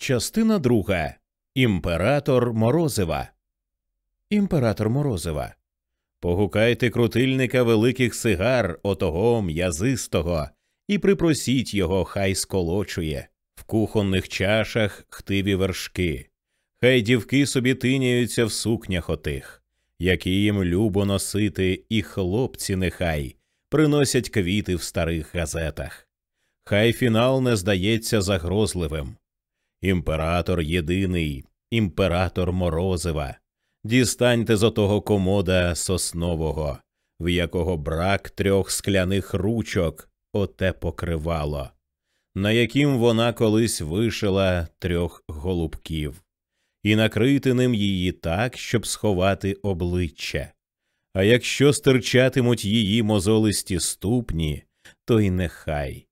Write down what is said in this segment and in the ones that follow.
Частина друга. Імператор Морозива. Імператор Морозива. Погукайте крутильника великих сигар, отого м'язистого, і припросіть його, хай сколочує. В кухонних чашах хтиві вершки. Хай дівки собі тиняються в сукнях отих, які їм любо носити, і хлопці нехай приносять квіти в старих газетах. Хай фінал не здається загрозливим. Імператор єдиний, імператор Морозива. Дістаньте з отого комода соснового, в якого брак трьох скляних ручок, оте покривало, на яким вона колись вишила трьох голубків, і накрити ним її так, щоб сховати обличчя. А якщо стирчатимуть її мозолисті ступні, то й нехай.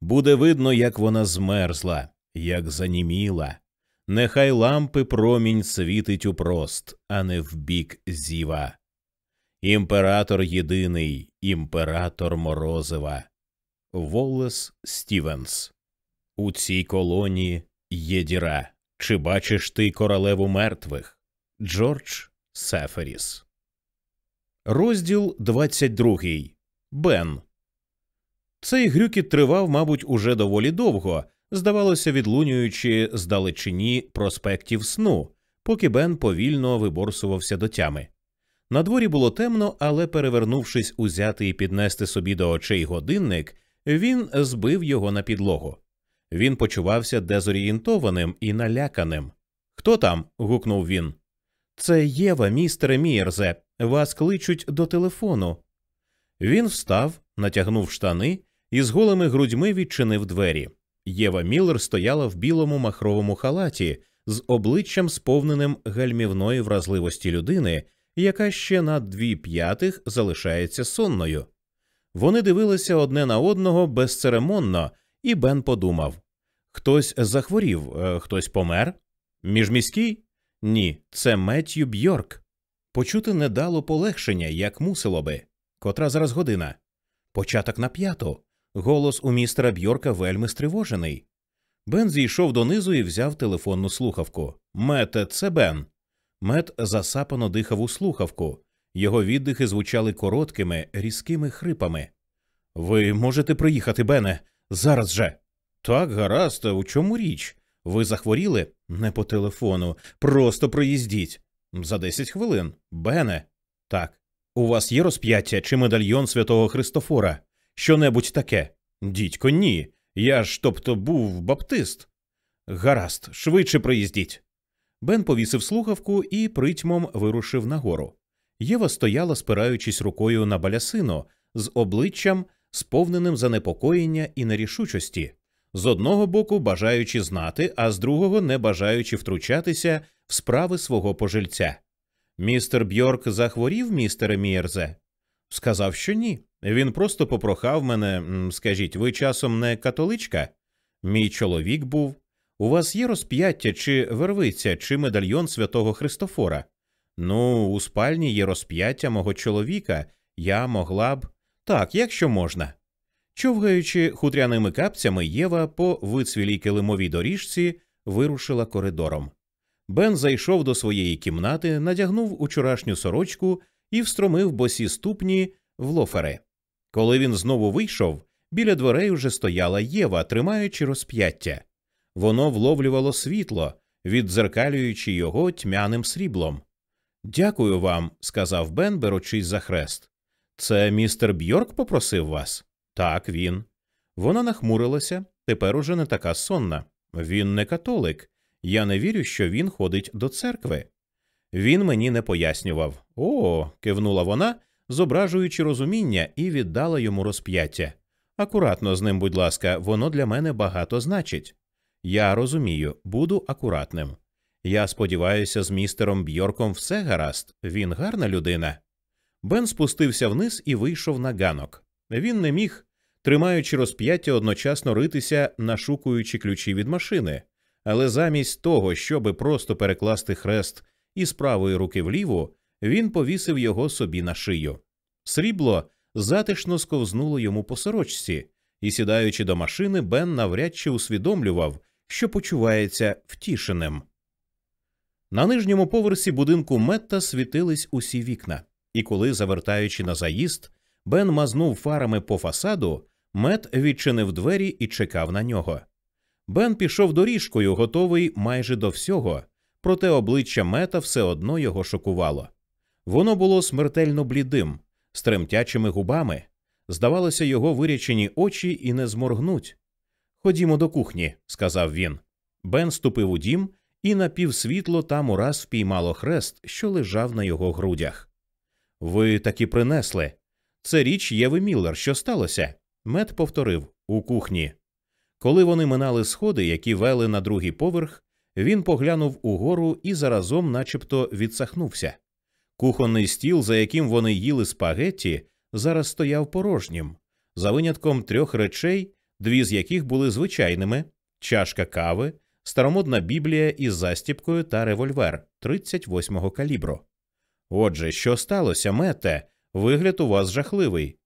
Буде видно, як вона змерзла, як заніміла. Нехай лампи промінь світить упрост, а не в бік зіва. Імператор єдиний, імператор Морозива. Воллес Стівенс. У цій колоні є діра. Чи бачиш ти королеву мертвих? Джордж Сеферіс. Розділ 22. Бен. Цей грюкіт тривав, мабуть, уже доволі довго, здавалося, відлунюючи здалечині проспектів сну, поки Бен повільно виборсувався до тями. На дворі було темно, але, перевернувшись узяти і піднести собі до очей годинник, він збив його на підлогу. Він почувався дезорієнтованим і наляканим. Хто там? гукнув він. Це Єва, містере Мірзе. Вас кличуть до телефону. Він встав, натягнув штани і з голими грудьми відчинив двері. Єва Міллер стояла в білому махровому халаті з обличчям сповненим гальмівної вразливості людини, яка ще на дві п'ятих залишається сонною. Вони дивилися одне на одного безцеремонно, і Бен подумав хтось захворів, е, хтось помер? Міжміський? Ні, це Меттью Бьорк. Почути не дало полегшення, як мусило би. Котра зараз година? Початок на п'яту. Голос у містера Бьорка вельми стривожений. Бен зійшов донизу і взяв телефонну слухавку. Мете, це Бен. Мет засапано дихав у слухавку. Його віддихи звучали короткими, різкими хрипами. Ви можете приїхати, Бене, зараз же. Так, гаразд, у чому річ? Ви захворіли? Не по телефону. Просто проїздіть. За десять хвилин. Бене. Так. У вас є розп'яття чи медальйон святого Христофора? Що небудь таке? Дідько, ні. Я ж тобто був баптист. Гаразд, швидше проїздіть. Бен повісив слухавку і притьмом вирушив нагору. Єва стояла, спираючись рукою на балясину, з обличчям, сповненим занепокоєння і нерішучості, з одного боку бажаючи знати, а з другого не бажаючи втручатися в справи свого пожильця. Містер Бьорк захворів, містере Мірзе? Сказав, що ні. Він просто попрохав мене, скажіть, ви часом не католичка? Мій чоловік був. У вас є розп'яття, чи вервиця, чи медальйон святого Христофора? Ну, у спальні є розп'яття мого чоловіка, я могла б. Так, якщо можна. Човгаючи хутряними капцями, Єва по вицвілій килимовій доріжці вирушила коридором. Бен зайшов до своєї кімнати, надягнув учорашню сорочку і встромив босі ступні в лофери. Коли він знову вийшов, біля дверей уже стояла Єва, тримаючи розп'яття. Воно вловлювало світло, віддзеркалюючи його тьмяним сріблом. Дякую вам, сказав Бен, беручись за хрест. Це містер Бьорк попросив вас? Так, він. Вона нахмурилася, тепер уже не така сонна. Він не католик. Я не вірю, що він ходить до церкви. Він мені не пояснював. О, кивнула вона, зображуючи розуміння, і віддала йому розп'яття. Акуратно з ним, будь ласка, воно для мене багато значить. Я розумію, буду акуратним. Я сподіваюся, з містером Бьорком все гаразд, він гарна людина. Бен спустився вниз і вийшов на ганок. Він не міг, тримаючи розп'яття, одночасно ритися, нашукуючи ключі від машини, але замість того, щоби просто перекласти хрест із правої руки вліву, він повісив його собі на шию. Срібло затишно сковзнуло йому по сорочці, і, сідаючи до машини, Бен навряд чи усвідомлював, що почувається втішеним. На нижньому поверсі будинку Метта світились усі вікна, і коли, завертаючи на заїзд, Бен мазнув фарами по фасаду, Мет відчинив двері і чекав на нього. Бен пішов доріжкою, готовий майже до всього, проте обличчя Мета все одно його шокувало. Воно було смертельно блідим, з тремтячими губами. Здавалося, його вирячені очі і не зморгнуть. Ходімо до кухні, сказав він. Бен ступив у дім, і на півсвітло там ураз впіймало хрест, що лежав на його грудях. Ви таки принесли. Це річ Єви Міллер. Що сталося? Мет повторив у кухні. Коли вони минали сходи, які вели на другий поверх, він поглянув угору і заразом, начебто, відсахнувся. Кухонний стіл, за яким вони їли спагетті, зараз стояв порожнім, за винятком трьох речей, дві з яких були звичайними чашка кави, старомодна біблія із застіпкою та револьвер 38-го калібру. Отже, що сталося, Мете? Вигляд у вас жахливий.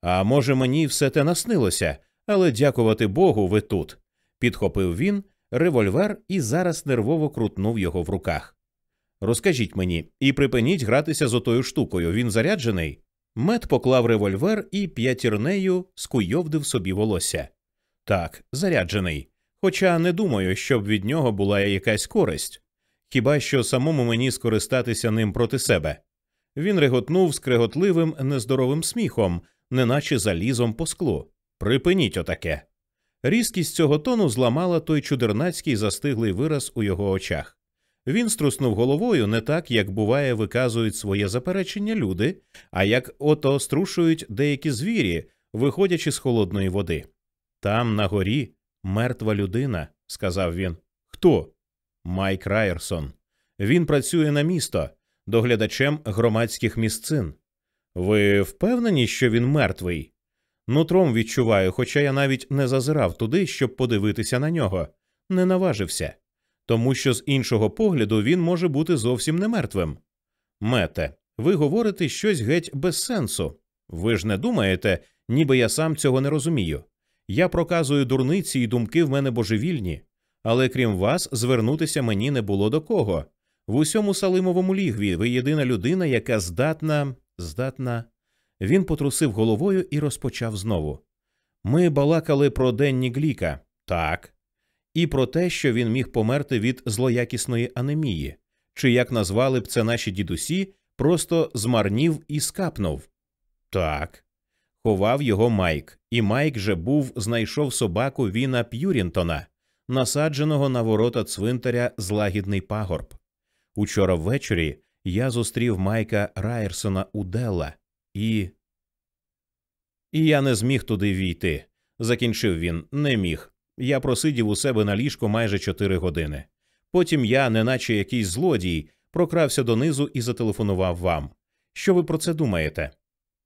А може, мені все те наснилося, але дякувати Богу, ви тут. Підхопив він револьвер і зараз нервово крутнув його в руках. Розкажіть мені і припиніть гратися з отою штукою. Він заряджений. Мет поклав револьвер і п'ятірнею скуйовдив собі волосся. Так, заряджений. Хоча не думаю, щоб від нього була якась користь. Хіба що самому мені скористатися ним проти себе. Він реготнув скреготливим, нездоровим сміхом, неначе залізом по склу. Припиніть отаке. Різкість цього тону зламала той чудернацький застиглий вираз у його очах. Він струснув головою не так, як буває, виказують своє заперечення люди, а як ото струшують деякі звірі, виходячи з холодної води. Там, на горі, мертва людина, сказав він. Хто? Майк Райерсон. Він працює на місто, доглядачем громадських місцин. Ви впевнені, що він мертвий? Нутром відчуваю, хоча я навіть не зазирав туди, щоб подивитися на нього, не наважився тому що з іншого погляду він може бути зовсім не мертвим. Мете, ви говорите щось геть без сенсу. Ви ж не думаєте, ніби я сам цього не розумію. Я проказую дурниці і думки в мене божевільні, але крім вас, звернутися мені не було до кого. В усьому салимовому лігві ви єдина людина, яка здатна, здатна. Він потрусив головою і розпочав знову. Ми балакали про денні гліка. Так і про те, що він міг померти від злоякісної анемії, чи як назвали б це наші дідусі, просто змарнів і скапнув. Так. Ховав його Майк, і Майк же був знайшов собаку Віна П'юрінтона, насадженого на ворота цвинтаря злагідний пагорб. Учора ввечері я зустрів Майка Райерсона у Делла, і. І я не зміг туди війти. Закінчив він, не міг. Я просидів у себе на ліжко майже чотири години. Потім я, неначе якийсь злодій, прокрався донизу і зателефонував вам. Що ви про це думаєте?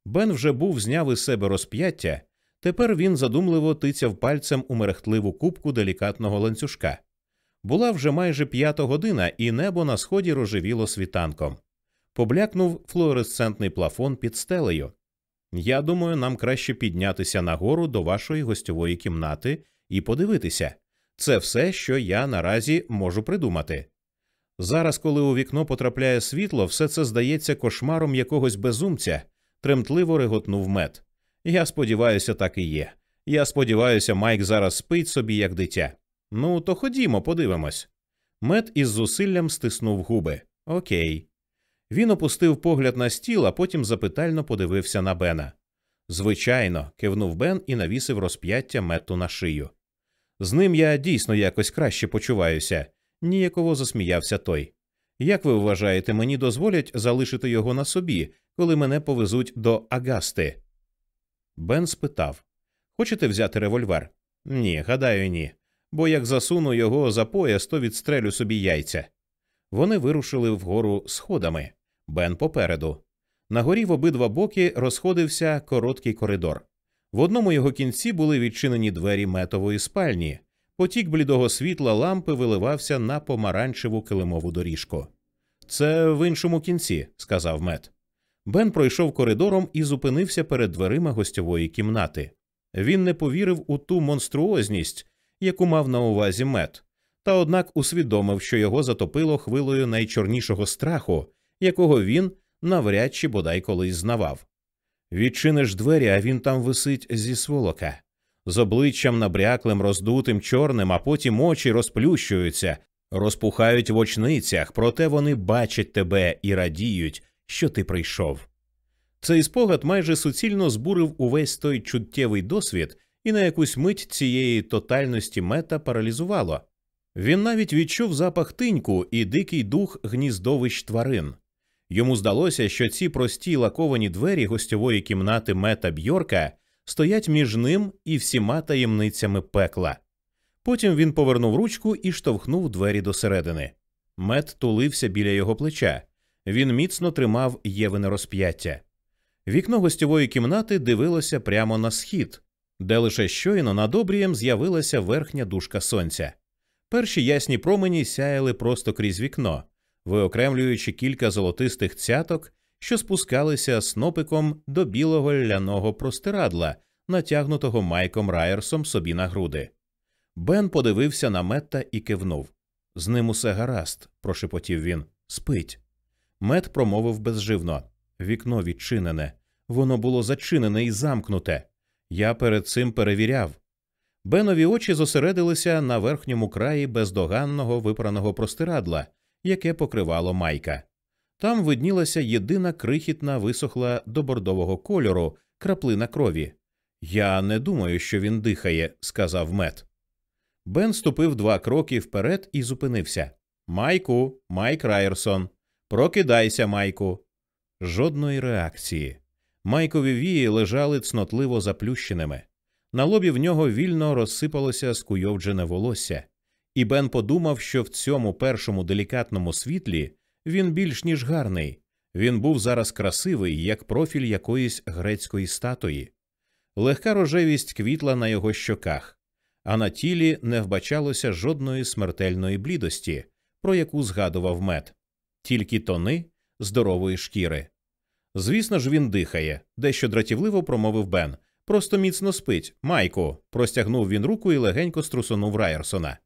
Бен вже був зняв із себе розп'яття, тепер він задумливо тицяв пальцем у мерехтливу кубку делікатного ланцюжка. Була вже майже п'ята година, і небо на сході рожевіло світанком. Поблякнув флуоресцентний плафон під стелею. Я думаю, нам краще піднятися нагору до вашої гостьової кімнати і подивитися. Це все, що я наразі можу придумати. Зараз, коли у вікно потрапляє світло, все це здається кошмаром якогось безумця, тремтливо реготнув мед. Я сподіваюся, так і є. Я сподіваюся, Майк зараз спить собі, як дитя. Ну, то ходімо, подивимось. Мед із зусиллям стиснув губи. Окей. Він опустив погляд на стіл, а потім запитально подивився на Бена. Звичайно, кивнув Бен і навісив розп'яття Метту на шию. З ним я дійсно якось краще почуваюся, ніяково засміявся той. Як ви вважаєте, мені дозволять залишити його на собі, коли мене повезуть до Агасти? Бен спитав Хочете взяти револьвер? Ні, гадаю, ні. Бо як засуну його за пояс, то відстрелю собі яйця. Вони вирушили вгору сходами, Бен попереду. На горі в обидва боки розходився короткий коридор. В одному його кінці були відчинені двері метової спальні. Потік блідого світла лампи виливався на помаранчеву килимову доріжку. Це в іншому кінці, сказав мет. Бен пройшов коридором і зупинився перед дверима гостьової кімнати. Він не повірив у ту монструозність, яку мав на увазі мет, та однак усвідомив, що його затопило хвилою найчорнішого страху, якого він навряд чи бодай колись знавав. Відчиниш двері, а він там висить зі сволока, з обличчям набряклим, роздутим, чорним, а потім очі розплющуються, розпухають в очницях, проте вони бачать тебе і радіють, що ти прийшов. Цей спогад майже суцільно збурив увесь той чуттєвий досвід, і на якусь мить цієї тотальності мета паралізувало. Він навіть відчув запах тиньку і дикий дух гніздовищ тварин. Йому здалося, що ці прості лаковані двері гостьової кімнати мета Бьорка стоять між ним і всіма таємницями пекла. Потім він повернув ручку і штовхнув двері досередини. Мет тулився біля його плеча. Він міцно тримав Євине розп'яття. Вікно гостьової кімнати дивилося прямо на схід, де лише щойно над обрієм з'явилася верхня дужка сонця. Перші ясні промені сяяли просто крізь вікно, виокремлюючи кілька золотистих цяток, що спускалися снопиком до білого ляного простирадла, натягнутого Майком Райерсом собі на груди. Бен подивився на Метта і кивнув. З ним усе гаразд, прошепотів він. Спить. Мет промовив безживно. Вікно відчинене. Воно було зачинене і замкнуте. Я перед цим перевіряв. Бенові очі зосередилися на верхньому краї бездоганного випраного простирадла, яке покривало майка. Там виднілася єдина крихітна висохла до бордового кольору краплина крові. Я не думаю, що він дихає, сказав мет. Бен ступив два кроки вперед і зупинився. Майку, Майк Райерсон. Прокидайся, Майку. Жодної реакції. Майкові вії лежали цнотливо заплющеними. На лобі в нього вільно розсипалося скуйовджене волосся, і Бен подумав, що в цьому першому делікатному світлі він більш ніж гарний. Він був зараз красивий, як профіль якоїсь грецької статуї. Легка рожевість квітла на його щоках, а на тілі не вбачалося жодної смертельної блідості, про яку згадував мед, тільки тони здорової шкіри. Звісно ж, він дихає, дещо дратівливо промовив Бен. Просто міцно спить. Майко. простягнув він руку і легенько струсунув Райерсона.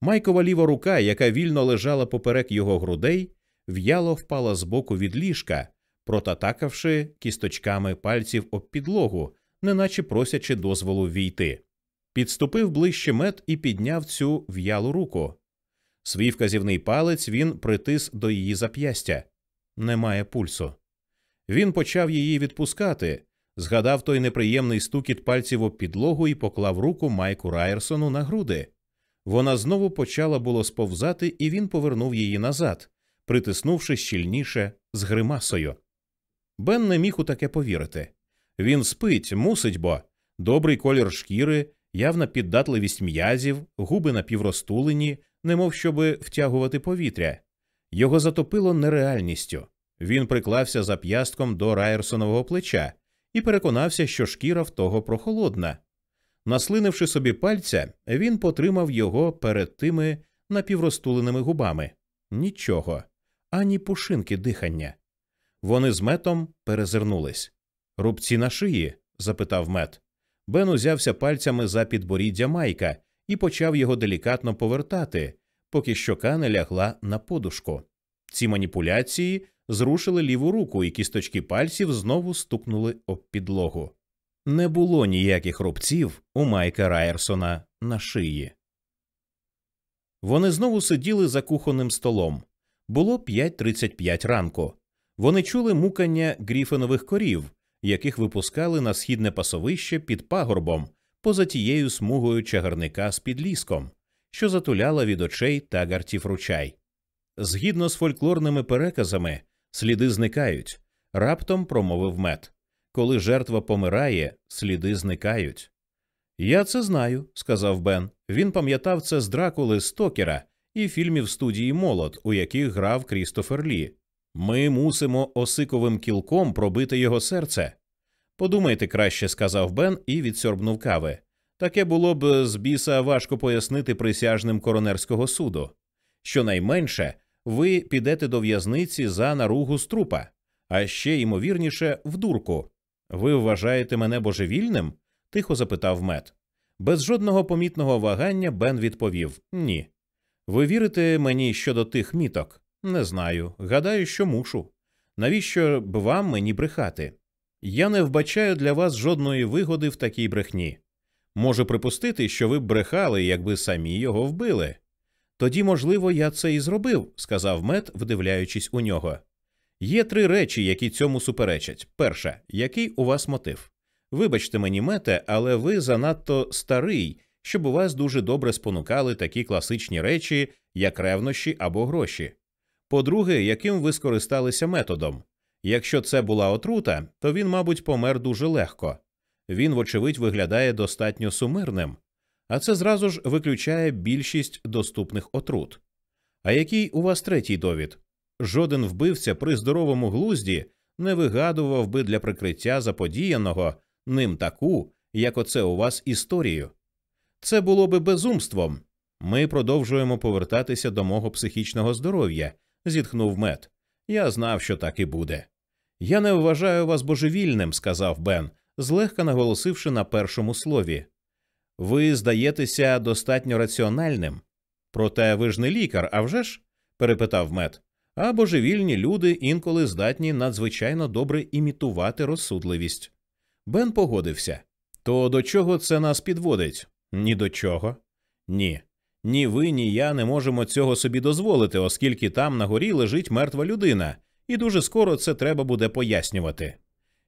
Майкова ліва рука, яка вільно лежала поперек його грудей, в'яло впала збоку від ліжка, протатакавши кісточками пальців об підлогу, неначе просячи дозволу війти. Підступив ближче мед і підняв цю в'ялу руку. Свій вказівний палець він притис до її зап'ястя. Немає пульсу. Він почав її відпускати, згадав той неприємний стукіт пальців об підлогу і поклав руку Майку Райерсону на груди. Вона знову почала було сповзати, і він повернув її назад, притиснувши щільніше з гримасою. Бен не міг у таке повірити. Він спить, мусить, бо добрий колір шкіри, явна піддатливість м'язів, губи напівростулені, немов щоби втягувати повітря. Його затопило нереальністю. Він приклався зап'ястком до Райерсонового плеча і переконався, що шкіра в того прохолодна. Наслинивши собі пальця, він потримав його перед тими напівростуленими губами. Нічого, ані пушинки дихання. Вони з метом перезирнулись. Рубці на шиї? запитав мет. Бен узявся пальцями за підборіддя майка і почав його делікатно повертати, поки щока не лягла на подушку. Ці маніпуляції зрушили ліву руку, і кісточки пальців знову стукнули об підлогу. Не було ніяких рубців у Майка Райерсона на шиї. Вони знову сиділи за кухонним столом. Було 5.35 ранку. Вони чули мукання гріфенових корів, яких випускали на східне пасовище під пагорбом, поза тією смугою чагарника з підліском, що затуляла від очей тагартів ручай. Згідно з фольклорними переказами, сліди зникають. Раптом промовив мед. Коли жертва помирає, сліди зникають. Я це знаю, сказав Бен. Він пам'ятав це з Дракули Стокера і фільмів студії Молот, у яких грав Крістофер Лі. Ми мусимо осиковим кілком пробити його серце. Подумайте краще, сказав Бен і відсьорбнув кави. Таке було б з біса важко пояснити присяжним коронерського суду. Щонайменше ви підете до в'язниці за наругу з трупа, а ще ймовірніше в дурку. Ви вважаєте мене божевільним? тихо запитав мед. Без жодного помітного вагання Бен відповів ні. Ви вірите мені щодо тих міток? Не знаю. Гадаю, що мушу. Навіщо б вам мені брехати? Я не вбачаю для вас жодної вигоди в такій брехні. Можу припустити, що ви б брехали, якби самі його вбили. Тоді, можливо, я це і зробив, сказав мед, вдивляючись у нього. Є три речі, які цьому суперечать. Перша, який у вас мотив? Вибачте мені, мете, але ви занадто старий, щоб у вас дуже добре спонукали такі класичні речі, як ревнощі або гроші. По-друге, яким ви скористалися методом? Якщо це була отрута, то він, мабуть, помер дуже легко. Він, вочевидь, виглядає достатньо сумирним, а це зразу ж виключає більшість доступних отрут. А який у вас третій довід? Жоден вбивця при здоровому глузді не вигадував би для прикриття заподіяного ним таку, як оце у вас історію. Це було би безумством. Ми продовжуємо повертатися до мого психічного здоров'я, зітхнув мед. Я знав, що так і буде. Я не вважаю вас божевільним, сказав Бен, злегка наголосивши на першому слові. Ви здаєтеся достатньо раціональним. Проте ви ж не лікар, а вже ж? перепитав мед. А божевільні люди інколи здатні надзвичайно добре імітувати розсудливість. Бен погодився. То до чого це нас підводить? Ні до чого. Ні. Ні ви, ні я не можемо цього собі дозволити, оскільки там на горі лежить мертва людина, і дуже скоро це треба буде пояснювати.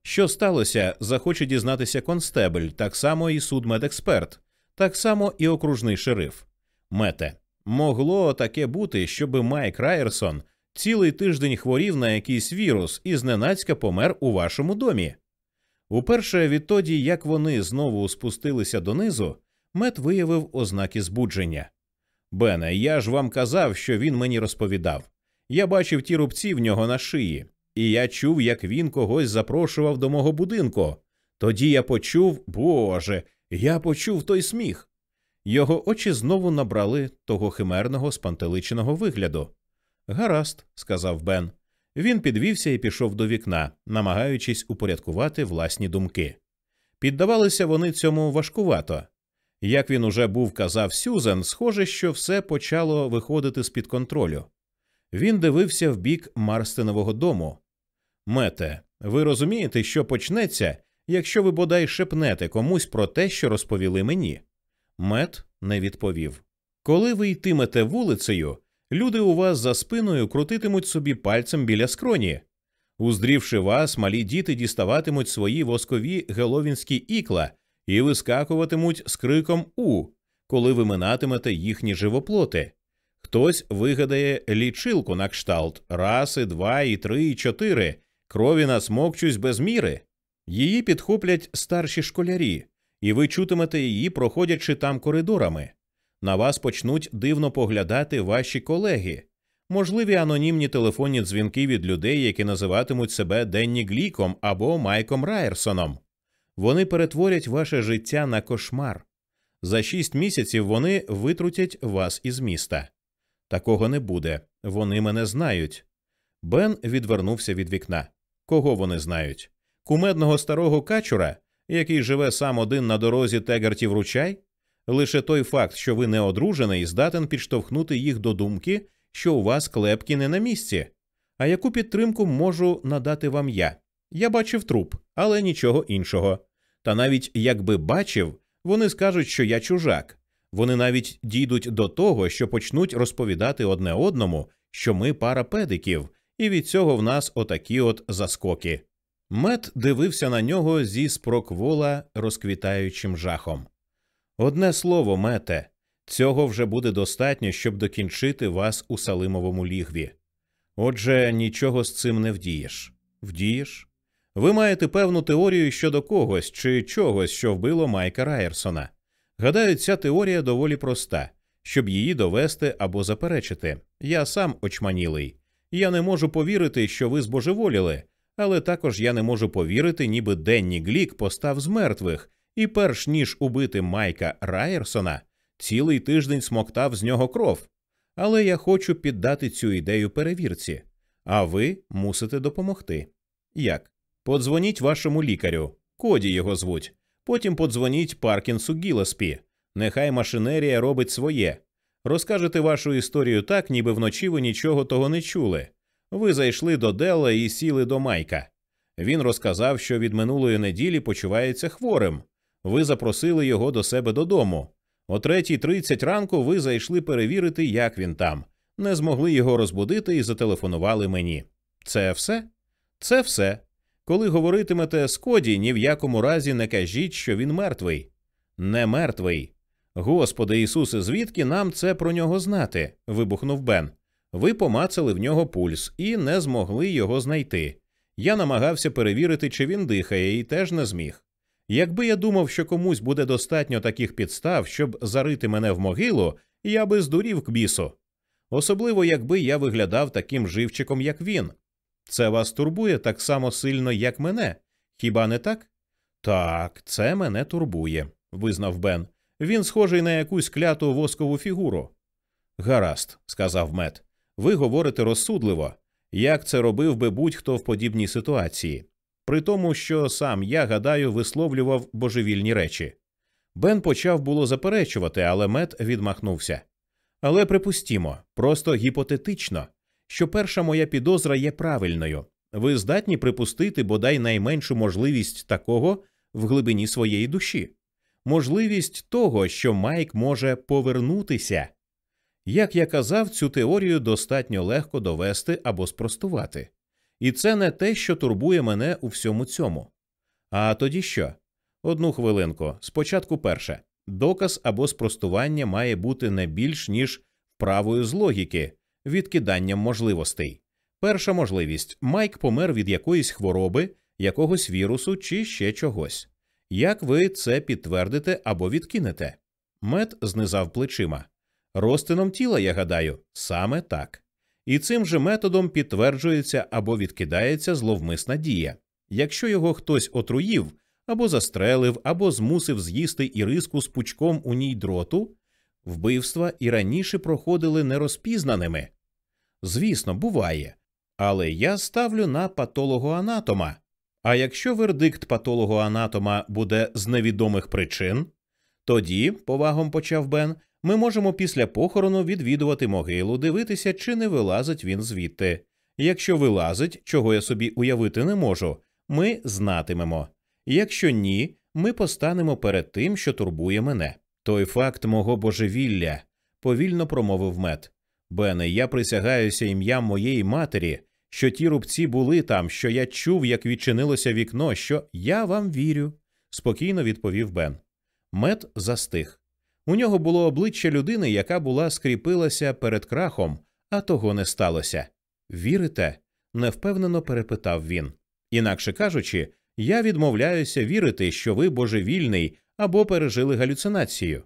Що сталося, захоче дізнатися констебель, так само і судмедексперт, так само і окружний шериф. Мете, могло таке бути, щоб Майк Райерсон цілий тиждень хворів на якийсь вірус і зненацька помер у вашому домі. Уперше відтоді, як вони знову спустилися донизу, мет виявив ознаки збудження. Бене, я ж вам казав, що він мені розповідав. Я бачив ті рубці в нього на шиї, і я чув, як він когось запрошував до мого будинку. Тоді я почув, Боже, я почув той сміх. Його очі знову набрали того химерного спантеличеного вигляду. Гаразд, сказав Бен. Він підвівся і пішов до вікна, намагаючись упорядкувати власні думки. Піддавалися вони цьому важкувато. Як він уже був казав Сюзен, схоже, що все почало виходити з під контролю. Він дивився в бік Марстинового дому. Мете, ви розумієте, що почнеться, якщо ви бодай шепнете комусь про те, що розповіли мені? Мет не відповів. Коли ви йтимете вулицею, люди у вас за спиною крутитимуть собі пальцем біля скроні. Уздрівши вас, малі діти діставатимуть свої воскові геловінські ікла і вискакуватимуть з криком У, коли ви минатимете їхні живоплоти. Хтось вигадає лічилку на кшталт раз, і два, і три, і чотири, крові насмокчусь без міри. Її підхоплять старші школярі, і ви чутимете її, проходячи там коридорами. На вас почнуть дивно поглядати ваші колеги, можливі анонімні телефонні дзвінки від людей, які називатимуть себе Денні Гліком або Майком Райерсоном. Вони перетворять ваше життя на кошмар. За шість місяців вони витрутять вас із міста. Такого не буде. Вони мене знають. Бен відвернувся від вікна. Кого вони знають? Кумедного старого качура, який живе сам один на дорозі Тегартів ручай? Лише той факт, що ви не одружений, здатен підштовхнути їх до думки, що у вас клепки не на місці. А яку підтримку можу надати вам я? Я бачив труп, але нічого іншого. Та навіть якби бачив, вони скажуть, що я чужак. Вони навіть дійдуть до того, що почнуть розповідати одне одному, що ми пара педиків, і від цього в нас отакі от заскоки. Мет дивився на нього зі спроквола розквітаючим жахом. Одне слово, мете, цього вже буде достатньо, щоб докінчити вас у Салимовому лігві. Отже, нічого з цим не вдієш. Вдієш? Ви маєте певну теорію щодо когось чи чогось, що вбило Майка Райерсона. Гадаю, ця теорія доволі проста, щоб її довести або заперечити. Я сам очманілий. Я не можу повірити, що ви збожеволіли, але також я не можу повірити, ніби Денні Глік постав з мертвих, і перш ніж убити Майка Райерсона, цілий тиждень смоктав з нього кров. Але я хочу піддати цю ідею перевірці, а ви мусите допомогти. Як? Подзвоніть вашому лікарю, коді його звуть. Потім подзвоніть Паркінсу Гілеспі. Нехай машинерія робить своє. Розкажете вашу історію так, ніби вночі ви нічого того не чули. Ви зайшли до Дела і сіли до Майка. Він розказав, що від минулої неділі почувається хворим. Ви запросили його до себе додому. О 3.30 ранку ви зайшли перевірити, як він там, не змогли його розбудити і зателефонували мені. Це все? Це все. Коли говоритимете з Коді, ні в якому разі не кажіть, що він мертвий. Не мертвий. Господи Ісусе, звідки нам це про нього знати? вибухнув Бен. Ви помацали в нього пульс і не змогли його знайти. Я намагався перевірити, чи він дихає, і теж не зміг. Якби я думав, що комусь буде достатньо таких підстав, щоб зарити мене в могилу, я би здурів к бісу. Особливо, якби я виглядав таким живчиком, як він. Це вас турбує так само сильно, як мене. Хіба не так? Так, це мене турбує, визнав Бен. Він схожий на якусь кляту воскову фігуру. Гаразд, сказав Мет. Ви говорите розсудливо, як це робив би будь-хто в подібній ситуації, при тому, що сам я гадаю висловлював божевільні речі. Бен почав було заперечувати, але Мет відмахнувся. Але припустімо, просто гіпотетично, що перша моя підозра є правильною. Ви здатні припустити бодай найменшу можливість такого в глибині своєї душі, можливість того, що Майк може повернутися. Як я казав, цю теорію достатньо легко довести або спростувати. І це не те, що турбує мене у всьому цьому. А тоді що? Одну хвилинку. Спочатку перше. Доказ або спростування має бути не більш ніж вправою з логіки, відкиданням можливостей. Перша можливість Майк помер від якоїсь хвороби, якогось вірусу чи ще чогось. Як ви це підтвердите або відкинете? Мед знизав плечима. Розтином тіла, я гадаю, саме так. І цим же методом підтверджується або відкидається зловмисна дія. Якщо його хтось отруїв, або застрелив, або змусив з'їсти іриску з пучком у ній дроту, вбивства і раніше проходили нерозпізнаними. Звісно, буває. Але я ставлю на патологоанатома. А якщо вердикт патологоанатома буде з невідомих причин, тоді, повагом почав Бен, ми можемо після похорону відвідувати могилу, дивитися, чи не вилазить він звідти. Якщо вилазить, чого я собі уявити не можу, ми знатимемо. Якщо ні, ми постанемо перед тим, що турбує мене. Той факт мого божевілля, повільно промовив мед. Бене, я присягаюся ім'ям моєї матері, що ті рубці були там, що я чув, як відчинилося вікно, що я вам вірю, спокійно відповів Бен. Мед застиг. У нього було обличчя людини, яка була скріпилася перед крахом, а того не сталося. Вірите? невпевнено перепитав він. Інакше кажучи, я відмовляюся вірити, що ви божевільний або пережили галюцинацію.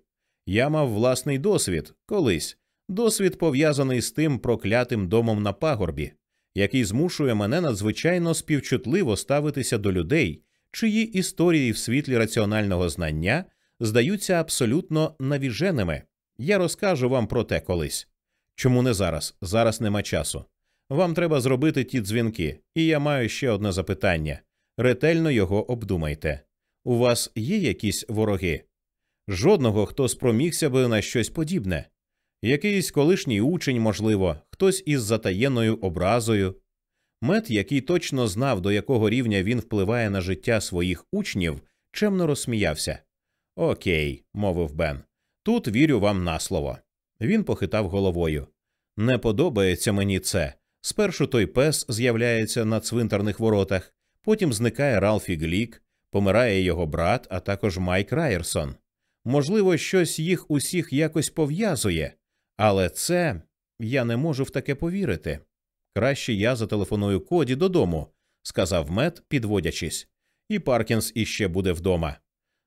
Я мав власний досвід колись, досвід пов'язаний з тим проклятим домом на пагорбі, який змушує мене надзвичайно співчутливо ставитися до людей, чиї історії в світлі раціонального знання здаються абсолютно навіженими. Я розкажу вам про те колись. Чому не зараз? Зараз нема часу. Вам треба зробити ті дзвінки, і я маю ще одне запитання ретельно його обдумайте. У вас є якісь вороги? Жодного, хто спромігся би на щось подібне. Якийсь колишній учень, можливо, хтось із затаєною образою. Мет, який точно знав, до якого рівня він впливає на життя своїх учнів, чемно розсміявся. Окей, мовив Бен. Тут вірю вам на слово. Він похитав головою. Не подобається мені це. Спершу той пес з'являється на цвинтарних воротах, потім зникає Ралфі Глік, помирає його брат, а також Майк Райерсон. Можливо, щось їх усіх якось пов'язує, але це я не можу в таке повірити. Краще я зателефоную коді додому, сказав Мет, підводячись, і Паркінс іще буде вдома.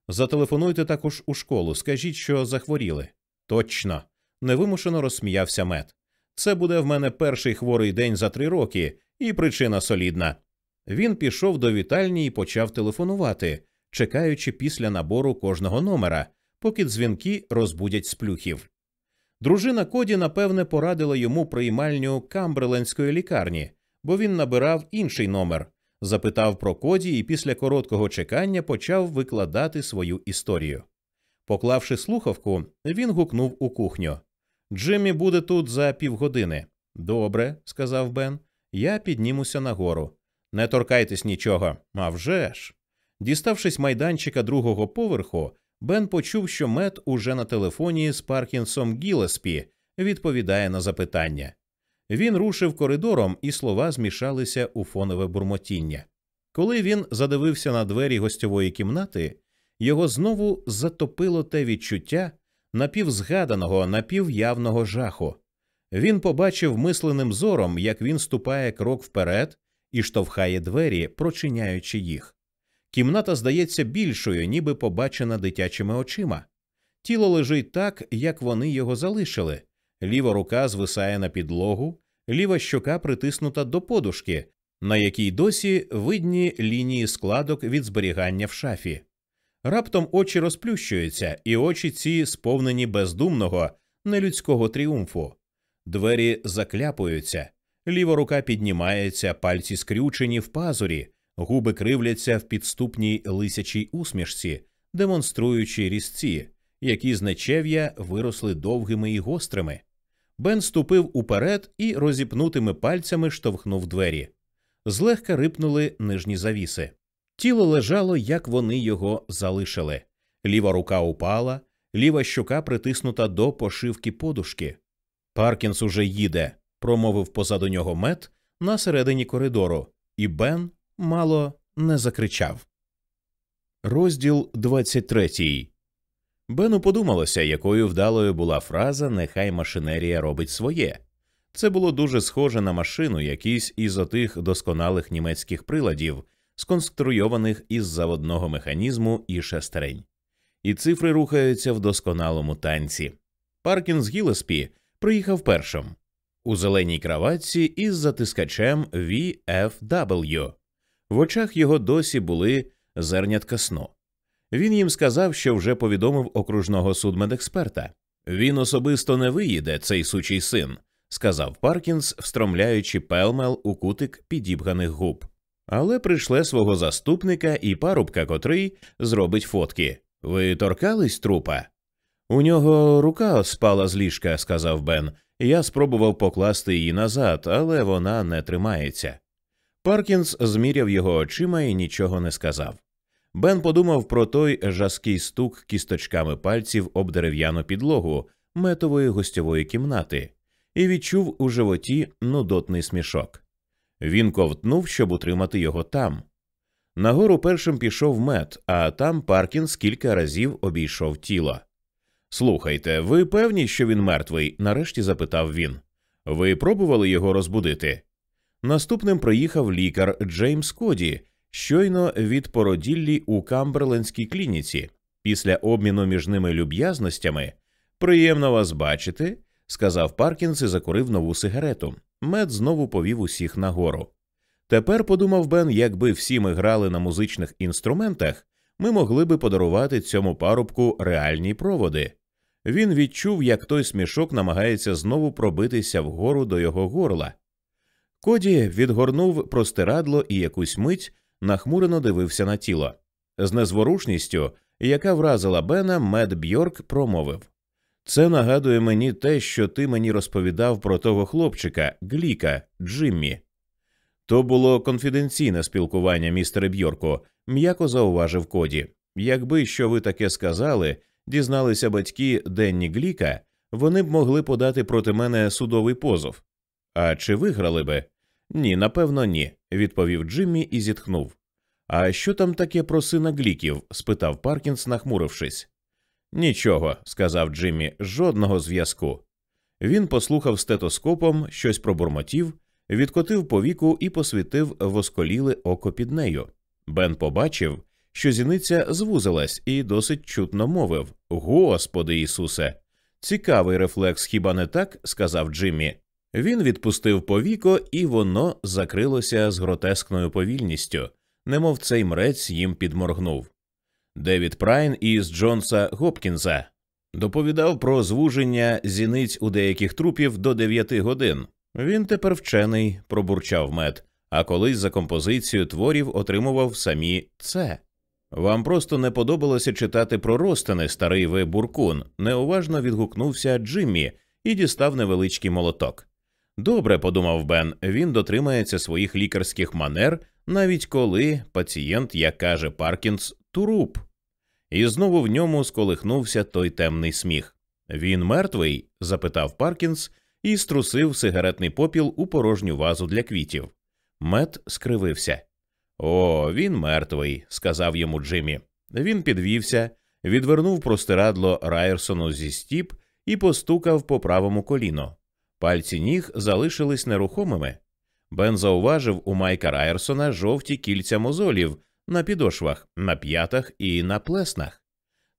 Зателефонуйте також у школу, скажіть, що захворіли. Точно, невимушено розсміявся Мет. Це буде в мене перший хворий день за три роки, і причина солідна. Він пішов до вітальні і почав телефонувати, чекаючи після набору кожного номера, поки дзвінки розбудять сплюхів. Дружина Коді, напевне, порадила йому приймальню Камберленської лікарні, бо він набирав інший номер, запитав про коді і після короткого чекання почав викладати свою історію. Поклавши слухавку, він гукнув у кухню. Джиммі буде тут за півгодини. Добре, сказав Бен. Я піднімуся нагору. Не торкайтесь нічого. А вже ж. Діставшись майданчика другого поверху, Бен почув, що Мет уже на телефоні з Паркінсом Гілеспі відповідає на запитання. Він рушив коридором, і слова змішалися у фонове бурмотіння. Коли він задивився на двері гостьової кімнати, його знову затопило те відчуття напівзгаданого, напівявного жаху. Він побачив мисленим зором, як він ступає крок вперед і штовхає двері, прочиняючи їх. Кімната здається більшою, ніби побачена дитячими очима. Тіло лежить так, як вони його залишили. Ліва рука звисає на підлогу, ліва щока притиснута до подушки, на якій досі видні лінії складок від зберігання в шафі. Раптом очі розплющуються, і очі ці сповнені бездумного, нелюдського тріумфу. Двері закляпуються, ліва рука піднімається, пальці скрючені в пазурі, губи кривляться в підступній лисячій усмішці, демонструючи різці, які з нечев'я виросли довгими і гострими. Бен ступив уперед і розіпнутими пальцями штовхнув двері. Злегка рипнули нижні завіси. Тіло лежало, як вони його залишили. Ліва рука упала, ліва щока притиснута до пошивки подушки. Паркінс уже їде, промовив позаду нього мет на середині коридору, і Бен мало не закричав. Розділ 23 Бену подумалося, якою вдалою була фраза Нехай машинерія робить своє. Це було дуже схоже на машину, якийсь із отих досконалих німецьких приладів, сконструйованих із заводного механізму і шестерень. І цифри рухаються в досконалому танці. Паркінс Гілеспі приїхав першим у зеленій краватці із затискачем VFW. В очах його досі були зернятка сну. Він їм сказав, що вже повідомив окружного судмедексперта. Він особисто не виїде, цей сучий син, сказав Паркінс, встромляючи пелмел у кутик підібганих губ. Але прийшле свого заступника і парубка, котрий зробить фотки. Ви торкались трупа? У нього рука спала з ліжка, сказав Бен. Я спробував покласти її назад, але вона не тримається. Паркінс зміряв його очима і нічого не сказав. Бен подумав про той жаский стук кісточками пальців об дерев'яну підлогу метової гостьової кімнати і відчув у животі нудотний смішок. Він ковтнув, щоб утримати його там. Нагору першим пішов мед, а там Паркінс кілька разів обійшов тіло. Слухайте, ви певні, що він мертвий? нарешті запитав він. Ви пробували його розбудити? Наступним приїхав лікар Джеймс Коді, щойно від породіллі у Камберлендській клініці. Після обміну між ними люб'язностями. Приємно вас бачити, сказав Паркінс і закурив нову сигарету. Мед знову повів усіх нагору. Тепер подумав Бен, якби всі ми грали на музичних інструментах, ми могли би подарувати цьому парубку реальні проводи. Він відчув, як той смішок намагається знову пробитися вгору до його горла. Коді відгорнув простирадло і якусь мить нахмурено дивився на тіло. З незворушністю, яка вразила Бена, Мед Бьорк промовив Це нагадує мені те, що ти мені розповідав про того хлопчика, Гліка, Джиммі. То було конфіденційне спілкування, містере Бьорку, м'яко зауважив Коді. Якби що ви таке сказали, дізналися батьки Денні Гліка, вони б могли подати проти мене судовий позов. А чи виграли би? Ні, напевно, ні, відповів Джиммі і зітхнув. А що там таке про сина Гліків? спитав Паркінс, нахмурившись. Нічого, сказав Джиммі, жодного зв'язку. Він послухав стетоскопом, щось пробурмотів, відкотив повіку і посвітив осклiле око під нею. Бен побачив, що зіниця звузилась і досить чутно мовив Господи Ісусе! Цікавий рефлекс, хіба не так? сказав Джиммі. Він відпустив повіко, і воно закрилося з гротескною повільністю, немов цей мрець їм підморгнув. Девід Прайн із Джонса Гопкінза доповідав про звуження зіниць у деяких трупів до дев'яти годин. Він тепер вчений, пробурчав мед, а колись за композицію творів отримував самі це. Вам просто не подобалося читати про розтини, старий ви буркун, неуважно відгукнувся Джиммі і дістав невеличкий молоток. Добре, подумав Бен, він дотримається своїх лікарських манер, навіть коли пацієнт, як каже Паркінс, труп. І знову в ньому сколихнувся той темний сміх. Він мертвий? запитав Паркінс і струсив сигаретний попіл у порожню вазу для квітів. Мет скривився. О, він мертвий, сказав йому Джиммі. Він підвівся, відвернув простирадло Райерсону зі стіп і постукав по правому коліно. Пальці ніг залишились нерухомими. Бен зауважив у Майка Райерсона жовті кільця мозолів на підошвах, на п'ятах і на плеснах.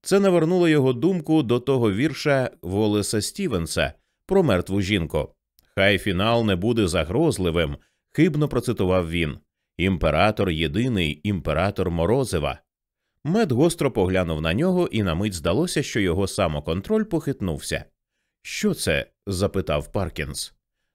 Це навернуло його думку до того вірша Волеса Стівенса про мертву жінку. Хай фінал не буде загрозливим, хибно процитував він. Імператор єдиний імператор Морозива. Мет гостро поглянув на нього, і на мить здалося, що його самоконтроль похитнувся. Що це? Запитав Паркінс.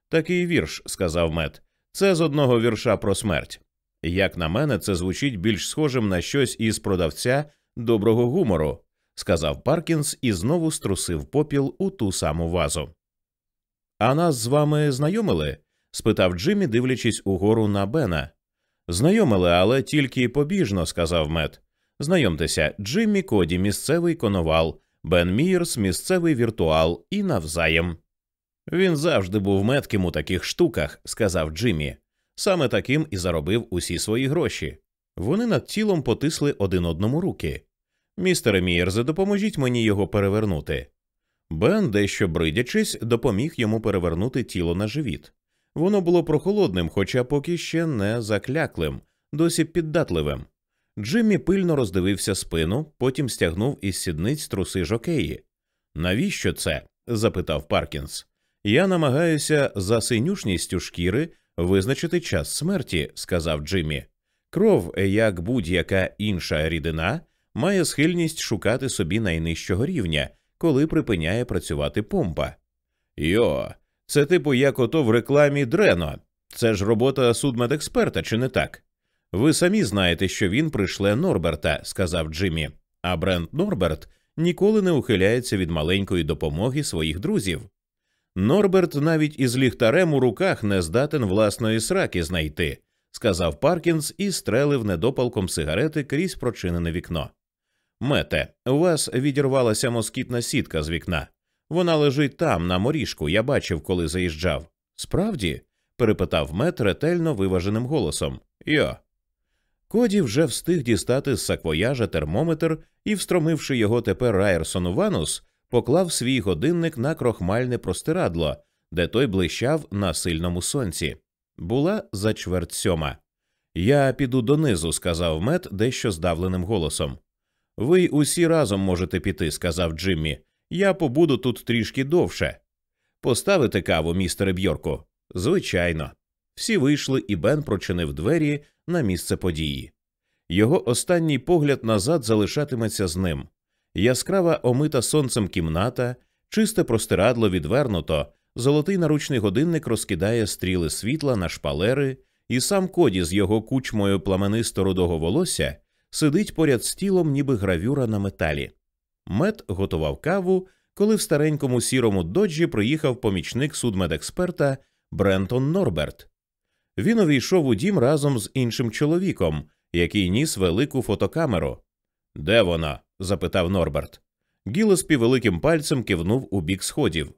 Такий вірш, сказав Мет. Це з одного вірша про смерть. Як на мене, це звучить більш схожим на щось із продавця доброго гумору, сказав Паркінс і знову струсив попіл у ту саму вазу. А нас з вами знайомили? спитав Джиммі, дивлячись угору на Бена. Знайомили, але тільки побіжно, сказав Мед. Знайомтеся, Джиммі Коді, місцевий коновал, Бен Мірс, місцевий віртуал і навзаєм. Він завжди був метким у таких штуках, сказав Джиммі. Саме таким і заробив усі свої гроші. Вони над тілом потисли один одному руки. Містере Мірзе, допоможіть мені його перевернути. Бен, дещо бридячись, допоміг йому перевернути тіло на живіт. Воно було прохолодним, хоча поки ще не закляклим, досі піддатливим. Джиммі пильно роздивився спину, потім стягнув із сідниць труси жокеї. Навіщо це? запитав Паркінс. Я намагаюся за синюшністю шкіри визначити час смерті, сказав Джиммі. Кров, як будь-яка інша рідина, має схильність шукати собі найнижчого рівня, коли припиняє працювати помпа. Йо, це типу як ото в рекламі Дрено. Це ж робота судмедексперта, чи не так? Ви самі знаєте, що він пришле Норберта, сказав Джиммі. А Брент Норберт ніколи не ухиляється від маленької допомоги своїх друзів. Норберт навіть із ліхтарем у руках не здатен власної сраки знайти, сказав Паркінс і стрелив недопалком сигарети крізь прочинене вікно. Мете, у вас відірвалася москітна сітка з вікна. Вона лежить там, на моріжку, я бачив, коли заїжджав. Справді? перепитав мет ретельно виваженим голосом. Йо. Коді вже встиг дістати з саквояжа термометр і, встромивши його тепер Райерсону Ванус, поклав свій годинник на крохмальне простирадло, де той блищав на сильному сонці. Була за чверть сьома. Я піду донизу, сказав мет дещо здавленим голосом. Ви усі разом можете піти, сказав Джиммі. Я побуду тут трішки довше. Поставити каву, містере Бьорку? Звичайно. Всі вийшли, і Бен прочинив двері на місце події. Його останній погляд назад залишатиметься з ним. Яскрава омита сонцем кімната, чисте простирадло відвернуто, золотий наручний годинник розкидає стріли світла на шпалери, і сам коді з його кучмою пламенисто рудого волосся сидить поряд з тілом, ніби гравюра на металі. Мет готував каву, коли в старенькому сірому доджі приїхав помічник судмедексперта Брентон Норберт. Він увійшов у дім разом з іншим чоловіком, який ніс велику фотокамеру. Де вона? запитав Норберт. Гілеспі великим пальцем кивнув у бік сходів.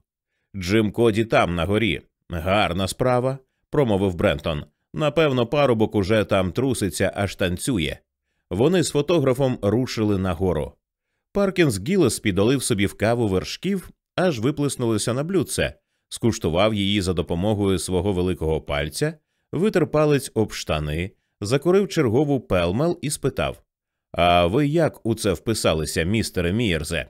Джим Коді там, на горі. Гарна справа, промовив Брентон. Напевно, парубок уже там труситься, аж танцює. Вони з фотографом рушили нагору. Паркінс Гілеспі долив собі в каву вершків, аж виплеснулися на блюдце, скуштував її за допомогою свого великого пальця, витер палець об штани, закурив чергову пелмел і спитав А ви як у це вписалися, містере Мієрзе?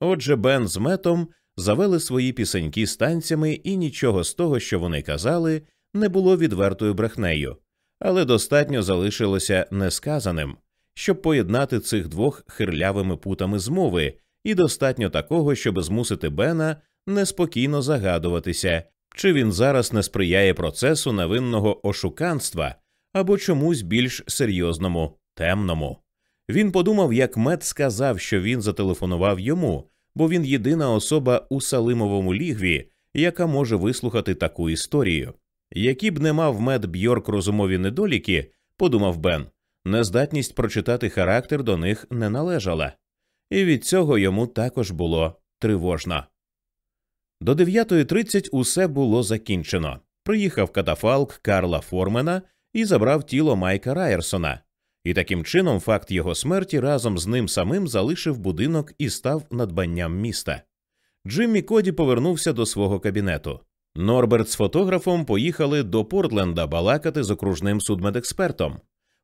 Отже, Бен з Метом завели свої пісеньки з танцями, і нічого з того, що вони казали, не було відвертою брехнею, але достатньо залишилося несказаним, щоб поєднати цих двох хирлявими путами змови, і достатньо такого, щоб змусити Бена неспокійно загадуватися, чи він зараз не сприяє процесу невинного ошуканства або чомусь більш серйозному, темному. Він подумав, як мед сказав, що він зателефонував йому, бо він єдина особа у Салимовому лігві, яка може вислухати таку історію. Які б не мав мед Бьорк розумові недоліки, подумав Бен, нездатність прочитати характер до них не належала, і від цього йому також було тривожно. До 9.30 усе було закінчено. Приїхав катафалк Карла Формена і забрав тіло Майка Райерсона. І таким чином факт його смерті разом з ним самим залишив будинок і став надбанням міста. Джиммі Коді повернувся до свого кабінету. Норберт з фотографом поїхали до Портленда балакати з окружним судмедекспертом.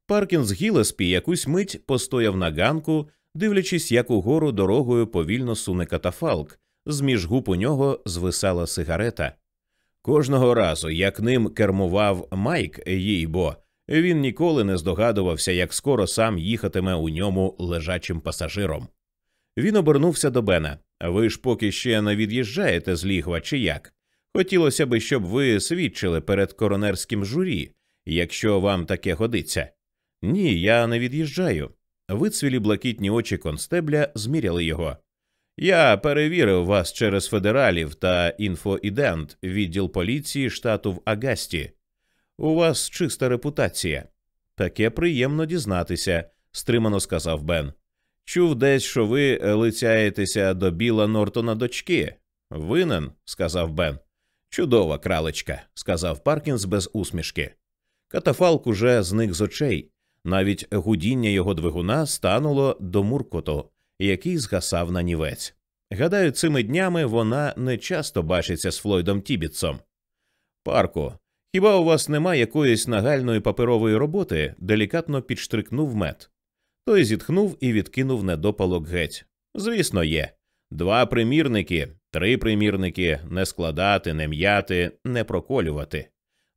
Паркінс Гілеспі якусь мить постояв на ганку, дивлячись, як угору дорогою повільно суне катафалк, зміж губ у нього звисала сигарета. Кожного разу, як ним кермував Майк, їй бо, він ніколи не здогадувався, як скоро сам їхатиме у ньому лежачим пасажиром. Він обернувся до Бена. Ви ж поки ще не від'їжджаєте з лігва, чи як? Хотілося би, щоб ви свідчили перед коронерським журі, якщо вам таке годиться. Ні, я не від'їжджаю. Вицвілі блакитні очі констебля зміряли його. Я перевірив вас через федералів та інфоідент, відділ поліції штату в Агасті. У вас чиста репутація. Таке приємно дізнатися, стримано сказав Бен. Чув десь, що ви лицяєтеся до Біла Нортона дочки. Винен, сказав Бен. Чудова кралечка, сказав Паркінс без усмішки. Катафалк уже зник з очей. Навіть гудіння його двигуна стануло до муркоту, який згасав на нівець. Гадаю, цими днями вона не часто бачиться з Флойдом Тібітсом. Парку, хіба у вас нема якоїсь нагальної паперової роботи? делікатно підштрикнув мед. Той зітхнув і відкинув недопалок геть. Звісно, є. Два примірники, три примірники не складати, не м'яти, не проколювати.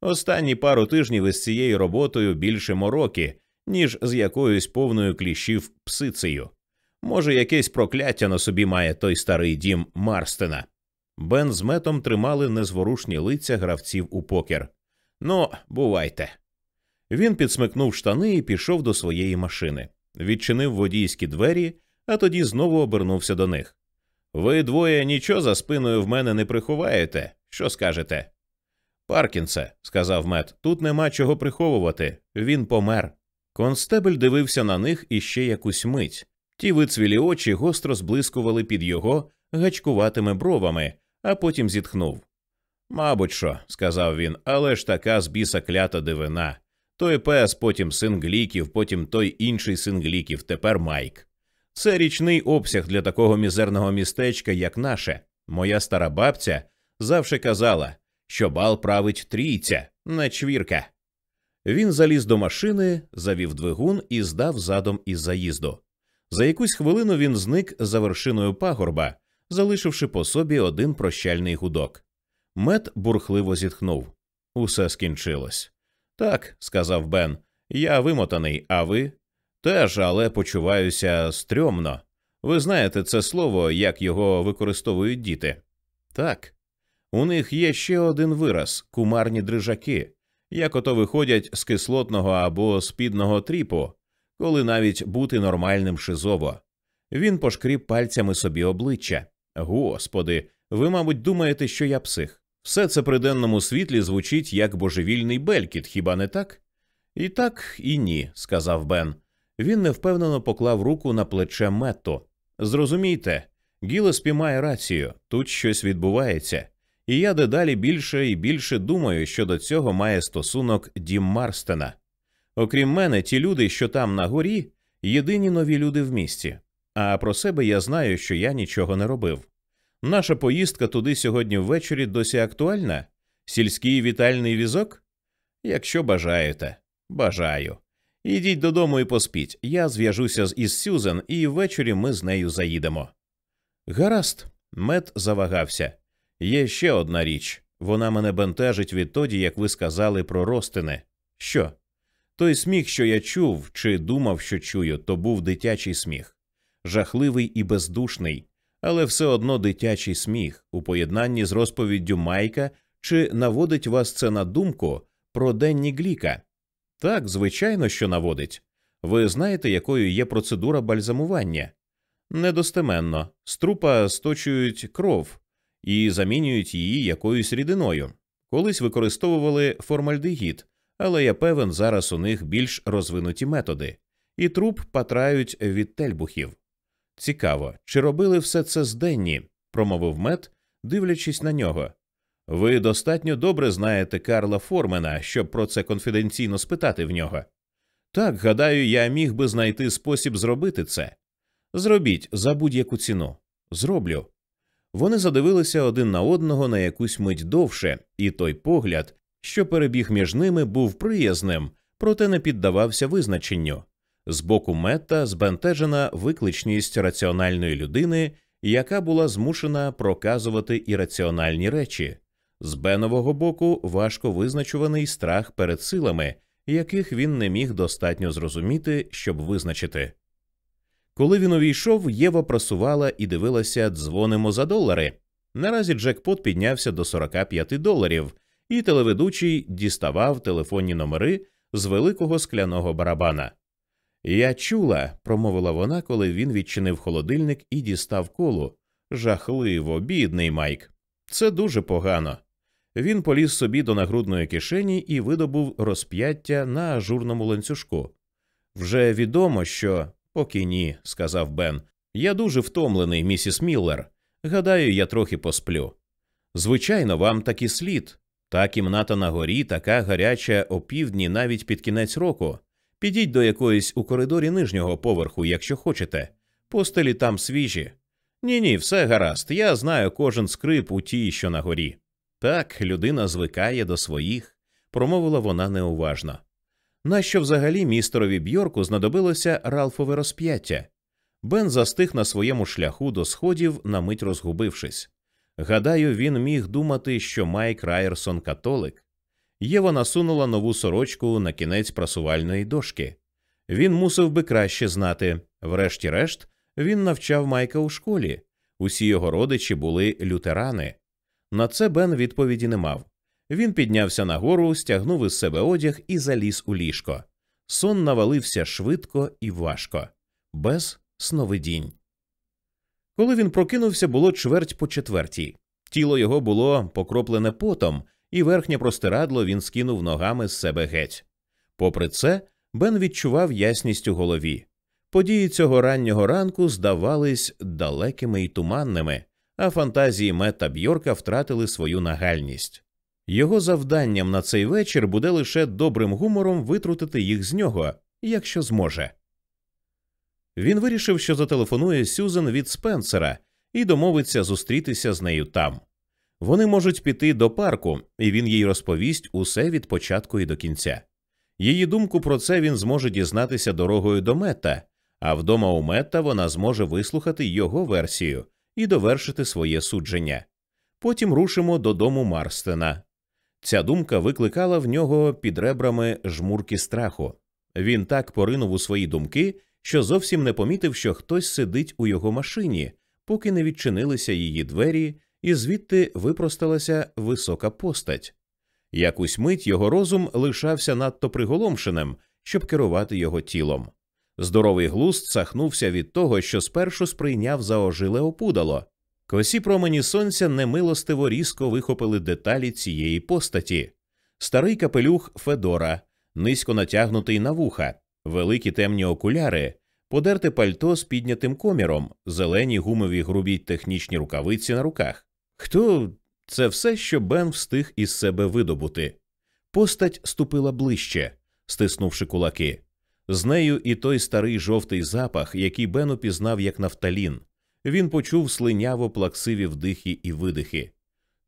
Останні пару тижнів із цією роботою більше мороки, ніж з якоюсь повною кліщів псицею. Може, якесь прокляття на собі має той старий дім Марстена. Бен з метом тримали незворушні лиця гравців у покер. Ну, бувайте. Він підсмикнув штани і пішов до своєї машини, відчинив водійські двері, а тоді знову обернувся до них. Ви двоє нічого за спиною в мене не приховаєте. Що скажете? Паркінсе, сказав мет, тут нема чого приховувати. Він помер. Констебель дивився на них іще якусь мить. Ті вицвілі очі гостро зблискували під його гачкуватими бровами, а потім зітхнув. Мабуть що, сказав він, але ж така з біса клята дивина. Той пес, потім син Гліків, потім той інший син Гліків, тепер Майк. Це річний обсяг для такого мізерного містечка, як наше. Моя стара бабця завше казала, що бал править трійця, не чвірка. Він заліз до машини, завів двигун і здав задом із заїзду. За якусь хвилину він зник за вершиною пагорба, залишивши по собі один прощальний гудок. Мет бурхливо зітхнув. Усе скінчилось. Так, сказав Бен, я вимотаний, а ви? Теж, але почуваюся стрьомно. Ви знаєте це слово, як його використовують діти? Так. У них є ще один вираз кумарні дрижаки, як ото виходять з кислотного або спідного тріпу, коли навіть бути нормальним шизово. Він пошкріб пальцями собі обличчя. Господи, ви, мабуть, думаєте, що я псих. Все це при денному світлі звучить як божевільний белькіт, хіба не так? І так, і ні, сказав Бен. Він невпевнено поклав руку на плече Метто. Зрозумійте, Гілеспі має рацію, тут щось відбувається, і я дедалі більше і більше думаю, що до цього має стосунок Дім Марстена. Окрім мене, ті люди, що там на горі, єдині нові люди в місті. А про себе я знаю, що я нічого не робив. Наша поїздка туди сьогодні ввечері досі актуальна? Сільський вітальний візок? Якщо бажаєте, бажаю. Ідіть додому і поспіть. Я зв'яжуся із Сюзен, і ввечері ми з нею заїдемо. Гаразд, мед завагався. Є ще одна річ вона мене бентежить відтоді, як ви сказали про ростини. Що? Той сміх, що я чув чи думав, що чую, то був дитячий сміх, жахливий і бездушний, але все одно дитячий сміх у поєднанні з розповіддю Майка чи наводить вас це на думку про Денні Гліка. Так, звичайно, що наводить. Ви знаєте, якою є процедура бальзамування? Недостеменно. З трупа сточують кров, і замінюють її якоюсь рідиною. Колись використовували формальдегід, але я певен, зараз у них більш розвинуті методи, і труп патрають від тельбухів. Цікаво, чи робили все це з Денні, промовив мед, дивлячись на нього. Ви достатньо добре знаєте Карла Формена, щоб про це конфіденційно спитати в нього. Так, гадаю, я міг би знайти спосіб зробити це. Зробіть за будь-яку ціну. Зроблю. Вони задивилися один на одного на якусь мить довше, і той погляд, що перебіг між ними, був приязним, проте не піддавався визначенню. З боку Метта збентежена викличність раціональної людини, яка була змушена проказувати ірраціональні речі, з Бенового боку важко визначуваний страх перед силами, яких він не міг достатньо зрозуміти, щоб визначити. Коли він увійшов, Єва просувала і дивилася дзвонимо за долари. Наразі Джекпот піднявся до 45 доларів, і телеведучий діставав телефонні номери з великого скляного барабана. Я чула, промовила вона, коли він відчинив холодильник і дістав колу. Жахливо, бідний Майк. Це дуже погано. Він поліз собі до нагрудної кишені і видобув розп'яття на ажурному ланцюжку. Вже відомо, що поки ні, сказав Бен. Я дуже втомлений, місіс Міллер. Гадаю, я трохи посплю. Звичайно, вам так і слід. Та кімната на горі така гаряча опівдні навіть під кінець року. Підіть до якоїсь у коридорі нижнього поверху, якщо хочете. Постелі там свіжі. Ні, ні, все гаразд. Я знаю кожен скрип у тій, що на горі. Так, людина звикає до своїх, промовила вона неуважно. Нащо взагалі містерові Бьорку знадобилося Ралфове розп'яття? Бен застиг на своєму шляху до сходів, на мить розгубившись. Гадаю, він міг думати, що Майк Райерсон католик. Єва насунула нову сорочку на кінець прасувальної дошки. Він мусив би краще знати. Врешті-решт, він навчав Майка у школі. Усі його родичі були лютерани. На це Бен відповіді не мав. Він піднявся нагору, стягнув із себе одяг і заліз у ліжко. Сон навалився швидко і важко, без сновидінь. Коли він прокинувся, було чверть по четвертій. Тіло його було покроплене потом, і верхнє простирадло він скинув ногами з себе геть. Попри це, Бен відчував ясність у голові. Події цього раннього ранку здавались далекими і туманними, а фантазії Мета Бьорка втратили свою нагальність. Його завданням на цей вечір буде лише добрим гумором витрутити їх з нього, якщо зможе. Він вирішив, що зателефонує Сюзен від Спенсера і домовиться зустрітися з нею там. Вони можуть піти до парку, і він їй розповість усе від початку і до кінця. Її думку про це він зможе дізнатися дорогою до Мета, а вдома у Мета вона зможе вислухати його версію і довершити своє судження. Потім рушимо додому Марстена. Ця думка викликала в нього під ребрами жмурки страху. Він так поринув у свої думки, що зовсім не помітив, що хтось сидить у його машині, поки не відчинилися її двері, і звідти випросталася висока постать. Якусь мить його розум лишався надто приголомшеним, щоб керувати його тілом. Здоровий глузд сахнувся від того, що спершу сприйняв за ожиле опудало. Косі промені сонця немилостиво різко вихопили деталі цієї постаті. Старий капелюх Федора, низько натягнутий на вуха, великі темні окуляри, подерте пальто з піднятим коміром, зелені гумові грубі технічні рукавиці на руках. Хто це все, що Бен встиг із себе видобути? Постать ступила ближче, стиснувши кулаки. З нею і той старий жовтий запах, який Бен упізнав як нафталін. Він почув слиняво плаксиві вдихи і видихи.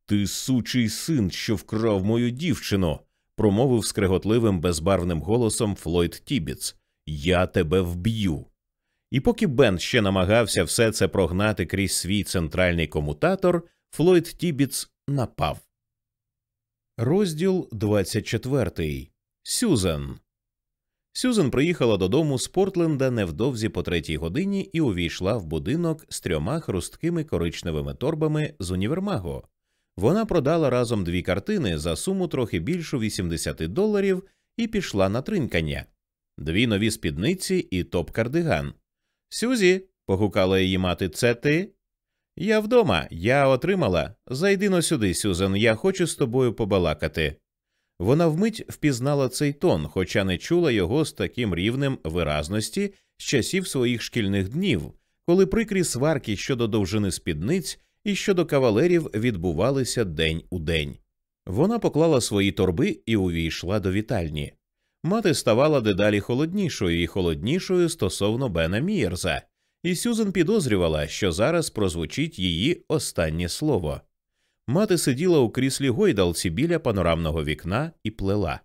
Ти сучий син, що вкрав мою дівчину, промовив скреготливим безбарвним голосом Флойд Тібіц. Я тебе вб'ю. І поки Бен ще намагався все це прогнати крізь свій центральний комутатор, Флойд Тібіц напав. Розділ 24. Сюзан. Сюзан приїхала додому з Портленда невдовзі по третій годині і увійшла в будинок з трьома хрусткими коричневими торбами з універмагу. Вона продала разом дві картини за суму трохи більшу 80 доларів і пішла на тринкання, дві нові спідниці і топ кардиган. Сюзі, погукала її мати, це ти? Я вдома, я отримала. Зайди но сюди, Сюзан, я хочу з тобою побалакати. Вона вмить впізнала цей тон, хоча не чула його з таким рівнем виразності з часів своїх шкільних днів, коли прикрі сварки щодо довжини спідниць і щодо кавалерів відбувалися день у день. Вона поклала свої торби і увійшла до вітальні. Мати ставала дедалі холоднішою і холоднішою стосовно Бена Мієрза, і Сюзен підозрювала, що зараз прозвучить її останнє слово. Мати сиділа у кріслі гойдалці біля панорамного вікна і плела.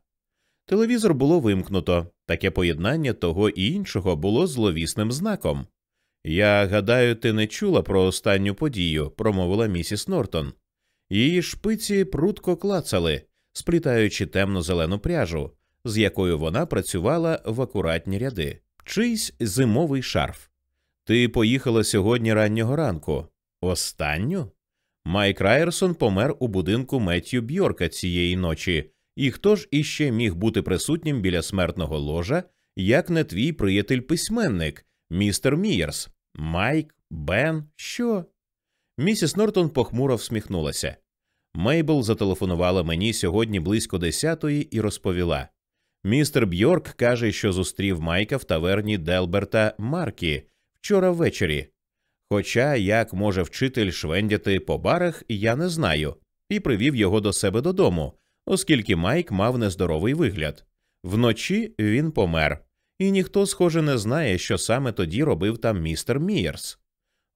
Телевізор було вимкнуто, таке поєднання того і іншого було зловісним знаком. Я гадаю, ти не чула про останню подію, промовила місіс Нортон. Її шпиці прутко клацали, сплітаючи темно зелену пряжу, з якою вона працювала в акуратні ряди, чийсь зимовий шарф. Ти поїхала сьогодні раннього ранку. Останню? Майк Райерсон помер у будинку Меттью Бьорка цієї ночі, і хто ж іще міг бути присутнім біля смертного ложа, як не твій приятель письменник, містер Мієрс? Майк, Бен, що? Місіс Нортон похмуро всміхнулася. Мейбл зателефонувала мені сьогодні близько десятої і розповіла. Містер Бьорк каже, що зустрів Майка в таверні Делберта Маркі вчора ввечері. Хоча як може вчитель швендяти по барах, я не знаю, і привів його до себе додому, оскільки Майк мав нездоровий вигляд. Вночі він помер, і ніхто, схоже, не знає, що саме тоді робив там містер Мієрс.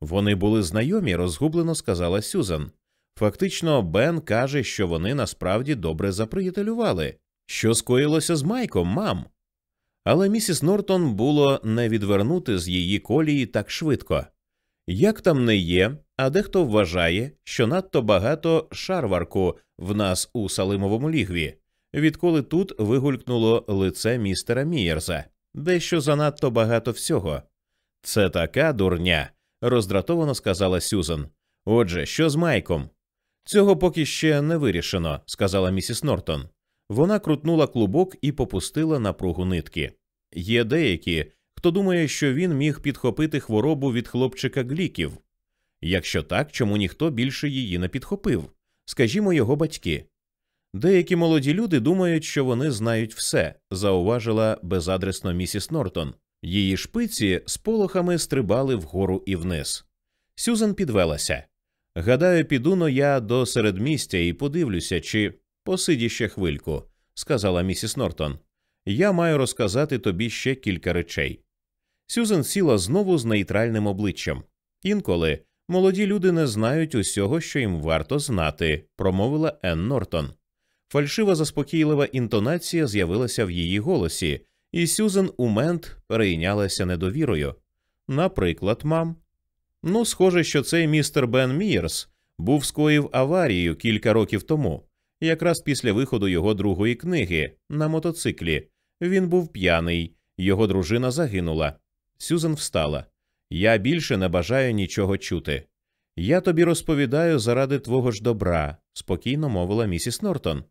Вони були знайомі, розгублено сказала Сюзан. Фактично, Бен каже, що вони насправді добре заприятелювали. Що скоїлося з Майком, мам? Але місіс Нортон було не відвернути з її колії так швидко. Як там не є, а дехто вважає, що надто багато шарварку в нас у Салимовому лігві, відколи тут вигулькнуло лице містера Мієрза, дещо занадто багато всього. Це така дурня, роздратовано сказала Сюзан. Отже, що з Майком? Цього поки ще не вирішено, сказала місіс Нортон. Вона крутнула клубок і попустила напругу нитки. Є деякі, хто думає, що він міг підхопити хворобу від хлопчика гліків. Якщо так, чому ніхто більше її не підхопив? Скажімо, його батьки. Деякі молоді люди думають, що вони знають все, зауважила безадресно місіс Нортон. Її шпиці з полохами стрибали вгору і вниз. Сюзан підвелася. Гадаю, піду но я до середмістя і подивлюся, чи посиді ще хвильку, сказала місіс Нортон. Я маю розказати тобі ще кілька речей. Сюзан сіла знову з нейтральним обличчям. Інколи молоді люди не знають усього, що їм варто знати, промовила Енн Нортон. Фальшива заспокійлива інтонація з'явилася в її голосі, і Сюзан у мент перейнялася недовірою. Наприклад, мам. Ну, схоже, що цей містер Бен Мієрс був скоїв аварію кілька років тому, якраз після виходу його другої книги на мотоциклі. Він був п'яний, його дружина загинула. Сюзан встала. Я більше не бажаю нічого чути. Я тобі розповідаю заради твого ж добра, спокійно мовила місіс Нортон.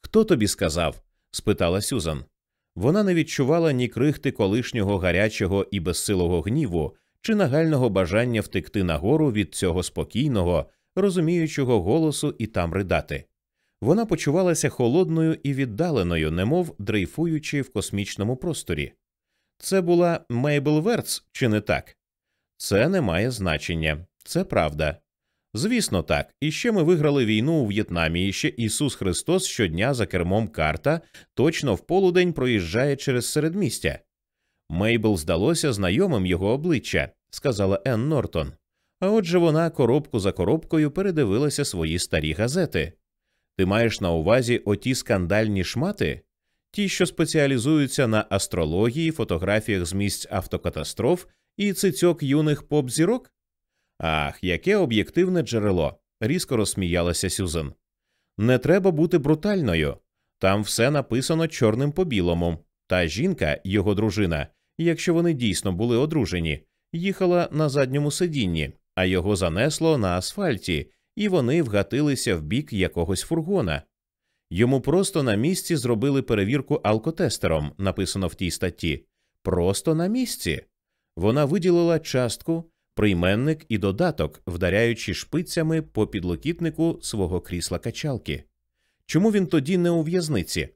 Хто тобі сказав? спитала Сюзан. Вона не відчувала ні крихти колишнього гарячого і безсилого гніву чи нагального бажання втекти нагору від цього спокійного, розуміючого голосу і там ридати. Вона почувалася холодною і віддаленою, немов дрейфуючи в космічному просторі. Це була Мейбл Верц, чи не так? Це не має значення, це правда. Звісно, так. І ще ми виграли війну у В'єтнамі, і ще Ісус Христос щодня за кермом карта точно в полудень проїжджає через середмістя. Мейбл здалося знайомим його обличчя, сказала Енн Нортон. А отже вона коробку за коробкою передивилася свої старі газети. Ти маєш на увазі оті скандальні шмати? Ті, що спеціалізуються на астрології, фотографіях з місць автокатастроф і цицьок юних поп-зірок? Ах, яке об'єктивне джерело, різко розсміялася Сюзан. Не треба бути брутальною. Там все написано чорним по білому. Та жінка, його дружина, якщо вони дійсно були одружені, їхала на задньому сидінні, а його занесло на асфальті, і вони вгатилися в бік якогось фургона. Йому просто на місці зробили перевірку алкотестером, написано в тій статті. Просто на місці. Вона виділила частку, прийменник і додаток, вдаряючи шпицями по підлокітнику свого крісла качалки. Чому він тоді не у в'язниці?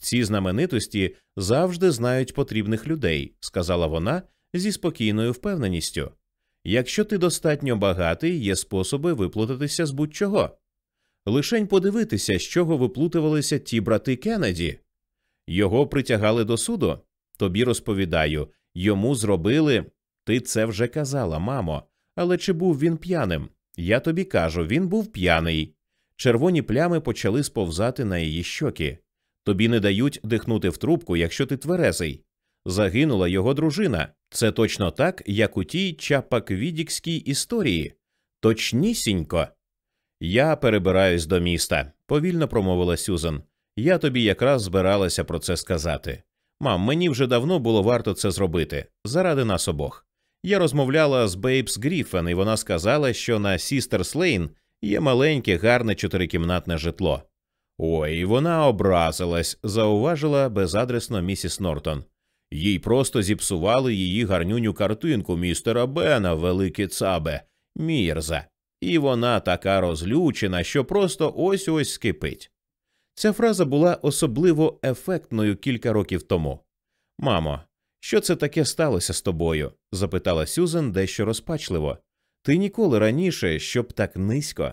Ці знаменитості завжди знають потрібних людей, сказала вона зі спокійною впевненістю. Якщо ти достатньо багатий, є способи виплутатися з будь-чого. Лишень подивитися, з чого виплутувалися ті брати Кеннеді. Його притягали до суду. Тобі розповідаю, йому зробили. Ти це вже казала, мамо. Але чи був він п'яним? Я тобі кажу, він був п'яний. Червоні плями почали сповзати на її щоки. Тобі не дають дихнути в трубку, якщо ти тверезий. Загинула його дружина. Це точно так, як у тій чапаквідікській історії. Точнісінько. Я перебираюсь до міста, повільно промовила Сюзан. Я тобі якраз збиралася про це сказати. Мам, мені вже давно було варто це зробити заради нас обох. Я розмовляла з Бейбс Гріфен, і вона сказала, що на Сістерс Лейн є маленьке, гарне чотирикімнатне житло. Ой, вона образилась, зауважила безадресно місіс Нортон. Їй просто зіпсували її гарнюню картинку містера Бена, велике цабе, мірза, і вона така розлючена, що просто ось ось скипить. Ця фраза була особливо ефектною кілька років тому. Мамо, що це таке сталося з тобою? запитала Сюзен дещо розпачливо. Ти ніколи раніше, щоб так низько.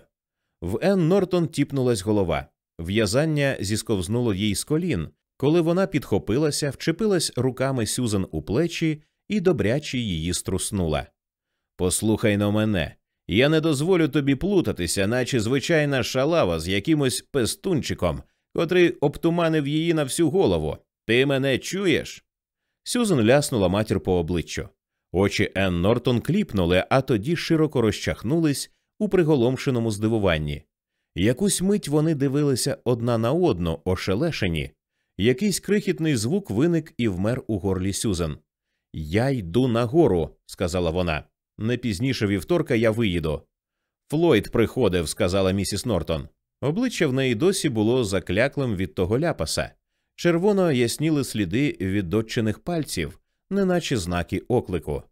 В Енн Нортон тіпнулась голова. В'язання зісковзнуло їй з колін, коли вона підхопилася, вчепилась руками Сюзан у плечі і добряче її струснула. Послухай на мене, я не дозволю тобі плутатися, наче звичайна шалава з якимось пестунчиком, котрий обтуманив її на всю голову. Ти мене чуєш? Сюзан ляснула матір по обличчю. Очі Енн Нортон кліпнули, а тоді широко розчахнулись у приголомшеному здивуванні. Якусь мить вони дивилися одна на одну, ошелешені. Якийсь крихітний звук виник і вмер у горлі Сюзан. Я йду нагору, сказала вона. Не пізніше вівторка я виїду. Флойд приходив, сказала місіс Нортон. Обличчя в неї досі було закляклим від того ляпаса. Червоно ясніли сліди від дочиних пальців, неначе знаки оклику.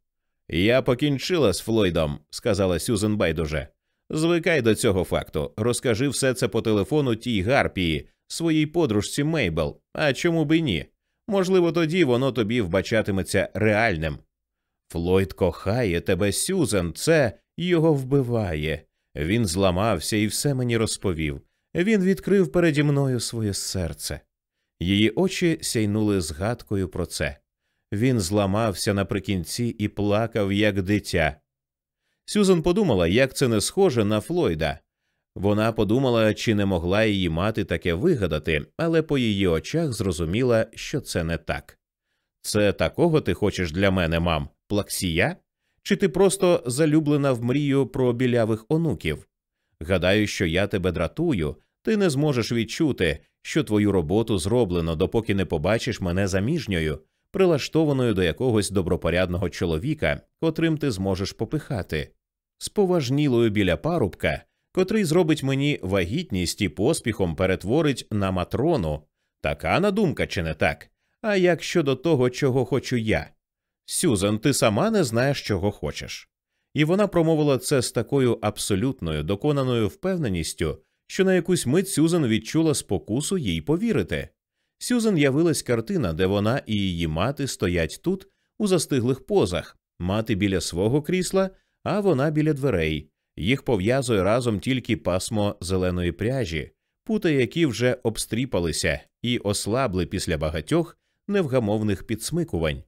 Я покінчила з Флойдом, сказала Сюзен байдуже. Звикай до цього факту. Розкажи все це по телефону тій гарпії, своїй подружці Мейбл. А чому би ні? Можливо, тоді воно тобі вбачатиметься реальним. Флойд кохає тебе, Сюзен, це його вбиває. Він зламався і все мені розповів. Він відкрив переді мною своє серце. Її очі сяйнули згадкою про це. Він зламався наприкінці і плакав, як дитя. Сюзан подумала, як це не схоже на Флойда. Вона подумала, чи не могла її мати таке вигадати, але по її очах зрозуміла, що це не так. Це такого ти хочеш для мене, мам, плаксія? Чи ти просто залюблена в мрію про білявих онуків? Гадаю, що я тебе дратую, ти не зможеш відчути, що твою роботу зроблено, допоки не побачиш мене заміжньою, прилаштованою до якогось добропорядного чоловіка, котрим ти зможеш попихати, споважнілою біля парубка, котрий зробить мені вагітність і поспіхом перетворить на матрону. Така надумка, чи не так? А як щодо того, чого хочу я? Сюзан, ти сама не знаєш, чого хочеш. І вона промовила це з такою абсолютною доконаною впевненістю, що на якусь мить Сюзан відчула спокусу їй повірити. Сюзан явилась картина, де вона і її мати стоять тут, у застиглих позах, мати біля свого крісла, а вона біля дверей. Їх пов'язує разом тільки пасмо зеленої пряжі, пути, які вже обстріпалися і ослабли після багатьох невгамовних підсмикувань.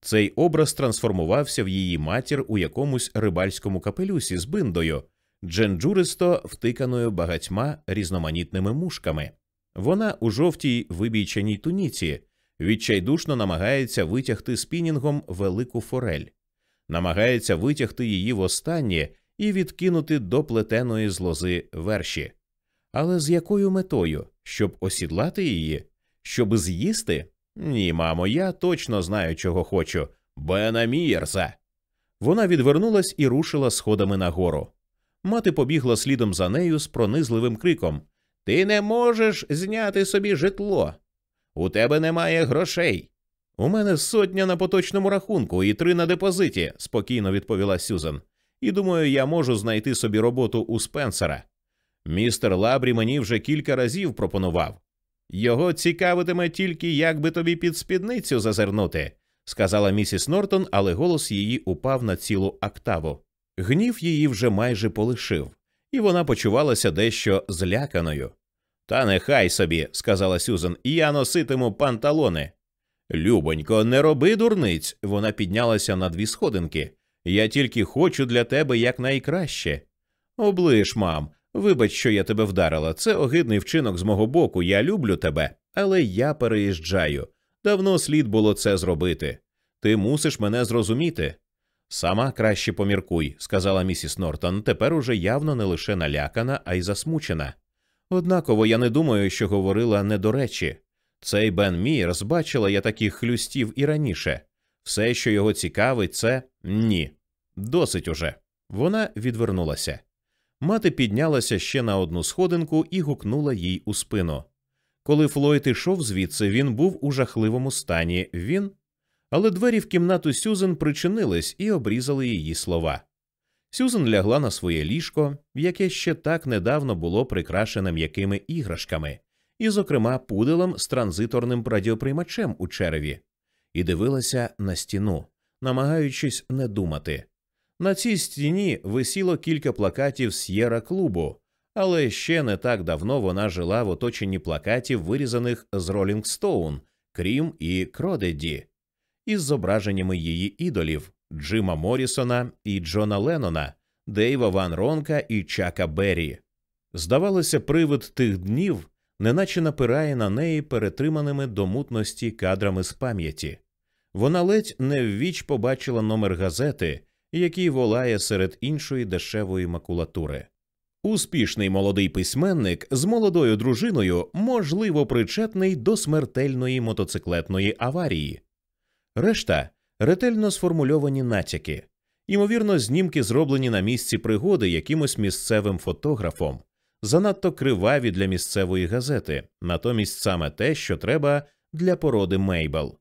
Цей образ трансформувався в її матір у якомусь рибальському капелюсі з биндою, дженджуристо втиканою багатьма різноманітними мушками. Вона у жовтій вибійчаній туніці відчайдушно намагається витягти спінінгом велику форель, намагається витягти її востаннє і відкинути до плетеної з лози верші. Але з якою метою? Щоб осідлати її? Щоб з'їсти? Ні, мамо, я точно знаю, чого хочу. Бена Мієрса. Вона відвернулась і рушила сходами нагору. Мати побігла слідом за нею з пронизливим криком Ти не можеш зняти собі житло. У тебе немає грошей. У мене сотня на поточному рахунку і три на депозиті, спокійно відповіла Сюзан. І думаю, я можу знайти собі роботу у Спенсера. Містер Лабрі мені вже кілька разів пропонував. Його цікавитиме тільки, як би тобі під спідницю зазирнути, сказала місіс Нортон, але голос її упав на цілу октаву. Гнів її вже майже полишив, і вона почувалася дещо зляканою. Та нехай собі, сказала Сюзан, я носитиму панталони. Любонько, не роби дурниць. Вона піднялася на дві сходинки. Я тільки хочу для тебе якнайкраще. Оближ, мам, вибач, що я тебе вдарила. Це огидний вчинок з мого боку. Я люблю тебе, але я переїжджаю. Давно слід було це зробити. Ти мусиш мене зрозуміти. Сама краще поміркуй, сказала місіс Нортон, тепер уже явно не лише налякана, а й засмучена. Однаково я не думаю, що говорила не до речі. Цей Бен Мірс бачила я таких хлюстів і раніше. Все, що його цікавить, це ні. Досить уже. Вона відвернулася. Мати піднялася ще на одну сходинку і гукнула їй у спину. Коли Флойд ішов звідси, він був у жахливому стані. Він. Але двері в кімнату Сюзен причинились і обрізали її слова. Сюзен лягла на своє ліжко, яке ще так недавно було прикрашене м'якими іграшками, і, зокрема, пуделем з транзиторним радіоприймачем у череві, і дивилася на стіну, намагаючись не думати. На цій стіні висіло кілька плакатів С'єра клубу, але ще не так давно вона жила в оточенні плакатів, вирізаних з Ролінг Стоун, Крім і Кродеді, із зображеннями її ідолів Джима Морісона і Джона Леннона, Дейва Ван Ронка і Чака Беррі. Здавалося, привид тих днів неначе напирає на неї перетриманими до мутності кадрами з пам'яті. Вона ледь не ввіч побачила номер газети, який волає серед іншої дешевої макулатури. Успішний молодий письменник з молодою дружиною, можливо, причетний до смертельної мотоциклетної аварії. Решта ретельно сформульовані натяки, ймовірно, знімки зроблені на місці пригоди якимось місцевим фотографом, занадто криваві для місцевої газети, натомість саме те, що треба для породи Мейбл.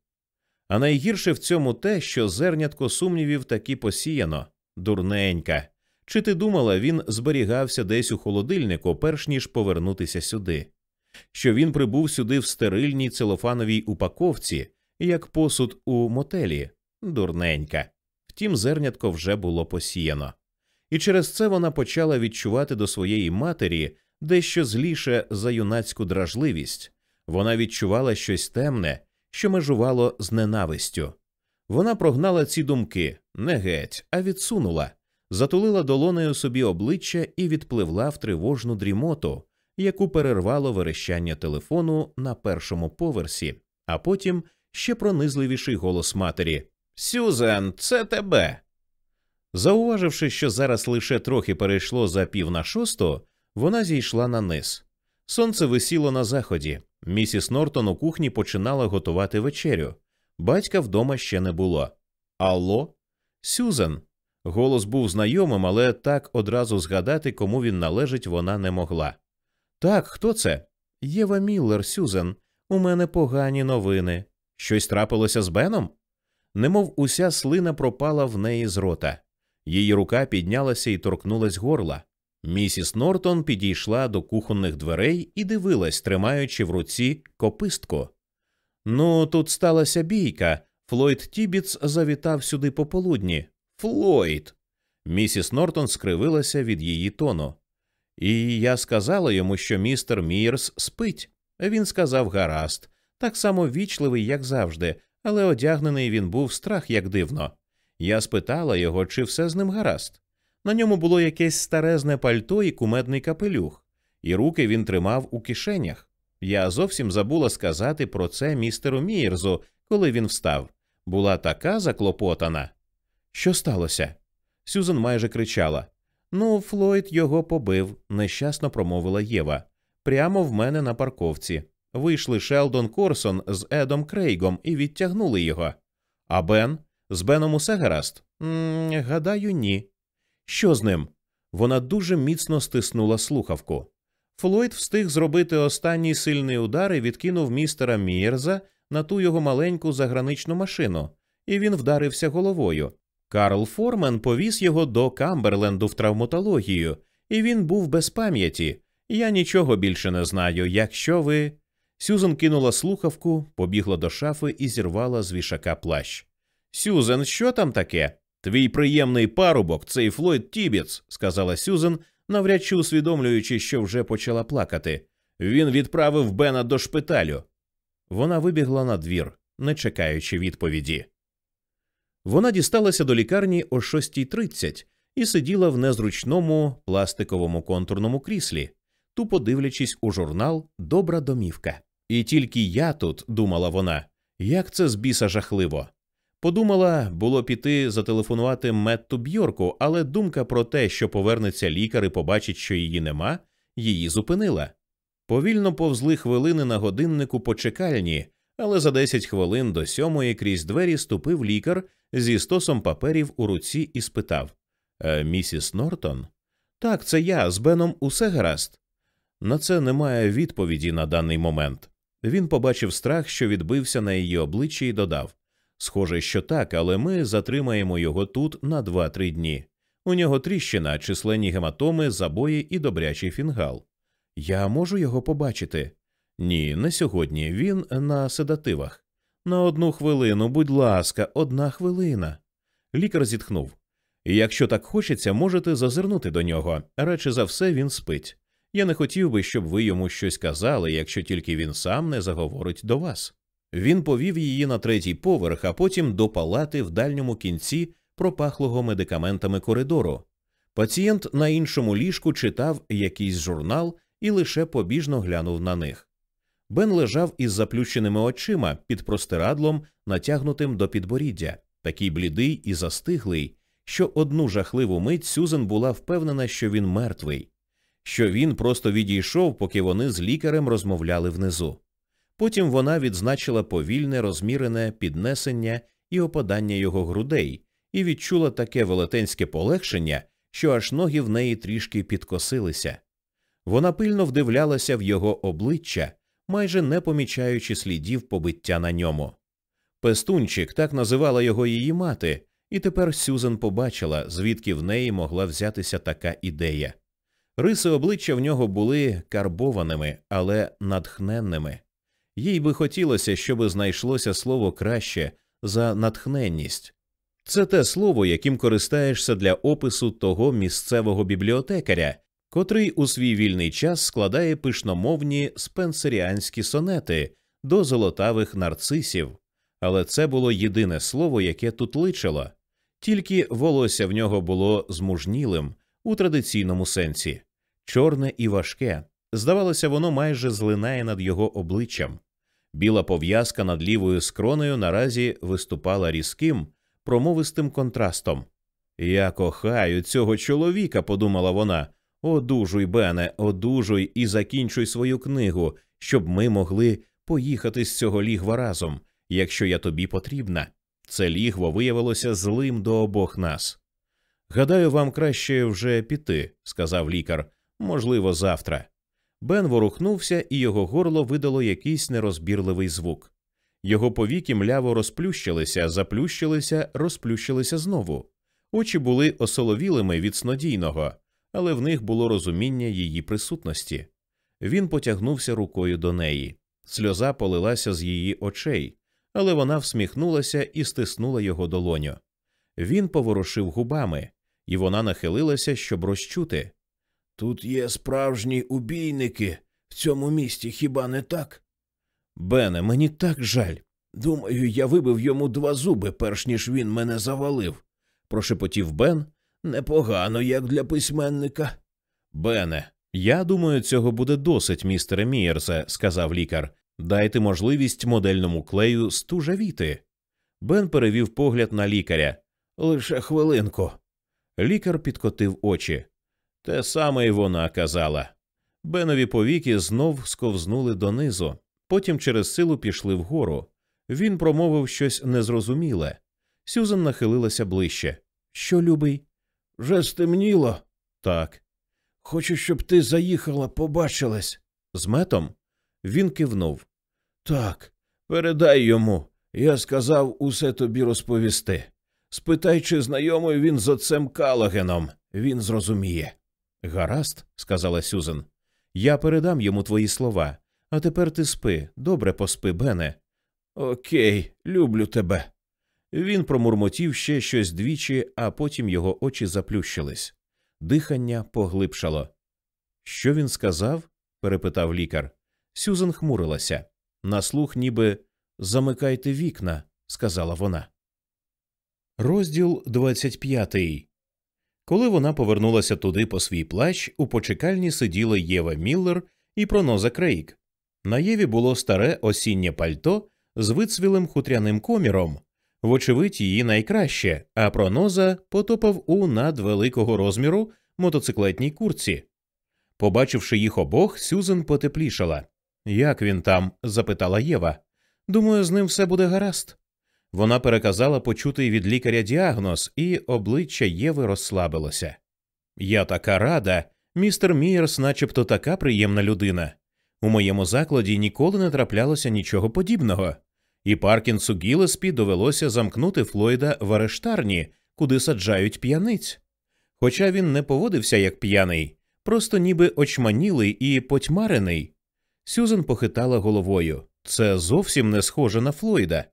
А найгірше в цьому те, що зернятко сумнівів таки посіяно, дурненька. Чи ти думала, він зберігався десь у холодильнику, перш ніж повернутися сюди? Що він прибув сюди в стерильній целофановій упаковці, як посуд у мотелі, дурненька. Втім, зернятко вже було посіяно. І через це вона почала відчувати до своєї матері дещо зліше за юнацьку дражливість. Вона відчувала щось темне, що межувало з ненавистю. Вона прогнала ці думки не геть, а відсунула, затулила долонею собі обличчя і відпливла в тривожну дрімоту, яку перервало верещання телефону на першому поверсі, а потім ще пронизливіший голос матері Сюзен, це тебе. Зауваживши, що зараз лише трохи перейшло за пів на шосту, вона зійшла на низ. Сонце висіло на заході. Місіс Нортон у кухні починала готувати вечерю. Батька вдома ще не було. Алло? Сюзен. Голос був знайомим, але так одразу згадати, кому він належить, вона не могла. Так, хто це? Єва Міллер, Сюзен. У мене погані новини. Щось трапилося з Беном? Немов уся слина пропала в неї з рота. Її рука піднялася і торкнулась горла. Місіс Нортон підійшла до кухонних дверей і дивилась, тримаючи в руці копистку. Ну, тут сталася бійка. Флойд Тібітс завітав сюди пополудні. Флойд. Місіс Нортон скривилася від її тону. І я сказала йому, що містер Мірс спить. Він сказав гаразд, так само вічливий, як завжди, але одягнений він був страх як дивно. Я спитала його, чи все з ним гаразд. На ньому було якесь старезне пальто і кумедний капелюх, і руки він тримав у кишенях. Я зовсім забула сказати про це містеру Мірзу, коли він встав. Була така заклопотана. Що сталося? Сюзан майже кричала. Ну, Флойд його побив, нещасно промовила Єва. Прямо в мене на парковці. Вийшли Шелдон Корсон з Едом Крейгом і відтягнули його. А Бен? З Беном усе гаразд? Гадаю, ні. Що з ним? Вона дуже міцно стиснула слухавку. Флойд встиг зробити останній сильний удар і відкинув містера Мірза на ту його маленьку заграничну машину, і він вдарився головою. Карл Формен повіз його до Камберленду в травматологію, і він був без пам'яті. Я нічого більше не знаю. Якщо ви. Сюзан кинула слухавку, побігла до шафи і зірвала з вішака плащ. Сюзан, що там таке? Твій приємний парубок, цей Флойд Тібіц, сказала Сюзан, навряд чи усвідомлюючи, що вже почала плакати. Він відправив Бена до шпиталю. Вона вибігла на двір, не чекаючи відповіді. Вона дісталася до лікарні о 6.30 і сиділа в незручному пластиковому контурному кріслі, тупо дивлячись у журнал Добра домівка. І тільки я тут, думала вона, як це з біса жахливо. Подумала, було піти зателефонувати Метту Бьорку, але думка про те, що повернеться лікар і побачить, що її нема, її зупинила. Повільно повзли хвилини на годиннику по чекальні, але за десять хвилин до сьомої крізь двері ступив лікар зі стосом паперів у руці і спитав «Е, Місіс Нортон? Так, це я, з Беном усе гаразд. На це немає відповіді на даний момент. Він побачив страх, що відбився на її обличчі, і додав Схоже, що так, але ми затримаємо його тут на два-три дні. У нього тріщина, численні гематоми, забої і добрячий фінгал. Я можу його побачити? Ні, не сьогодні. Він на седативах. На одну хвилину, будь ласка, одна хвилина. Лікар зітхнув. Якщо так хочеться, можете зазирнути до нього. Радше за все він спить. Я не хотів би, щоб ви йому щось казали, якщо тільки він сам не заговорить до вас. Він повів її на третій поверх, а потім до палати в дальньому кінці пропахлого медикаментами коридору. Пацієнт на іншому ліжку читав якийсь журнал і лише побіжно глянув на них. Бен лежав із заплющеними очима під простирадлом, натягнутим до підборіддя, такий блідий і застиглий, що одну жахливу мить Сюзен була впевнена, що він мертвий, що він просто відійшов, поки вони з лікарем розмовляли внизу. Потім вона відзначила повільне, розмірене піднесення і опадання його грудей, і відчула таке велетенське полегшення, що аж ноги в неї трішки підкосилися. Вона пильно вдивлялася в його обличчя, майже не помічаючи слідів побиття на ньому. Пестунчик так називала його її мати, і тепер Сюзен побачила, звідки в неї могла взятися така ідея. Риси обличчя в нього були карбованими, але натхненними. Їй би хотілося, щоби знайшлося слово краще за натхненність. Це те слово, яким користаєшся для опису того місцевого бібліотекаря, котрий у свій вільний час складає пишномовні спенсеріанські сонети до золотавих нарцисів, але це було єдине слово, яке тут личило, тільки волосся в нього було змужнілим у традиційному сенсі, чорне і важке. Здавалося, воно майже злинає над його обличчям. Біла пов'язка над лівою скронею наразі виступала різким, промовистим контрастом. Я кохаю цього чоловіка, подумала вона. Одужуй, Бене, одужуй і закінчуй свою книгу, щоб ми могли поїхати з цього лігва разом, якщо я тобі потрібна. Це лігво виявилося злим до обох нас. Гадаю, вам краще вже піти, сказав лікар, можливо, завтра. Бен ворухнувся, і його горло видало якийсь нерозбірливий звук. Його повіки мляво розплющилися, заплющилися, розплющилися знову. Очі були осоловілими від снодійного, але в них було розуміння її присутності. Він потягнувся рукою до неї. Сльоза полилася з її очей, але вона всміхнулася і стиснула його долоню. Він поворушив губами, і вона нахилилася, щоб розчути. Тут є справжні убійники в цьому місті, хіба не так? Бене, мені так жаль. Думаю, я вибив йому два зуби, перш ніж він мене завалив, прошепотів Бен. Непогано, як для письменника. Бене, я думаю, цього буде досить, містере Мієрсе, сказав лікар. Дайте можливість модельному клею стужавіти. Бен перевів погляд на лікаря. Лише хвилинку. Лікар підкотив очі. Те саме й вона казала. Бенові повіки знов сковзнули донизу, потім через силу пішли вгору. Він промовив щось незрозуміле. Сюзан нахилилася ближче. Що, любий? Вже стемніло. Так. Хочу, щоб ти заїхала, побачилась. З метом? Він кивнув. Так, передай йому. Я сказав усе тобі розповісти. Спитай, чи знайомий він з отцем Калагеном. Він зрозуміє. Гаразд, сказала Сюзен. Я передам йому твої слова. А тепер ти спи, добре поспи, Бене. Окей, люблю тебе. Він промурмотів ще щось двічі, а потім його очі заплющились. Дихання поглибшало. Що він сказав? перепитав лікар. Сюзан хмурилася. На слух, ніби замикайте вікна, сказала вона. Розділ 25. Коли вона повернулася туди по свій плащ, у почекальні сиділи Єва Міллер і проноза Крейг. На Єві було старе осіннє пальто з вицвілим хутряним коміром, вочевидь, її найкраще, а проноза потопав у надвеликого розміру мотоциклетній курці. Побачивши їх обох, Сюзен потеплішала. Як він там? запитала Єва. Думаю, з ним все буде гаразд. Вона переказала почутий від лікаря діагноз, і обличчя Єви розслабилося. Я така рада, містер Мієрс, начебто така приємна людина. У моєму закладі ніколи не траплялося нічого подібного, і Паркінсу Гілеспі довелося замкнути Флойда в арештарні, куди саджають п'яниць. Хоча він не поводився як п'яний, просто ніби очманілий і потьмарений. Сюзен похитала головою. Це зовсім не схоже на Флойда.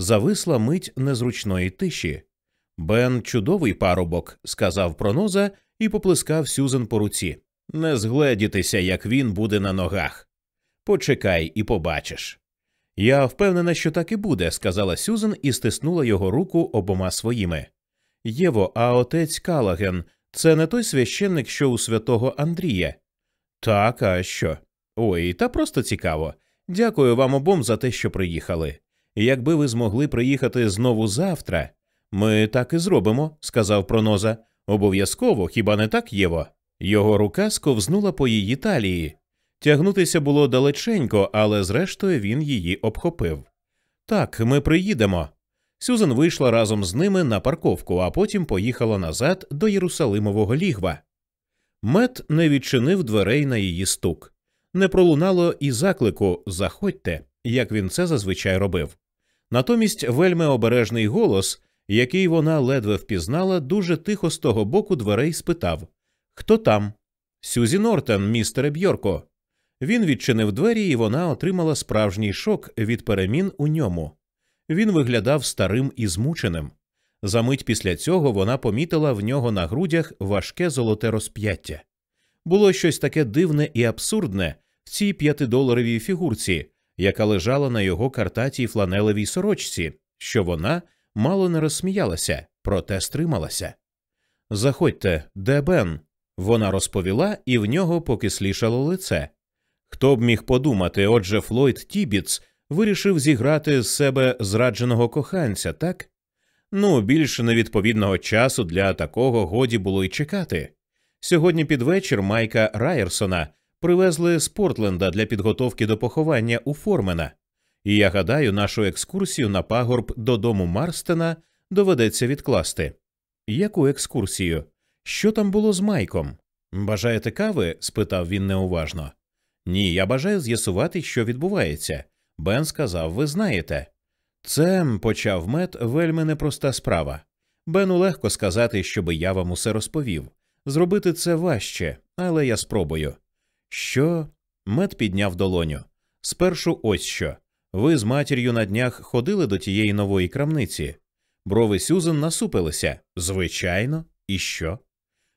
Зависла мить незручної тиші. Бен чудовий парубок, сказав проноза і поплескав Сюзен по руці. Не згледітися, як він буде на ногах. Почекай і побачиш. Я впевнена, що так і буде, сказала Сюзен і стиснула його руку обома своїми. Єво, а отець Калаген це не той священник, що у святого Андрія. Так, а що? Ой, та просто цікаво. Дякую вам обом за те, що приїхали. Якби ви змогли приїхати знову завтра, ми так і зробимо, сказав проноза. Обов'язково, хіба не так, Єво? Його рука сковзнула по її талії. Тягнутися було далеченько, але зрештою він її обхопив. Так, ми приїдемо. Сюзан вийшла разом з ними на парковку, а потім поїхала назад до Єрусалимового лігва. Мет не відчинив дверей на її стук. Не пролунало і заклику Заходьте, як він це зазвичай робив. Натомість вельми обережний голос, який вона ледве впізнала, дуже тихо з того боку дверей спитав Хто там? Сюзі Нортон, містере Бьорко. Він відчинив двері, і вона отримала справжній шок від перемін у ньому. Він виглядав старим і змученим. Замить після цього вона помітила в нього на грудях важке золоте розп'яття. Було щось таке дивне і абсурдне в цій п'ятидоларовій фігурці, яка лежала на його картатій фланелевій сорочці, що вона мало не розсміялася, проте стрималася. Заходьте, де Бен? Вона розповіла, і в нього покислішало лице. Хто б міг подумати, отже, Флойд Тібіц вирішив зіграти з себе зрадженого коханця, так? Ну, більше невідповідного часу для такого годі було й чекати. Сьогодні під вечір Майка Райерсона привезли з Портленда для підготовки до поховання у Формена, і я гадаю, нашу екскурсію на пагорб додому Марстена доведеться відкласти. Яку екскурсію? Що там було з Майком? Бажаєте кави? спитав він неуважно. Ні, я бажаю з'ясувати, що відбувається. Бен сказав, ви знаєте. Це, почав мед, вельми непроста справа. Бену легко сказати, щоби я вам усе розповів. Зробити це важче, але я спробую. Що? Мед підняв долоню. Спершу ось що. Ви з матір'ю на днях ходили до тієї нової крамниці. Брови Сюзен насупилися. Звичайно, і що?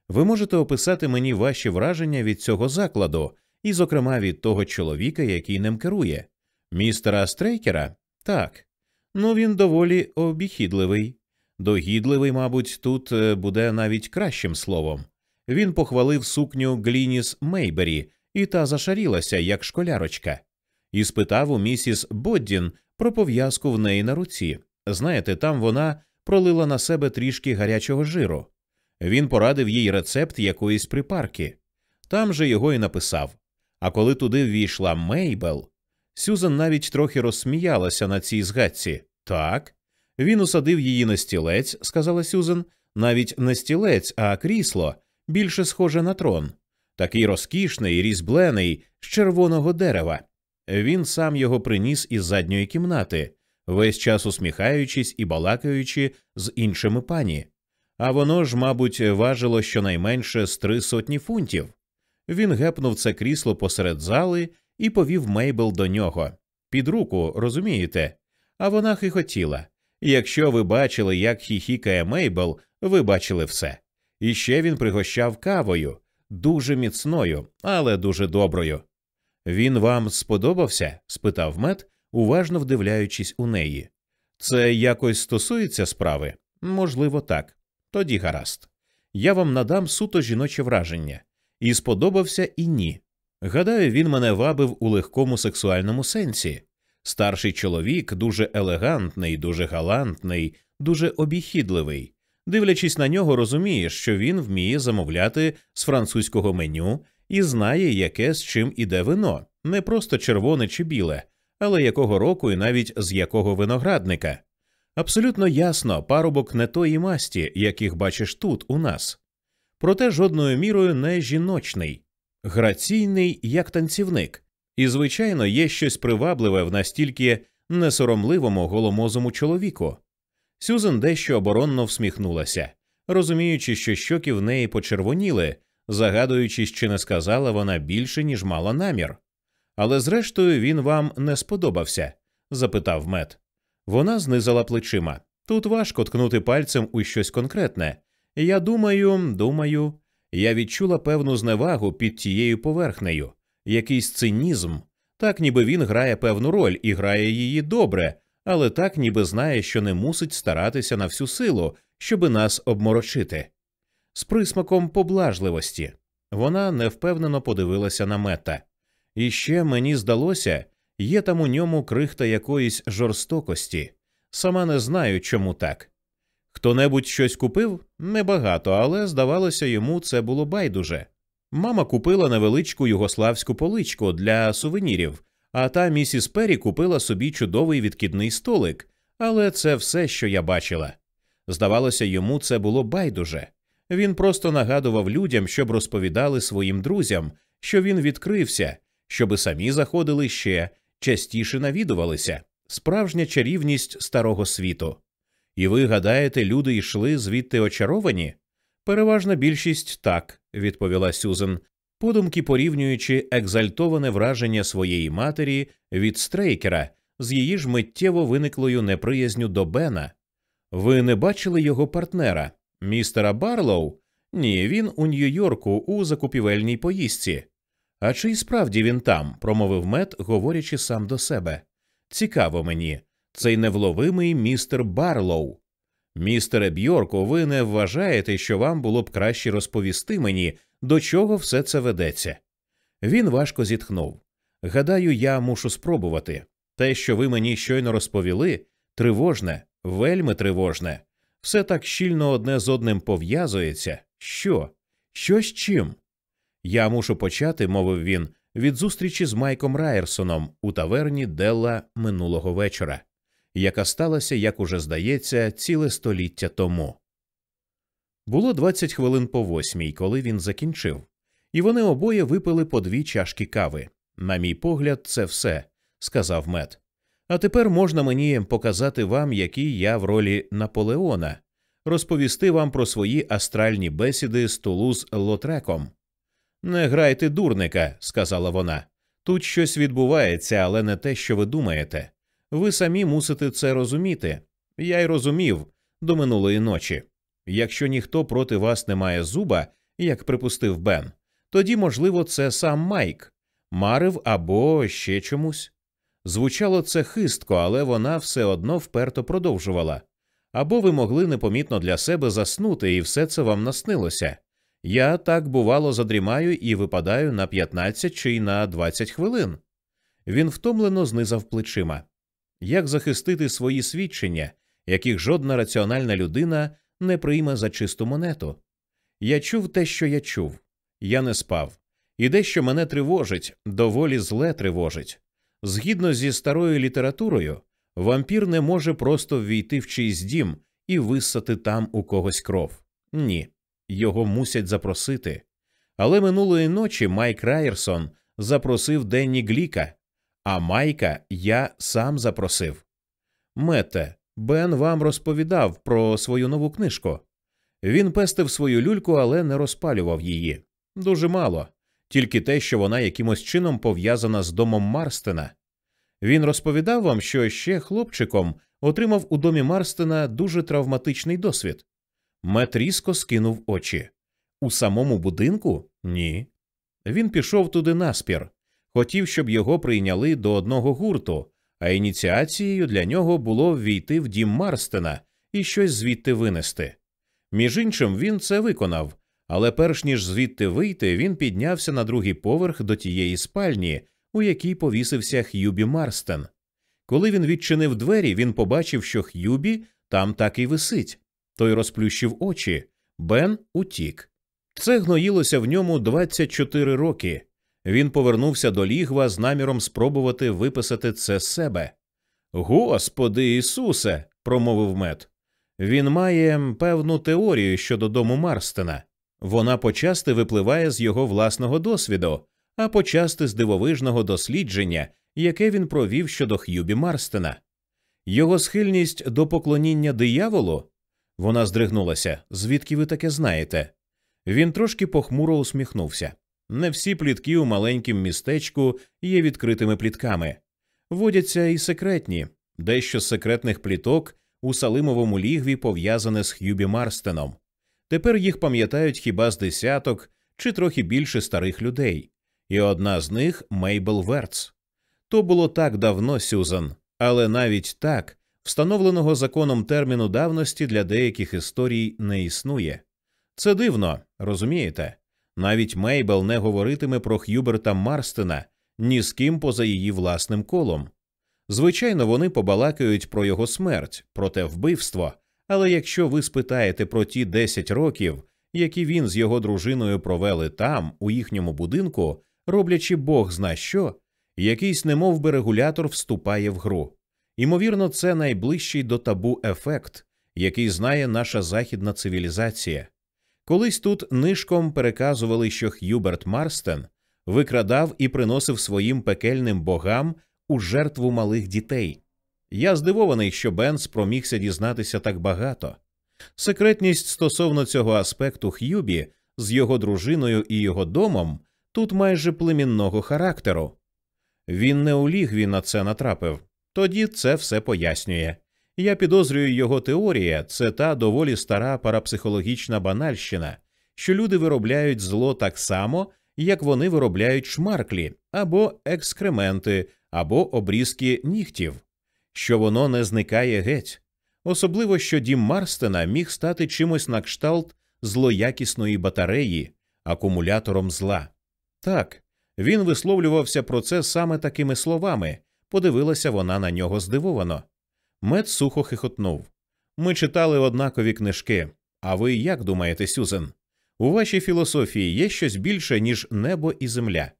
Ви можете описати мені ваші враження від цього закладу, і, зокрема, від того чоловіка, який ним керує. Містера Стрейкера? Так. Ну він доволі обіхідливий. Догідливий, мабуть, тут е, буде навіть кращим словом. Він похвалив сукню Глініс Мейбері, і та зашарілася, як школярочка, і спитав у місіс Боддін про пов'язку в неї на руці. Знаєте, там вона пролила на себе трішки гарячого жиру. Він порадив їй рецепт якоїсь припарки. Там же його і написав. А коли туди ввійшла Мейбел, Сюзан навіть трохи розсміялася на цій згадці. Так. Він усадив її на стілець, сказала Сюзан, навіть не стілець, а крісло, більше схоже на трон, такий розкішний, різьблений, з червоного дерева. Він сам його приніс із задньої кімнати, весь час усміхаючись і балакаючи з іншими пані. А воно ж, мабуть, важило щонайменше з три сотні фунтів. Він гепнув це крісло посеред зали і повів Мейбл до нього. Під руку, розумієте? А вона хихотіла. Якщо ви бачили, як хіхікає Мейбл, ви бачили все. І ще він пригощав кавою, дуже міцною, але дуже доброю. Він вам сподобався? спитав мед, уважно вдивляючись у неї. Це якось стосується справи? Можливо, так. Тоді гаразд. Я вам надам суто жіноче враження. І сподобався і ні. Гадаю, він мене вабив у легкому сексуальному сенсі. Старший чоловік дуже елегантний, дуже галантний, дуже обіхідливий. Дивлячись на нього, розумієш, що він вміє замовляти з французького меню і знає, яке з чим іде вино, не просто червоне чи біле, але якого року і навіть з якого виноградника. Абсолютно ясно, парубок не тої масті, яких бачиш тут, у нас. Проте жодною мірою не жіночний, граційний, як танцівник, і, звичайно, є щось привабливе в настільки несоромливому голомозому чоловіку. Сюзен дещо оборонно всміхнулася, розуміючи, що щоки в неї почервоніли, загадуючись, чи не сказала вона більше, ніж мала намір. Але зрештою він вам не сподобався? запитав мед. Вона знизала плечима. Тут важко ткнути пальцем у щось конкретне. Я думаю, думаю, я відчула певну зневагу під тією поверхнею, якийсь цинізм, так ніби він грає певну роль і грає її добре, але так ніби знає, що не мусить старатися на всю силу, щоби нас обморочити. З присмаком поблажливості вона невпевнено подивилася на мета. І ще мені здалося, є там у ньому крихта якоїсь жорстокості. Сама не знаю, чому так. Хто небудь щось купив? Небагато, але здавалося, йому це було байдуже. Мама купила невеличку югославську поличку для сувенірів, а та місіс Перрі купила собі чудовий відкидний столик, але це все, що я бачила. Здавалося, йому це було байдуже. Він просто нагадував людям, щоб розповідали своїм друзям, що він відкрився, щоби самі заходили ще, частіше навідувалися, справжня чарівність старого світу. І ви гадаєте, люди йшли звідти очаровані? Переважна більшість так, відповіла Сюзен, подумки порівнюючи екзальтоване враження своєї матері від Стрейкера з її ж миттєво виниклою неприязню до Бена. Ви не бачили його партнера, містера Барлоу? Ні, він у Нью-Йорку у закупівельній поїздці. А чи й справді він там? промовив мед, говорячи сам до себе. Цікаво мені, цей невловимий містер Барлоу. Містере Бьорку, ви не вважаєте, що вам було б краще розповісти мені, до чого все це ведеться? Він важко зітхнув. Гадаю, я мушу спробувати. Те, що ви мені щойно розповіли, тривожне, вельми тривожне. Все так щільно одне з одним пов'язується. Що? Що з чим? Я мушу почати, мовив він, від зустрічі з Майком Райерсоном у таверні Делла минулого вечора, яка сталася, як уже здається, ціле століття тому. Було 20 хвилин по восьмій, коли він закінчив, і вони обоє випили по дві чашки кави. На мій погляд, це все, сказав мед. А тепер можна мені показати вам, який я в ролі Наполеона, розповісти вам про свої астральні бесіди з Тулуз Лотреком. Не грайте дурника, сказала вона. Тут щось відбувається, але не те, що ви думаєте. Ви самі мусите це розуміти. Я й розумів до минулої ночі. Якщо ніхто проти вас не має зуба, як припустив Бен, тоді, можливо, це сам Майк, марив або ще чомусь. Звучало це хистко, але вона все одно вперто продовжувала. Або ви могли непомітно для себе заснути, і все це вам наснилося. Я так бувало задрімаю і випадаю на 15 чи на 20 хвилин. Він втомлено знизав плечима. Як захистити свої свідчення, яких жодна раціональна людина не прийме за чисту монету? Я чув те, що я чув. Я не спав. І дещо мене тривожить, доволі зле тривожить. Згідно зі старою літературою, вампір не може просто ввійти в чийсь дім і виссати там у когось кров. Ні його мусять запросити. Але минулої ночі Майк Райерсон запросив Денні Гліка, а Майка я сам запросив. Мете, Бен вам розповідав про свою нову книжку. Він пестив свою люльку, але не розпалював її. Дуже мало, тільки те, що вона якимось чином пов'язана з домом Марстена. Він розповідав вам, що ще хлопчиком отримав у домі Марстена дуже травматичний досвід. Мет різко скинув очі. У самому будинку? Ні. Він пішов туди наспір, хотів, щоб його прийняли до одного гурту, а ініціацією для нього було ввійти в дім Марстена і щось звідти винести. Між іншим, він це виконав, але перш ніж звідти вийти, він піднявся на другий поверх до тієї спальні, у якій повісився Х'юбі Марстен. Коли він відчинив двері, він побачив, що Х'юбі там так і висить. Той розплющив очі. Бен утік. Це гноїлося в ньому 24 роки. Він повернувся до лігва з наміром спробувати виписати це з себе. Господи Ісусе, промовив мед. Він має певну теорію щодо дому Марстена. Вона почасти випливає з його власного досвіду, а почасти з дивовижного дослідження, яке він провів щодо Х'юбі Марстена. Його схильність до поклоніння дияволу. Вона здригнулася. Звідки ви таке знаєте? Він трошки похмуро усміхнувся. Не всі плітки у маленькім містечку є відкритими плітками. Водяться і секретні, дещо з секретних пліток у Салимовому лігві пов'язане з Х'юбі Марстеном. Тепер їх пам'ятають хіба з десяток чи трохи більше старих людей, і одна з них Мейбл Верц. То було так давно, Сюзан, але навіть так встановленого законом терміну давності для деяких історій не існує. Це дивно, розумієте? Навіть Мейбл не говоритиме про Х'юберта Марстена ні з ким поза її власним колом. Звичайно, вони побалакають про його смерть, про те вбивство, але якщо ви спитаєте про ті 10 років, які він з його дружиною провели там, у їхньому будинку, роблячи Бог зна що, якийсь немов би регулятор вступає в гру. Імовірно, це найближчий до табу ефект, який знає наша західна цивілізація. Колись тут нишком переказували, що Х'юберт Марстен викрадав і приносив своїм пекельним богам у жертву малих дітей. Я здивований, що Бен спромігся дізнатися так багато. Секретність стосовно цього аспекту Х'юбі з його дружиною і його домом тут майже племінного характеру. Він не у лігві на це натрапив, тоді це все пояснює. Я підозрюю, його теорія це та доволі стара парапсихологічна банальщина, що люди виробляють зло так само, як вони виробляють шмарклі або екскременти, або обрізки нігтів, що воно не зникає геть. Особливо, що дім Марстена міг стати чимось на кшталт злоякісної батареї, акумулятором зла. Так, він висловлювався про це саме такими словами, подивилася вона на нього здивовано. Мед сухо хихотнув. Ми читали однакові книжки. А ви як думаєте, Сюзен? У вашій філософії є щось більше, ніж небо і земля?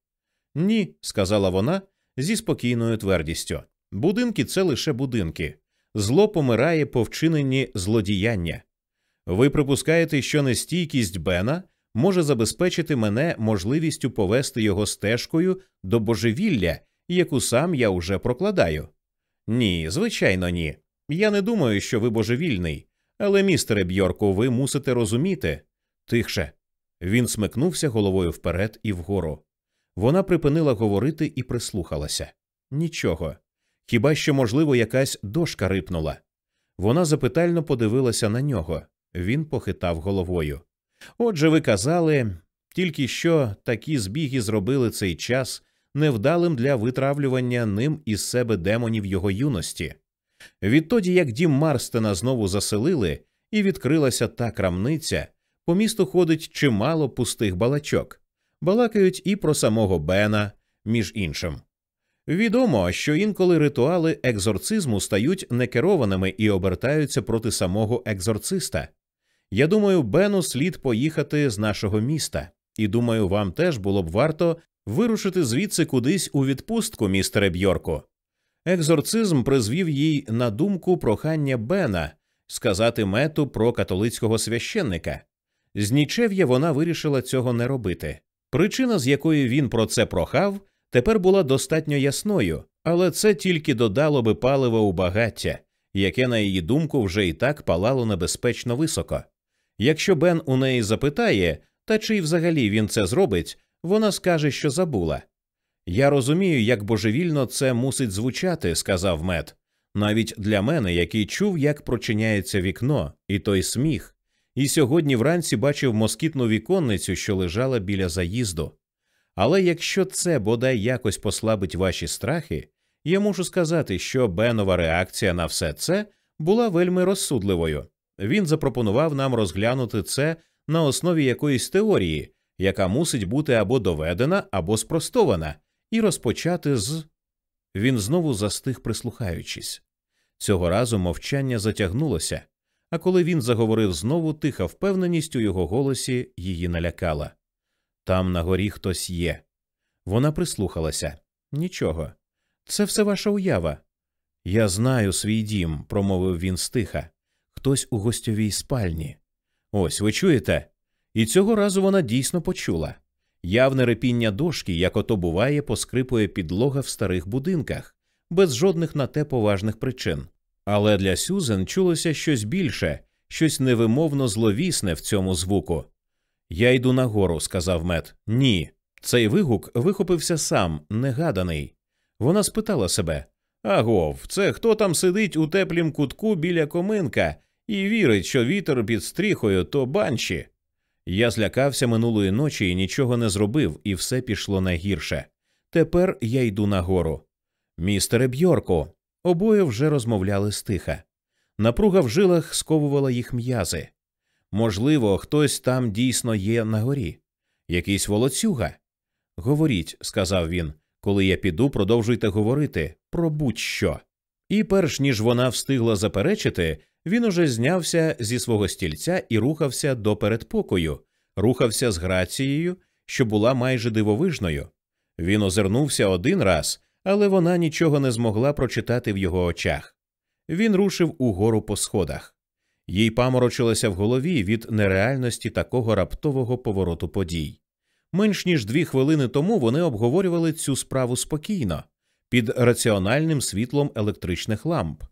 Ні, сказала вона зі спокійною твердістю. Будинки це лише будинки. Зло помирає по вчиненні злодіяння. Ви припускаєте, що нестійкість Бена може забезпечити мене можливістю повести його стежкою до божевілля, яку сам я уже прокладаю. Ні, звичайно, ні. Я не думаю, що ви божевільний, але, містере Бьорку, ви мусите розуміти. Тихше. Він смикнувся головою вперед і вгору. Вона припинила говорити і прислухалася. Нічого. Хіба що, можливо, якась дошка рипнула. Вона запитально подивилася на нього. Він похитав головою. Отже, ви казали, тільки що такі збіги зробили цей час невдалим для витравлювання ним із себе демонів його юності. Відтоді, як дім Марстена знову заселили, і відкрилася та крамниця, по місту ходить чимало пустих балачок, балакають і про самого Бена, між іншим. Відомо, що інколи ритуали екзорцизму стають некерованими і обертаються проти самого екзорциста. Я думаю, Бену слід поїхати з нашого міста, і думаю, вам теж було б варто вирушити звідси кудись у відпустку, містере Бьорку. Екзорцизм призвів їй на думку прохання Бена сказати мету про католицького священника. З нічев'я вона вирішила цього не робити. Причина, з якої він про це прохав, тепер була достатньо ясною, але це тільки додало би палива у багаття, яке, на її думку, вже і так палало небезпечно високо. Якщо Бен у неї запитає, та чи й взагалі він це зробить, вона скаже, що забула. Я розумію, як божевільно це мусить звучати, сказав мед. Навіть для мене, який чув, як прочиняється вікно, і той сміх, і сьогодні вранці бачив москітну віконницю, що лежала біля заїзду. Але якщо це бодай якось послабить ваші страхи, я можу сказати, що Бенова реакція на все це була вельми розсудливою. Він запропонував нам розглянути це на основі якоїсь теорії, яка мусить бути або доведена, або спростована, і розпочати з. Він знову застиг, прислухаючись. Цього разу мовчання затягнулося, а коли він заговорив знову, тиха впевненість у його голосі її налякала. Там на горі хтось є. Вона прислухалася. Нічого. Це все ваша уява. Я знаю свій дім, промовив він стиха. Хтось у гостьовій спальні. Ось ви чуєте? І цього разу вона дійсно почула. Явне репіння дошки, як ото буває, поскрипує підлога в старих будинках, без жодних на те поважних причин. Але для Сюзен чулося щось більше, щось невимовно зловісне в цьому звуку. Я йду нагору, сказав мед. Ні. Цей вигук вихопився сам, негаданий. Вона спитала себе Агов, це хто там сидить у теплім кутку біля коминка і вірить, що вітер під стріхою то банші. Я злякався минулої ночі і нічого не зробив, і все пішло найгірше. Тепер я йду нагору. Містере Бьорку, обоє вже розмовляли стиха. Напруга в жилах сковувала їх м'язи. Можливо, хтось там дійсно є на горі. Якийсь волоцюга. Говоріть, сказав він, коли я піду, продовжуйте говорити про будь-що. І перш ніж вона встигла заперечити, він уже знявся зі свого стільця і рухався до передпокою, рухався з грацією, що була майже дивовижною. Він озирнувся один раз, але вона нічого не змогла прочитати в його очах. Він рушив угору по сходах. Їй паморочилося в голові від нереальності такого раптового повороту подій. Менш ніж дві хвилини тому вони обговорювали цю справу спокійно, під раціональним світлом електричних ламп.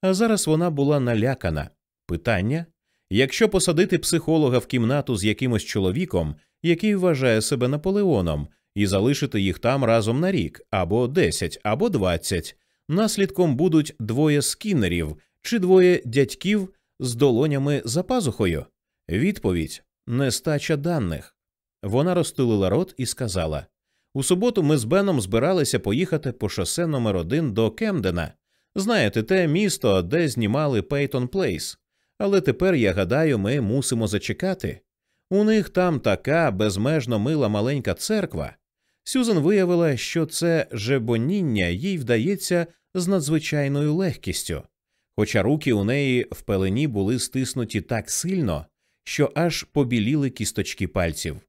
А зараз вона була налякана. Питання якщо посадити психолога в кімнату з якимось чоловіком, який вважає себе Наполеоном, і залишити їх там разом на рік, або десять, або двадцять, наслідком будуть двоє скіннерів чи двоє дядьків з долонями за пазухою? Відповідь нестача даних. Вона розтулила рот і сказала у суботу ми з Беном збиралися поїхати по шосе номер 1 до Кемдена. Знаєте, те місто, де знімали Пейтон Плейс. Але тепер, я гадаю, ми мусимо зачекати. У них там така безмежно мила маленька церква. Сюзан виявила, що це жебоніння їй вдається з надзвичайною легкістю, хоча руки у неї в пелені були стиснуті так сильно, що аж побіліли кісточки пальців.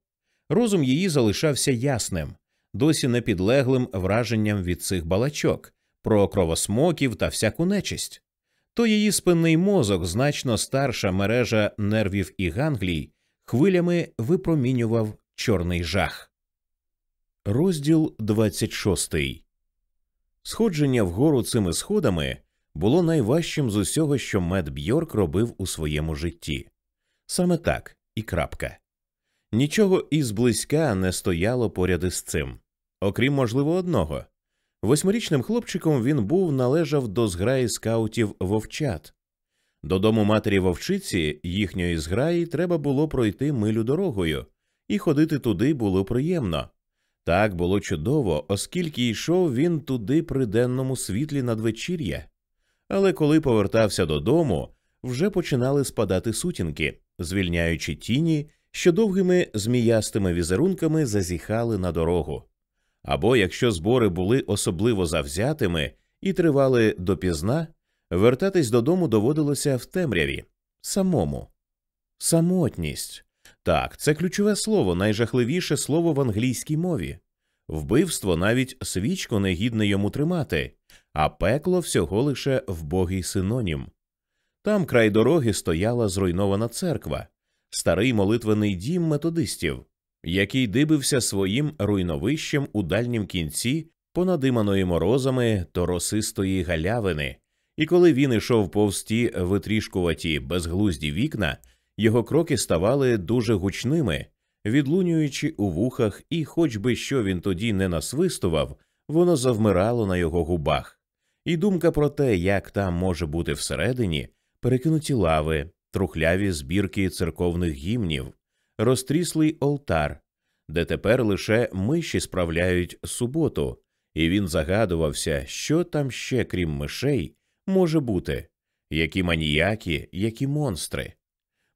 Розум її залишався ясним, досі не підлеглим враженням від цих балачок, про кровосмоків та всяку нечисть. То її спинний мозок, значно старша мережа нервів і ганглій, хвилями випромінював чорний жах. Розділ 26 Сходження вгору цими сходами було найважчим з усього, що Мед Бьорк робив у своєму житті. Саме так і крапка. Нічого із близька не стояло поряд із цим, окрім можливо одного. Восьмирічним хлопчиком він був належав до зграї скаутів вовчат. Додому матері вовчиці їхньої зграї треба було пройти милю дорогою, і ходити туди було приємно. Так було чудово, оскільки йшов він туди при денному світлі надвечір'я. Але коли повертався додому, вже починали спадати сутінки, звільняючи тіні, що довгими зміястими візерунками зазіхали на дорогу. Або якщо збори були особливо завзятими і тривали допізна, вертатись додому доводилося в темряві самому. Самотність. Так, це ключове слово, найжахливіше слово в англійській мові. Вбивство навіть свічку не гідне йому тримати, а пекло всього лише вбогий синонім. Там край дороги стояла зруйнована церква, старий молитвений дім методистів, який дибився своїм руйновищем у дальнім кінці понадиманої морозами то росистої галявини, і коли він ішов повз ті витрішкуваті безглузді вікна, його кроки ставали дуже гучними, відлунюючи у вухах, і, хоч би що він тоді не насвистував, воно завмирало на його губах. І думка про те, як там може бути всередині, перекинуті лави, трухляві збірки церковних гімнів, розтріслий олтар, де тепер лише миші справляють суботу, і він загадувався, що там ще, крім мишей, може бути, які маніяки, які монстри.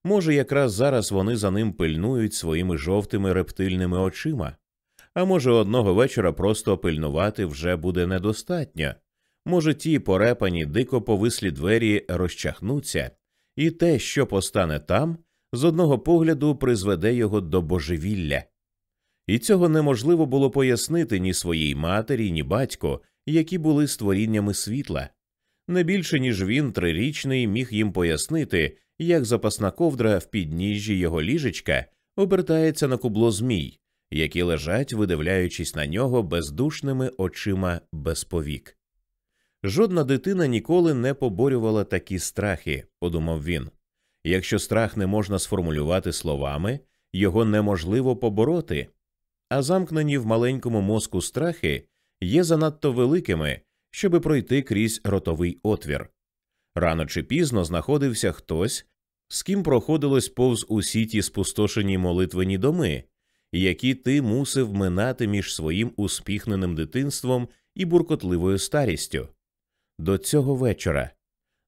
Може, якраз зараз вони за ним пильнують своїми жовтими рептильними очима, а може, одного вечора просто пильнувати вже буде недостатньо. Може, ті порепані, дико повислі двері розчахнуться, і те, що постане там, з одного погляду призведе його до божевілля. І цього неможливо було пояснити ні своїй матері, ні батько, які були створіннями світла. Не більше ніж він, трирічний, міг їм пояснити, як запасна ковдра в підніжжі його ліжечка обертається на кубло змій, які лежать, видивляючись на нього бездушними очима без повік. Жодна дитина ніколи не поборювала такі страхи, подумав він. Якщо страх не можна сформулювати словами, його неможливо побороти, а замкнені в маленькому мозку страхи є занадто великими, щоби пройти крізь ротовий отвір. Рано чи пізно знаходився хтось, з ким проходилось повз усі ті спустошені молитвені доми, які ти мусив минати між своїм успіхненим дитинством і буркотливою старістю. До цього вечора,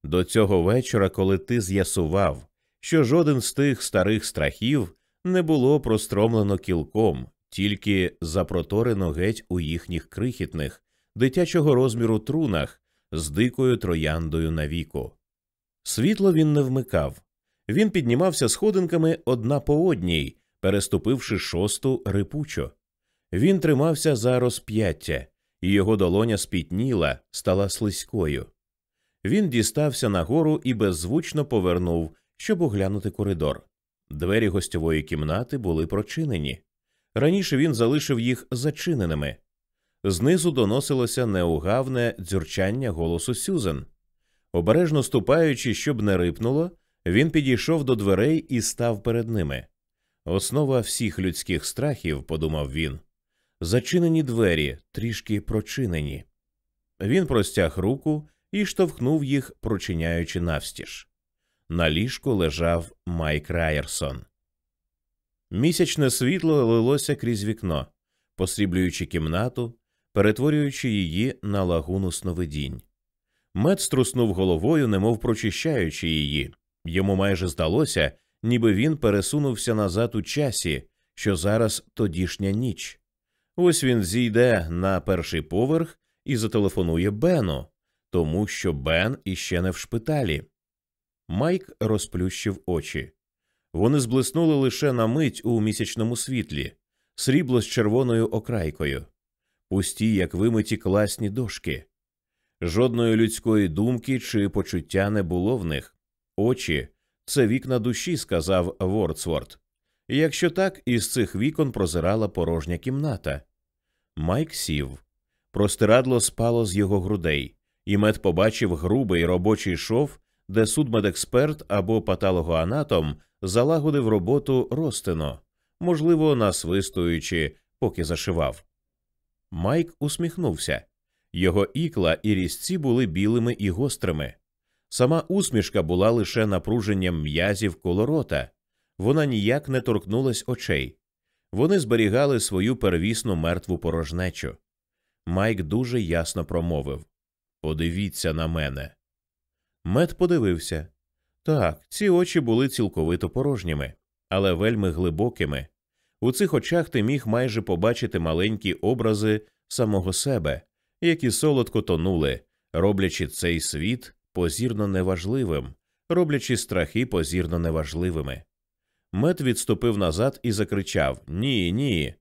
до цього вечора, коли ти з'ясував, що жоден з тих старих страхів не було простромлено кілком, тільки запроторено геть у їхніх крихітних, дитячого розміру трунах з дикою трояндою на віку. Світло він не вмикав. Він піднімався сходинками одна по одній, переступивши шосту рипучо. Він тримався за розп'яття, і його долоня спітніла, стала слизькою. Він дістався нагору і беззвучно повернув, щоб оглянути коридор. Двері гостьової кімнати були прочинені. Раніше він залишив їх зачиненими. Знизу доносилося неугавне дзюрчання голосу Сюзен. Обережно ступаючи, щоб не рипнуло, він підійшов до дверей і став перед ними. Основа всіх людських страхів, подумав він, зачинені двері, трішки прочинені. Він простяг руку і штовхнув їх, прочиняючи навстіж. На ліжку лежав Майк Райерсон. Місячне світло лилося крізь вікно, посріблюючи кімнату, перетворюючи її на лагуну сновидінь. Мед струснув головою, немов прочищаючи її. Йому майже здалося, ніби він пересунувся назад у часі, що зараз тодішня ніч. Ось він зійде на перший поверх і зателефонує Бену, тому що Бен іще не в шпиталі. Майк розплющив очі. Вони зблиснули лише на мить у місячному світлі, срібло з червоною окрайкою, пусті, як вимиті класні дошки. Жодної людської думки чи почуття не було в них. Очі це вікна душі, сказав Вордсворт. Якщо так, із цих вікон прозирала порожня кімната. Майк сів. Простирадло спало з його грудей, і мед побачив грубий робочий шов, де судмедексперт або патологоанатом залагодив роботу Ростино, можливо, насвистуючи, поки зашивав. Майк усміхнувся. Його ікла і різці були білими і гострими. Сама усмішка була лише напруженням м'язів коло рота, вона ніяк не торкнулась очей. Вони зберігали свою первісну мертву порожнечу. Майк дуже ясно промовив Подивіться на мене. Мед подивився. Так, ці очі були цілковито порожніми, але вельми глибокими. У цих очах ти міг майже побачити маленькі образи самого себе, які солодко тонули, роблячи цей світ позірно неважливим, роблячи страхи позірно неважливими. Мед відступив назад і закричав Ні, ні,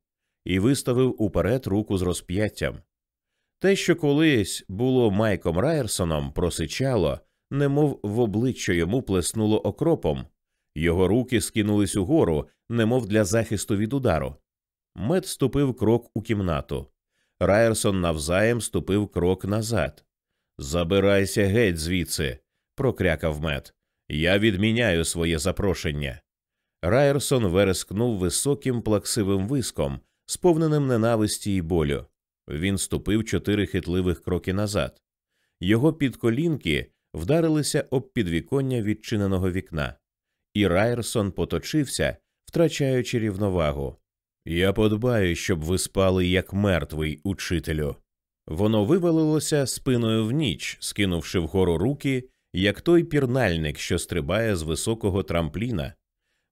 і виставив уперед руку з розп'яттям. Те, що колись було Майком Райерсоном, просичало, немов в обличчя йому плеснуло окропом, його руки скинулись угору, немов для захисту від удару. Мед ступив крок у кімнату. Райерсон навзаєм ступив крок назад. Забирайся геть звідси, прокрякав мед. Я відміняю своє запрошення. Райерсон верескнув високим плаксивим виском, сповненим ненависті і болю. Він ступив чотири хитливих кроки назад. Його підколінки вдарилися об підвіконня відчиненого вікна, і Райерсон поточився, втрачаючи рівновагу. Я подбаю, щоб ви спали як мертвий учителю. Воно вивалилося спиною в ніч, скинувши вгору руки, як той пірнальник, що стрибає з високого трампліна.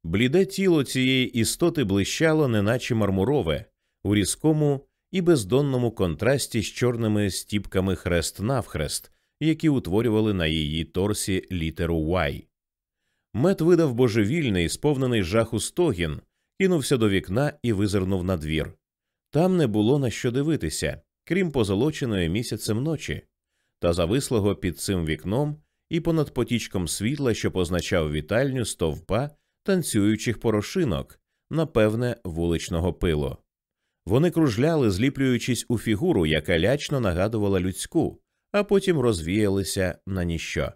Бліде тіло цієї істоти блищало, неначе мармурове, у різкому і бездонному контрасті з чорними стіпками хрест навхрест, які утворювали на її торсі літеру Y. Мет видав божевільний, сповнений жаху стогін, кинувся до вікна і визирнув на двір. Там не було на що дивитися, крім позолоченої місяцем ночі, та завислого під цим вікном і понад потічком світла, що позначав вітальню стовпа танцюючих порошинок, напевне, вуличного пилу. Вони кружляли, зліплюючись у фігуру, яка лячно нагадувала людську, а потім розвіялися на ніщо.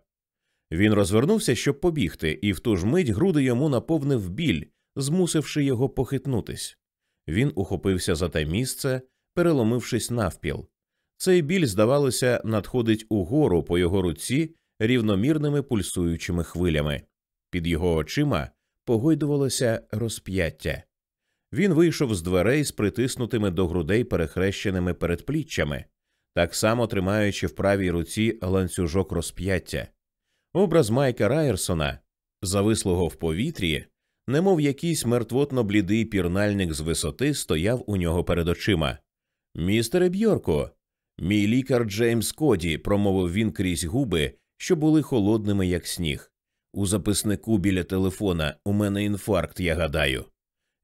Він розвернувся, щоб побігти, і в ту ж мить груди йому наповнив біль, змусивши його похитнутись. Він ухопився за те місце, переломившись навпіл. Цей біль, здавалося, надходить угору по його руці рівномірними пульсуючими хвилями. Під його очима погойдувалося розп'яття. Він вийшов з дверей з притиснутими до грудей перехрещеними передпліччями, так само тримаючи в правій руці ланцюжок розп'яття. Образ Майка Райерсона, завислого в повітрі, немов якийсь мертвотно блідий пірнальник з висоти, стояв у нього перед очима. Містере Бьорко, мій лікар Джеймс Коді, промовив він крізь губи, що були холодними, як сніг. У записнику біля телефона у мене інфаркт, я гадаю.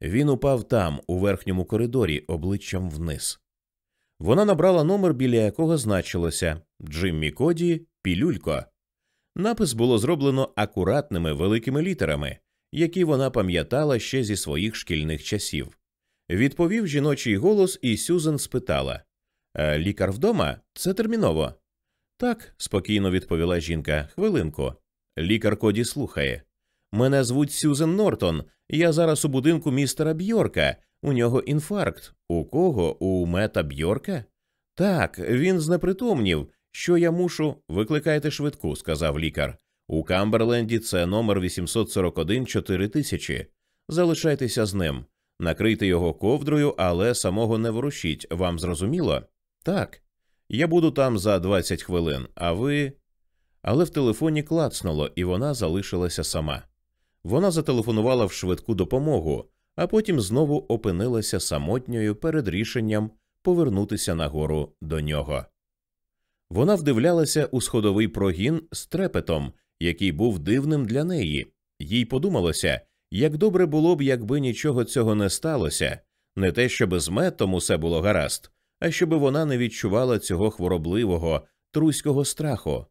Він упав там, у верхньому коридорі, обличчям вниз. Вона набрала номер, біля якого значилося Джиммі Коді Пілюлько. Напис було зроблено акуратними великими літерами, які вона пам'ятала ще зі своїх шкільних часів. Відповів жіночий голос, і Сюзен спитала «Е, Лікар вдома? Це терміново. Так, спокійно відповіла жінка. Хвилинку. Лікар Коді слухає. Мене звуть Сюзен Нортон. Я зараз у будинку містера Бьорка. У нього інфаркт. У кого? У мета Бьорка? Так, він знепритомнів. Що я мушу? Викликайте швидку, сказав лікар. У Камберленді це номер 841 4000. Залишайтеся з ним. Накрийте його ковдрою, але самого не ворушіть. Вам зрозуміло? Так. Я буду там за 20 хвилин, а ви. Але в телефоні клацнуло, і вона залишилася сама. Вона зателефонувала в швидку допомогу, а потім знову опинилася самотньою перед рішенням повернутися нагору до нього. Вона вдивлялася у сходовий прогін з трепетом, який був дивним для неї. Їй подумалося, як добре було б, якби нічого цього не сталося, не те, щоб з метом усе було гаразд, а щоб вона не відчувала цього хворобливого, труського страху.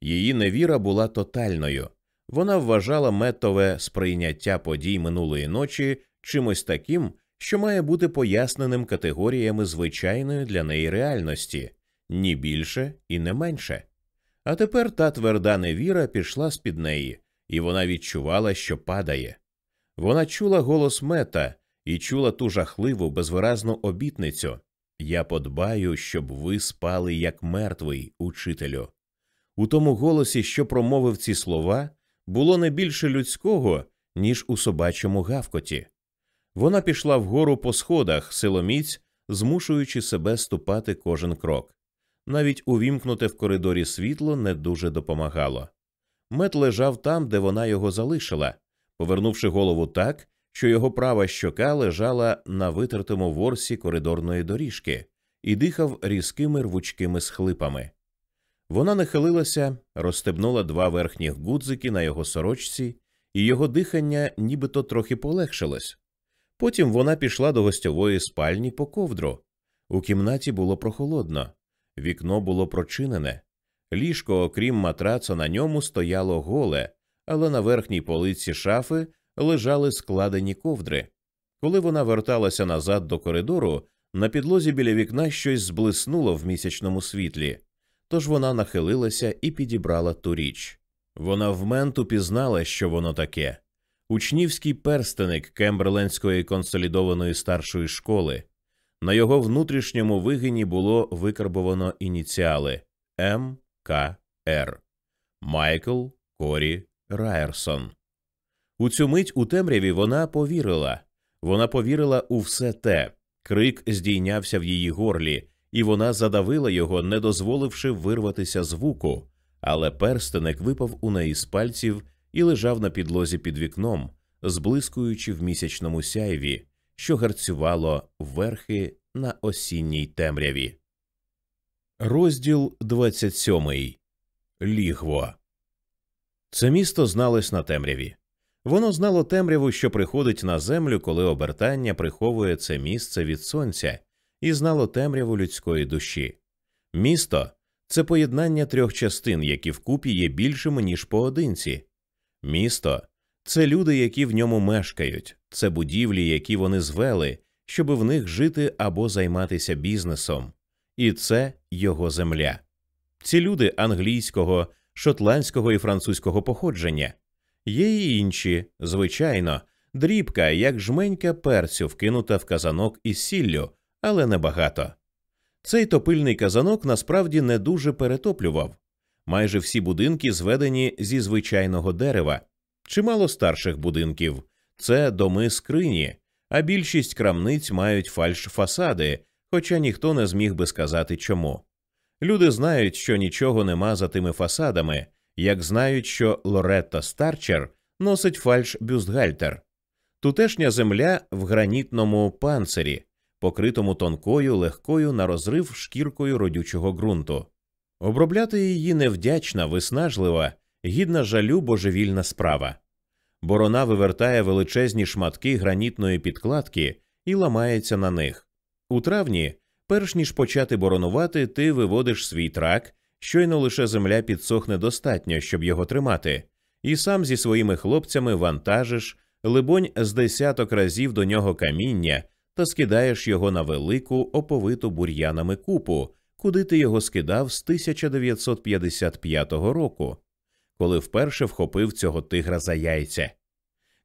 Її невіра була тотальною. Вона вважала метове сприйняття подій минулої ночі чимось таким, що має бути поясненим категоріями звичайної для неї реальності, ні більше і не менше. А тепер та тверда невіра пішла з під неї, і вона відчувала, що падає. Вона чула голос мета і чула ту жахливу, безвиразну обітницю Я подбаю, щоб ви спали як мертвий, учителю. У тому голосі, що промовив ці слова, було не більше людського, ніж у собачому гавкоті. Вона пішла вгору по сходах, силоміць, змушуючи себе ступати кожен крок. Навіть увімкнуте в коридорі світло не дуже допомагало. Мет лежав там, де вона його залишила, повернувши голову так, що його права щока лежала на витертому ворсі коридорної доріжки і дихав різкими рвучкими схлипами. Вона нахилилася, розстебнула два верхніх гудзики на його сорочці, і його дихання нібито трохи полегшилось. Потім вона пішла до гостьової спальні по ковдру. У кімнаті було прохолодно, вікно було прочинене, ліжко, окрім матраца, на ньому стояло голе, але на верхній полиці шафи лежали складені ковдри. Коли вона верталася назад до коридору, на підлозі біля вікна щось зблиснуло в місячному світлі. Тож вона нахилилася і підібрала ту річ. Вона вменту пізнала, що воно таке учнівський перстеник Кемберлендської консолідованої старшої школи. На його внутрішньому вигині було викарбовано ініціали М. К. Р. Майкл Корі Райерсон. У цю мить у темряві вона повірила. Вона повірила у все те. Крик здійнявся в її горлі, і вона задавила його, не дозволивши вирватися звуку, але перстеник випав у неї з пальців і лежав на підлозі під вікном, зблискуючи в місячному сяйві, що гарцювало верхи на осінній темряві. Розділ 27. Лігво. Це місто зналось на темряві. Воно знало темряву, що приходить на землю, коли обертання приховує це місце від сонця, і знало темряву людської душі. Місто це поєднання трьох частин, які вкупі є більшими, ніж поодинці. Місто це люди, які в ньому мешкають, це будівлі, які вони звели, щоб в них жити або займатися бізнесом, і це його земля. Ці люди англійського, шотландського і французького походження. Є й інші, звичайно, дрібка, як жменька перцю, вкинута в казанок із сіллю, але небагато. Цей топильний казанок насправді не дуже перетоплював. Майже всі будинки зведені зі звичайного дерева, чимало старших будинків це доми скрині, а більшість крамниць мають фальш-фасади, хоча ніхто не зміг би сказати чому. Люди знають, що нічого нема за тими фасадами, як знають, що Лоретта Старчер носить фальш бюстгальтер. Тутешня земля в гранітному панцирі, покритому тонкою, легкою на розрив шкіркою родючого ґрунту. Обробляти її невдячна, виснажлива, гідна жалю божевільна справа. Борона вивертає величезні шматки гранітної підкладки і ламається на них. У травні, перш ніж почати боронувати, ти виводиш свій трак, щойно лише земля підсохне достатньо, щоб його тримати, і сам зі своїми хлопцями вантажиш, либонь, з десяток разів до нього каміння та скидаєш його на велику оповиту бур'янами купу, куди ти його скидав з 1955 року коли вперше вхопив цього тигра за яйця.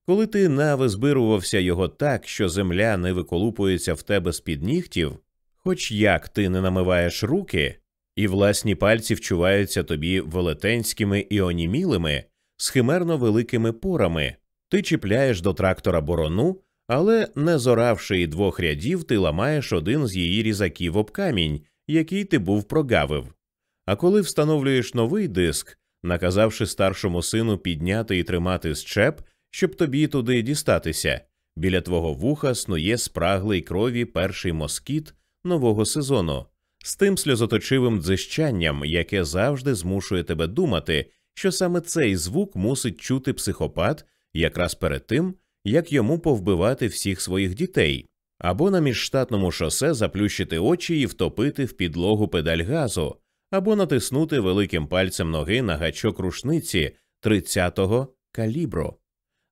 Коли ти навизбирувався його так, що земля не виколупується в тебе з під нігтів, хоч як ти не намиваєш руки, і власні пальці вчуваються тобі велетенськими і онімілими, з химерно великими порами, ти чіпляєш до трактора борону, але, не зоравши двох рядів, ти ламаєш один з її різаків об камінь, який ти був прогавив. А коли встановлюєш новий диск, наказавши старшому сину підняти і тримати щеп, щоб тобі туди дістатися. Біля твого вуха снує спраглий крові перший москіт нового сезону, з тим сльозоточивим дзищанням, яке завжди змушує тебе думати, що саме цей звук мусить чути психопат якраз перед тим, як йому повбивати всіх своїх дітей, або на міжштатному шосе заплющити очі і втопити в підлогу педаль газу, або натиснути великим пальцем ноги на гачок рушниці 30-го калібру,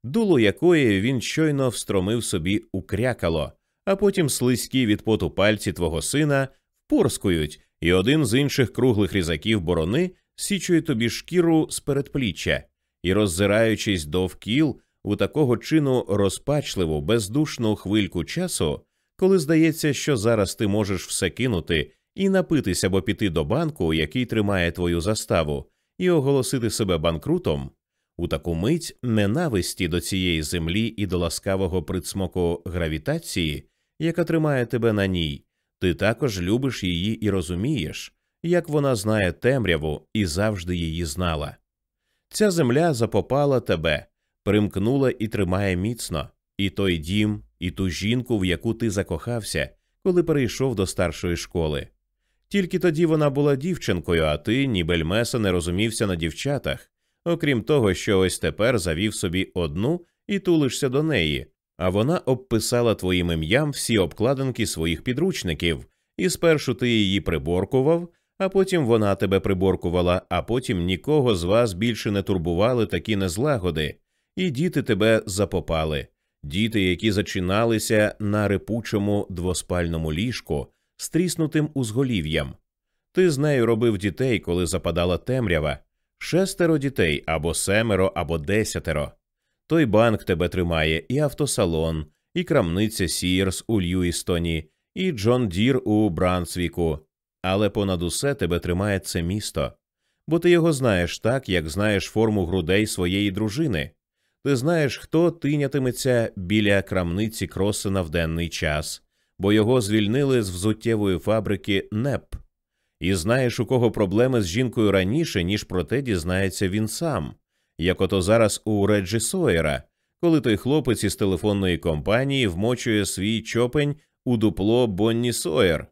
дуло якої він щойно встромив собі у крякало, а потім слизькі від поту пальці твого сина впорскують, і один з інших круглих різаків борони січує тобі шкіру з передпліччя і, роззираючись довкіл у такого чину розпачливу, бездушну хвильку часу, коли здається, що зараз ти можеш все кинути і напитись або піти до банку, який тримає твою заставу, і оголосити себе банкрутом, у таку мить ненависті до цієї землі і до ласкавого присмоку гравітації, яка тримає тебе на ній, ти також любиш її і розумієш, як вона знає темряву і завжди її знала. Ця земля запопала тебе, примкнула і тримає міцно, і той дім, і ту жінку, в яку ти закохався, коли перейшов до старшої школи. Тільки тоді вона була дівчинкою, а ти, ні бельмеса, не розумівся на дівчатах, окрім того, що ось тепер завів собі одну і тулишся до неї, а вона обписала твоїм ім'ям всі обкладинки своїх підручників, і спершу ти її приборкував, а потім вона тебе приборкувала, а потім нікого з вас більше не турбували такі незлагоди, і діти тебе запопали. Діти, які зачиналися на репучому двоспальному ліжку, стріснутим узголів'ям. Ти з нею робив дітей, коли западала темрява, шестеро дітей або семеро, або десятеро. Той банк тебе тримає, і автосалон, і крамниця Сірс у Льюістоні, і Джон Дір у Брансвіку. Але понад усе тебе тримає це місто, бо ти його знаєш так, як знаєш форму грудей своєї дружини. Ти знаєш, хто тинятиметься біля крамниці Кросена в денний час, бо його звільнили з взуттєвої фабрики НЕП. І знаєш, у кого проблеми з жінкою раніше, ніж про те дізнається він сам, як ото зараз у Реджі Сойера, коли той хлопець із телефонної компанії вмочує свій чопень у дупло Бонні Сойер.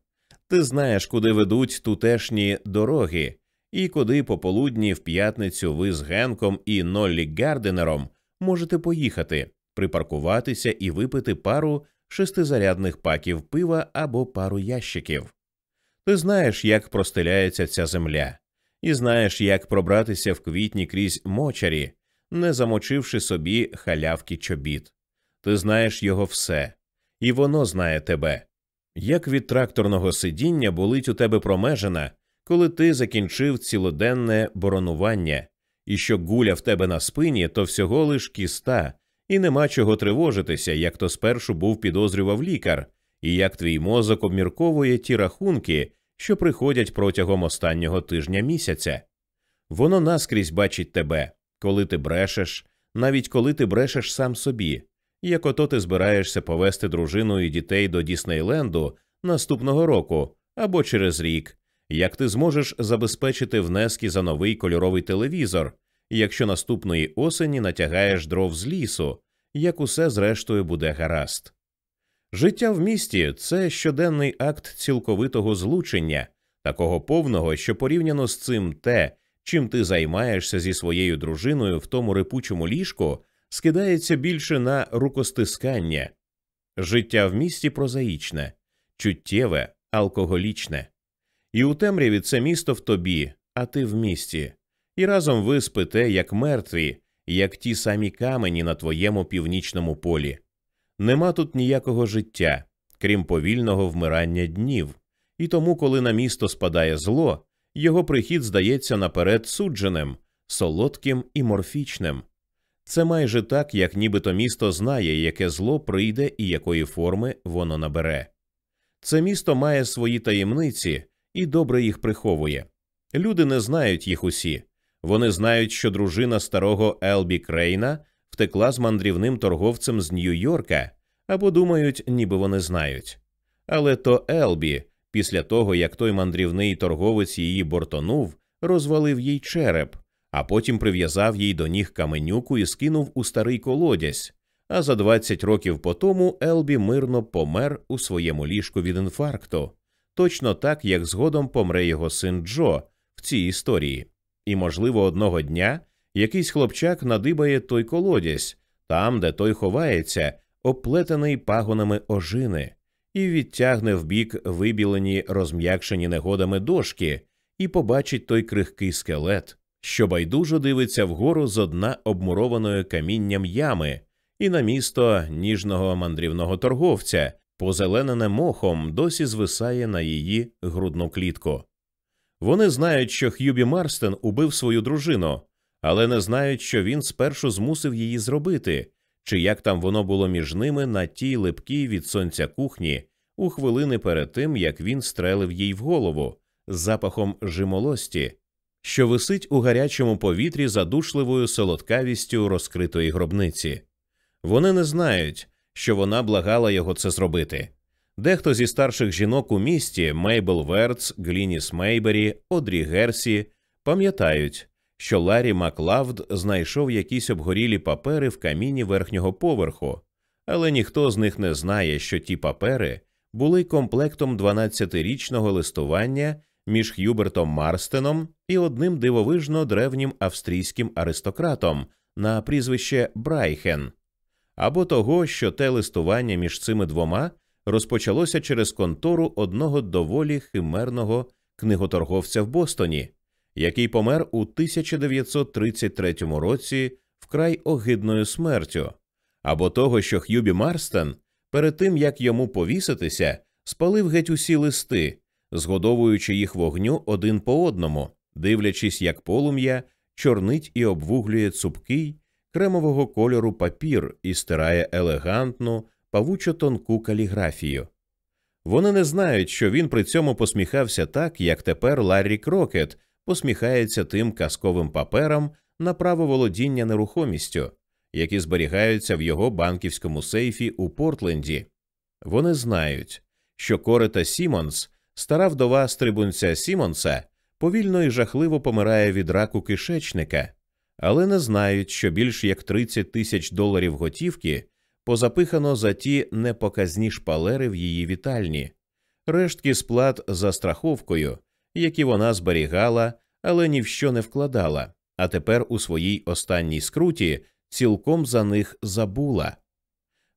Ти знаєш, куди ведуть тутешні дороги, і куди пополудні в п'ятницю ви з Генком і Ноллі Гарденером можете поїхати, припаркуватися і випити пару шестизарядних паків пива або пару ящиків. Ти знаєш, як простеляється ця земля, і знаєш, як пробратися в квітні крізь мочарі, не замочивши собі халявки чобіт. Ти знаєш його все, і воно знає тебе. Як від тракторного сидіння болить у тебе промежена, коли ти закінчив цілоденне боронування, і що гуля в тебе на спині, то всього лиш кіста, і нема чого тривожитися, як то спершу був підозрював лікар, і як твій мозок обмірковує ті рахунки, що приходять протягом останнього тижня місяця. Воно наскрізь бачить тебе, коли ти брешеш, навіть коли ти брешеш сам собі, як ото ти збираєшся повести дружину і дітей до Діснейленду наступного року або через рік, як ти зможеш забезпечити внески за новий кольоровий телевізор, якщо наступної осені натягаєш дров з лісу, як усе зрештою буде гаразд. Життя в місті це щоденний акт цілковитого злучення, такого повного, що порівняно з цим те, чим ти займаєшся зі своєю дружиною в тому рипучому ліжку, скидається більше на рукостискання. Життя в місті прозаїчне, чуттєве, алкоголічне. І у темряві це місто в тобі, а ти в місті, і разом ви спите, як мертві, як ті самі камені на твоєму північному полі. Нема тут ніякого життя, крім повільного вмирання днів, і тому, коли на місто спадає зло, його прихід здається наперед судженим, солодким і морфічним. Це майже так, як нібито місто знає, яке зло прийде і якої форми воно набере. Це місто має свої таємниці і добре їх приховує. Люди не знають їх усі. Вони знають, що дружина старого Елбі Крейна втекла з мандрівним торговцем з Нью-Йорка, або думають, ніби вони знають. Але то Елбі, після того як той мандрівний торговець її бортонув, розвалив їй череп, а потім прив'язав їй до ніг каменюку і скинув у старий колодязь. А за 20 років по тому Елбі мирно помер у своєму ліжку від інфаркту, точно так, як згодом помре його син Джо в цій історії. І, можливо, одного дня якийсь хлопчак надибає той колодязь, там, де той ховається, оплетений пагонами ожини, і відтягне вбік вибілені розм'якшені негодами дошки, і побачить той крихкий скелет, що байдужо дивиться вгору з дна обмурованої камінням ями, і на місто ніжного мандрівного торговця, позеленене мохом, досі звисає на її грудну клітку. Вони знають, що Х'юбі Марстен убив свою дружину, але не знають, що він спершу змусив її зробити, чи як там воно було між ними на тій липкій від сонця кухні у хвилини перед тим, як він стрелив їй в голову з запахом жимолості, що висить у гарячому повітрі задушливою солодкавістю розкритої гробниці. Вони не знають, що вона благала його це зробити. Дехто зі старших жінок у місті Мейбл Верц, Глініс Мейбері, Одрі Герсі пам'ятають, що Ларі Маклавд знайшов якісь обгорілі папери в каміні верхнього поверху, але ніхто з них не знає, що ті папери були комплектом 12-річного листування між Х'юбертом Марстеном і одним дивовижно древнім австрійським аристократом на прізвище Брайхен, або того, що те листування між цими двома розпочалося через контору одного доволі химерного книготорговця в Бостоні, який помер у 1933 році вкрай огидною смертю, або того, що Х'юбі Марстен перед тим як йому повіситися, спалив геть усі листи, згодовуючи їх вогню один по одному, дивлячись, як полум'я чорнить і обвуглює цупкий кремового кольору папір і стирає елегантну, павучо тонку каліграфію. Вони не знають, що він при цьому посміхався так, як тепер Ларрі Крокет посміхається тим казковим паперам на право володіння нерухомістю, які зберігаються в його банківському сейфі у Портленді. Вони знають, що Корета Сімонс, стара вдова стрибунця Сімонса, повільно і жахливо помирає від раку кишечника, але не знають, що більш як 30 тисяч доларів готівки позапихано за ті непоказні шпалери в її вітальні, рештки сплат за страховкою, які вона зберігала, але ні в що не вкладала, а тепер у своїй останній скруті цілком за них забула.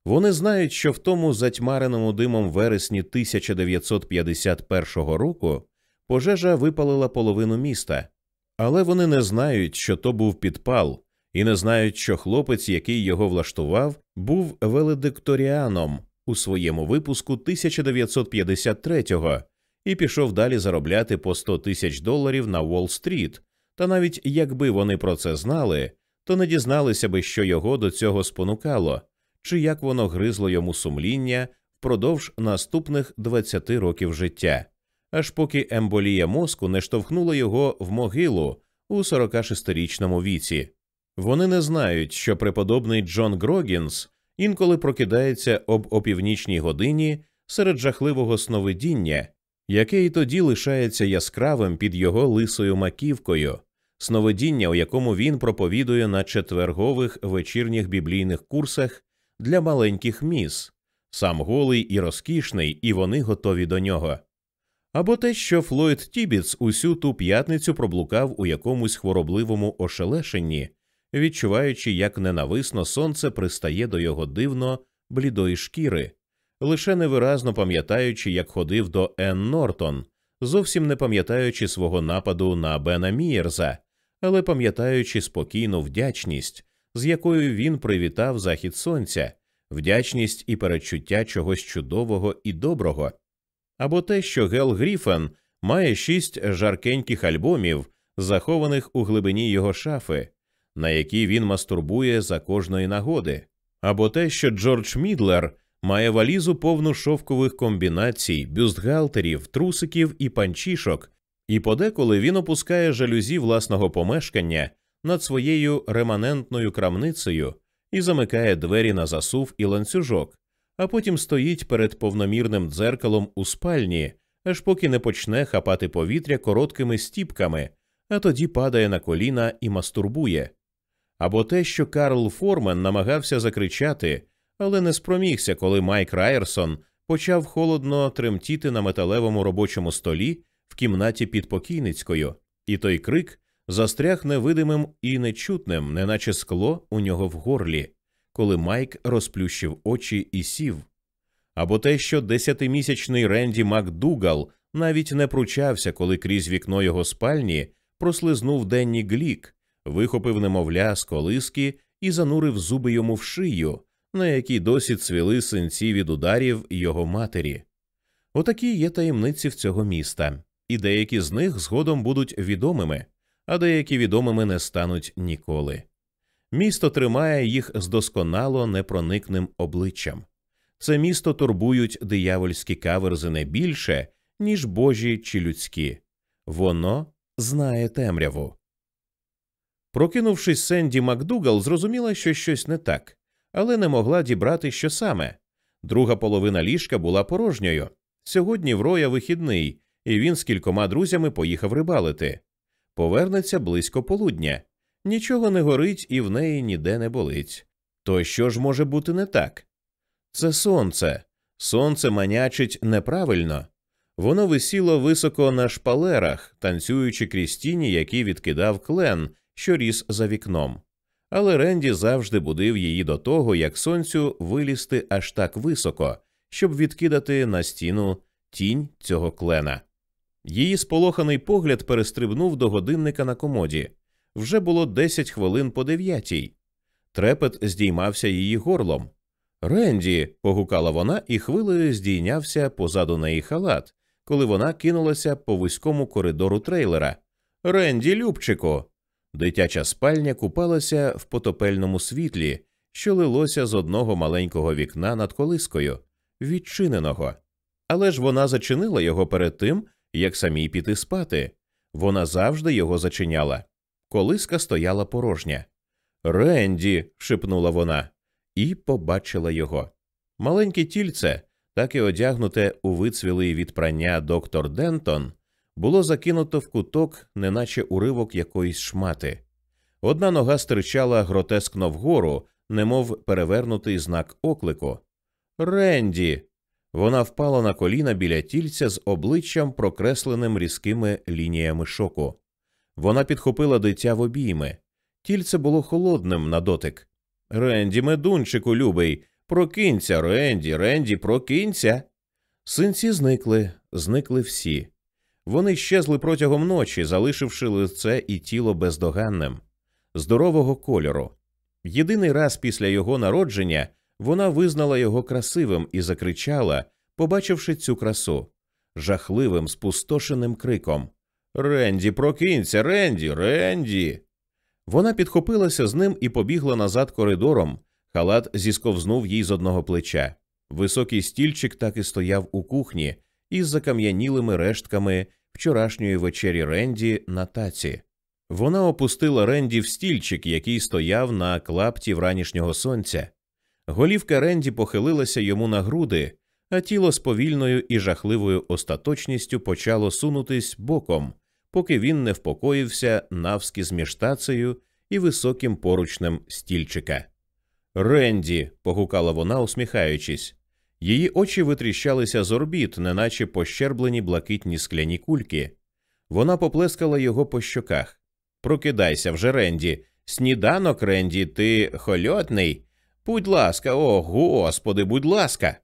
Вони знають, що в тому затьмареному димом вересні 1951 року пожежа випалила половину міста, але вони не знають, що то був підпал, і не знають, що хлопець, який його влаштував, був веледикторіаном у своєму випуску 1953-го і пішов далі заробляти по 100 тисяч доларів на Уолл-стріт. Та навіть якби вони про це знали, то не дізналися би, що його до цього спонукало, чи як воно гризло йому сумління впродовж наступних 20 років життя, аж поки емболія мозку не штовхнула його в могилу у 46-річному віці. Вони не знають, що преподобний Джон Грогінс інколи прокидається об опівнічній годині серед жахливого сновидіння, яке і тоді лишається яскравим під його лисою маківкою, сновидіння, у якому він проповідує на четвергових вечірніх біблійних курсах для маленьких міс, сам голий і розкішний, і вони готові до нього. Або те, що Флойд Тібіц усю ту п'ятницю проблукав у якомусь хворобливому ошелешенні, відчуваючи, як ненависно сонце пристає до його дивно блідої шкіри, лише невиразно пам'ятаючи, як ходив до Енн Нортон, зовсім не пам'ятаючи свого нападу на Бена Мієрза, але пам'ятаючи спокійну вдячність, з якою він привітав захід сонця, вдячність і передчуття чогось чудового і доброго, або те, що Гел Гріфен має шість жаркеньких альбомів, захованих у глибині його шафи, на які він мастурбує за кожної нагоди, або те, що Джордж Мідлер має валізу повну шовкових комбінацій, бюстгальтерів, трусиків і панчішок, і подеколи він опускає жалюзі власного помешкання над своєю реманентною крамницею і замикає двері на засув і ланцюжок, а потім стоїть перед повномірним дзеркалом у спальні, аж поки не почне хапати повітря короткими стіпками, а тоді падає на коліна і мастурбує. Або те, що Карл Формен намагався закричати, але не спромігся, коли Майк Райерсон почав холодно тремтіти на металевому робочому столі в кімнаті під покійницькою, і той крик застряг невидимим і нечутним, неначе скло у нього в горлі, коли Майк розплющив очі і сів. Або те, що десятимісячний Ренді Макдугал навіть не пручався, коли крізь вікно його спальні прослизнув денні глік, вихопив немовля з колиски і занурив зуби йому в шию, на якій досі цвіли синці від ударів його матері. Отакі є таємниці в цього міста, і деякі з них згодом будуть відомими, а деякі відомими не стануть ніколи. Місто тримає їх з досконало непроникним обличчям. Це місто турбують диявольські каверзи не більше, ніж божі чи людські. Воно знає темряву. Прокинувшись, Сенді Макдугал зрозуміла, що щось не так, але не могла дібрати, що саме. Друга половина ліжка була порожньою. Сьогодні в Роя вихідний, і він з кількома друзями поїхав рибалити. Повернеться близько полудня. Нічого не горить і в неї ніде не болить. То що ж може бути не так? Це сонце. Сонце манячить неправильно. Воно висіло високо на шпалерах, танцюючи крізь тіні, які відкидав клен, що ріс за вікном. Але Ренді завжди будив її до того, як сонцю вилізти аж так високо, щоб відкидати на стіну тінь цього клена. Її сполоханий погляд перестрибнув до годинника на комоді. Вже було десять хвилин по дев'ятій. Трепет здіймався її горлом. Ренді. погукала вона, і хвилею здійнявся позаду неї халат, коли вона кинулася по вузькому коридору трейлера. Ренді, Любчику. Дитяча спальня купалася в потопельному світлі, що лилося з одного маленького вікна над колискою, відчиненого. Але ж вона зачинила його перед тим, як самій піти спати. Вона завжди його зачиняла. Колиска стояла порожня. Ренді. шепнула вона, і побачила його. Маленьке тільце, так і одягнуте у вицвілий від прання доктор Дентон, було закинуто в куток, неначе уривок якоїсь шмати. Одна нога стирчала гротескно вгору, немов перевернутий знак оклику. Ренді. Вона впала на коліна біля тільця з обличчям, прокресленим різкими лініями шоку. Вона підхопила дитя в обійми. Тільце було холодним на дотик. Ренді, медунчику, любий, прокинься, Ренді, Ренді, прокинься. Синці зникли, зникли всі. Вони щезли протягом ночі, залишивши лице і тіло бездоганним, здорового кольору. Єдиний раз після його народження вона визнала його красивим і закричала, побачивши цю красу, жахливим, спустошеним криком Ренді, прокинься, Ренді, Ренді. Вона підхопилася з ним і побігла назад коридором. Халат зісковзнув їй з одного плеча. Високий стільчик так і стояв у кухні із закам'янілими рештками вчорашньої вечері Ренді на таці. Вона опустила Ренді в стільчик, який стояв на клапті вранішнього сонця. Голівка Ренді похилилася йому на груди, а тіло з повільною і жахливою остаточністю почало сунутись боком, поки він не впокоївся навскіз між тацею і високим поручнем стільчика. Ренді. погукала вона, усміхаючись. Її очі витріщалися з орбіт, неначе пощерблені блакитні скляні кульки. Вона поплескала його по щоках. Прокидайся вже, Ренді. Сніданок, Ренді, ти хольотний. Будь ласка, о, господи, будь ласка.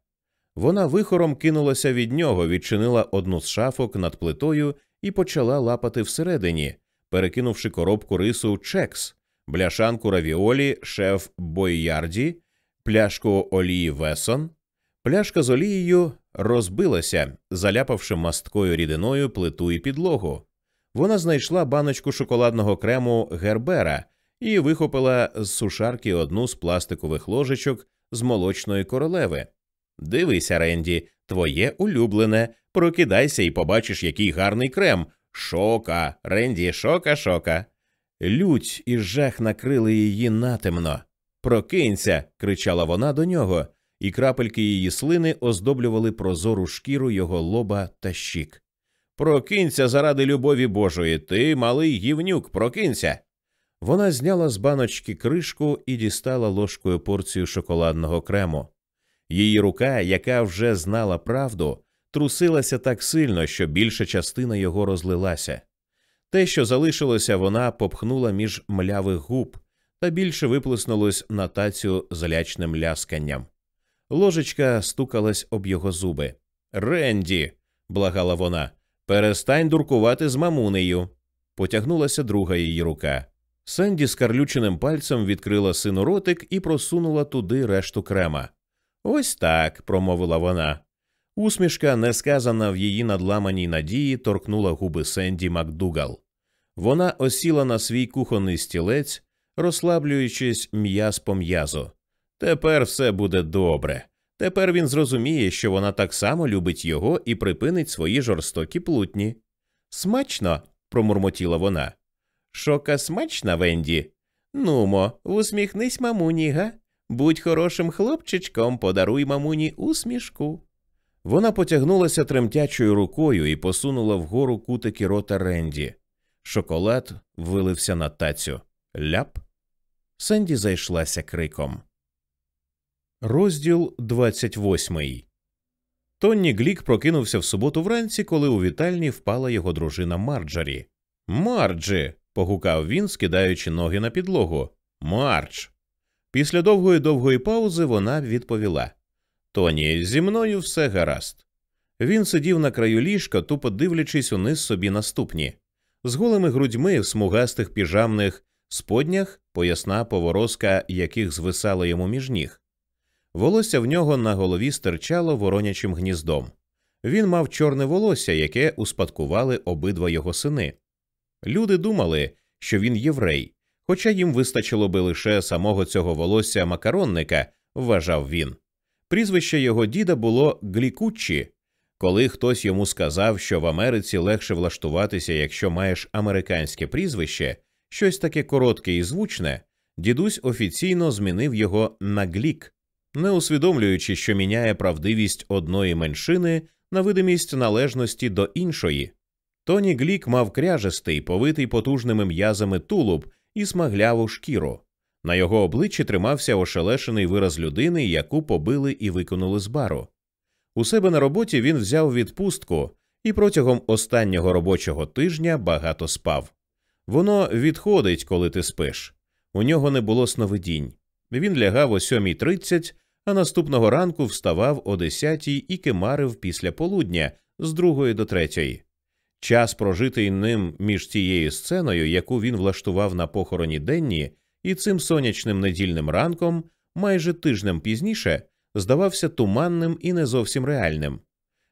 Вона вихором кинулася від нього, відчинила одну з шафок над плитою і почала лапати всередині, перекинувши коробку рису чекс, бляшанку равіолі, шеф Бойярді, пляшку олії Весон. Пляшка з олією розбилася, заляпавши масткою рідиною плиту і підлогу. Вона знайшла баночку шоколадного крему Гербера і вихопила з сушарки одну з пластикових ложечок з молочної королеви. Дивися, Ренді, твоє улюблене. Прокидайся і побачиш, який гарний крем. Шока, Ренді, шока, шока. Лють і жах накрили її натемно. Прокинься. кричала вона до нього, і крапельки її слини оздоблювали прозору шкіру його лоба та щік. Прокинься заради любові Божої, ти, малий гівнюк, прокинься. Вона зняла з баночки кришку і дістала ложкою порцію шоколадного крему. Її рука, яка вже знала правду, трусилася так сильно, що більша частина його розлилася. Те, що залишилося, вона попхнула між млявих губ та більше виплеснулось на тацю злячним лясканням. Ложечка стукалась об його зуби. Ренді, благала вона, перестань дуркувати з мамунею. Потягнулася друга її рука. Сенді скарлюченим пальцем відкрила сину ротик і просунула туди решту крема. Ось так, промовила вона. Усмішка, не сказана в її надламаній надії, торкнула губи Сенді Макдугал. Вона осіла на свій кухонний стілець, розслаблюючись м'яз по м'язу. Тепер все буде добре. Тепер він зрозуміє, що вона так само любить його і припинить свої жорстокі плутні. Смачно, промурмотіла вона. Шока смачна, Венді. Нумо, усміхнись, мамуні, га? Будь хорошим хлопчичком, подаруй мамуні усмішку. Вона потягнулася тремтячою рукою і посунула вгору кутики рота Ренді. Шоколад вилився на тацю. Ляп. Сенді зайшлася криком. Розділ 28 Тоні Глік прокинувся в суботу вранці, коли у вітальні впала його дружина Марджорі. Марджі. погукав він, скидаючи ноги на підлогу. Мардж. Після довгої довгої паузи вона відповіла Тоні, зі мною все гаразд. Він сидів на краю ліжка, тупо дивлячись униз собі на ступні. з голими грудьми в смугастих піжамних споднях, поясна поворозка яких звисала йому між ніг. Волосся в нього на голові стирчало воронячим гніздом. Він мав чорне волосся, яке успадкували обидва його сини. Люди думали, що він єврей, хоча їм вистачило би лише самого цього волосся макаронника, вважав він. Прізвище його діда було Глікуччі. Коли хтось йому сказав, що в Америці легше влаштуватися, якщо маєш американське прізвище, щось таке коротке і звучне, дідусь офіційно змінив його на глік, не усвідомлюючи, що міняє правдивість одної меншини на видимість належності до іншої. Тоні Глік мав кряжестий, повитий потужними м'язами тулуб і смагляву шкіру. На його обличчі тримався ошелешений вираз людини, яку побили і викинули з бару. У себе на роботі він взяв відпустку і протягом останнього робочого тижня багато спав. Воно відходить, коли ти спиш. У нього не було сновидінь. Він лягав о 7.30, а наступного ранку вставав о 10.00 і кимарив після полудня з другої до третьої. Час, прожитий ним між тією сценою, яку він влаштував на похороні Денні, і цим сонячним недільним ранком, майже тижнем пізніше, здавався туманним і не зовсім реальним.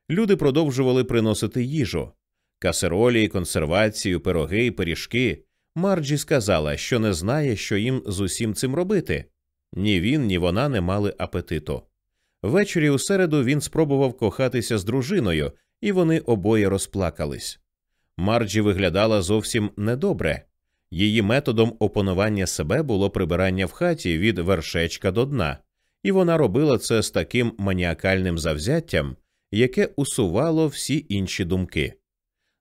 Люди продовжували приносити їжу касеролі, консервацію, пироги пиріжки. Марджі сказала, що не знає, що їм з усім цим робити. Ні він, ні вона не мали апетиту. Ввечері у середу він спробував кохатися з дружиною, і вони обоє розплакались. Марджі виглядала зовсім недобре. Її методом опанування себе було прибирання в хаті від вершечка до дна, і вона робила це з таким маніакальним завзяттям, яке усувало всі інші думки.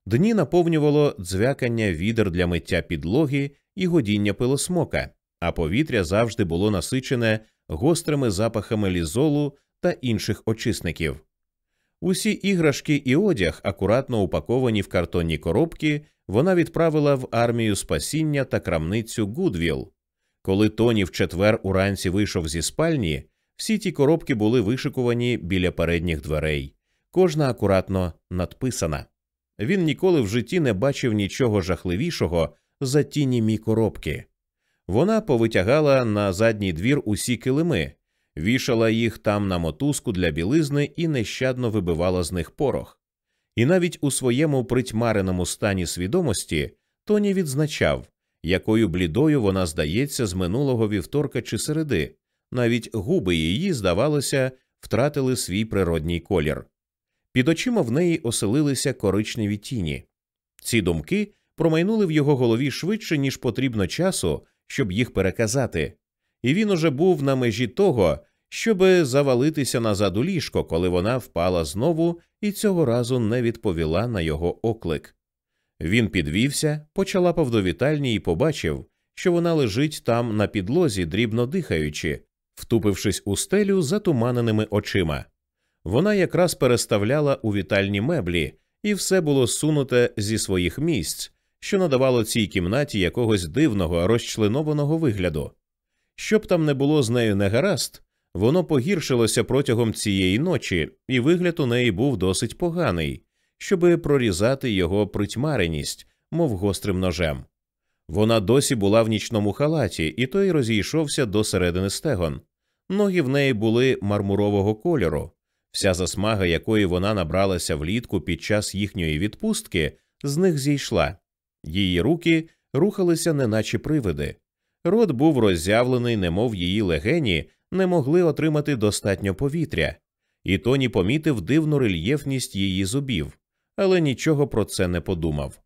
Дні наповнювало дзвякання відер для миття підлоги і годіння пилосмока, а повітря завжди було насичене гострими запахами лізолу та інших очисників. Усі іграшки і одяг, акуратно упаковані в картонні коробки, вона відправила в армію спасіння та крамницю Гудвіл. Коли Тоні в четвер уранці вийшов зі спальні, всі ті коробки були вишикувані біля передніх дверей, кожна акуратно надписана. Він ніколи в житті не бачив нічого жахливішого за ті німі коробки. Вона повитягала на задній двір усі килими, вішала їх там на мотузку для білизни і нещадно вибивала з них порох. І навіть у своєму притьмареному стані свідомості Тоні відзначав, якою блідою вона здається з минулого вівторка чи середи, навіть губи її, здавалося, втратили свій природній колір. Під очима в неї оселилися коричневі тіні. Ці думки промайнули в його голові швидше, ніж потрібно часу, щоб їх переказати, і він уже був на межі того, щоби завалитися назад у ліжко, коли вона впала знову і цього разу не відповіла на його оклик. Він підвівся, почалапав до вітальні і побачив, що вона лежить там на підлозі, дрібно дихаючи, втупившись у стелю затуманеними очима. Вона якраз переставляла у вітальні меблі, і все було сунуте зі своїх місць, що надавало цій кімнаті якогось дивного розчленованого вигляду. Щоб там не було з нею негаразд, воно погіршилося протягом цієї ночі, і вигляд у неї був досить поганий, щоби прорізати його притьмареність, мов гострим ножем. Вона досі була в нічному халаті, і той розійшовся до середини стегон. Ноги в неї були мармурового кольору, вся засмага, якої вона набралася влітку під час їхньої відпустки, з них зійшла. Її руки рухалися, неначе привиди. Рот був роззявлений, немов її легені не могли отримати достатньо повітря, і Тоні помітив дивну рельєфність її зубів, але нічого про це не подумав.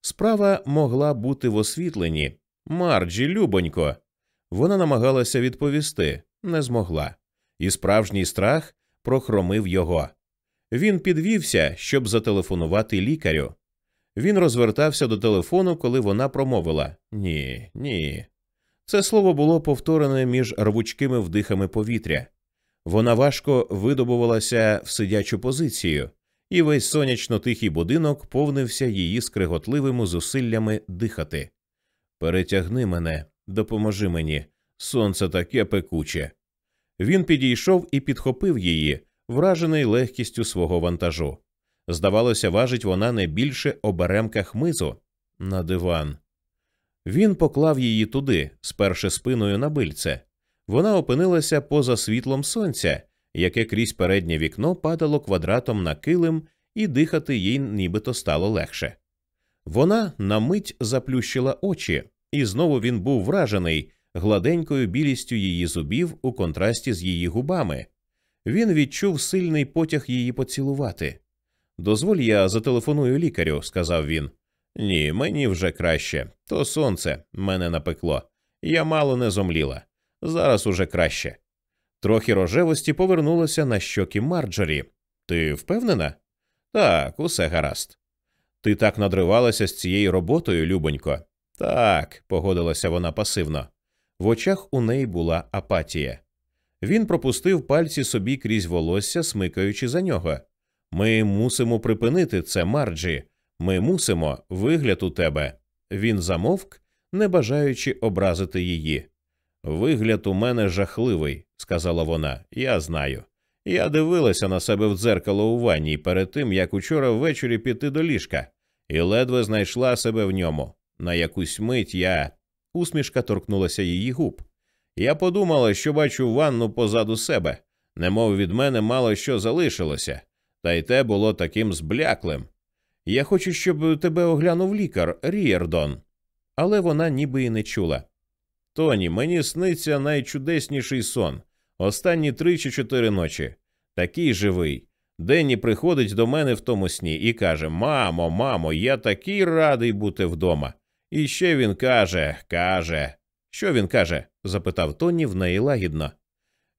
Справа могла бути в освітленні. Марджі, любонько. Вона намагалася відповісти, не змогла, і справжній страх прохромив його. Він підвівся, щоб зателефонувати лікарю. Він розвертався до телефону, коли вона промовила Ні, ні. Це слово було повторене між рвучкими вдихами повітря. Вона важко видобувалася в сидячу позицію, і весь сонячно тихий будинок повнився її скриготливими зусиллями дихати. Перетягни мене, допоможи мені, сонце таке пекуче. Він підійшов і підхопив її, вражений легкістю свого вантажу. Здавалося, важить вона не більше оберемка хмизу на диван. Він поклав її туди, сперши спиною на бильце. Вона опинилася поза світлом сонця, яке крізь переднє вікно падало квадратом на килим, і дихати їй нібито стало легше. Вона на мить заплющила очі, і знову він був вражений гладенькою білістю її зубів у контрасті з її губами. Він відчув сильний потяг її поцілувати. Дозволь, я зателефоную лікарю, сказав він. Ні, мені вже краще. То сонце мене напекло. Я мало не зомліла. Зараз уже краще. Трохи рожевості повернулося на щоки Марджорі. Ти впевнена? Так, усе гаразд. Ти так надривалася з цією роботою, любонько. Так, погодилася вона пасивно. В очах у неї була апатія. Він пропустив пальці собі крізь волосся, смикаючи за нього. Ми мусимо припинити це, Марджі. Ми мусимо вигляд у тебе. Він замовк, не бажаючи образити її. Вигляд у мене жахливий, сказала вона. Я знаю. Я дивилася на себе в дзеркало у ванні перед тим, як учора ввечері піти до ліжка, і ледве знайшла себе в ньому. На якусь мить я. Усмішка торкнулася її губ. Я подумала, що бачу ванну позаду себе, немов від мене мало що залишилося, та й те було таким збляклим. Я хочу, щоб тебе оглянув лікар, Рієрдон. Але вона ніби і не чула. Тоні, мені сниться найчудесніший сон. Останні три чи чотири ночі. Такий живий. Денні приходить до мене в тому сні і каже: Мамо, мамо, я такий радий бути вдома. І ще він каже, каже. Що він каже? запитав Тоні в неї лагідно.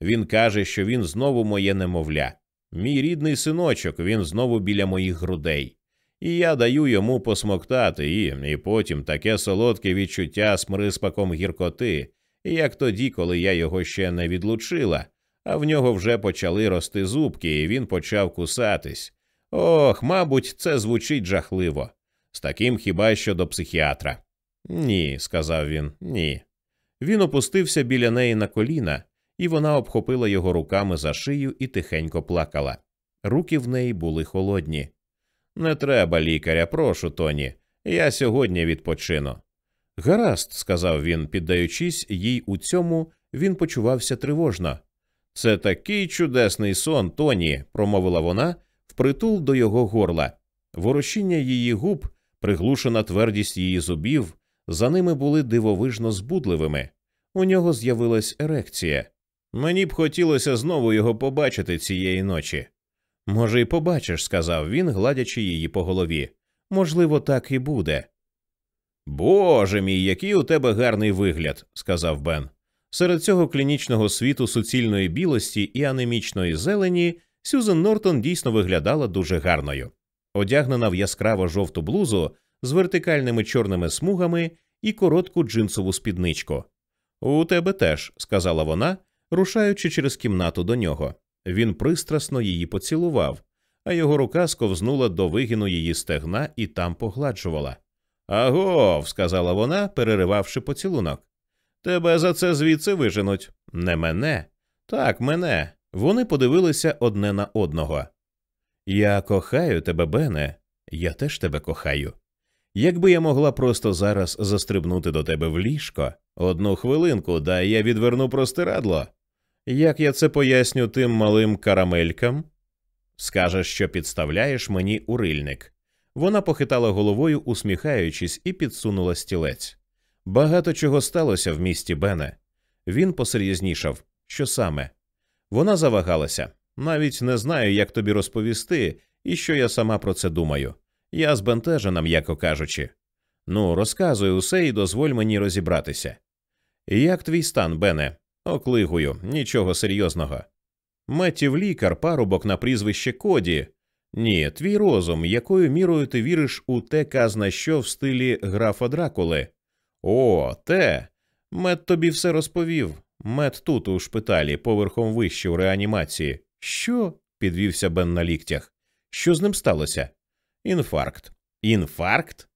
Він каже, що він знову моє немовля. Мій рідний синочок, він знову біля моїх грудей. І я даю йому посмоктати, і, і потім таке солодке відчуття з мриспаком гіркоти, як тоді, коли я його ще не відлучила, а в нього вже почали рости зубки, і він почав кусатись. Ох, мабуть, це звучить жахливо. З таким хіба що до психіатра. Ні, сказав він, ні. Він опустився біля неї на коліна, і вона обхопила його руками за шию і тихенько плакала. Руки в неї були холодні. Не треба лікаря, прошу, Тоні. Я сьогодні відпочину. Гаразд, сказав він, піддаючись їй у цьому, він почувався тривожно. Це такий чудесний сон, Тоні, промовила вона впритул до його горла. Ворощіння її губ, приглушена твердість її зубів, за ними були дивовижно збудливими. У нього з'явилась ерекція. Мені б хотілося знову його побачити цієї ночі. Може, й побачиш, сказав він, гладячи її по голові. Можливо, так і буде. Боже мій, який у тебе гарний вигляд, сказав Бен. Серед цього клінічного світу суцільної білості і анемічної зелені Сюзен Нортон дійсно виглядала дуже гарною, одягнена в яскраво жовту блузу з вертикальними чорними смугами і коротку джинсову спідничку. У тебе теж, сказала вона, рушаючи через кімнату до нього. Він пристрасно її поцілував, а його рука сковзнула до вигину її стегна і там погладжувала. Агов, сказала вона, переривавши поцілунок. Тебе за це звідси виженуть. Не мене. Так, мене. Вони подивилися одне на одного. Я кохаю тебе, Бене, я теж тебе кохаю. Якби я могла просто зараз застрибнути до тебе в ліжко, одну хвилинку, дай я відверну простирадло. Як я це поясню тим малим карамелькам? Скажеш, що підставляєш мені урильник. Вона похитала головою, усміхаючись, і підсунула стілець. Багато чого сталося в місті Бене. Він посерйознішав. Що саме? Вона завагалася. Навіть не знаю, як тобі розповісти, і що я сама про це думаю. Я збентежена, м'яко кажучи. Ну, розказуй усе і дозволь мені розібратися. Як твій стан, Бене? Оклигую, нічого серйозного. Меттів лікар, парубок на прізвище Коді. Ні, твій розум, якою мірою ти віриш у те казна що в стилі графа Дракули? О, те. Мет тобі все розповів. Мет тут, у шпиталі, поверхом вище у реанімації. Що? підвівся Бен на ліктях. Що з ним сталося? Інфаркт. Інфаркт?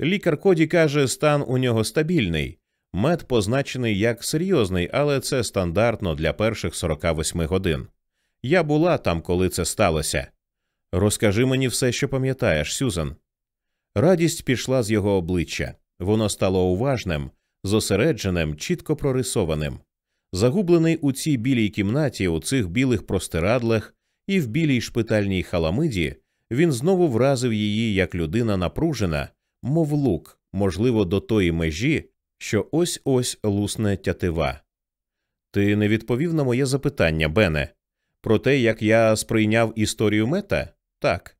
Лікар Коді каже, стан у нього стабільний. Мед позначений як серйозний, але це стандартно для перших 48 годин. Я була там, коли це сталося. Розкажи мені все, що пам'ятаєш, Сюзан. Радість пішла з його обличчя. Воно стало уважним, зосередженим, чітко прорисованим. Загублений у цій білій кімнаті, у цих білих простирадлах і в білій шпитальній халамиді, він знову вразив її як людина напружена, мов лук, можливо, до тої межі, що ось ось лусне тятива. Ти не відповів на моє запитання, Бене, про те, як я сприйняв історію мета? Так.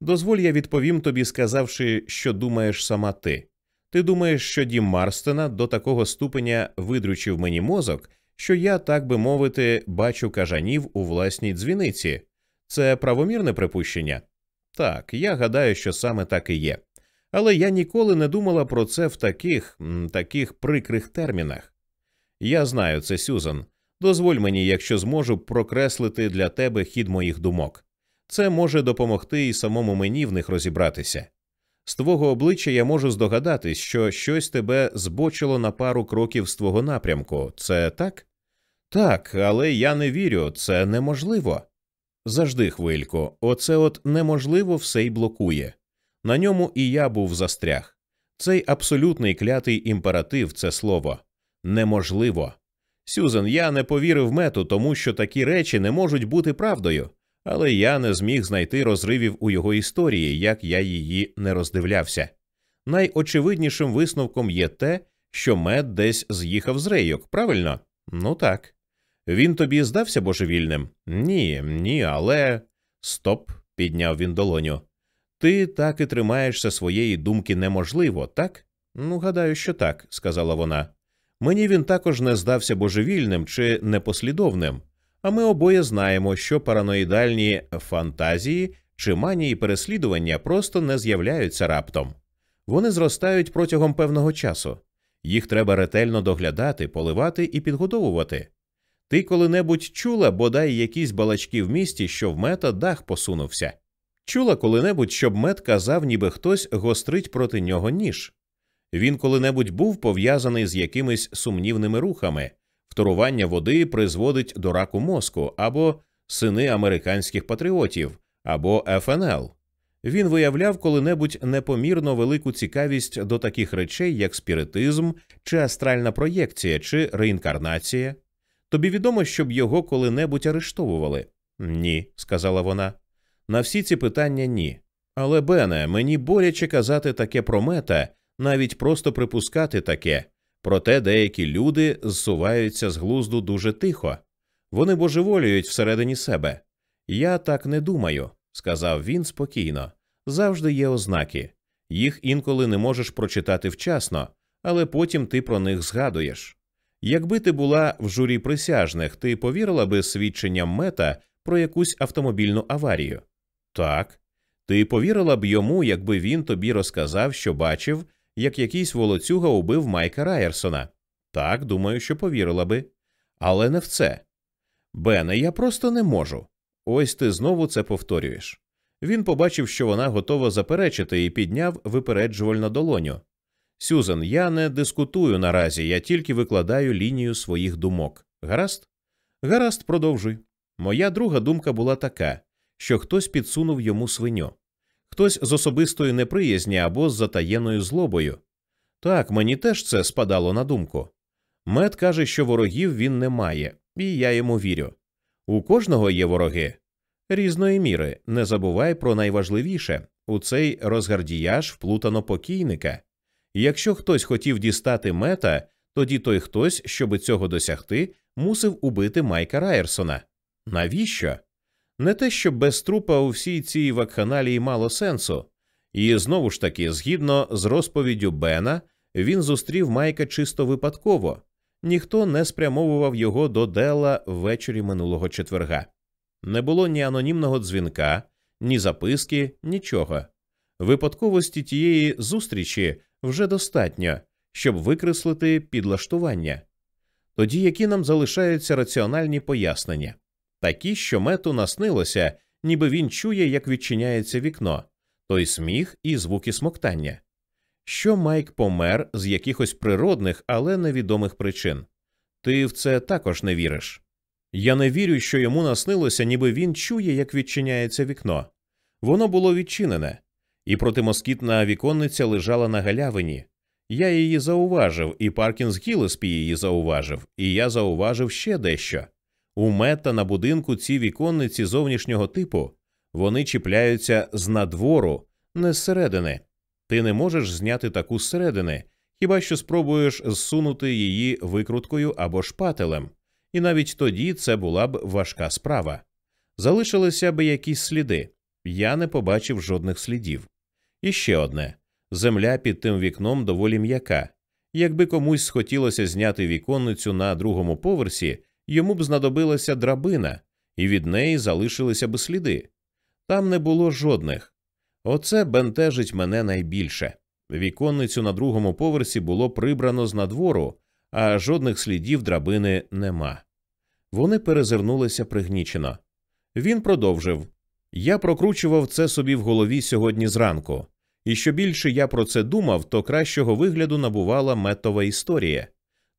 Дозволь я відповім тобі, сказавши, що думаєш сама ти. Ти думаєш, що дім Марстена до такого ступеня видручив мені мозок, що я, так би мовити, бачу кажанів у власній дзвіниці. Це правомірне припущення? Так, я гадаю, що саме так і є. Але я ніколи не думала про це в таких, таких прикрих термінах. Я знаю це, Сюзан. Дозволь мені, якщо зможу, прокреслити для тебе хід моїх думок. Це може допомогти і самому мені в них розібратися. З твого обличчя я можу здогадатись, що щось тебе збочило на пару кроків з твого напрямку. Це так? Так, але я не вірю, це неможливо. Завжди, хвилько, оце от неможливо все й блокує. На ньому і я був застряг. Цей абсолютний клятий імператив це слово неможливо. Сюзан, я не повірив мету, тому що такі речі не можуть бути правдою, але я не зміг знайти розривів у його історії, як я її не роздивлявся. Найочевиднішим висновком є те, що мед десь з'їхав з рейок, правильно? Ну так. Він тобі здався божевільним? Ні, ні, але. Стоп, підняв він долоню. Ти так і тримаєшся своєї думки неможливо, так? Ну, гадаю, що так, сказала вона. Мені він також не здався божевільним чи непослідовним, а ми обоє знаємо, що параноїдальні фантазії чи манії переслідування просто не з'являються раптом. Вони зростають протягом певного часу. Їх треба ретельно доглядати, поливати і підгодовувати. Ти коли-небудь чула бодай якісь балачки в місті, що в мета дах посунувся? Чула коли-небудь, щоб мед казав, ніби хтось гострить проти нього ніж. Він коли-небудь був пов'язаний з якимись сумнівними рухами, вторування води призводить до раку мозку або сини американських патріотів, або ФНЛ. Він виявляв коли-небудь непомірно велику цікавість до таких речей, як спіритизм, чи астральна проєкція, чи реінкарнація. Тобі відомо, щоб його коли-небудь арештовували? Ні, сказала вона. На всі ці питання ні. Але, Бене, мені боляче казати таке про мета, навіть просто припускати таке. Проте деякі люди зсуваються з глузду дуже тихо. Вони божеволюють всередині себе. Я так не думаю, сказав він спокійно. Завжди є ознаки. Їх інколи не можеш прочитати вчасно, але потім ти про них згадуєш. Якби ти була в журі присяжних, ти повірила би свідченням мета про якусь автомобільну аварію? Так. Ти повірила б йому, якби він тобі розказав, що бачив, як якийсь волоцюга убив Майка Райерсона? Так, думаю, що повірила би. Але не в це. Бене, я просто не можу. Ось ти знову це повторюєш. Він побачив, що вона готова заперечити, і підняв випереджувальну долоню. Сюзан, я не дискутую наразі, я тільки викладаю лінію своїх думок. Гаразд? Гаразд, продовжуй. Моя друга думка була така, що хтось підсунув йому свиню, хтось з особистої неприязні або з затаєною злобою. Так, мені теж це спадало на думку. Мед каже, що ворогів він не має, і я йому вірю. У кожного є вороги. Різної міри, не забувай про найважливіше у цей розгардіяж вплутано покійника. Якщо хтось хотів дістати мета, тоді той хтось, щоби цього досягти, мусив убити Майка Райерсона. Навіщо? Не те, що без трупа у всій цій вакханалії мало сенсу, і знову ж таки, згідно з розповіддю Бена, він зустрів Майка чисто випадково, ніхто не спрямовував його до Дела ввечері минулого четверга. Не було ні анонімного дзвінка, ні записки, нічого. Випадковості тієї зустрічі вже достатньо, щоб викреслити підлаштування. Тоді які нам залишаються раціональні пояснення, такі, що мету наснилося, ніби він чує, як відчиняється вікно, той сміх і звуки смоктання. Що Майк помер з якихось природних, але невідомих причин. Ти в це також не віриш. Я не вірю, що йому наснилося, ніби він чує, як відчиняється вікно. Воно було відчинене, і протимоскітна віконниця лежала на галявині. Я її зауважив, і Паркінс Гілеспі її зауважив, і я зауважив ще дещо. У мета на будинку ці віконниці зовнішнього типу вони чіпляються з надвору, не зсередини. Ти не можеш зняти таку зсередини, хіба що спробуєш зсунути її викруткою або шпателем, і навіть тоді це була б важка справа. Залишилися б якісь сліди. Я не побачив жодних слідів. І ще одне земля під тим вікном доволі м'яка. Якби комусь схотілося зняти віконницю на другому поверсі, йому б знадобилася драбина, і від неї залишилися б сліди. Там не було жодних. Оце бентежить мене найбільше. Віконницю на другому поверсі було прибрано з надвору, а жодних слідів драбини нема. Вони перезирнулися пригнічено. Він продовжив Я прокручував це собі в голові сьогодні зранку, і що більше я про це думав, то кращого вигляду набувала метова історія.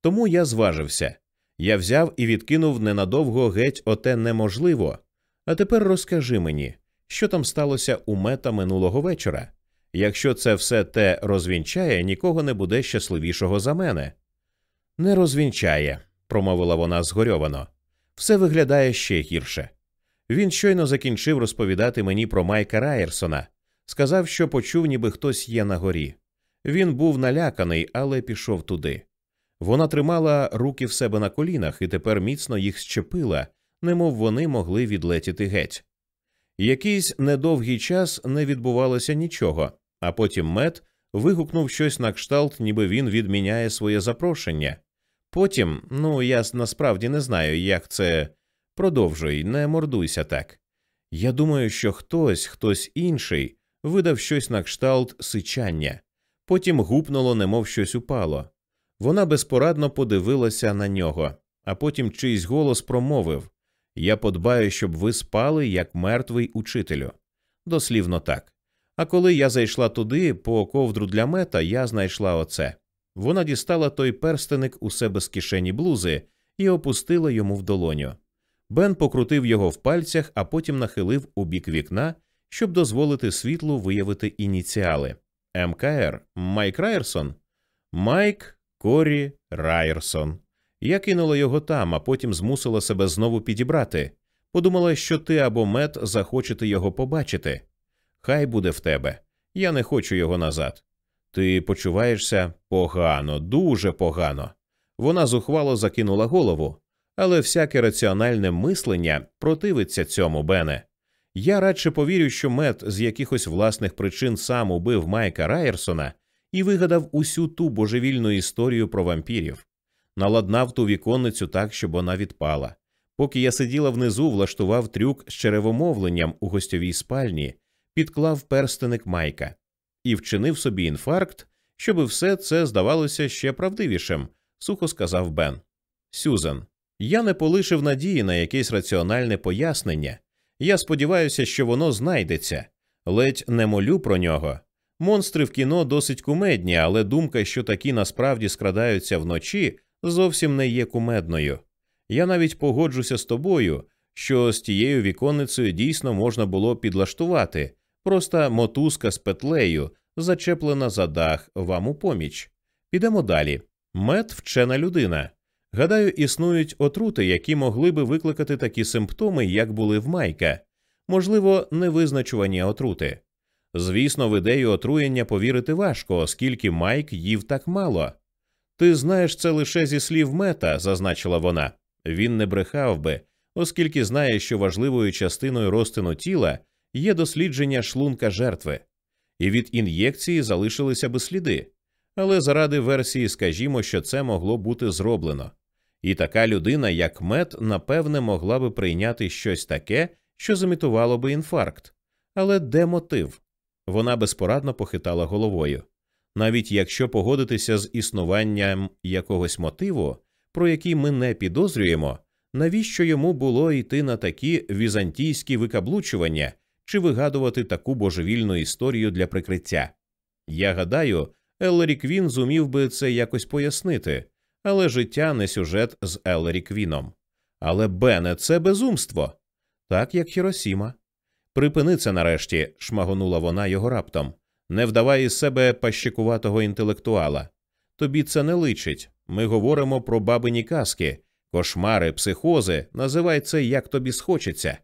Тому я зважився. Я взяв і відкинув ненадовго геть оте неможливо. А тепер розкажи мені, що там сталося у мета минулого вечора. Якщо це все те розвінчає, нікого не буде щасливішого за мене. Не розвінчає, промовила вона згорьовано. Все виглядає ще гірше. Він щойно закінчив розповідати мені про Майка Райерсона, сказав, що почув, ніби хтось є на горі. Він був наляканий, але пішов туди. Вона тримала руки в себе на колінах і тепер міцно їх щепила, немов вони могли відлетіти геть. Якийсь недовгий час не відбувалося нічого, а потім мед вигукнув щось на кшталт, ніби він відміняє своє запрошення. Потім, ну я насправді не знаю, як це. Продовжуй, не мордуйся так. Я думаю, що хтось, хтось інший видав щось на кшталт сичання, потім гупнуло, немов щось упало. Вона безпорадно подивилася на нього, а потім чийсь голос промовив Я подбаю, щоб ви спали, як мертвий учителю. Дослівно так. А коли я зайшла туди, по ковдру для мета, я знайшла оце. Вона дістала той перстеник у себе з кишені блузи і опустила йому в долоню. Бен покрутив його в пальцях, а потім нахилив у бік вікна, щоб дозволити світлу виявити ініціали. МКР Майк Райерсон? Майк Корі Райерсон. Я кинула його там, а потім змусила себе знову підібрати. Подумала, що ти або мед захочете його побачити. Хай буде в тебе. Я не хочу його назад. Ти почуваєшся погано, дуже погано. Вона зухвало закинула голову, але всяке раціональне мислення противиться цьому, Бене. Я радше повірю, що мед з якихось власних причин сам убив Майка Райерсона і вигадав усю ту божевільну історію про вампірів, наладнав ту віконницю так, щоб вона відпала. Поки я сиділа внизу, влаштував трюк з черевомовленням у гостьовій спальні, підклав перстеник Майка і вчинив собі інфаркт, щоби все це здавалося ще правдивішим, сухо сказав Бен. Сюзан, я не полишив надії на якесь раціональне пояснення. Я сподіваюся, що воно знайдеться, ледь не молю про нього. Монстри в кіно досить кумедні, але думка, що такі насправді скрадаються вночі, зовсім не є кумедною. Я навіть погоджуся з тобою, що з тією віконницею дійсно можна було підлаштувати, просто мотузка з петлею, зачеплена за дах вам у поміч. Підемо далі. Мед вчена людина. Гадаю, існують отрути, які могли би викликати такі симптоми, як були в Майка, можливо, невизначувані отрути. Звісно, в ідею отруєння повірити важко, оскільки Майк їв так мало. Ти знаєш це лише зі слів мета, зазначила вона. Він не брехав би, оскільки знає, що важливою частиною розтину тіла є дослідження шлунка жертви, і від ін'єкції залишилися би сліди. Але заради версії скажімо, що це могло бути зроблено. І така людина, як мед, напевне, могла би прийняти щось таке, що замітувало би інфаркт. Але де мотив? Вона безпорадно похитала головою. Навіть якщо погодитися з існуванням якогось мотиву, про який ми не підозрюємо, навіщо йому було йти на такі візантійські викаблучування чи вигадувати таку божевільну історію для прикриття? Я гадаю, Еллері Квін зумів би це якось пояснити, але життя не сюжет з Еллері Квіном. Але Бене, це безумство, так як Хіросіма. Припини це нарешті, шмагонула вона його раптом. Не вдавай із себе пащикуватого інтелектуала. Тобі це не личить. Ми говоримо про бабині казки, кошмари, психози, називай це як тобі схочеться.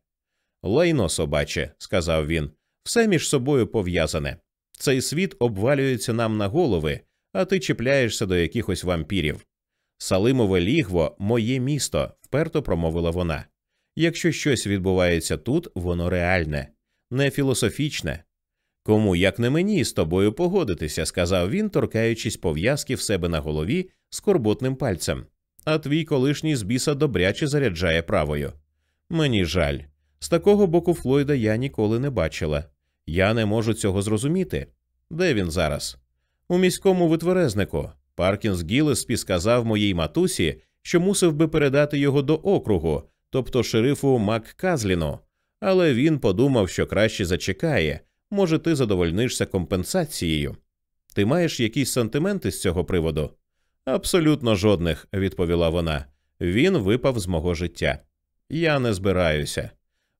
Лайно собаче, сказав він, все між собою пов'язане. Цей світ обвалюється нам на голови, а ти чіпляєшся до якихось вампірів. Салимове лігво моє місто, вперто промовила вона. Якщо щось відбувається тут, воно реальне, не філософічне. Кому, як не мені, з тобою погодитися, сказав він, торкаючись пов'язки в себе на голові скорботним пальцем. А твій колишній з біса добряче заряджає правою. Мені жаль. З такого боку Флойда я ніколи не бачила. Я не можу цього зрозуміти. Де він зараз? У міському витверезнику. Паркінс Гілеспі сказав моїй матусі, що мусив би передати його до округу, тобто шерифу Макказліну, але він подумав, що краще зачекає. Може, ти задовольнишся компенсацією. Ти маєш якісь сантименти з цього приводу? Абсолютно жодних, відповіла вона. Він випав з мого життя. Я не збираюся.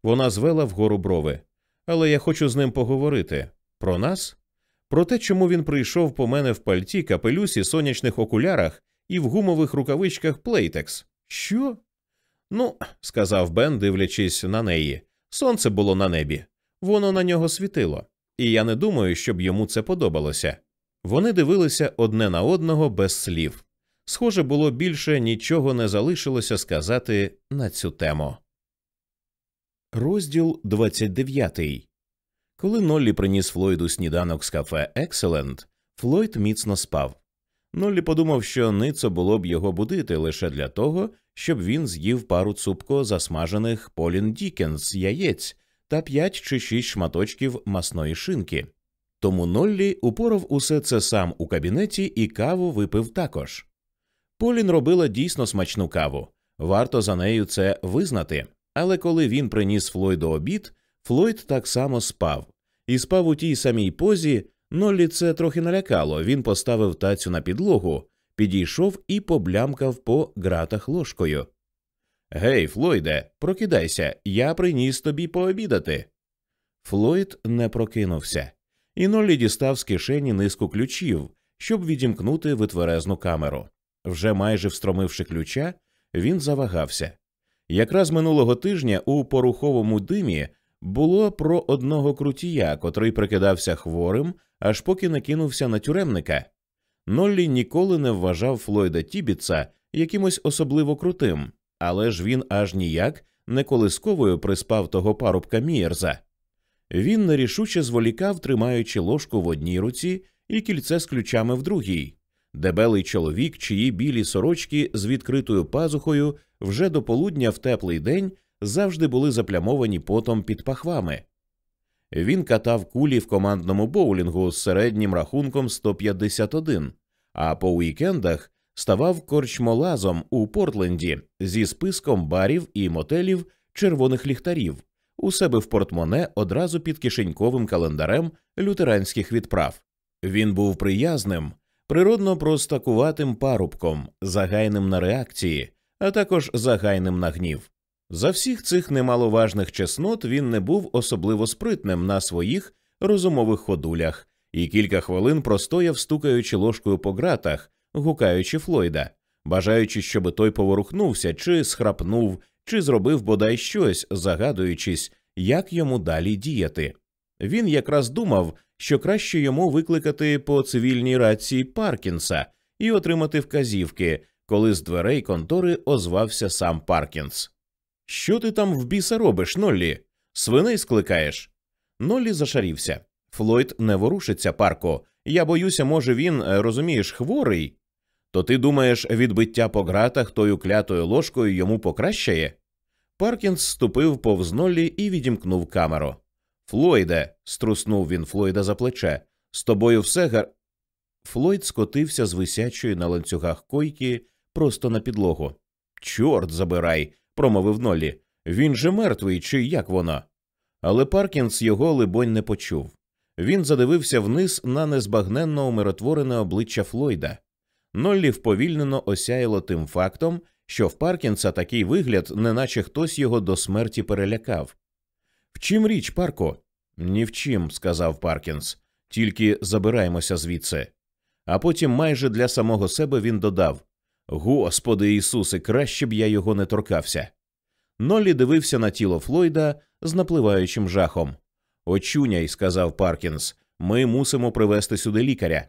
Вона звела вгору брови. Але я хочу з ним поговорити. Про нас? Про те, чому він прийшов по мене в пальті, капелюсі, сонячних окулярах і в гумових рукавичках Плейтекс. Що? Ну, сказав Бен, дивлячись на неї. Сонце було на небі. Воно на нього світило, і я не думаю, щоб йому це подобалося. Вони дивилися одне на одного без слів. Схоже, було більше нічого не залишилося сказати на цю тему. Розділ 29. Коли Ноллі приніс Флойду сніданок з кафе Екселент, Флойд міцно спав. Ноллі подумав, що ницо було б його будити лише для того, щоб він з'їв пару цупко засмажених Полін Дікенс яєць та п'ять чи шість шматочків масної шинки. Тому Ноллі упорав усе це сам у кабінеті і каву випив також. Полін робила дійсно смачну каву, варто за нею це визнати. Але коли він приніс Флойду обід, Флойд так само спав, і спав у тій самій позі. Ноллі це трохи налякало. Він поставив тацю на підлогу, підійшов і поблямкав по ґратах ложкою. Гей, Флойде, прокидайся, я приніс тобі пообідати. Флойд не прокинувся, і Ноллі дістав з кишені низку ключів, щоб відімкнути витверезну камеру. Вже майже встромивши ключа, він завагався. Якраз минулого тижня у поруховому димі було про одного крутія, котрий прикидався хворим, аж поки не кинувся на тюремника. Ноллі ніколи не вважав Флойда Тібітса якимось особливо крутим, але ж він аж ніяк не колисковою приспав того парубка Мієрза. Він нерішуче зволікав, тримаючи ложку в одній руці і кільце з ключами в другій. Дебелий чоловік, чиї білі сорочки з відкритою пазухою вже до полудня в теплий день завжди були заплямовані потом під пахвами. Він катав кулі в командному боулінгу з середнім рахунком 151, а по уікендах ставав корчмолазом у Портленді зі списком барів і мотелів червоних ліхтарів у себе в портмоне одразу під кишеньковим календарем лютеранських відправ. Він був приязним, природно простакуватим парубком, загайним на реакції, а також загайним на гнів. За всіх цих немаловажних чеснот він не був особливо спритним на своїх розумових ходулях і кілька хвилин простояв, стукаючи ложкою по ґратах, гукаючи Флойда, бажаючи, щоб той поворухнувся, чи схрапнув, чи зробив бодай щось, загадуючись, як йому далі діяти. Він якраз думав, що краще йому викликати по цивільній рації Паркінса і отримати вказівки, коли з дверей контори озвався сам Паркінс. Що ти там в біса робиш, Ноллі? Свиней скликаєш? Ноллі зашарівся. Флойд не ворушиться, парко. Я боюся, може, він, е, розумієш, хворий. То ти думаєш, від биття по ґратах тою клятою ложкою йому покращає? Паркінс ступив повз Ноллі і відімкнув камеру. Флойде, струснув він Флойда за плече. З тобою все гар. Флойд скотився з висячої на ланцюгах койки просто на підлогу. Чорт забирай, промовив Ноллі. Він же мертвий, чи як воно? Але Паркінс його, либонь, не почув. Він задивився вниз на незбагненно умиротворене обличчя Флойда. Ноллі вповільнено осяяло тим фактом, що в Паркінса такий вигляд, неначе хтось його до смерті перелякав. В чим річ, Парко? Ні в чим, сказав Паркінс. Тільки забираємося звідси. а потім майже для самого себе він додав Господи Ісусе, краще б я його не торкався. Ноллі дивився на тіло Флойда з напливаючим жахом. Очуняй, сказав Паркінс, ми мусимо привезти сюди лікаря.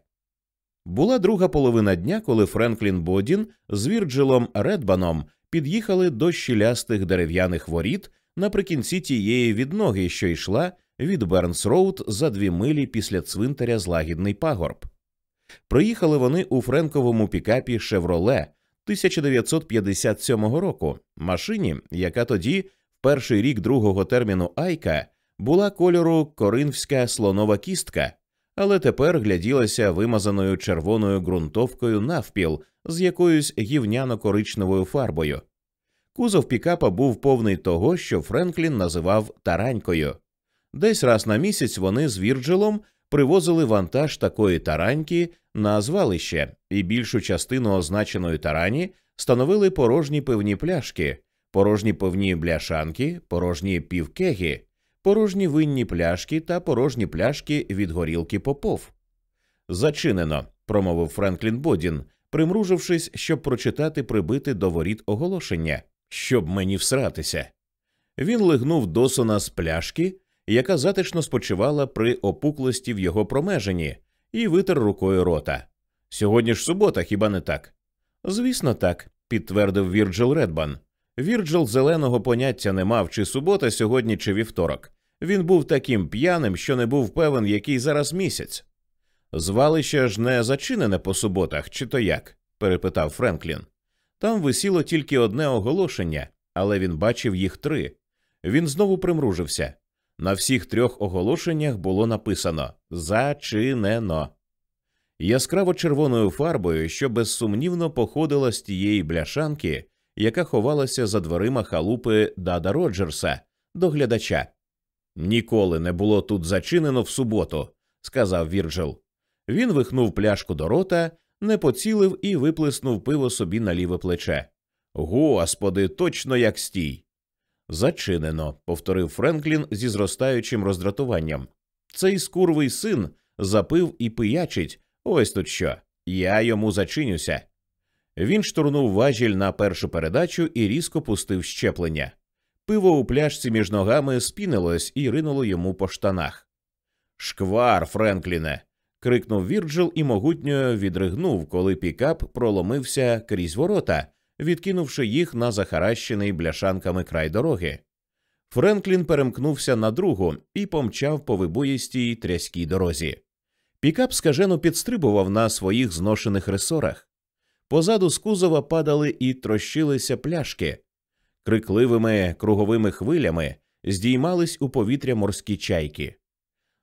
Була друга половина дня, коли Френклін Бодін з Вірджилом Редбаном під'їхали до щілястих дерев'яних воріт наприкінці тієї відноги, що йшла від Бернс Роуд за дві милі після цвинтаря злагідний пагорб. Проїхали вони у Френковому пікапі Шевроле 1957 року, машині, яка тоді, в перший рік другого терміну Айка, була кольору коринфська слонова кістка, але тепер гляділася вимазаною червоною ґрунтовкою навпіл з якоюсь гівняно-коричневою фарбою. Кузов пікапа був повний того, що Френклін називав таранькою. Десь раз на місяць вони з Вірджилом привозили вантаж такої тараньки на звалище, і більшу частину означеної тарані становили порожні пивні пляшки, порожні пивні бляшанки, порожні півкеги, порожні винні пляшки та порожні пляшки від горілки попов. Зачинено, промовив Френклін Бодін, примружившись, щоб прочитати прибити до воріт оголошення, щоб мені всратися. Він лигнув досона з пляшки, яка затишно спочивала при опуклості в його промеженні, і витер рукою рота. Сьогодні ж субота, хіба не так? Звісно, так, підтвердив Вірджил Редбан. Вірджил зеленого поняття не мав, чи субота сьогодні, чи вівторок. Він був таким п'яним, що не був певен, який зараз місяць. Звалище ж не зачинене по суботах, чи то як? перепитав Френклін. Там висіло тільки одне оголошення, але він бачив їх три. Він знову примружився. На всіх трьох оголошеннях було написано Зачинено. Яскраво червоною фарбою, що безсумнівно походила з тієї бляшанки, яка ховалася за дверима халупи Дада Роджерса, до глядача. Ніколи не було тут зачинено в суботу, сказав Вірджил. Він вихнув пляшку до рота, не поцілив і виплеснув пиво собі на ліве плече. Господи, точно як стій. Зачинено, повторив Френклін зі зростаючим роздратуванням. Цей скурвий син запив і пиячить. Ось тут що. Я йому зачинюся. Він штурнув важіль на першу передачу і різко пустив щеплення. Пиво у пляшці між ногами спінилось і ринуло йому по штанах. Шквар, Френкліне. крикнув Вірджил і могутньо відригнув, коли пікап проломився крізь ворота, відкинувши їх на захаращений бляшанками край дороги. Френклін перемкнувся на другу і помчав по вибоїстій тряській дорозі. Пікап скажено підстрибував на своїх зношених ресорах. Позаду з кузова падали і трощилися пляшки, крикливими круговими хвилями здіймались у повітря морські чайки.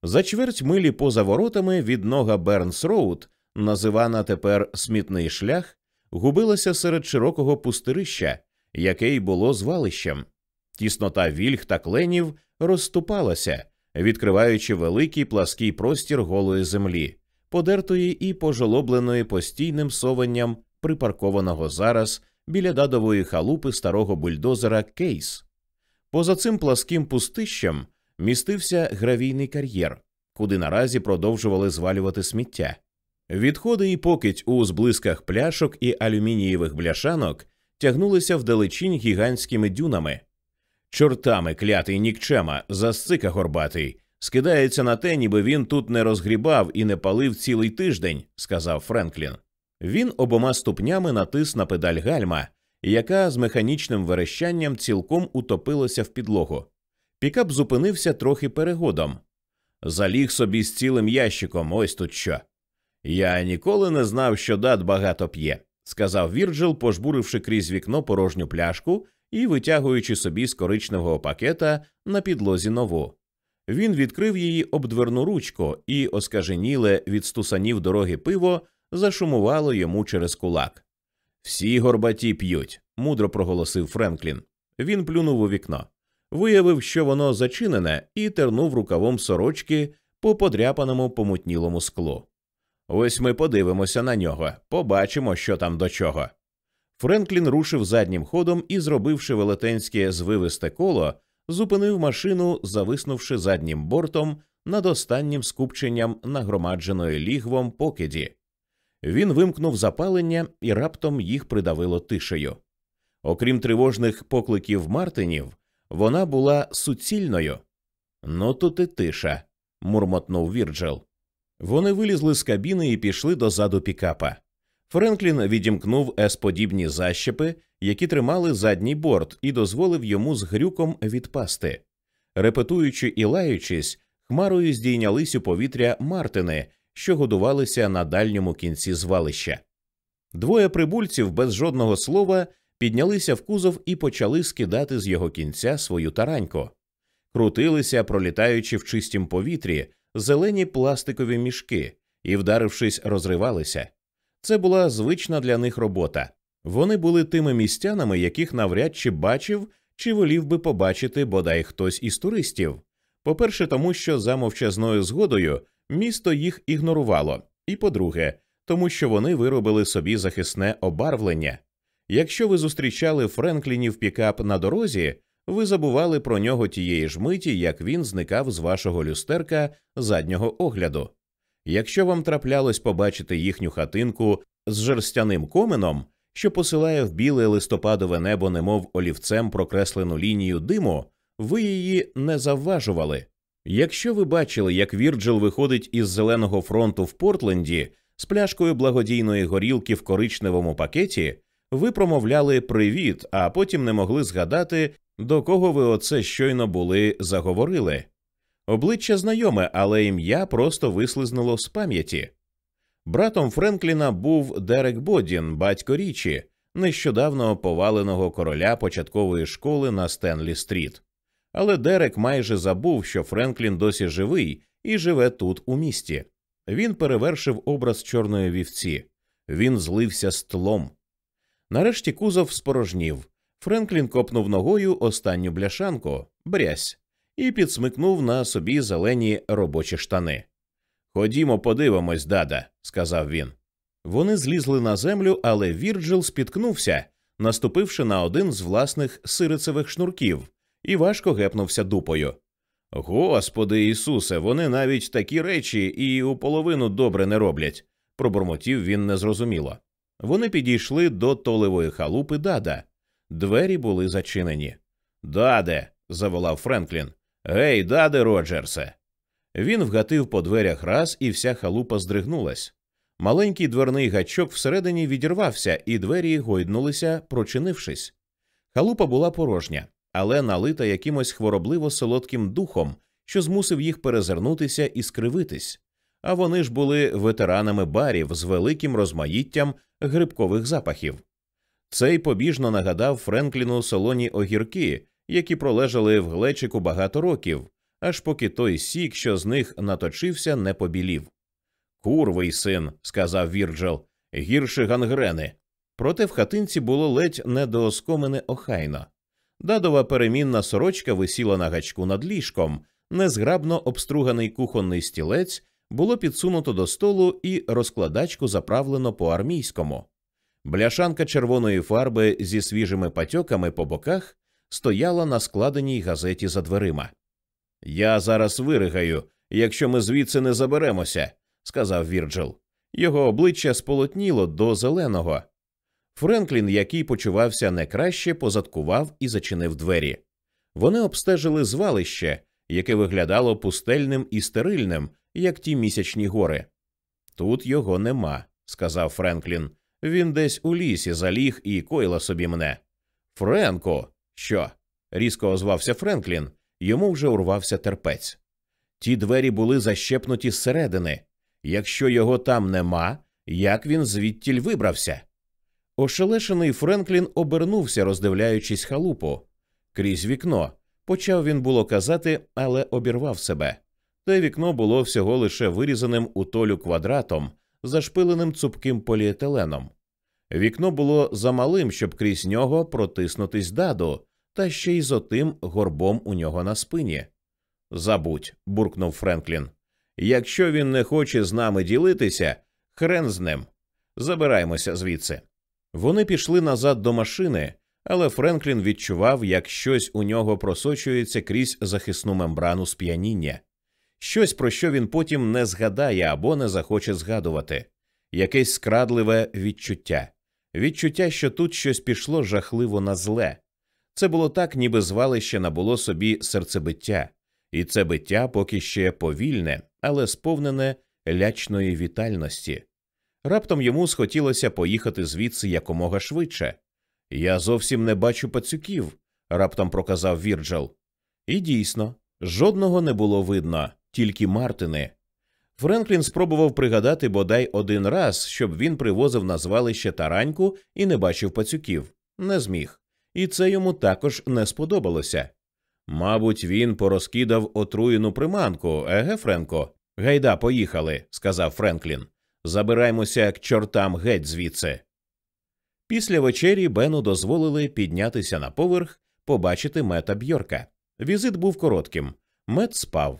За чверть милі поза воротами віднога Бернс Роуд, називана тепер смітний шлях, губилася серед широкого пустирища, яке й було звалищем. Тіснота вільг та кленів розступалася, відкриваючи великий плаский простір голої землі, подертої і пожолобленої постійним сованням припаркованого зараз біля дадової халупи старого бульдозера Кейс. Поза цим пласким пустищем містився гравійний кар'єр, куди наразі продовжували звалювати сміття. Відходи і покидь у зблисках пляшок і алюмінієвих бляшанок тягнулися вдалечінь гігантськими дюнами. Чортами клятий нікчема, засцика горбатий, скидається на те, ніби він тут не розгрібав і не палив цілий тиждень, сказав Френклін. Він обома ступнями натис на педаль гальма, яка з механічним верещанням цілком утопилася в підлогу. Пікап зупинився трохи перегодом. Заліг собі з цілим ящиком, ось тут що. Я ніколи не знав, що дат багато п'є, сказав Вірджил, пожбуривши крізь вікно порожню пляшку і витягуючи собі з коричневого пакета на підлозі нову. Він відкрив її об дверну ручку і, оскаженіле від стусанів дороги пиво, зашумувало йому через кулак. Всі горбаті п'ють, мудро проголосив Френклін. Він плюнув у вікно, виявив, що воно зачинене, і тернув рукавом сорочки по подряпаному помутнілому склу. Ось ми подивимося на нього, побачимо, що там до чого. Френклін рушив заднім ходом і, зробивши велетенське звивисте коло, зупинив машину, зависнувши заднім бортом над останнім скупченням нагромадженої лігвом покиді. Він вимкнув запалення і раптом їх придавило тишею. Окрім тривожних покликів Мартинів, вона була суцільною. Ну тут і тиша, мурмотнув Вірджел. Вони вилізли з кабіни і пішли до заду пікапа. Френклін відімкнув есподібні защепи, які тримали задній борт, і дозволив йому з грюком відпасти. Репетуючи і лаючись, хмарою здійнялись у повітря Мартини, що годувалися на дальньому кінці звалища. Двоє прибульців без жодного слова піднялися в кузов і почали скидати з його кінця свою тараньку. Крутилися, пролітаючи в чистім повітрі, зелені пластикові мішки і, вдарившись, розривалися. Це була звична для них робота. Вони були тими містянами, яких навряд чи бачив чи волів би побачити бодай хтось із туристів. По-перше, тому що за мовчазною згодою місто їх ігнорувало, і по-друге, тому що вони виробили собі захисне обарвлення. Якщо ви зустрічали Френклінів пікап на дорозі, ви забували про нього тієї ж миті, як він зникав з вашого люстерка заднього огляду. Якщо вам траплялось побачити їхню хатинку з жерстяним коменом, що посилає в біле листопадове небо, немов олівцем прокреслену лінію диму, ви її не завважували. Якщо ви бачили, як Вірджил виходить із зеленого фронту в Портленді з пляшкою благодійної горілки в коричневому пакеті, ви промовляли привіт, а потім не могли згадати, до кого ви оце щойно були заговорили. Обличчя знайоме, але ім'я просто вислизнуло з пам'яті. Братом Френкліна був Дерек Бодін, батько Річі, нещодавно поваленого короля початкової школи на Стенлі Стріт. Але Дерек майже забув, що Френклін досі живий і живе тут, у місті. Він перевершив образ чорної вівці, він злився з тлом. Нарешті кузов спорожнів. Френклін копнув ногою останню бляшанку, брязь, і підсмикнув на собі зелені робочі штани. Ходімо, подивимось, дада, сказав він. Вони злізли на землю, але Вірджил спіткнувся, наступивши на один з власних сирицевих шнурків, і важко гепнувся дупою. Господи Ісусе, вони навіть такі речі і у половину добре не роблять, пробурмотів він незрозуміло. Вони підійшли до толевої халупи дада. Двері були зачинені. Даде. заволав Френклін. Гей, даде, Роджерсе. Він вгатив по дверях раз, і вся халупа здригнулась. Маленький дверний гачок всередині відірвався, і двері гойднулися, прочинившись. Халупа була порожня, але налита якимось хворобливо солодким духом, що змусив їх перезирнутися і скривитись. А вони ж були ветеранами барів з великим розмаїттям грибкових запахів. Цей побіжно нагадав Френкліну солоні огірки, які пролежали в глечику багато років, аж поки той сік, що з них наточився, не побілів. Курвий син, сказав Вірджел, гірше гангрени. Проте в хатинці було ледь недооскомене охайно. Дадова перемінна сорочка висіла на гачку над ліжком, незграбно обструганий кухонний стілець було підсунуто до столу і розкладачку заправлено по армійському. Бляшанка червоної фарби зі свіжими патьоками по боках стояла на складеній газеті за дверима. Я зараз виригаю, якщо ми звідси не заберемося, сказав Вірджил. Його обличчя сполотніло до зеленого. Френклін, який почувався не краще, позадкував і зачинив двері. Вони обстежили звалище, яке виглядало пустельним і стерильним, як ті місячні гори. Тут його нема, сказав Френклін. Він десь у лісі заліг і койла собі мене. Френко, що? різко озвався Френклін. Йому вже урвався терпець. Ті двері були защепнуті зсередини. Якщо його там нема, як він звідтіль вибрався? Ошелешений Френклін обернувся, роздивляючись халупу. Крізь вікно. Почав він було казати, але обірвав себе. Те вікно було всього лише вирізаним у толю квадратом, зашпиленим цупким поліетиленом. Вікно було замалим, щоб крізь нього протиснутись даду, та ще й з отим горбом у нього на спині. Забудь, буркнув Френклін. Якщо він не хоче з нами ділитися, хрен з ним. Забираймося звідси. Вони пішли назад до машини, але Френклін відчував, як щось у нього просочується крізь захисну мембрану сп'яніння, щось, про що він потім не згадає або не захоче згадувати. якесь скрадливе відчуття, відчуття, що тут щось пішло жахливо на зле. Це було так, ніби звалище набуло собі серцебиття, і це биття поки ще повільне, але сповнене лячної вітальності. Раптом йому схотілося поїхати звідси якомога швидше. Я зовсім не бачу пацюків, раптом проказав Вірджел. І дійсно, жодного не було видно, тільки Мартини. Френклін спробував пригадати бодай один раз, щоб він привозив на звалище тараньку і не бачив пацюків. Не зміг. І це йому також не сподобалося. Мабуть, він порозкидав отруєну приманку, еге, Френко? Гайда, поїхали, сказав Френклін. Забираймося к чортам геть звідси. Після вечері Бену дозволили піднятися на поверх, побачити мета Бьорка. Візит був коротким. Мет спав.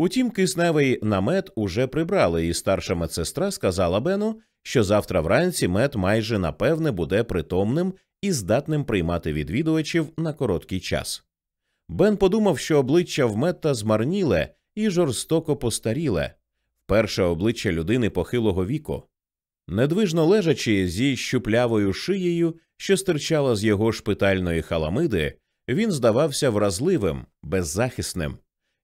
Утім, кисневий намет уже прибрали, і старша медсестра сказала Бену, що завтра вранці мет майже напевне буде притомним і здатним приймати відвідувачів на короткий час. Бен подумав, що обличчя в Метта змарніле і жорстоко постаріле, перше обличчя людини похилого віку. Недвижно лежачи зі щуплявою шиєю, що стирчала з його шпитальної халамиди, він здавався вразливим, беззахисним.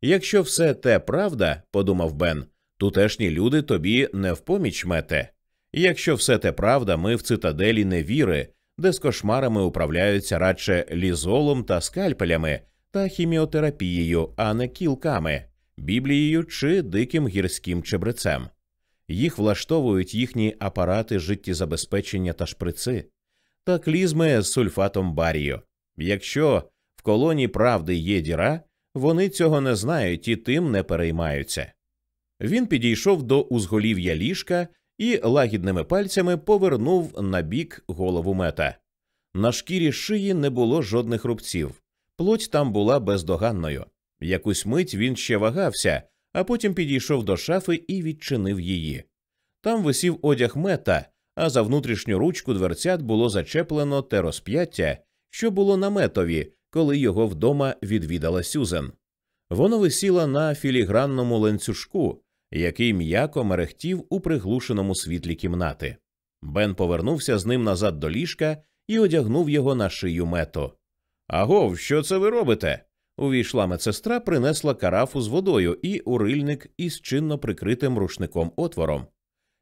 Якщо все те правда, подумав Бен, тутешні люди тобі не в поміч мете. Якщо все те правда, ми в цитаделі невіри, де з кошмарами управляються радше лізолом та скальпелями та хіміотерапією, а не кілками, біблією чи диким гірським чебрецем. Їх влаштовують їхні апарати життєзабезпечення та шприци, та клізми з сульфатом барію. Якщо в колоні правди є діра, вони цього не знають і тим не переймаються. Він підійшов до узголів'я ліжка і лагідними пальцями повернув на бік голову мета. На шкірі шиї не було жодних рубців, плоть там була бездоганною. Якусь мить він ще вагався, а потім підійшов до шафи і відчинив її. Там висів одяг мета, а за внутрішню ручку дверцят було зачеплено те розп'яття, що було на метові, коли його вдома відвідала Сюзен. Воно висіло на філігранному ланцюжку, який м'яко мерехтів у приглушеному світлі кімнати. Бен повернувся з ним назад до ліжка і одягнув його на шию мету. Агов, що це ви робите? Увійшла медсестра, принесла карафу з водою і урильник із чинно прикритим рушником отвором.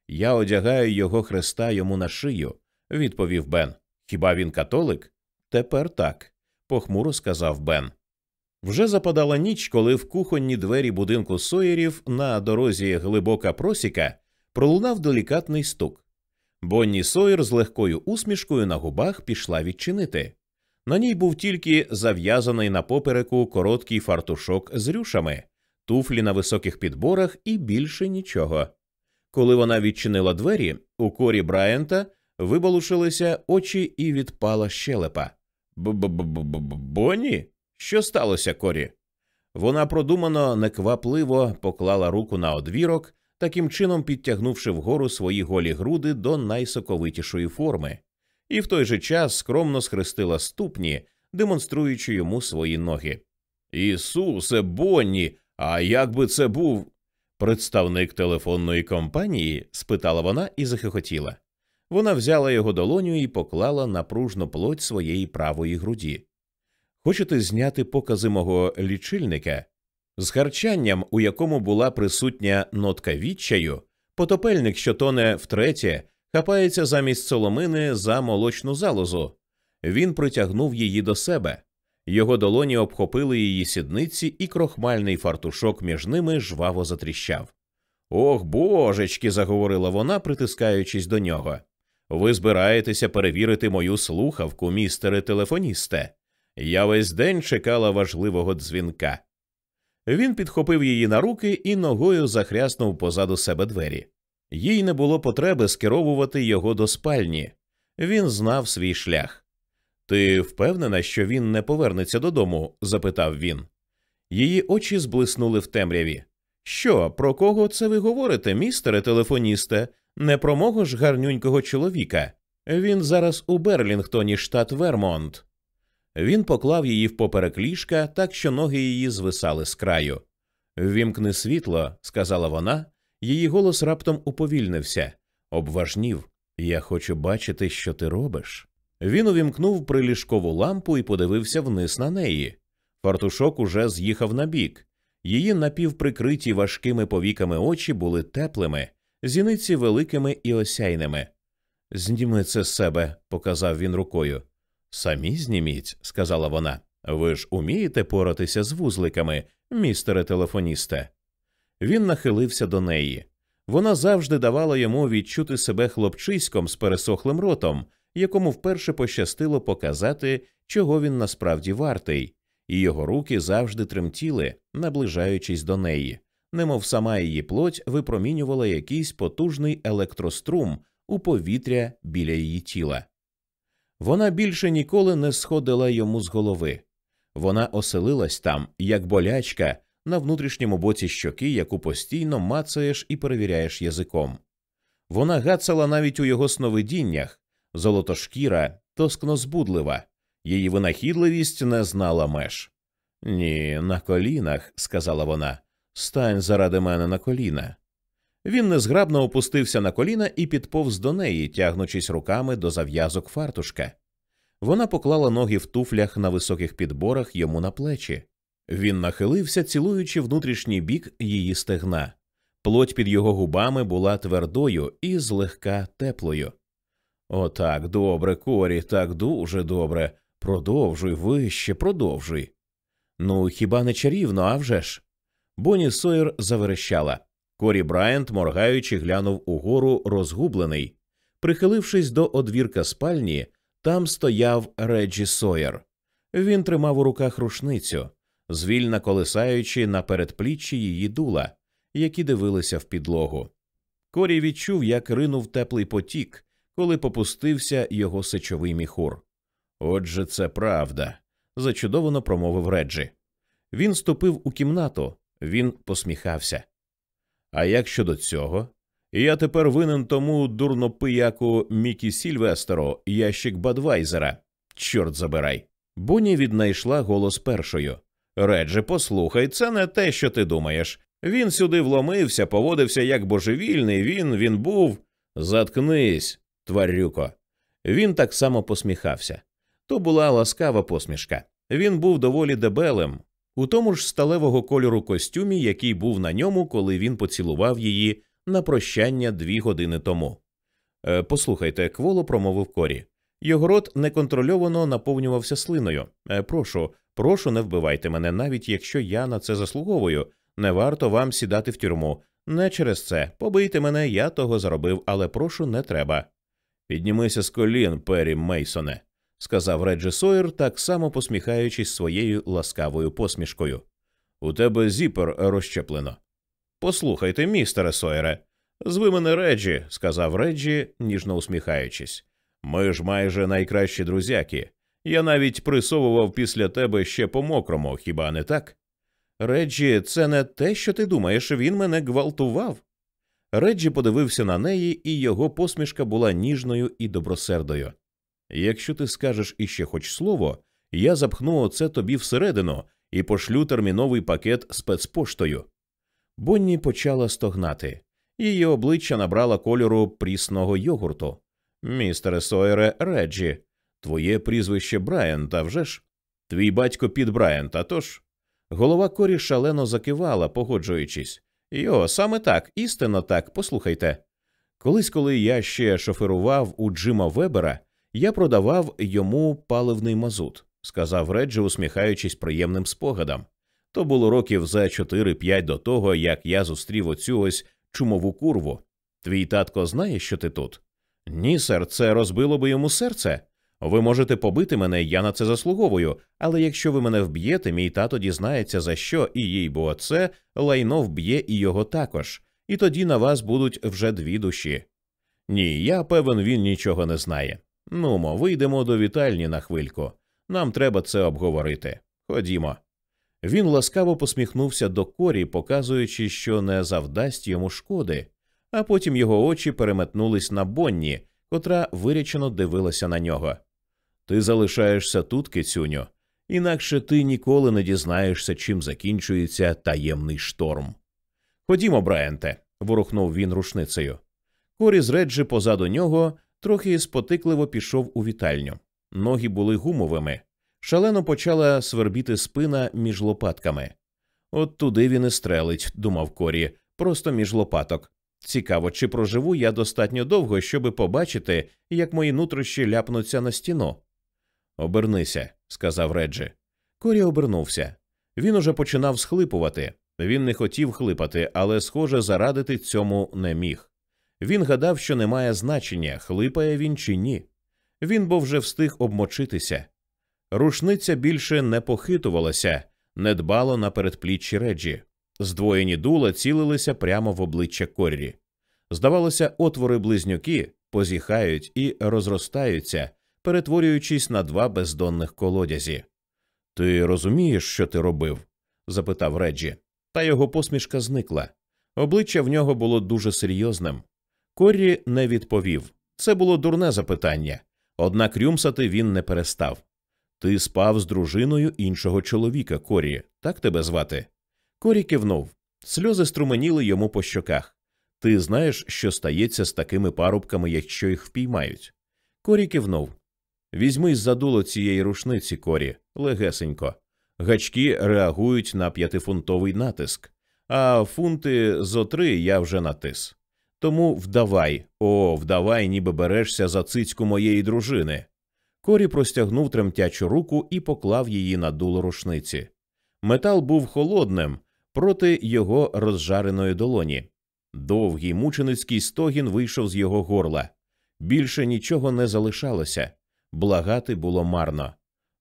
Я одягаю його хреста йому на шию, відповів Бен. Хіба він католик? Тепер так, похмуро сказав Бен. Вже западала ніч, коли в кухонні двері будинку Сойерів на дорозі глибока просіка пролунав делікатний стук. Бонні Сойер з легкою усмішкою на губах пішла відчинити. На ній був тільки зав'язаний на попереку короткий фартушок з рюшами, туфлі на високих підборах і більше нічого. Коли вона відчинила двері, у корі Брайанта вибалушилися очі і відпала щелепа. Бонні? Що сталося, Корі? Вона продумано, неквапливо поклала руку на одвірок, таким чином підтягнувши вгору свої голі груди до найсоковитішої форми і в той же час скромно схрестила ступні, демонструючи йому свої ноги. Ісусе, Бонні, а як би це був? Представник телефонної компанії? спитала вона і захихотіла. Вона взяла його долоню і поклала на пружну плоть своєї правої груді. Хочете зняти покази мого лічильника? З харчанням, у якому була присутня нотка відчаю, потопельник, що тоне втретє, хапається замість соломини за молочну залозу. Він притягнув її до себе. Його долоні обхопили її сідниці, і крохмальний фартушок між ними жваво затріщав. Ох, божечки, заговорила вона, притискаючись до нього. Ви збираєтеся перевірити мою слухавку, містере телефоністе. Я весь день чекала важливого дзвінка. Він підхопив її на руки і ногою захряснув позаду себе двері. Їй не було потреби скеровувати його до спальні. Він знав свій шлях. Ти впевнена, що він не повернеться додому? запитав він. Її очі зблиснули в темряві. Що, про кого це ви говорите, містере телефоністе? Не про мого ж гарнюнького чоловіка. Він зараз у Берлінгтоні, штат Вермонт. Він поклав її в поперек ліжка, так що ноги її звисали з краю. Вімкни світло, сказала вона, Її голос раптом уповільнився. Обважнів. Я хочу бачити, що ти робиш. Він увімкнув приліжкову лампу і подивився вниз на неї. Фартушок уже з'їхав на бік. Її напівприкриті важкими повіками очі були теплими, зіниці великими і осяйними. Зніми це з себе, показав він рукою. Самі зніміть, сказала вона. Ви ж умієте поратися з вузликами, містере телефоністе. Він нахилився до неї. Вона завжди давала йому відчути себе хлопчиськом з пересохлим ротом, якому вперше пощастило показати, чого він насправді вартий, і його руки завжди тремтіли, наближаючись до неї, немов сама її плоть випромінювала якийсь потужний електрострум у повітря біля її тіла. Вона більше ніколи не сходила йому з голови. Вона оселилась там, як болячка на внутрішньому боці щоки, яку постійно мацаєш і перевіряєш язиком. Вона гацала навіть у його сновидіннях, золотошкіра, тоскно збудлива, її винахідливість не знала меж. Ні, на колінах, сказала вона, стань заради мене на коліна. Він незграбно опустився на коліна і підповз до неї, тягнучись руками до зав'язок фартушка. Вона поклала ноги в туфлях на високих підборах йому на плечі. Він нахилився, цілуючи внутрішній бік її стегна. Плоть під його губами була твердою і злегка теплою. Отак добре, Корі, так дуже добре. Продовжуй вище, продовжуй. Ну, хіба не чарівно, а вже ж?» Бонні Сойер заверещала. Корі Брайант, моргаючи, глянув угору розгублений. Прихилившись до одвірка спальні, там стояв Реджі Сойер. Він тримав у руках рушницю, звільно колисаючи на передпліччі її дула, які дивилися в підлогу. Корі відчув, як ринув теплий потік, коли попустився його сечовий міхур. Отже, це правда, зачудовано промовив Реджі. Він ступив у кімнату, він посміхався. А як щодо цього? Я тепер винен тому дурнопияку Мікі Сільвестеру, ящик Бадвайзера. Чорт забирай. Бонні віднайшла голос першою. Редже, послухай, це не те, що ти думаєш. Він сюди вломився, поводився як божевільний, він він був. Заткнись, тварюко. Він так само посміхався. То була ласкава посмішка. Він був доволі дебелим, у тому ж сталевого кольору костюмі, який був на ньому, коли він поцілував її на прощання дві години тому. «Е, Послухайте, кволо промовив Корі. Його рот неконтрольовано наповнювався слиною. «Е, прошу, прошу, не вбивайте мене, навіть якщо я на це заслуговую. Не варто вам сідати в тюрму. Не через це. Побийте мене, я того заробив, але прошу, не треба. Піднімися з колін, Пері Мейсоне, сказав Реджі Сойер, так само посміхаючись своєю ласкавою посмішкою. У тебе зіпер розщеплено. Послухайте, містере Сойере, зви мене Реджі, сказав Реджі, ніжно усміхаючись. Ми ж майже найкращі друзяки. Я навіть присовував після тебе ще по мокрому, хіба не так? Реджі, це не те, що ти думаєш, він мене гвалтував. Реджі подивився на неї, і його посмішка була ніжною і добросердою. Якщо ти скажеш іще хоч слово, я запхну оце тобі всередину і пошлю терміновий пакет спецпоштою. Бонні почала стогнати. Її обличчя набрало кольору прісного йогурту. Містере Сойере Реджі, твоє прізвище Брайант, а вже ж? Твій батько Піт Брайант, а тож? Голова корі шалено закивала, погоджуючись. Йо, саме так, істинно так, послухайте. Колись, коли я ще шоферував у Джима Вебера, я продавав йому паливний мазут, сказав Реджі, усміхаючись приємним спогадом. То було років за 4-5 до того, як я зустрів оцю ось чумову курву. Твій татко знає, що ти тут? Ні, сер, це розбило би йому серце. Ви можете побити мене, я на це заслуговую, але якщо ви мене вб'єте, мій тато дізнається за що, і їй бо це лайно вб'є і його також, і тоді на вас будуть вже дві душі. Ні, я певен, він нічого не знає. Нумо, вийдемо до вітальні на хвильку. Нам треба це обговорити. Ходімо. Він ласкаво посміхнувся до корі, показуючи, що не завдасть йому шкоди, а потім його очі переметнулись на Бонні, котра вирячено дивилася на нього. Ти залишаєшся тут, кицюню, інакше ти ніколи не дізнаєшся, чим закінчується таємний шторм. Ходімо, Брайанте, ворухнув він рушницею. Корі з Реджі позаду нього трохи спотикливо пішов у вітальню. Ноги були гумовими. Шалено почала свербіти спина між лопатками. От туди він і стрелить, думав Корі, просто між лопаток. Цікаво, чи проживу я достатньо довго, щоби побачити, як мої нутрощі ляпнуться на стіну. Обернися, сказав Реджі. Корі обернувся. Він уже починав схлипувати. Він не хотів хлипати, але, схоже, зарадити цьому не міг. Він гадав, що немає значення, хлипає він чи ні. Він бо вже встиг обмочитися. Рушниця більше не похитувалася, не дбало на передпліччі Реджі. Здвоєні дула цілилися прямо в обличчя Коррі. Здавалося, отвори близнюки позіхають і розростаються, перетворюючись на два бездонних колодязі. Ти розумієш, що ти робив? запитав Реджі, та його посмішка зникла. Обличчя в нього було дуже серйозним. Коррі не відповів. Це було дурне запитання, однак рюмсати він не перестав. Ти спав з дружиною іншого чоловіка, Корі, так тебе звати? Корі кивнув. Сльози струменіли йому по щоках. Ти знаєш, що стається з такими парубками, якщо їх впіймають? Корі кивнув. Візьми з задуло цієї рушниці, Корі, легесенько. Гачки реагують на п'ятифунтовий натиск, а фунти зо три я вже натис. Тому вдавай, о, вдавай, ніби берешся за цицьку моєї дружини. Корі простягнув тремтячу руку і поклав її на дуло рушниці. Метал був холодним проти його розжареної долоні. Довгий мученицький стогін вийшов з його горла. Більше нічого не залишалося. Благати було марно.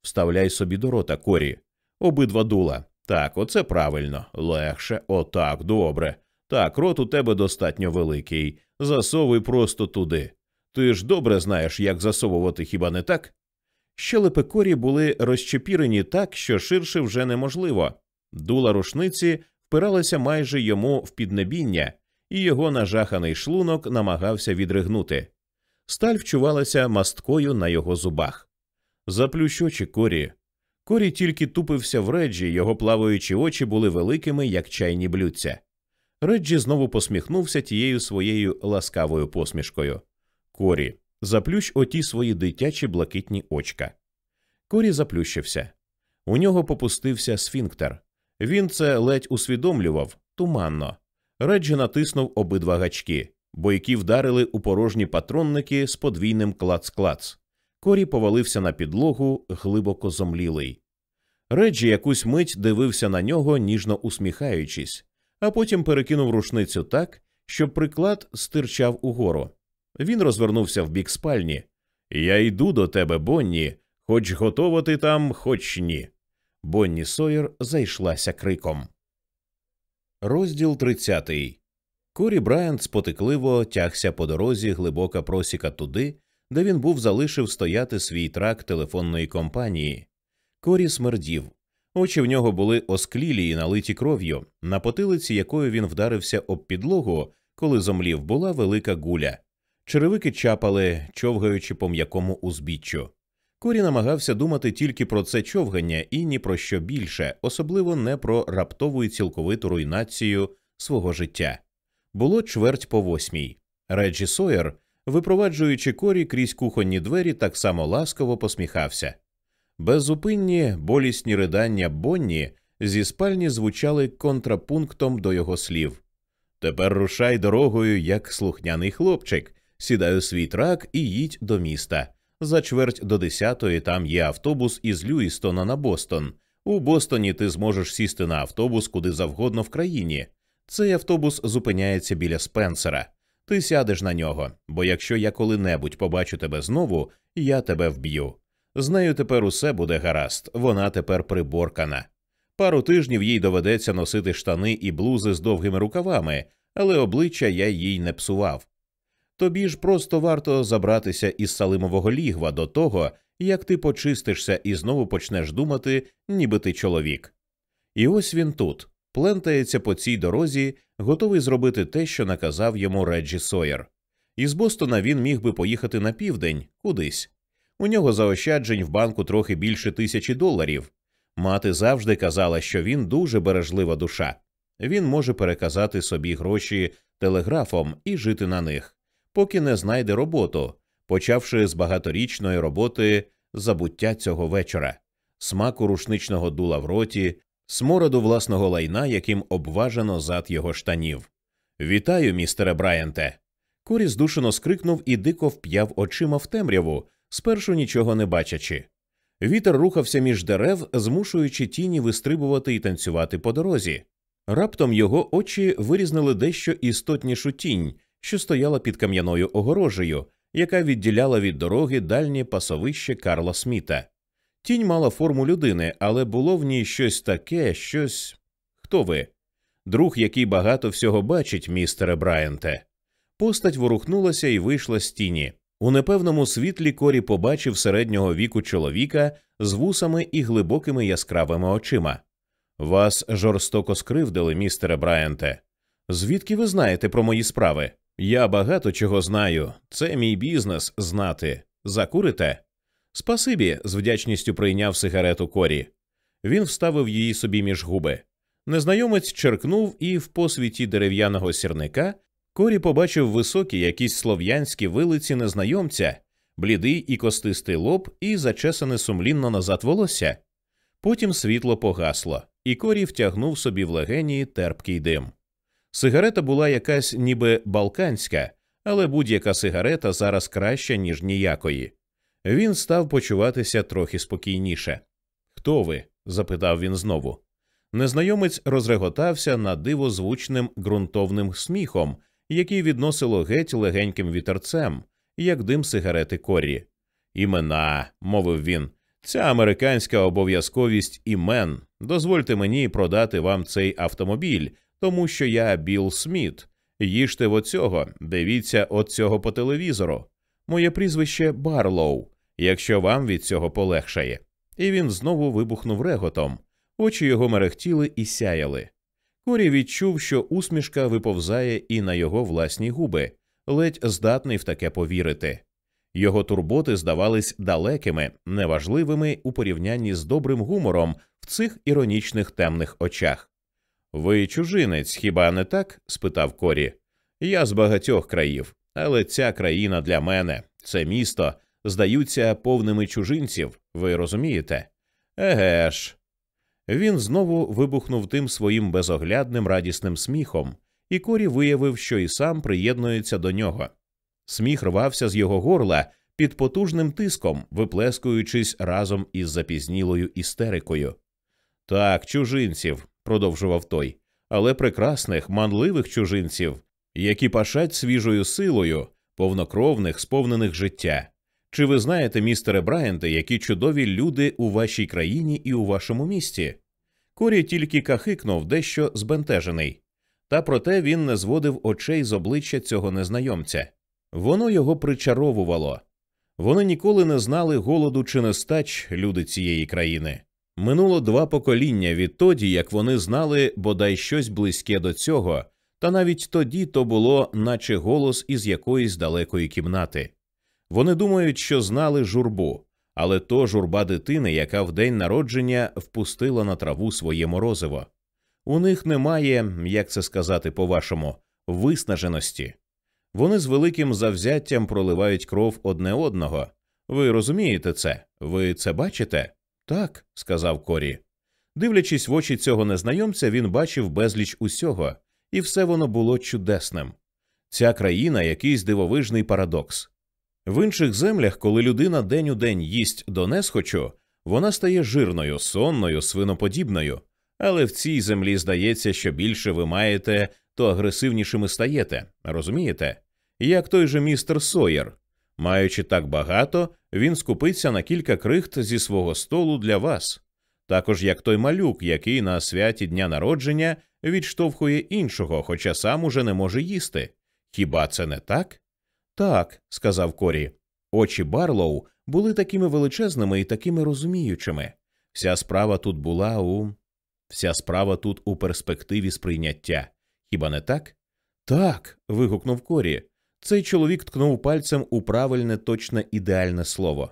Вставляй собі до рота, корі. Обидва дула. Так, оце правильно. Легше, отак, добре. Так, рот у тебе достатньо великий. Засовуй просто туди. Ти ж добре знаєш, як засовувати хіба не так? Щелепи корі були розчепірені так, що ширше вже неможливо. Дула рушниці впиралася майже йому в піднебіння, і його нажаханий шлунок намагався відригнути. Сталь вчувалася масткою на його зубах. Заплющ очі корі. Корі тільки тупився в реджі, його плаваючі очі були великими, як чайні блюдця. Реджі знову посміхнувся тією своєю ласкавою посмішкою. Корі, заплющ оті свої дитячі блакитні очка. Корі заплющився. У нього попустився сфінктер. Він це ледь усвідомлював туманно. Реджі натиснув обидва гачки, бойки вдарили у порожні патронники з подвійним клац-клац. Корі повалився на підлогу, глибоко зомлілий. Реджі якусь мить дивився на нього, ніжно усміхаючись, а потім перекинув рушницю так, щоб приклад стирчав угору. Він розвернувся в бік спальні. Я йду до тебе, Бонні, хоч готова ти там, хоч ні. Бонні Сойер зайшлася криком. Розділ 30. Корі Брайант спотикливо тягся по дорозі глибока просіка туди, де він був залишив стояти свій трак телефонної компанії. Корі смердів. Очі в нього були осклілі і налиті кров'ю, на потилиці якою він вдарився об підлогу, коли зомлів, була велика гуля. Черевики чапали, човгаючи по м'якому узбіччю. Корі намагався думати тільки про це човгання і ні про що більше, особливо не про раптову і цілковиту руйнацію свого життя. Було чверть по восьмій. Реджі Сойер, випроваджуючи корі крізь кухонні двері, так само ласково посміхався. Беззупинні болісні ридання Бонні зі спальні звучали контрапунктом до його слів. Тепер рушай дорогою, як слухняний хлопчик, сідай у свій трак і їдь до міста. За чверть до десятої там є автобус із Люїстона на Бостон. У Бостоні ти зможеш сісти на автобус куди завгодно в країні. Цей автобус зупиняється біля Спенсера. Ти сядеш на нього, бо якщо я коли-небудь побачу тебе знову, я тебе вб'ю. З нею тепер усе буде гаразд, вона тепер приборкана. Пару тижнів їй доведеться носити штани і блузи з довгими рукавами, але обличчя я їй не псував. Тобі ж просто варто забратися із салимового лігва до того, як ти почистишся і знову почнеш думати, ніби ти чоловік. І ось він тут, плентається по цій дорозі, готовий зробити те, що наказав йому Реджі Сойер. Із Бостона він міг би поїхати на південь кудись. У нього заощаджень в банку трохи більше тисячі доларів. Мати завжди казала, що він дуже бережлива душа. Він може переказати собі гроші телеграфом і жити на них. поки не знайде роботу, почавши з багаторічної роботи забуття цього вечора, смаку рушничного дула в роті, смороду власного лайна, яким обважено зад його штанів. Вітаю, містере Брайанте. Корі здушено скрикнув і дико вп'яв очима в темряву, спершу нічого не бачачи. Вітер рухався між дерев, змушуючи тіні вистрибувати і танцювати по дорозі. Раптом його очі вирізнили дещо істотнішу тінь, що стояла під кам'яною огорожею, яка відділяла від дороги дальнє пасовище Карла Сміта. Тінь мала форму людини, але було в ній щось таке, щось. Хто ви? Друг, який багато всього бачить, містере Брайанте. Постать ворухнулася і вийшла з тіні. У непевному світлі корі побачив середнього віку чоловіка з вусами і глибокими яскравими очима. Вас жорстоко скривдили, містере Брайанте. Звідки ви знаєте про мої справи? Я багато чого знаю. Це мій бізнес знати. Закурите? Спасибі, з вдячністю прийняв сигарету корі. Він вставив її собі між губи. Незнайомець черкнув, і в посвіті дерев'яного сірника корі побачив високі якісь слов'янські вилиці незнайомця, блідий і костистий лоб і зачесане сумлінно назад волосся. Потім світло погасло, і корі втягнув собі в легені терпкий дим. Сигарета була якась ніби балканська, але будь-яка сигарета зараз краща, ніж ніякої. Він став почуватися трохи спокійніше. Хто ви? запитав він знову. Незнайомець розреготався на диво звучним ґрунтовним сміхом, який відносило геть легеньким вітерцем, як дим сигарети корі. Імена, мовив він, ця американська обов'язковість імен. Дозвольте мені продати вам цей автомобіль, тому що я Білл Сміт. Їжте в оцього, дивіться от цього по телевізору. Моє прізвище Барлоу, якщо вам від цього полегшає. І він знову вибухнув реготом. Очі його мерехтіли і сяяли. Корі відчув, що усмішка виповзає і на його власні губи, ледь здатний в таке повірити. Його турботи здавались далекими, неважливими у порівнянні з добрим гумором в цих іронічних темних очах. Ви чужинець, хіба не так? спитав Корі. Я з багатьох країв, але ця країна для мене, це місто, здаються повними чужинців, ви розумієте? Еге ж. Він знову вибухнув тим своїм безоглядним радісним сміхом, і Корі виявив, що і сам приєднується до нього. Сміх рвався з його горла під потужним тиском, виплескуючись разом із запізнілою істерикою. Так, чужинців, продовжував той, але прекрасних, манливих чужинців, які пашать свіжою силою, повнокровних, сповнених життя. Чи ви знаєте, містере Брайанте, які чудові люди у вашій країні і у вашому місті? Корі тільки кахикнув дещо збентежений, та проте він не зводив очей з обличчя цього незнайомця. Воно його причаровувало. Вони ніколи не знали голоду чи нестач люди цієї країни. Минуло два покоління відтоді, як вони знали бодай щось близьке до цього, та навіть тоді то було, наче голос із якоїсь далекої кімнати. Вони думають, що знали журбу, але то журба дитини, яка в день народження впустила на траву своє морозиво. У них немає, як це сказати по-вашому, виснаженості. Вони з великим завзяттям проливають кров одне одного. Ви розумієте це? Ви це бачите? Так, сказав Корі. Дивлячись в очі цього незнайомця, він бачив безліч усього, і все воно було чудесним. Ця країна якийсь дивовижний парадокс. В інших землях, коли людина день у день їсть до несхочу, вона стає жирною, сонною, свиноподібною, але в цій землі здається, що більше ви маєте, то агресивнішими стаєте, розумієте? Як той же містер Сойер. Маючи так багато, він скупиться на кілька крихт зі свого столу для вас, також як той малюк, який на святі дня народження відштовхує іншого, хоча сам уже не може їсти. Хіба це не так? Так, сказав Корі. Очі Барлоу були такими величезними і такими розуміючими. Вся справа тут була у. Вся справа тут у перспективі сприйняття. Хіба не так? Так. вигукнув Корі. Цей чоловік ткнув пальцем у правильне, точне ідеальне слово.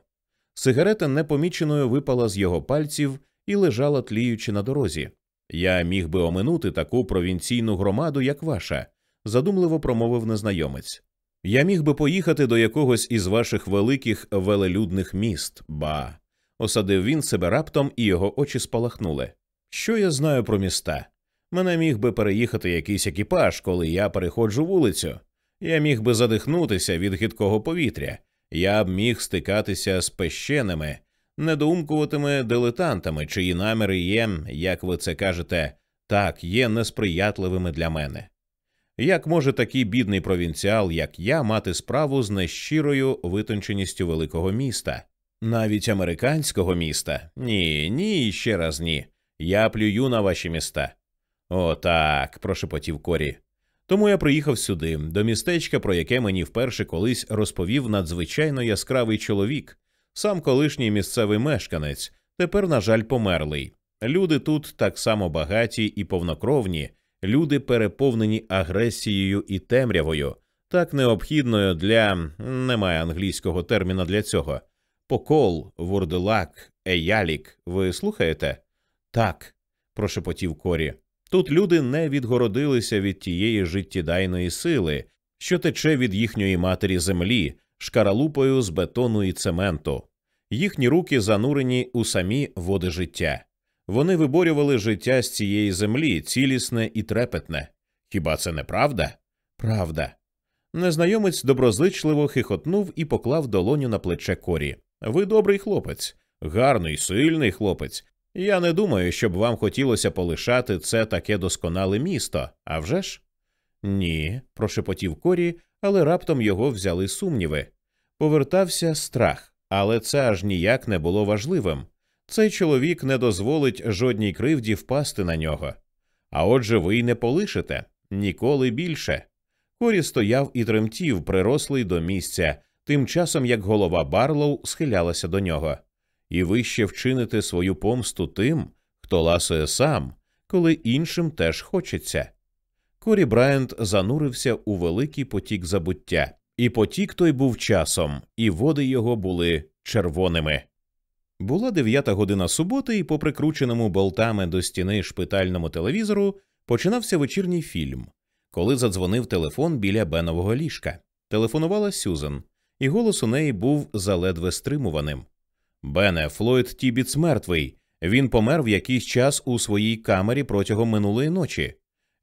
Сигарета непоміченою випала з його пальців і лежала тліючи на дорозі. Я міг би оминути таку провінційну громаду, як ваша, задумливо промовив незнайомець. Я міг би поїхати до якогось із ваших великих велелюдних міст, ба. Осадив він себе раптом, і його очі спалахнули. Що я знаю про міста? Мене міг би переїхати якийсь екіпаж, коли я переходжу вулицю. Я міг би задихнутися від гидкого повітря, я б міг стикатися з пещеними, недоумкуватими дилетантами, чиї наміри є, як ви це кажете, так, є несприятливими для мене. Як може такий бідний провінціал, як я, мати справу з нещирою витонченістю великого міста, навіть американського міста? Ні, ні, ще раз ні. Я плюю на ваші міста. «О, так», – прошепотів Корі. Тому я приїхав сюди, до містечка, про яке мені вперше колись розповів надзвичайно яскравий чоловік, сам колишній місцевий мешканець, тепер, на жаль, померлий. Люди тут так само багаті і повнокровні, люди переповнені агресією і темрявою, так необхідною для немає англійського терміна для цього. Покол, вурдилак, еялік. Ви слухаєте? Так, прошепотів Корі. Тут люди не відгородилися від тієї життєдайної сили, що тече від їхньої матері землі, шкаралупою з бетону і цементу. Їхні руки занурені у самі води життя. Вони виборювали життя з цієї землі, цілісне і трепетне. Хіба це не правда? Правда. Незнайомець доброзичливо хихотнув і поклав долоню на плече корі. Ви добрий хлопець, гарний, сильний хлопець. Я не думаю, щоб вам хотілося полишати це таке досконале місто, а вже ж?» Ні, прошепотів корі, але раптом його взяли сумніви. Повертався страх, але це аж ніяк не було важливим. Цей чоловік не дозволить жодній кривді впасти на нього. А отже, ви й не полишите ніколи більше. Корі стояв і тремтів, прирослий до місця, тим часом як голова Барлоу схилялася до нього. І ви ще вчините свою помсту тим, хто ласує сам, коли іншим теж хочеться. Корі Брайант занурився у великий потік забуття, і потік той був часом, і води його були червоними. Була дев'ята година суботи, і по прикрученому болтами до стіни шпитальному телевізору починався вечірній фільм, коли задзвонив телефон біля Бенового ліжка. Телефонувала Сюзан, і голос у неї був заледве стримуваним. Бене, Флойд Тібіц мертвий. Він помер в якийсь час у своїй камері протягом минулої ночі.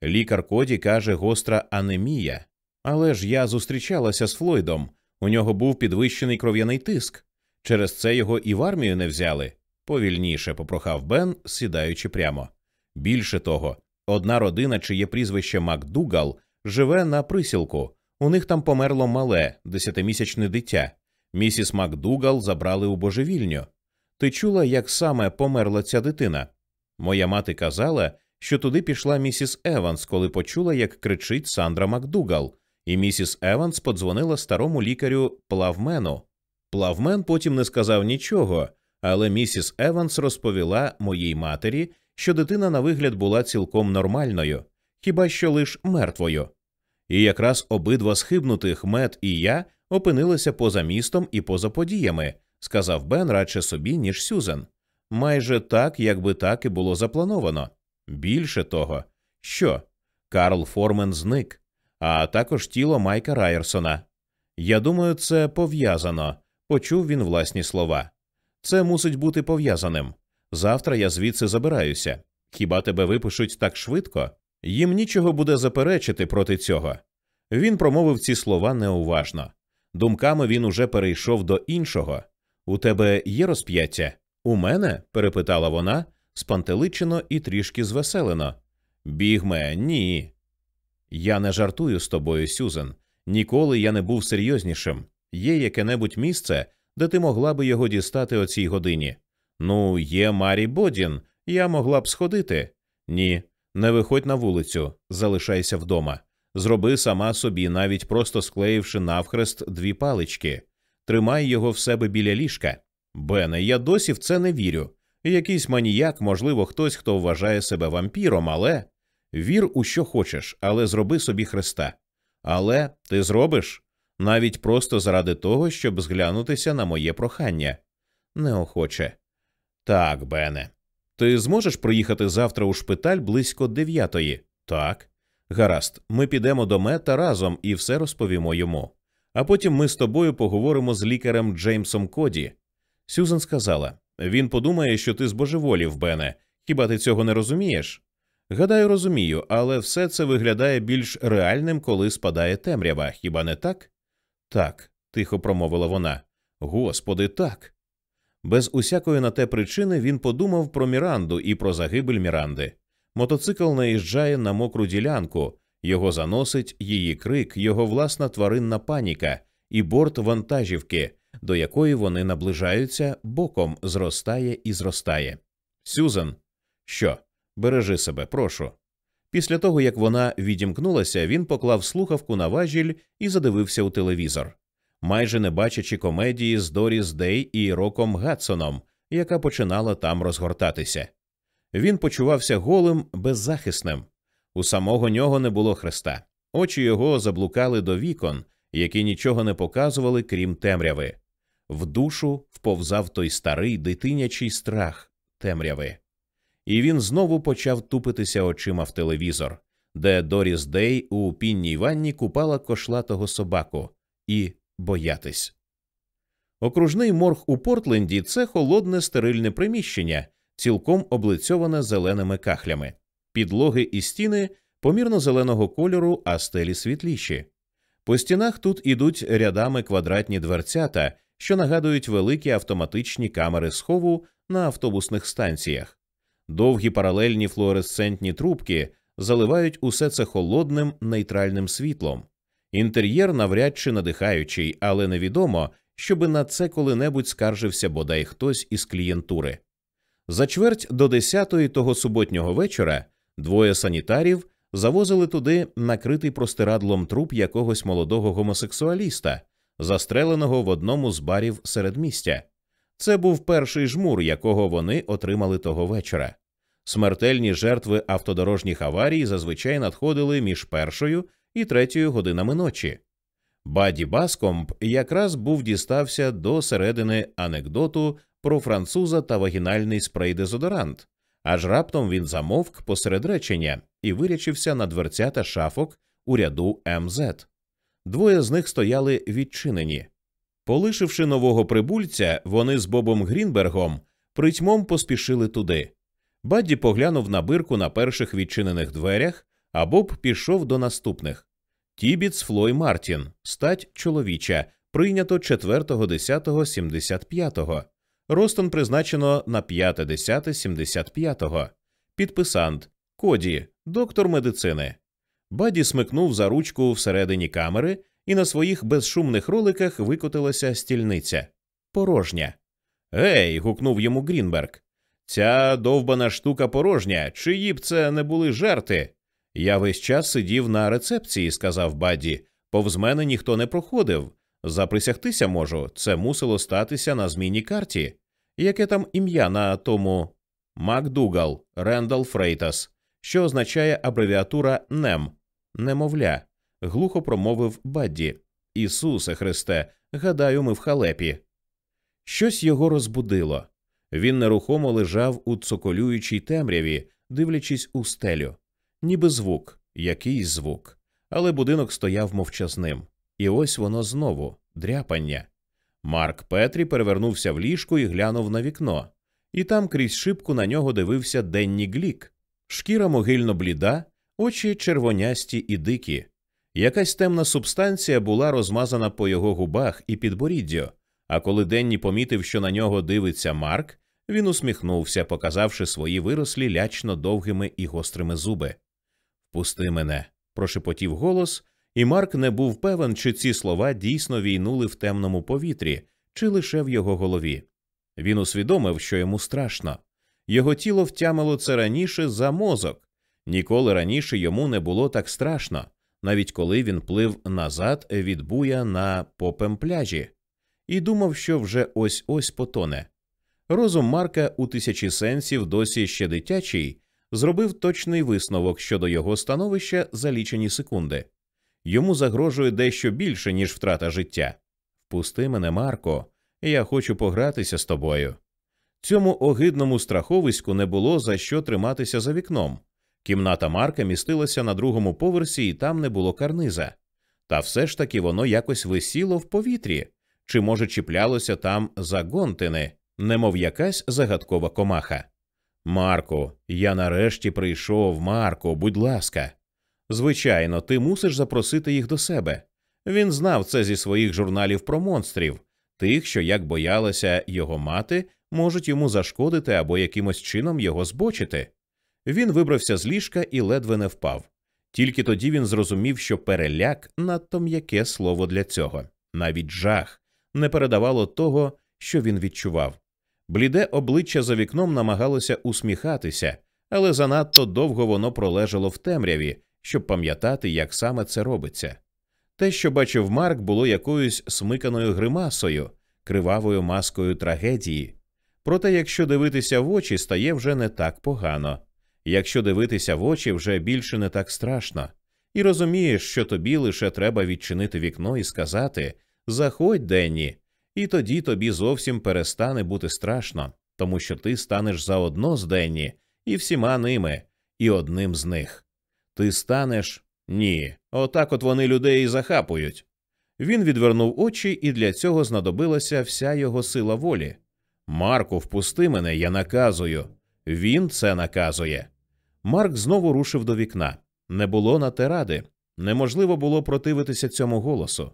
Лікар Коді каже гостра анемія. Але ж я зустрічалася з Флойдом. У нього був підвищений кров'яний тиск. Через це його і в армію не взяли. Повільніше попрохав Бен, сідаючи прямо. Більше того, одна родина, чиє прізвище Макдугал, живе на присілку. У них там померло мале, десятимісячне дитя. Місіс Макдугал забрали у божевільню. Ти чула, як саме померла ця дитина? Моя мати казала, що туди пішла місіс Еванс, коли почула, як кричить Сандра Макдугал, і місіс Еванс подзвонила старому лікарю Плавмену. Плавмен потім не сказав нічого, але місіс Еванс розповіла моїй матері, що дитина на вигляд була цілком нормальною, хіба що лиш мертвою. І якраз обидва схибнутих Мет і я опинилися поза містом і поза подіями, сказав Бен радше собі, ніж Сюзен. Майже так, якби так і було заплановано. Більше того, що Карл Формен зник, а також тіло Майка Райерсона. Я думаю, це пов'язано, почув він власні слова. Це мусить бути пов'язаним. Завтра я звідси забираюся. Хіба тебе випишуть так швидко? Їм нічого буде заперечити проти цього. Він промовив ці слова неуважно. Думками він уже перейшов до іншого. У тебе є розп'яття? У мене? перепитала вона, спантеличено і трішки звеселено. Бігме, ні. Я не жартую з тобою, Сюзен. Ніколи я не був серйознішим. Є яке небудь місце, де ти могла би його дістати о цій годині. Ну, є Марі Бодін, я могла б сходити. Ні, не виходь на вулицю, залишайся вдома. Зроби сама собі, навіть просто склеївши навхрест дві палички, тримай його в себе біля ліжка. Бене, я досі в це не вірю. Якийсь маніяк, можливо, хтось, хто вважає себе вампіром, але вір у що хочеш, але зроби собі хреста. Але ти зробиш навіть просто заради того, щоб зглянутися на моє прохання. Неохоче. Так, Бене. Ти зможеш приїхати завтра у шпиталь близько дев'ятої? Так. Гаразд, ми підемо до мета разом і все розповімо йому. А потім ми з тобою поговоримо з лікарем Джеймсом Коді. Сюзан сказала він подумає, що ти збожеволів, Бене. Хіба ти цього не розумієш? Гадаю, розумію, але все це виглядає більш реальним, коли спадає темрява, хіба не так? Так, тихо промовила вона. Господи, так. Без усякої на те причини він подумав про Міранду і про загибель Міранди. Мотоцикл наїжджає на мокру ділянку, його заносить її крик, його власна тваринна паніка і борт вантажівки, до якої вони наближаються, боком зростає і зростає. Сюзан, що? Бережи себе, прошу. Після того, як вона відімкнулася, він поклав слухавку на важіль і задивився у телевізор, майже не бачачи комедії з Доріс Дей і Роком Гадсоном, яка починала там розгортатися. Він почувався голим, беззахисним. У самого нього не було хреста. Очі його заблукали до вікон, які нічого не показували, крім темряви. В душу вповзав той старий дитинячий страх темряви. І він знову почав тупитися очима в телевізор, де Доріс Дей у пінній ванні купала кошлатого собаку і боятись. Окружний морг у Портленді це холодне стерильне приміщення, цілком облицьоване зеленими кахлями, підлоги і стіни помірно зеленого кольору, а стелі світліші. По стінах тут ідуть рядами квадратні дверцята, що нагадують великі автоматичні камери схову на автобусних станціях. Довгі паралельні флуоресцентні трубки заливають усе це холодним нейтральним світлом. Інтер'єр навряд чи надихаючий, але невідомо, щоби на це коли-небудь скаржився бодай хтось із клієнтури. За чверть до десятої того суботнього вечора двоє санітарів завозили туди накритий простирадлом труп якогось молодого гомосексуаліста, застреленого в одному з барів середмістя. Це був перший жмур, якого вони отримали того вечора. Смертельні жертви автодорожніх аварій зазвичай надходили між першою і третьою годинами ночі. Баді Баскомп якраз був дістався до середини анекдоту про француза та вагінальний спрей-дезодорант, аж раптом він замовк посеред речення і вирячився на дверцята шафок у ряду МЗ. Двоє з них стояли відчинені. Полишивши нового прибульця, вони з Бобом Грінбергом притьмом поспішили туди. Бадді поглянув на бирку на перших відчинених дверях, а Боб пішов до наступних. Тібіц Флой Мартін, стать чоловіча, прийнято 4.10.75. Ростон призначено на 5.10.75. Підписант Коді, доктор медицини. Баді смикнув за ручку всередині камери, і на своїх безшумних роликах викотилася стільниця. Порожня. Гей. гукнув йому Грінберг. Ця довбана штука порожня, чиї б це не були жарти. Я весь час сидів на рецепції, сказав Бадді. Повз мене ніхто не проходив. Заприсягтися можу, це мусило статися на змінній карті. Яке там ім'я на тому Макдугал Рендал Фрейтас, що означає абревіатура НЕМ, немовля, глухо промовив Бадді. Ісусе Христе, гадаю, ми в халепі. Щось його розбудило. Він нерухомо лежав у цоколюючій темряві, дивлячись у стелю, ніби звук, якийсь звук. Але будинок стояв мовчазним. І ось воно знову дряпання. Марк Петрі перевернувся в ліжку і глянув на вікно, і там крізь шибку на нього дивився Денні Глік. Шкіра могильно бліда, очі червонясті і дикі. Якась темна субстанція була розмазана по його губах і підборіддю, а коли Денні помітив, що на нього дивиться Марк, він усміхнувся, показавши свої вирослі лячно довгими і гострими зуби. Впусти мене, прошепотів голос, і Марк не був певен, чи ці слова дійсно війнули в темному повітрі, чи лише в його голові. Він усвідомив, що йому страшно. Його тіло втямило це раніше за мозок. Ніколи раніше йому не було так страшно, навіть коли він плив назад від буя на попем пляжі, і думав, що вже ось ось потоне. Розум Марка у тисячі сенсів досі ще дитячий, зробив точний висновок щодо його становища за лічені секунди. Йому загрожує дещо більше, ніж втрата життя. Впусти мене, Марко, я хочу погратися з тобою. Цьому огидному страховиську не було за що триматися за вікном. Кімната Марка містилася на другому поверсі, і там не було карниза. Та все ж таки воно якось висіло в повітрі, чи, може, чіплялося там за гонтини, немов якась загадкова комаха. Марко, я нарешті прийшов, Марко, будь ласка. Звичайно, ти мусиш запросити їх до себе. Він знав це зі своїх журналів про монстрів, тих, що, як боялася його мати, можуть йому зашкодити або якимось чином його збочити. Він вибрався з ліжка і ледве не впав. Тільки тоді він зрозумів, що переляк надто м'яке слово для цього, навіть жах не передавало того, що він відчував. Бліде обличчя за вікном намагалося усміхатися, але занадто довго воно пролежало в темряві, щоб пам'ятати, як саме це робиться. Те, що бачив Марк, було якоюсь смиканою гримасою, кривавою маскою трагедії. Проте, якщо дивитися в очі, стає вже не так погано. Якщо дивитися в очі, вже більше не так страшно, і розумієш, що тобі лише треба відчинити вікно і сказати Заходь, Денні, і тоді тобі зовсім перестане бути страшно, тому що ти станеш заодно з Денні і всіма ними, і одним з них. Ти станеш ні, отак от вони людей і захапують. Він відвернув очі, і для цього знадобилася вся його сила волі. Марку, впусти мене, я наказую. Він це наказує. Марк знову рушив до вікна. Не було на те ради. Неможливо було противитися цьому голосу.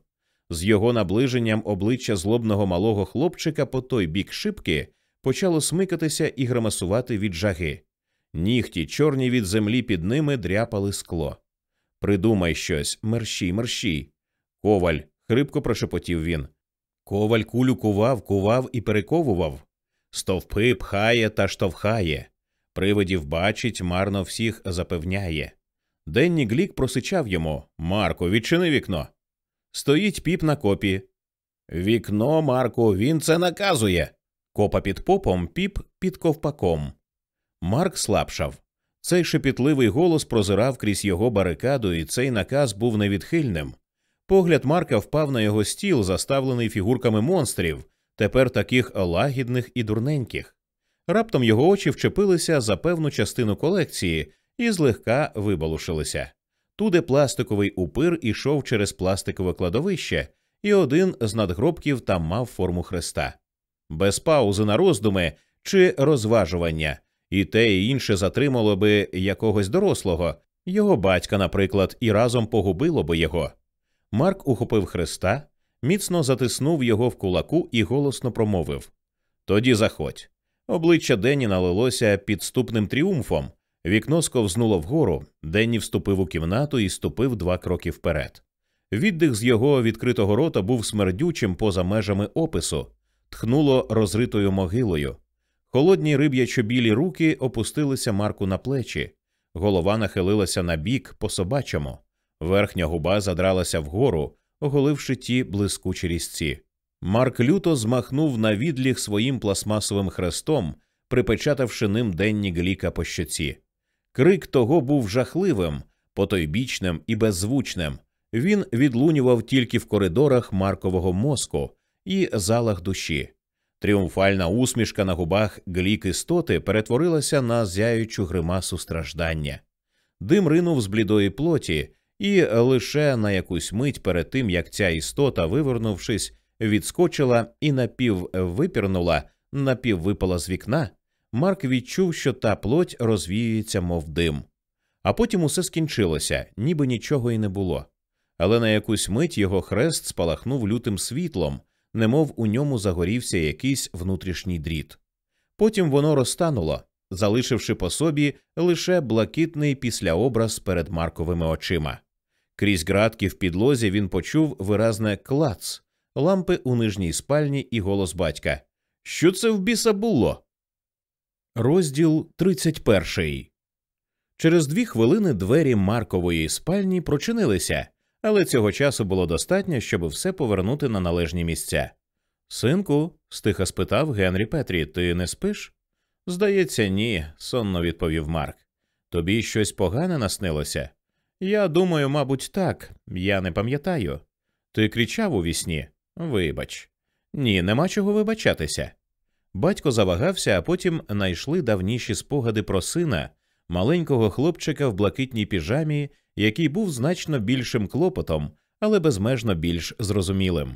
З його наближенням обличчя злобного малого хлопчика по той бік шибки почало смикатися і гримасувати від жаги. Нігті, чорні від землі під ними, дряпали скло. Придумай щось, мерщій, мерщій. Коваль, хрипко прошепотів він. Коваль кулю кував, кував і перековував. Стовпи пхає та штовхає. Привидів бачить, марно всіх запевняє. Денні Глік просичав йому Марко, відчини вікно. Стоїть піп на копі. Вікно, Марко, він це наказує. Копа під попом, піп під ковпаком. Марк слабшав. Цей шепітливий голос прозирав крізь його барикаду, і цей наказ був невідхильним. Погляд Марка впав на його стіл, заставлений фігурками монстрів, тепер таких лагідних і дурненьких. Раптом його очі вчепилися за певну частину колекції і злегка вибалушилися. Туди пластиковий упир ішов через пластикове кладовище, і один з надгробків там мав форму хреста. Без паузи на роздуми чи розважування, і те і інше затримало би якогось дорослого, його батька, наприклад, і разом погубило би його. Марк ухопив хреста, міцно затиснув його в кулаку і голосно промовив Тоді заходь. Обличчя Денні налилося підступним тріумфом. Вікно сковзнуло вгору, Денні вступив у кімнату і ступив два кроки вперед. Віддих з його відкритого рота був смердючим поза межами опису, тхнуло розритою могилою. Холодні риб'ячо білі руки опустилися Марку на плечі, голова нахилилася на бік по собачому, верхня губа задралася вгору, оголивши ті блискучі різці. Марк люто змахнув на відліг своїм пластмасовим хрестом, припечатавши ним денні гліка по щоці. Крик того був жахливим, потойбічним і беззвучним. Він відлунював тільки в коридорах Маркового мозку і залах душі. Тріумфальна усмішка на губах глік істоти перетворилася на зяючу гримасу страждання. Дим ринув з блідої плоті, і лише на якусь мить перед тим, як ця істота, вивернувшись, відскочила і напіввипірнула, напіввипала з вікна, Марк відчув, що та плоть розвіюється, мов дим. А потім усе скінчилося, ніби нічого й не було. Але на якусь мить його хрест спалахнув лютим світлом, немов у ньому загорівся якийсь внутрішній дріт. Потім воно розтануло, залишивши по собі лише блакитний післяобраз перед Марковими очима. Крізь ґратки в підлозі він почув виразне клац, лампи у нижній спальні і голос батька. Що це в біса було? Розділ 31 Через дві хвилини двері Маркової спальні прочинилися, але цього часу було достатньо, щоб все повернути на належні місця. Синку, стиха спитав Генрі Петрі, ти не спиш? Здається, ні, сонно відповів Марк. Тобі щось погане наснилося? Я думаю, мабуть, так. Я не пам'ятаю. Ти кричав у вісні? Вибач. Ні, нема чого вибачатися. Батько завагався, а потім найшли давніші спогади про сина, маленького хлопчика в блакитній піжамі, який був значно більшим клопотом, але безмежно більш зрозумілим.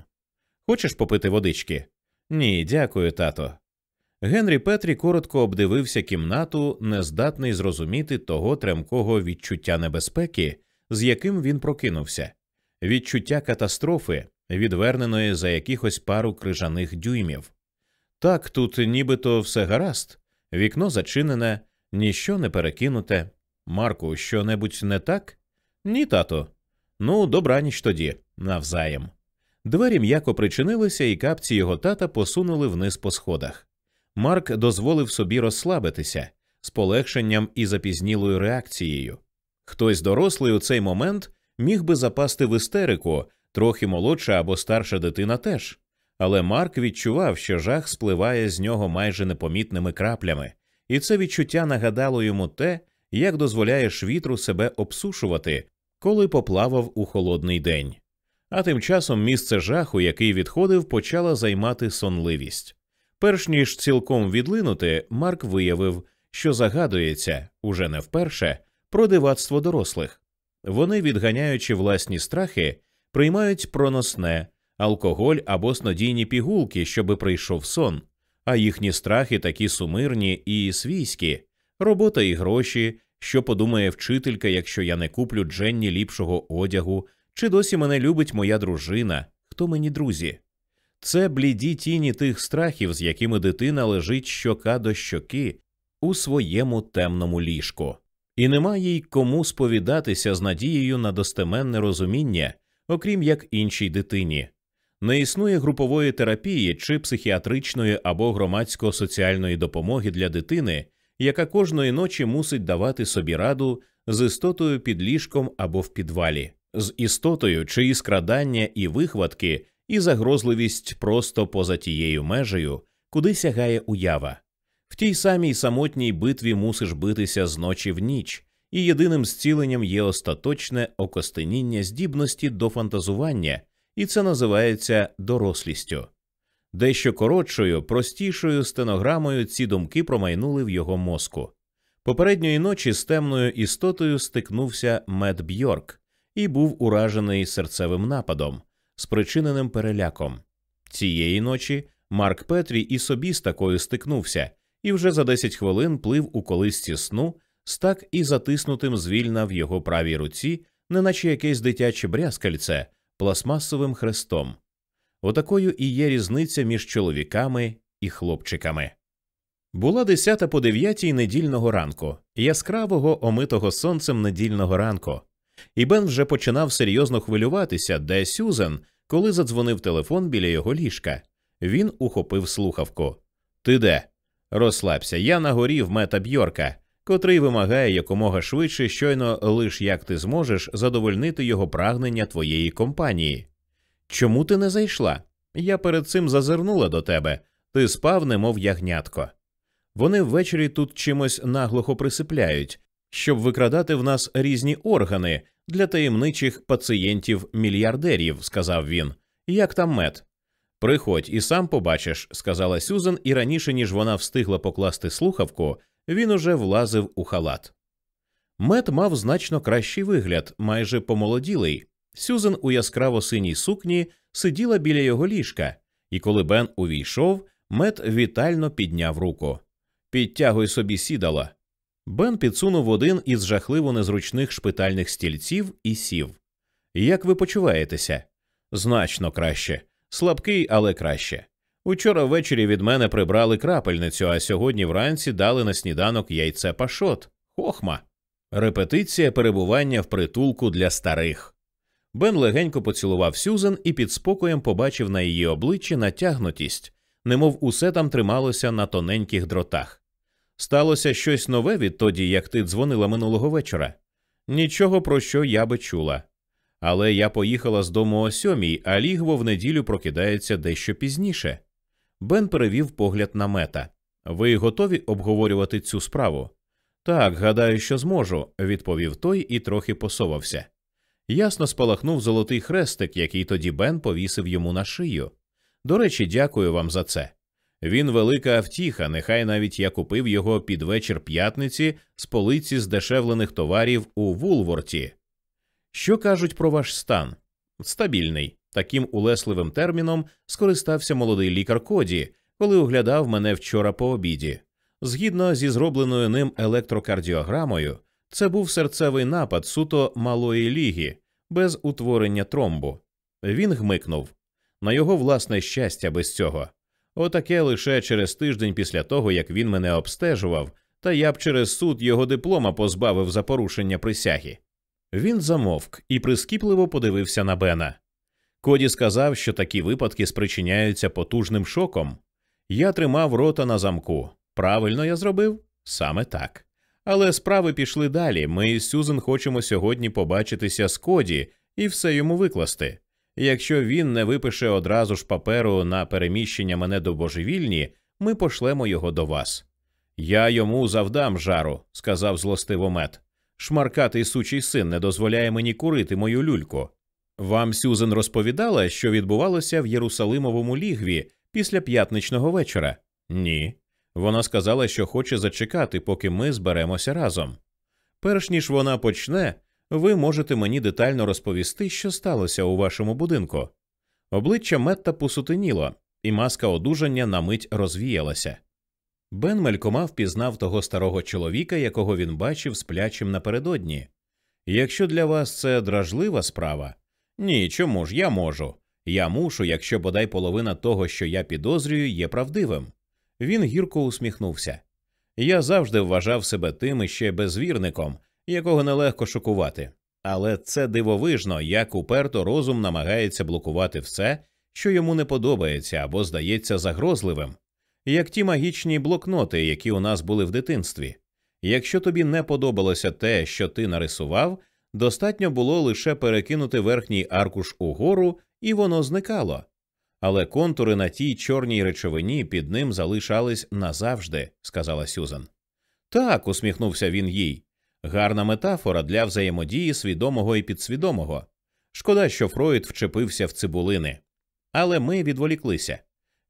Хочеш попити водички? Ні, дякую, тато. Генрі Петрі коротко обдивився кімнату, нездатний зрозуміти того тремкого відчуття небезпеки, з яким він прокинувся, відчуття катастрофи, відверненої за якихось пару крижаних дюймів. Так, тут нібито все гаразд, вікно зачинене, ніщо не перекинуте. Марку, що небудь не так? Ні, тато. Ну, добраніч тоді, навзаєм. Двері м'яко причинилися, і капці його тата посунули вниз по сходах. Марк дозволив собі розслабитися з полегшенням і запізнілою реакцією. Хтось дорослий у цей момент міг би запасти в істерику, трохи молодша або старша дитина теж, але Марк відчував, що жах спливає з нього майже непомітними краплями, і це відчуття нагадало йому те, як дозволяєш вітру себе обсушувати, коли поплавав у холодний день. А тим часом місце жаху, який відходив, почала займати сонливість. Перш ніж цілком відлинути, Марк виявив, що загадується уже не вперше про дивацтво дорослих. Вони, відганяючи власні страхи, приймають проносне, алкоголь або снодійні пігулки, щоби прийшов сон, а їхні страхи такі сумирні і свійські, робота і гроші, що подумає вчителька, якщо я не куплю Дженні ліпшого одягу, чи досі мене любить моя дружина, хто мені друзі. Це бліді тіні тих страхів, з якими дитина лежить щока до щоки у своєму темному ліжку, і нема їй кому сповідатися з надією на достеменне розуміння, окрім як іншій дитині. Не існує групової терапії чи психіатричної або громадсько-соціальної допомоги для дитини, яка кожної ночі мусить давати собі раду з істотою під ліжком або в підвалі, з істотою, чиї скрадання і вихватки і загрозливість просто поза тією межею, куди сягає уява. В тій самій самотній битві мусиш битися з ночі в ніч, і єдиним зціленням є остаточне окостеніння здібності до фантазування, і це називається дорослістю. Дещо коротшою, простішою стенограмою ці думки промайнули в його мозку. Попередньої ночі з темною істотою стикнувся Мед Бьорк і був уражений серцевим нападом, спричиненим переляком. Цієї ночі Марк Петрі і собі з такою стикнувся, і вже за 10 хвилин плив у колисці сну з так і затиснутим звільна в його правій руці, неначе якесь дитяче брязкальце, пластмасовим хрестом. Отакою і є різниця між чоловіками і хлопчиками. Була десята по дев'ятій недільного ранку, яскравого омитого сонцем недільного ранку, і Бен вже починав серйозно хвилюватися, де Сюзен, коли задзвонив телефон біля його ліжка. Він ухопив слухавку. Ти де? Розслабся, я на горі в мета Бьорка, котрий вимагає якомога швидше, щойно лиш як ти зможеш задовольнити його прагнення твоєї компанії. Чому ти не зайшла? Я перед цим зазирнула до тебе. Ти спав, немов ягнятко. Вони ввечері тут чимось наглухо присипляють, щоб викрадати в нас різні органи для таємничих пацієнтів мільярдерів, сказав він. Як там мед? Приходь і сам побачиш, сказала Сюзан, і раніше ніж вона встигла покласти слухавку, він уже влазив у халат. Мед мав значно кращий вигляд, майже помолоділий. Сюзан у яскраво синій сукні сиділа біля його ліжка, і коли Бен увійшов, мед вітально підняв руку. Підтягуй собі сідала. Бен підсунув один із жахливо незручних шпитальних стільців і сів. Як ви почуваєтеся? Значно краще. Слабкий, але краще. Учора ввечері від мене прибрали крапельницю, а сьогодні вранці дали на сніданок яйце пашот. Хохма. Репетиція перебування в притулку для старих. Бен легенько поцілував Сюзен і під спокоєм побачив на її обличчі натягнутість, немов усе там трималося на тоненьких дротах. Сталося щось нове відтоді, як ти дзвонила минулого вечора. Нічого про що я би чула. Але я поїхала з дому о сьомій, а лігво в неділю прокидається дещо пізніше. Бен перевів погляд на мета. Ви готові обговорювати цю справу? Так, гадаю, що зможу, відповів той і трохи посовався. Ясно спалахнув золотий хрестик, який тоді Бен повісив йому на шию. До речі, дякую вам за це. Він велика втіха, нехай навіть я купив його під вечір п'ятниці з полиці здешевлених товарів у Вулворті. Що кажуть про ваш стан? Стабільний. Таким улесливим терміном скористався молодий лікар Коді, коли оглядав мене вчора по обіді. Згідно зі зробленою ним електрокардіограмою, це був серцевий напад суто малої ліги, без утворення тромбу. Він гмикнув на його власне щастя без цього. Отаке лише через тиждень після того, як він мене обстежував, та я б через суд його диплома позбавив за порушення присяги. Він замовк і прискіпливо подивився на Бена. Коді сказав, що такі випадки спричиняються потужним шоком. Я тримав рота на замку. Правильно я зробив? Саме так. Але справи пішли далі. Ми з Сюзен хочемо сьогодні побачитися з Коді і все йому викласти. Якщо він не випише одразу ж паперу на переміщення мене до божевільні, ми пошлемо його до вас. Я йому завдам жару, сказав злостиво мед. Шмаркатий сучий син не дозволяє мені курити мою люльку. Вам Сюзен розповідала, що відбувалося в Єрусалимовому лігві після п'ятничного вечора? Ні. Вона сказала, що хоче зачекати, поки ми зберемося разом. Перш ніж вона почне, ви можете мені детально розповісти, що сталося у вашому будинку. Обличчя Метта посутеніло, і маска одужання на мить розвіялася. Бен мелькома впізнав того старого чоловіка, якого він бачив сплячим напередодні. Якщо для вас це дражлива справа, ні, чому ж я можу? Я мушу, якщо бодай половина того, що я підозрюю, є правдивим. Він гірко усміхнувся. Я завжди вважав себе тим іще безвірником, якого нелегко шокувати. Але це дивовижно, як уперто розум намагається блокувати все, що йому не подобається або здається загрозливим, як ті магічні блокноти, які у нас були в дитинстві. Якщо тобі не подобалося те, що ти нарисував, достатньо було лише перекинути верхній аркуш угору, і воно зникало. Але контури на тій чорній речовині під ним залишались назавжди, сказала Сюзан. Так, усміхнувся він їй. Гарна метафора для взаємодії свідомого і підсвідомого. Шкода, що Флойд вчепився в цибулини. Але ми відволіклися.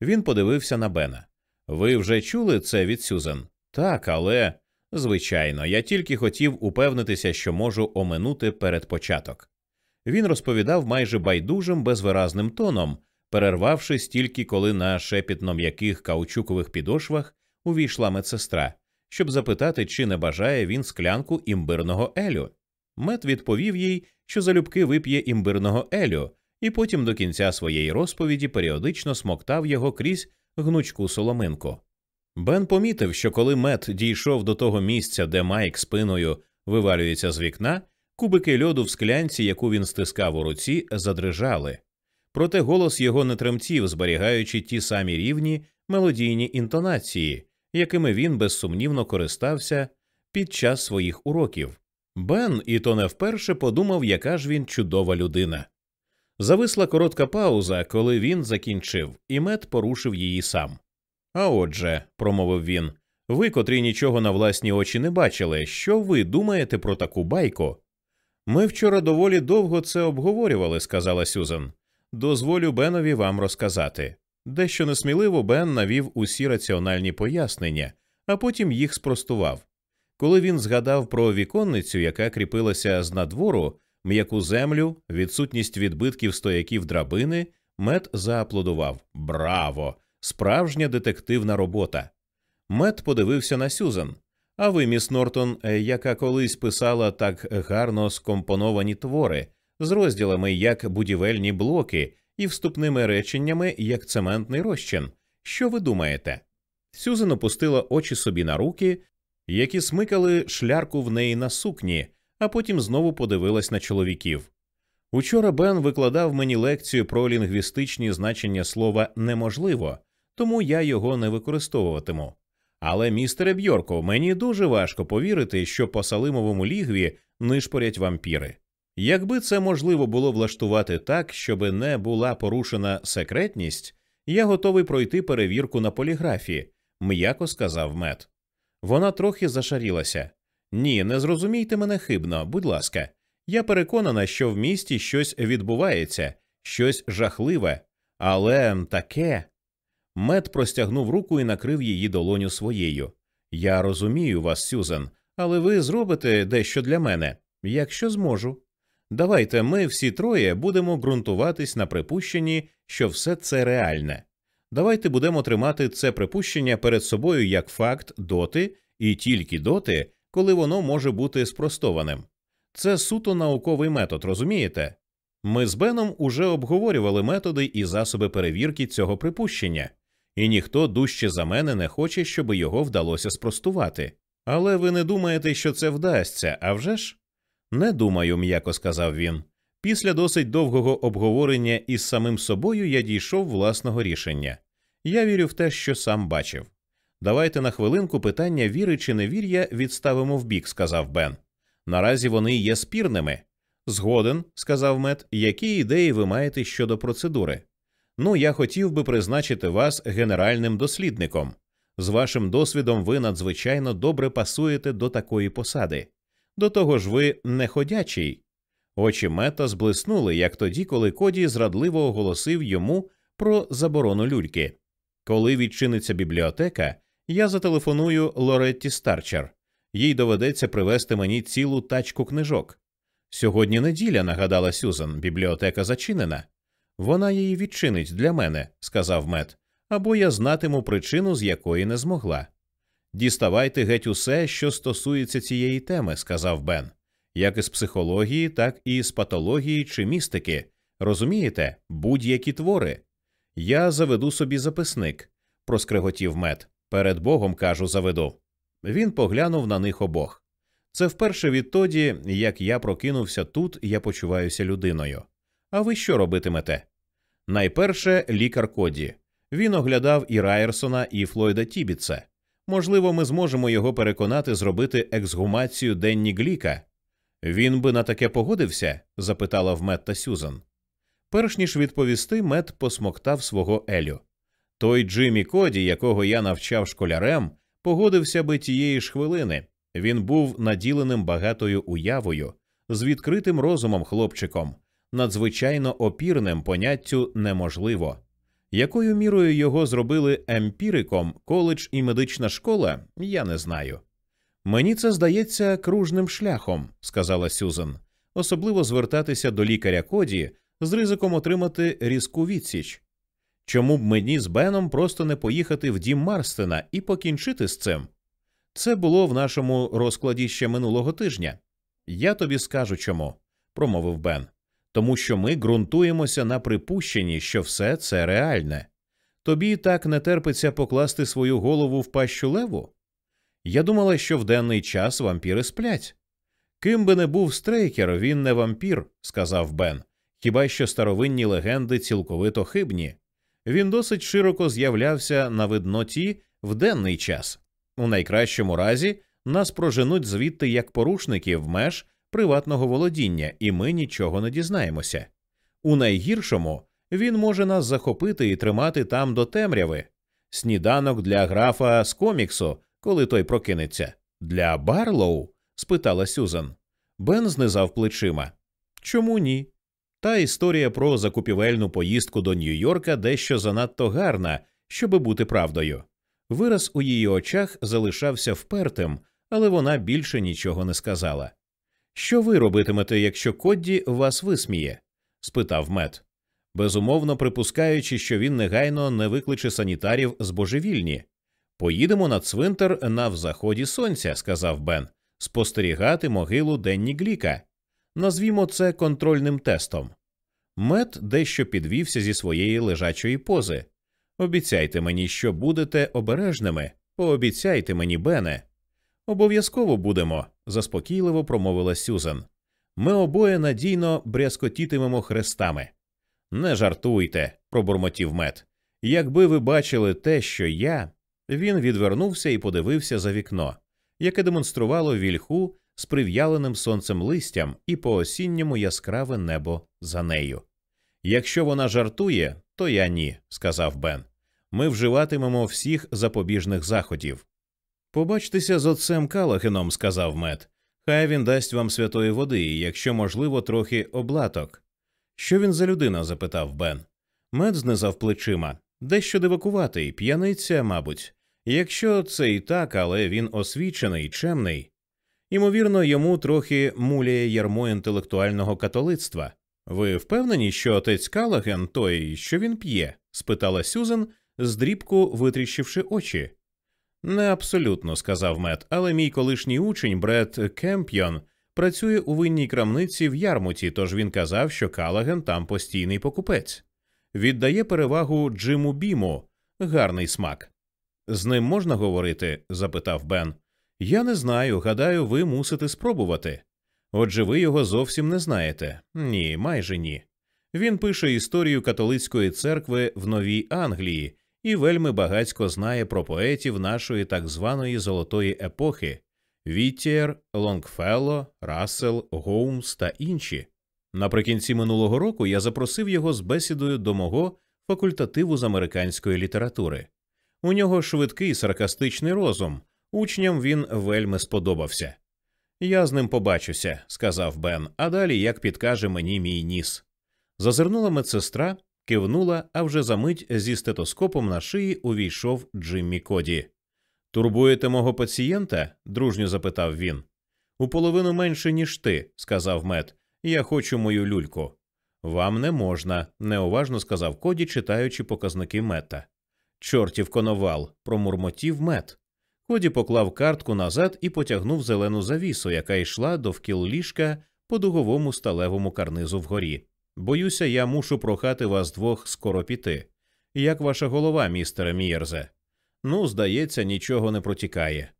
Він подивився на Бена. Ви вже чули це від Сюзан? Так, але. Звичайно, я тільки хотів упевнитися, що можу оминути передпочаток. Він розповідав майже байдужим, безвиразним тоном, перервавшись тільки коли на шепітно м'яких каучукових підошвах увійшла медсестра, щоб запитати, чи не бажає він склянку імбирного елю. Мет відповів їй, що залюбки вип'є імбирного елю, і потім до кінця своєї розповіді періодично смоктав його крізь гнучку соломинку. Бен помітив, що коли Мет дійшов до того місця, де Майк спиною вивалюється з вікна, кубики льоду в склянці, яку він стискав у руці, задрижали. Проте голос його не тремтів, зберігаючи ті самі рівні мелодійні інтонації, якими він безсумнівно користався під час своїх уроків. Бен і то не вперше подумав, яка ж він чудова людина. Зависла коротка пауза, коли він закінчив, і мед порушив її сам. А отже, промовив він, ви, котрі нічого на власні очі не бачили, що ви думаєте про таку байку? Ми вчора доволі довго це обговорювали, сказала Сюзан. Дозволю Бенові вам розказати. Дещо несміливо Бен навів усі раціональні пояснення, а потім їх спростував. Коли він згадав про віконницю, яка кріпилася з надвору, м'яку землю, відсутність відбитків стояків драбини, мед зааплодував Браво! Справжня детективна робота. Мед подивився на Сюзан. А ви, міс Нортон, яка колись писала так гарно скомпоновані твори, з розділами як будівельні блоки і вступними реченнями як цементний розчин. Що ви думаєте? Сюзан опустила очі собі на руки, які смикали шлярку в неї на сукні, а потім знову подивилась на чоловіків. Учора Бен викладав мені лекцію про лінгвістичні значення слова неможливо, тому я його не використовуватиму. Але, містере Бьорко, мені дуже важко повірити, що по салимовому лігві нишпорять вампіри. Якби це можливо було влаштувати так, щоб не була порушена секретність, я готовий пройти перевірку на поліграфі, м'яко сказав мед. Вона трохи зашарілася. Ні, не зрозумійте мене хибно, будь ласка. Я переконана, що в місті щось відбувається, щось жахливе, але таке. Мед простягнув руку і накрив її долоню своєю. Я розумію вас, Сюзан, але ви зробите дещо для мене, якщо зможу. Давайте ми всі троє будемо ґрунтуватись на припущенні, що все це реальне. Давайте будемо тримати це припущення перед собою як факт доти і тільки доти, коли воно може бути спростованим. Це суто науковий метод, розумієте? Ми з Беном уже обговорювали методи і засоби перевірки цього припущення, і ніхто дужче за мене не хоче, щоб його вдалося спростувати. Але ви не думаєте, що це вдасться, а вже ж? Не думаю, м'яко сказав він. Після досить довгого обговорення із самим собою я дійшов власного рішення. Я вірю в те, що сам бачив. Давайте на хвилинку питання віри чи невір'я відставимо вбік, сказав Бен. Наразі вони є спірними. Згоден, сказав мед, які ідеї ви маєте щодо процедури. Ну, я хотів би призначити вас генеральним дослідником. З вашим досвідом ви надзвичайно добре пасуєте до такої посади. До того ж, ви не ходячий. Очі мета зблиснули, як тоді, коли Коді зрадливо оголосив йому про заборону люльки. Коли відчиниться бібліотека, я зателефоную Лоретті Старчер. Їй доведеться привезти мені цілу тачку книжок. Сьогодні неділя, нагадала Сюзан, бібліотека зачинена. Вона її відчинить для мене, сказав мед, або я знатиму причину, з якої не змогла. Діставайте геть усе, що стосується цієї теми, сказав Бен, як із психології, так і з патології чи містики. Розумієте, будь-які твори. Я заведу собі записник, проскреготів мед. Перед Богом кажу, заведу. Він поглянув на них обох. Це вперше відтоді, як я прокинувся тут, я почуваюся людиною. А ви що робитимете? Найперше лікар Коді. Він оглядав і Райерсона, і Флойда Тібіца. Можливо, ми зможемо його переконати зробити ексгумацію Денні Гліка. Він би на таке погодився? запитала в Метта Сюзан. Перш ніж відповісти, Мет посмоктав свого Елю. Той Джиммі Коді, якого я навчав школярем, погодився би тієї ж хвилини. Він був наділеним багатою уявою, з відкритим розумом хлопчиком, надзвичайно опірним поняттю неможливо. Якою мірою його зробили емпіриком, коледж і медична школа, я не знаю. Мені це здається кружним шляхом, сказала Сюзан, особливо звертатися до лікаря Коді з ризиком отримати різку відсіч. Чому б мені з Беном просто не поїхати в дім Марстена і покінчити з цим? Це було в нашому розкладі ще минулого тижня. Я тобі скажу чому, промовив Бен. Тому що ми ґрунтуємося на припущенні, що все це реальне. Тобі так не терпиться покласти свою голову в пащу леву? Я думала, що в денний час вампіри сплять. Ким би не був стрейкер, він не вампір, сказав Бен. Хіба що старовинні легенди цілковито хибні. Він досить широко з'являвся на видноті в денний час. У найкращому разі нас проженуть звідти як порушників меж приватного володіння, і ми нічого не дізнаємося. У найгіршому він може нас захопити і тримати там до темряви. Сніданок для графа з коміксу, коли той прокинеться. Для Барлоу? спитала Сюзан. Бен знизав плечима. Чому ні? Та історія про закупівельну поїздку до Нью-Йорка дещо занадто гарна, щоби бути правдою. Вираз у її очах залишався впертим, але вона більше нічого не сказала. Що ви робитимете, якщо Кодді вас висміє? спитав мед. Безумовно припускаючи, що він негайно не викличе санітарів з божевільні. Поїдемо на цвинтар на взаході сонця, сказав Бен, спостерігати могилу Денні Гліка. Назвімо це контрольним тестом. Мед дещо підвівся зі своєї лежачої пози. Обіцяйте мені, що будете обережними. Пообіцяйте мені, Бене. Обов'язково будемо, заспокійливо промовила Сюзан. Ми обоє надійно брязкотітимемо хрестами. Не жартуйте, пробурмотів мед. Якби ви бачили те, що я. Він відвернувся і подивився за вікно, яке демонструвало вільху з прив'яленим сонцем листям і по осінньому яскраве небо за нею. Якщо вона жартує, то я ні, сказав Бен. Ми вживатимемо всіх запобіжних заходів. Побачтеся з отцем Калагеном, сказав мед. Хай він дасть вам святої води, і, якщо можливо, трохи облаток. Що він за людина? запитав Бен. Мед знизав плечима. Дещо дивакуватий, п'яниця, мабуть. Якщо це і так, але він освічений, чемний. Імовірно, йому трохи муляє ярмо інтелектуального католицтва. Ви впевнені, що отець Калаген той, що він п'є? спитала Сюзан, здрібку витріщивши очі. Не абсолютно, сказав Мет, але мій колишній учень Бред Кемп'йон працює у винній крамниці в Ярмуті, тож він казав, що Калаген там постійний покупець. Віддає перевагу Джиму Біму, гарний смак. З ним можна говорити? запитав Бен. Я не знаю. Гадаю, ви мусите спробувати. Отже, ви його зовсім не знаєте. Ні, майже ні. Він пише історію католицької церкви в Новій Англії і вельми багацько знає про поетів нашої так званої золотої епохи Віттєр, Лонгфелло, Рассел, Гоумс та інші. Наприкінці минулого року я запросив його з бесідою до мого факультативу з американської літератури. У нього швидкий саркастичний розум, учням він вельми сподобався. Я з ним побачуся, сказав Бен, а далі як підкаже мені мій ніс. Зазирнула медсестра, кивнула, а вже за мить зі стетоскопом на шиї увійшов Джиммі Коді. Турбуєте мого пацієнта? дружньо запитав він. У половину менше, ніж ти, сказав мед. Я хочу мою люльку. Вам не можна, неуважно сказав Коді, читаючи показники мета. Чортів коновал, промурмотів мед. Коді поклав картку назад і потягнув зелену завісу, яка йшла довкіл ліжка по дуговому сталевому карнизу вгорі. Боюся, я мушу прохати вас двох скоро піти. Як ваша голова, містере Мієрзе? Ну, здається, нічого не протікає.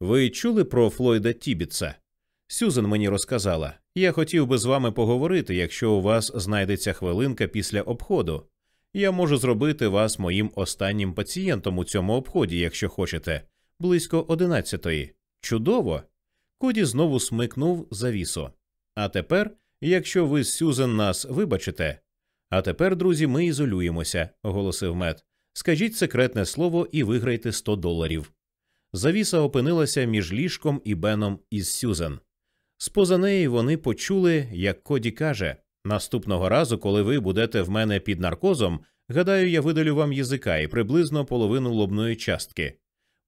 Ви чули про Флойда Тібітса? Сюзен мені розказала. Я хотів би з вами поговорити, якщо у вас знайдеться хвилинка після обходу. Я можу зробити вас моїм останнім пацієнтом у цьому обході, якщо хочете, близько одинадцятої. Чудово. Коді знову смикнув завісу. А тепер, якщо ви з Сюзен нас вибачите. А тепер, друзі, ми ізолюємося, оголосив мед. Скажіть секретне слово і виграйте 100 доларів. Завіса опинилася між ліжком і Беном із Сюзен. Споза неї вони почули, як Коді каже наступного разу, коли ви будете в мене під наркозом, гадаю, я видалю вам язика і приблизно половину лобної частки.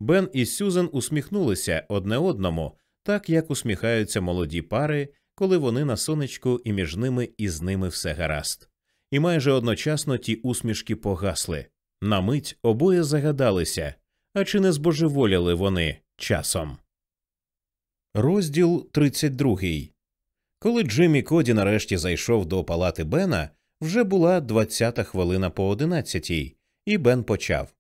Бен і Сюзен усміхнулися одне одному, так як усміхаються молоді пари, коли вони на сонечку і між ними і з ними все гаразд. І майже одночасно ті усмішки погасли. На мить обоє загадалися, а чи не збожеволіли вони часом. Розділ 32 Коли Джиммі Коді нарешті зайшов до палати Бена, вже була двадцята хвилина по одинадцятій, і Бен почав.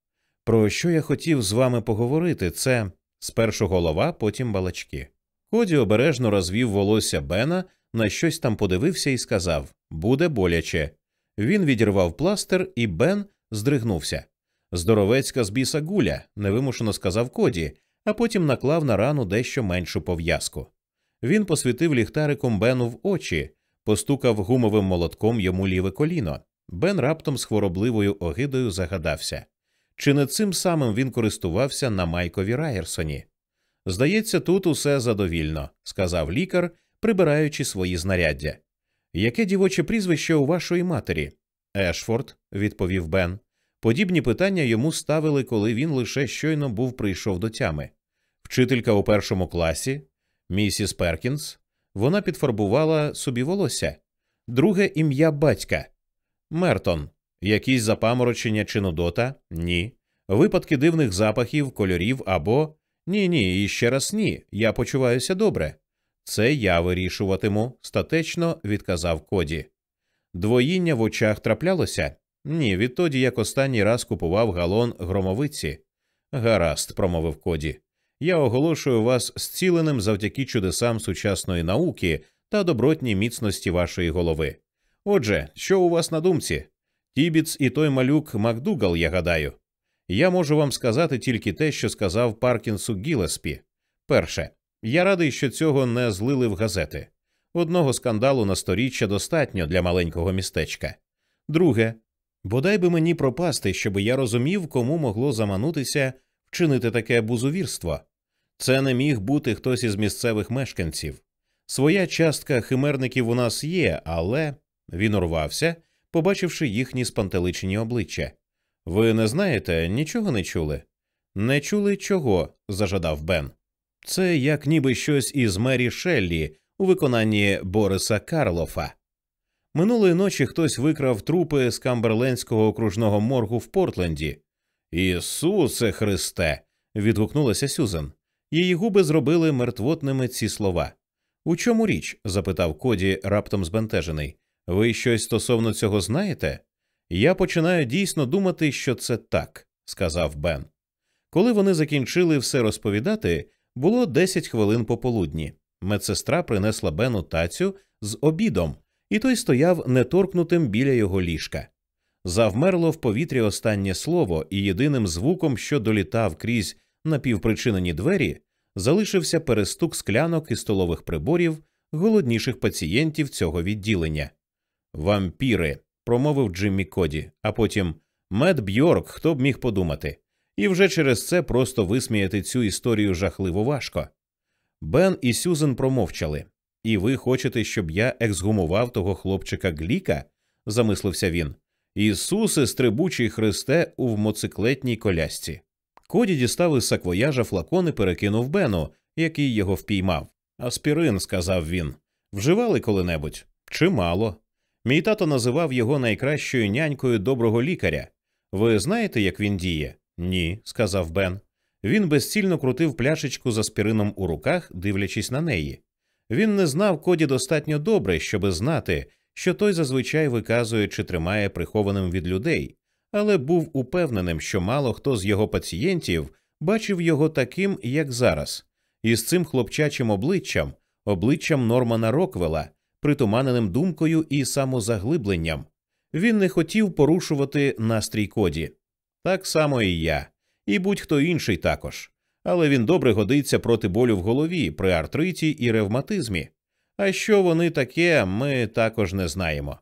Про що я хотів з вами поговорити, це спершу голова, потім балачки. Коді обережно розвів волосся Бена, на щось там подивився і сказав Буде боляче. Він відірвав пластир, і Бен здригнувся. Здоровецька з біса гуля, невимушено сказав Коді, а потім наклав на рану дещо меншу пов'язку. Він посвітив ліхтариком Бену в очі, постукав гумовим молотком йому ліве коліно. Бен раптом з хворобливою огидою загадався. Чи не цим самим він користувався на Майкові Райерсоні? Здається, тут усе задовільно, сказав лікар, прибираючи свої знаряддя. Яке дівоче прізвище у вашої матері? Ешфорд, відповів Бен. Подібні питання йому ставили, коли він лише щойно був прийшов до тями. Вчителька у першому класі, місіс Перкінс, вона підфарбувала собі волосся, друге ім'я батька Мертон, якісь запаморочення чи нудота? Ні. Випадки дивних запахів, кольорів або ні, ні, і ще раз ні. Я почуваюся добре. Це я вирішуватиму, статечно відказав Коді. Двоїння в очах траплялося? Ні, відтоді як останній раз купував галон громовиці. Гаразд, промовив Коді. Я оголошую вас зціленим завдяки чудесам сучасної науки та добротній міцності вашої голови. Отже, що у вас на думці? Тібіц і той малюк Макдугал, я гадаю. Я можу вам сказати тільки те, що сказав Паркінсу Гілеспі. Перше, я радий, що цього не злили в газети. Одного скандалу на сторіччя достатньо для маленького містечка. Друге, бодай би мені пропасти, щоб я розумів, кому могло заманутися вчинити таке бузовірство. Це не міг бути хтось із місцевих мешканців. Своя частка химерників у нас є, але він урвався, побачивши їхні спантеличені обличчя. Ви не знаєте, нічого не чули? Не чули чого? зажадав Бен. Це як ніби щось із Мері Шеллі у виконанні Бориса Карлофа. Минулої ночі хтось викрав трупи з Камберлендського окружного моргу в Портленді. Ісусе Христе. відгукнулася Сюзан. Її губи зробили мертвотними ці слова. У чому річ? запитав Коді, раптом збентежений. Ви щось стосовно цього знаєте? Я починаю дійсно думати, що це так, сказав Бен. Коли вони закінчили все розповідати, було 10 хвилин пополудні. Медсестра принесла Бену тацю з обідом, і той стояв неторкнутим біля його ліжка. Завмерло в повітрі останнє слово, і єдиним звуком, що долітав крізь напівпричинені двері, залишився перестук склянок і столових приборів голодніших пацієнтів цього відділення. Вампіри, промовив Джиммі Коді, а потім Мед Бьорк, хто б міг подумати, і вже через це просто висміяти цю історію жахливо важко. Бен і Сюзен промовчали. І ви хочете, щоб я ексгумував того хлопчика Гліка? замислився він. Ісусе, стрибучий Христе у вмоциклетній колясці. Коді дістав із саквояжа флакон і перекинув Бену, який його впіймав. Аспірин, сказав він. Вживали коли-небудь? Чимало. Мій тато називав його найкращою нянькою доброго лікаря. Ви знаєте, як він діє? Ні, сказав Бен. Він безцільно крутив пляшечку з аспірином у руках, дивлячись на неї. Він не знав коді достатньо добре, щоби знати, що той зазвичай виказує чи тримає прихованим від людей, але був упевненим, що мало хто з його пацієнтів бачив його таким, як зараз, і з цим хлопчачим обличчям, обличчям Нормана Роквела, притуманеним думкою і самозаглибленням. Він не хотів порушувати настрій коді. Так само і я, і будь-хто інший також. Але він добре годиться проти болю в голові при артриті і ревматизмі. А що вони таке, ми також не знаємо.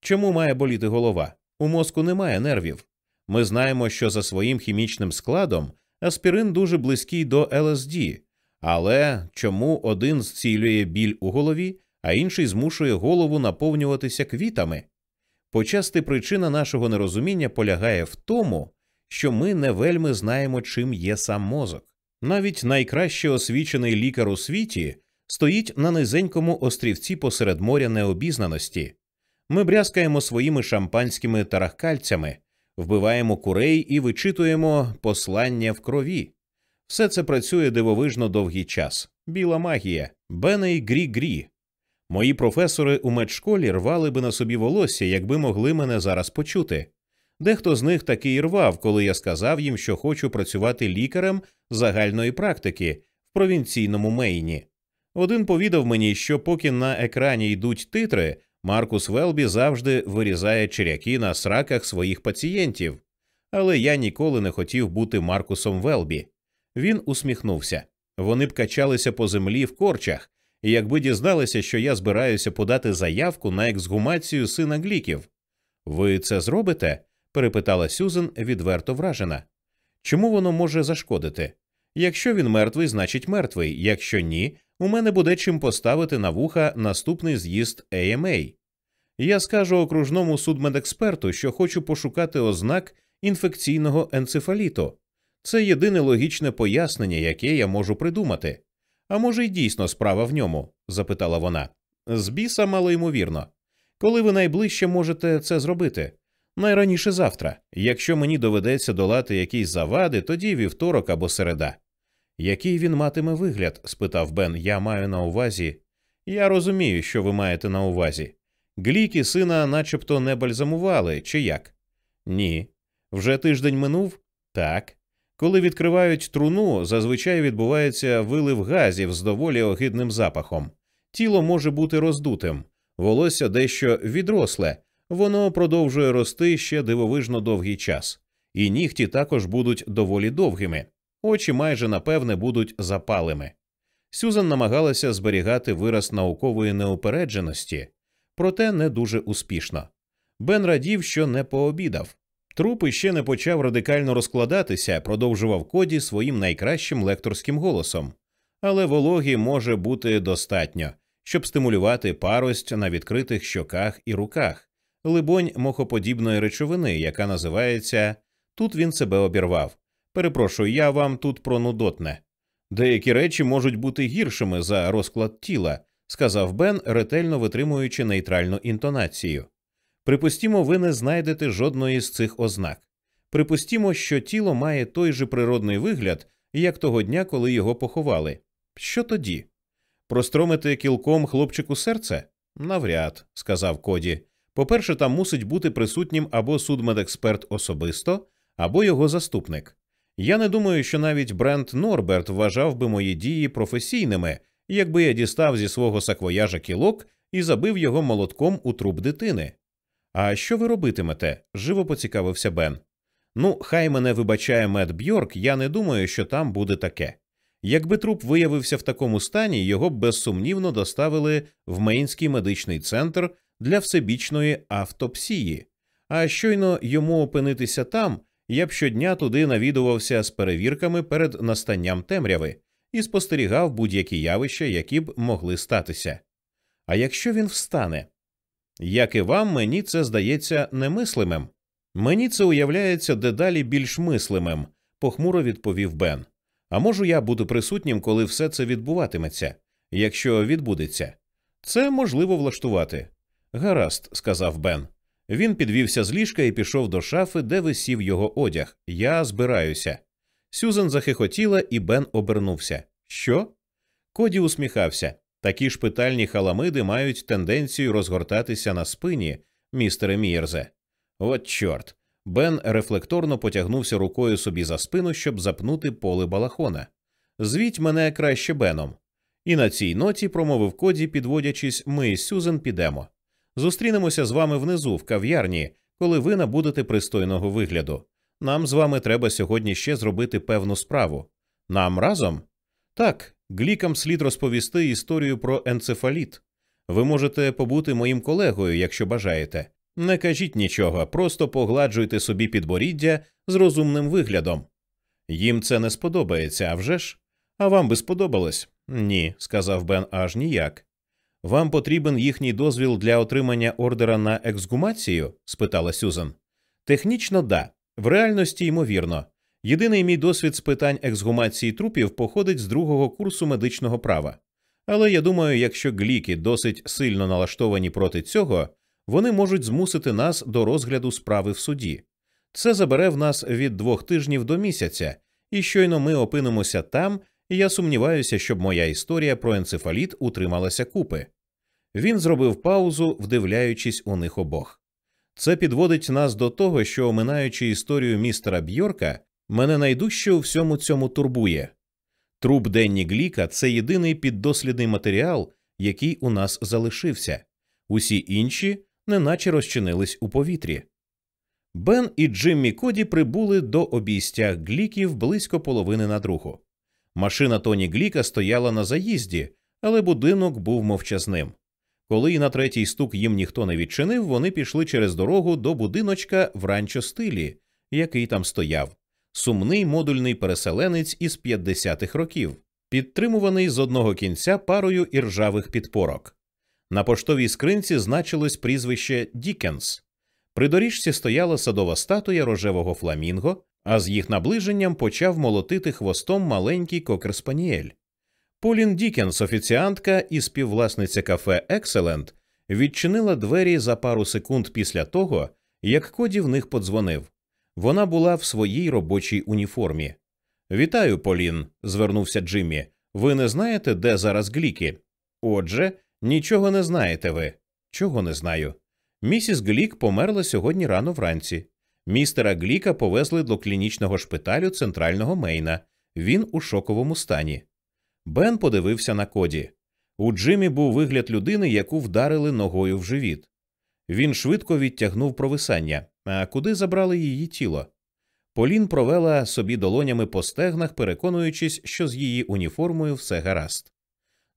Чому має боліти голова? У мозку немає нервів. Ми знаємо, що за своїм хімічним складом аспірин дуже близький до ЛСД, але чому один зцілює біль у голові, а інший змушує голову наповнюватися квітами? Почасти причина нашого нерозуміння полягає в тому, що ми не вельми знаємо, чим є сам мозок. Навіть найкраще освічений лікар у світі стоїть на низенькому острівці посеред моря необізнаності. Ми брязкаємо своїми шампанськими тарахкальцями, вбиваємо курей і вичитуємо послання в крові. Все це працює дивовижно довгий час. Біла магія, Бене й грі-грі. Мої професори у медшколі рвали би на собі волосся, якби могли мене зараз почути. Дехто з них таки і рвав, коли я сказав їм, що хочу працювати лікарем загальної практики в провінційному Мейні. Один повідав мені, що поки на екрані йдуть титри, Маркус Велбі завжди вирізає черяки на сраках своїх пацієнтів. Але я ніколи не хотів бути Маркусом Велбі. Він усміхнувся. Вони б качалися по землі в корчах, якби дізналися, що я збираюся подати заявку на ексгумацію сина Гліків. Ви це зробите? перепитала Сюзен відверто вражена. Чому воно може зашкодити? Якщо він мертвий, значить мертвий. Якщо ні, у мене буде чим поставити на вуха наступний з'їзд AMA. Я скажу окружному судмедексперту, що хочу пошукати ознак інфекційного енцефаліту. Це єдине логічне пояснення, яке я можу придумати. А може, й дійсно справа в ньому? запитала вона. З біса мало ймовірно. Коли ви найближче можете це зробити? Найраніше завтра. Якщо мені доведеться долати якісь завади, тоді вівторок або середа. Який він матиме вигляд? спитав Бен. Я маю на увазі. Я розумію, що ви маєте на увазі. Гліки сина начебто не бальзамували, чи як? Ні. Вже тиждень минув? Так. Коли відкривають труну, зазвичай відбувається вилив газів з доволі огидним запахом. Тіло може бути роздутим, волосся дещо відросле, воно продовжує рости ще дивовижно довгий час, і нігті також будуть доволі довгими, очі майже напевне будуть запалими. Сюзан намагалася зберігати вираз наукової неупередженості, проте не дуже успішно. Бен радів, що не пообідав. Труп іще не почав радикально розкладатися, продовжував коді своїм найкращим лекторським голосом, але вологі може бути достатньо, щоб стимулювати парость на відкритих щоках і руках, либонь мохоподібної речовини, яка називається тут він себе обірвав. Перепрошую, я вам тут про нудотне. Деякі речі можуть бути гіршими за розклад тіла, сказав Бен, ретельно витримуючи нейтральну інтонацію. Припустімо, ви не знайдете жодної з цих ознак. Припустімо, що тіло має той же природний вигляд, як того дня, коли його поховали. Що тоді? Простромити кілком хлопчику серце? Навряд, сказав Коді. По-перше, там мусить бути присутнім або судмедексперт особисто, або його заступник. Я не думаю, що навіть Брент Норберт вважав би мої дії професійними, якби я дістав зі свого саквояжа кілок і забив його молотком у труп дитини. А що ви робитимете? живо поцікавився Бен. Ну, хай мене вибачає Мед Бьорк, я не думаю, що там буде таке. Якби труп виявився в такому стані, його б безсумнівно доставили в Мейнський медичний центр для всебічної автопсії. А щойно йому опинитися там, я б щодня туди навідувався з перевірками перед настанням темряви і спостерігав будь-які явища, які б могли статися. А якщо він встане? Як і вам, мені це здається немислимим. Мені це уявляється дедалі більш мислимим, похмуро відповів Бен. А можу я бути присутнім, коли все це відбуватиметься, якщо відбудеться. Це можливо влаштувати. Гаразд, сказав Бен. Він підвівся з ліжка і пішов до шафи, де висів його одяг. Я збираюся. Сюзан захихотіла, і Бен обернувся. Що? Коді усміхався. Такі шпитальні халамиди мають тенденцію розгортатися на спині, містере Мірзе. От чорт. Бен рефлекторно потягнувся рукою собі за спину, щоб запнути поле балахона. Звіть мене краще Беном. І на цій ноті промовив коді, підводячись, ми з Сюзен підемо. Зустрінемося з вами внизу, в кав'ярні, коли ви набудете пристойного вигляду. Нам з вами треба сьогодні ще зробити певну справу. Нам разом? Так, глікам слід розповісти історію про енцефаліт. Ви можете побути моїм колегою, якщо бажаєте. Не кажіть нічого, просто погладжуйте собі підборіддя з розумним виглядом. Їм це не сподобається, а вже ж? А вам би сподобалось? Ні, сказав Бен аж ніяк. Вам потрібен їхній дозвіл для отримання ордера на ексгумацію? спитала Сюзан. Технічно, да. В реальності, ймовірно. Єдиний мій досвід з питань ексгумації трупів походить з другого курсу медичного права. Але я думаю, якщо гліки досить сильно налаштовані проти цього, вони можуть змусити нас до розгляду справи в суді. Це забере в нас від двох тижнів до місяця, і щойно ми опинимося там, і я сумніваюся, щоб моя історія про енцефаліт утрималася купи. Він зробив паузу, вдивляючись у них обох. Це підводить нас до того, що, оминаючи історію містера Бьорка, мене найдужче у всьому цьому турбує. Труп Денні Гліка це єдиний піддослідний матеріал, який у нас залишився, усі інші неначе розчинились у повітрі. Бен і Джиммі Коді прибули до обійстя гліків близько половини на другу. Машина Тоні Гліка стояла на заїзді, але будинок був мовчазним. Коли і на третій стук їм ніхто не відчинив, вони пішли через дорогу до будиночка в ранчо стилі, який там стояв, сумний модульний переселенець із 50-х років, підтримуваний з одного кінця парою іржавих підпорок. На поштовій скринці значилось прізвище Дікенс. При доріжці стояла садова статуя рожевого фламінго, а з їх наближенням почав молотити хвостом маленький кокер-спаніель. Полін Дікенс, офіціантка і співвласниця кафе Екселент, відчинила двері за пару секунд після того, як Коді в них подзвонив. Вона була в своїй робочій уніформі. Вітаю, Полін, звернувся Джиммі. Ви не знаєте, де зараз гліки? Отже, нічого не знаєте ви. Чого не знаю? Місіс Глік померла сьогодні рано вранці. Містера Гліка повезли до клінічного шпиталю центрального Мейна. Він у шоковому стані. Бен подивився на коді. У Джимі був вигляд людини, яку вдарили ногою в живіт. Він швидко відтягнув провисання. А куди забрали її тіло? Полін провела собі долонями по стегнах, переконуючись, що з її уніформою все гаразд.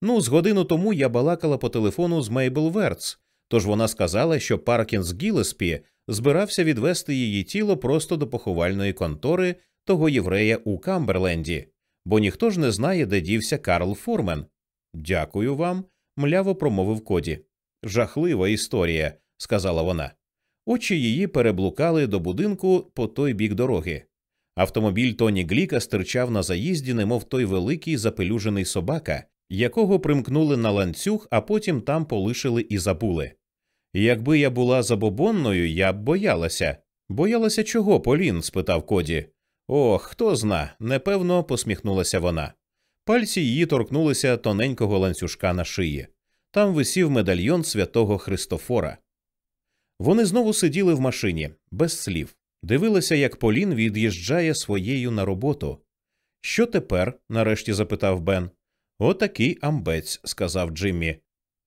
Ну, з годину тому я балакала по телефону з Мейбл Верц, тож вона сказала, що Паркінс Гілеспі збирався відвести її тіло просто до поховальної контори того єврея у Камберленді бо ніхто ж не знає, де дівся Карл Фурмен. Дякую вам, мляво промовив Коді. Жахлива історія, сказала вона. Очі її переблукали до будинку по той бік дороги. Автомобіль Тоні Гліка стирчав на заїзді, немов той великий запелюжений собака, якого примкнули на ланцюг, а потім там полишили і забули. Якби я була забобонною, я б боялася. Боялася чого, Полін? спитав Коді. Ох, хто зна, непевно, посміхнулася вона. Пальці її торкнулися тоненького ланцюжка на шиї. Там висів медальйон святого Христофора. Вони знову сиділи в машині, без слів, дивилися, як Полін від'їжджає своєю на роботу. Що тепер? нарешті запитав Бен. Отакий амбець, сказав Джиммі.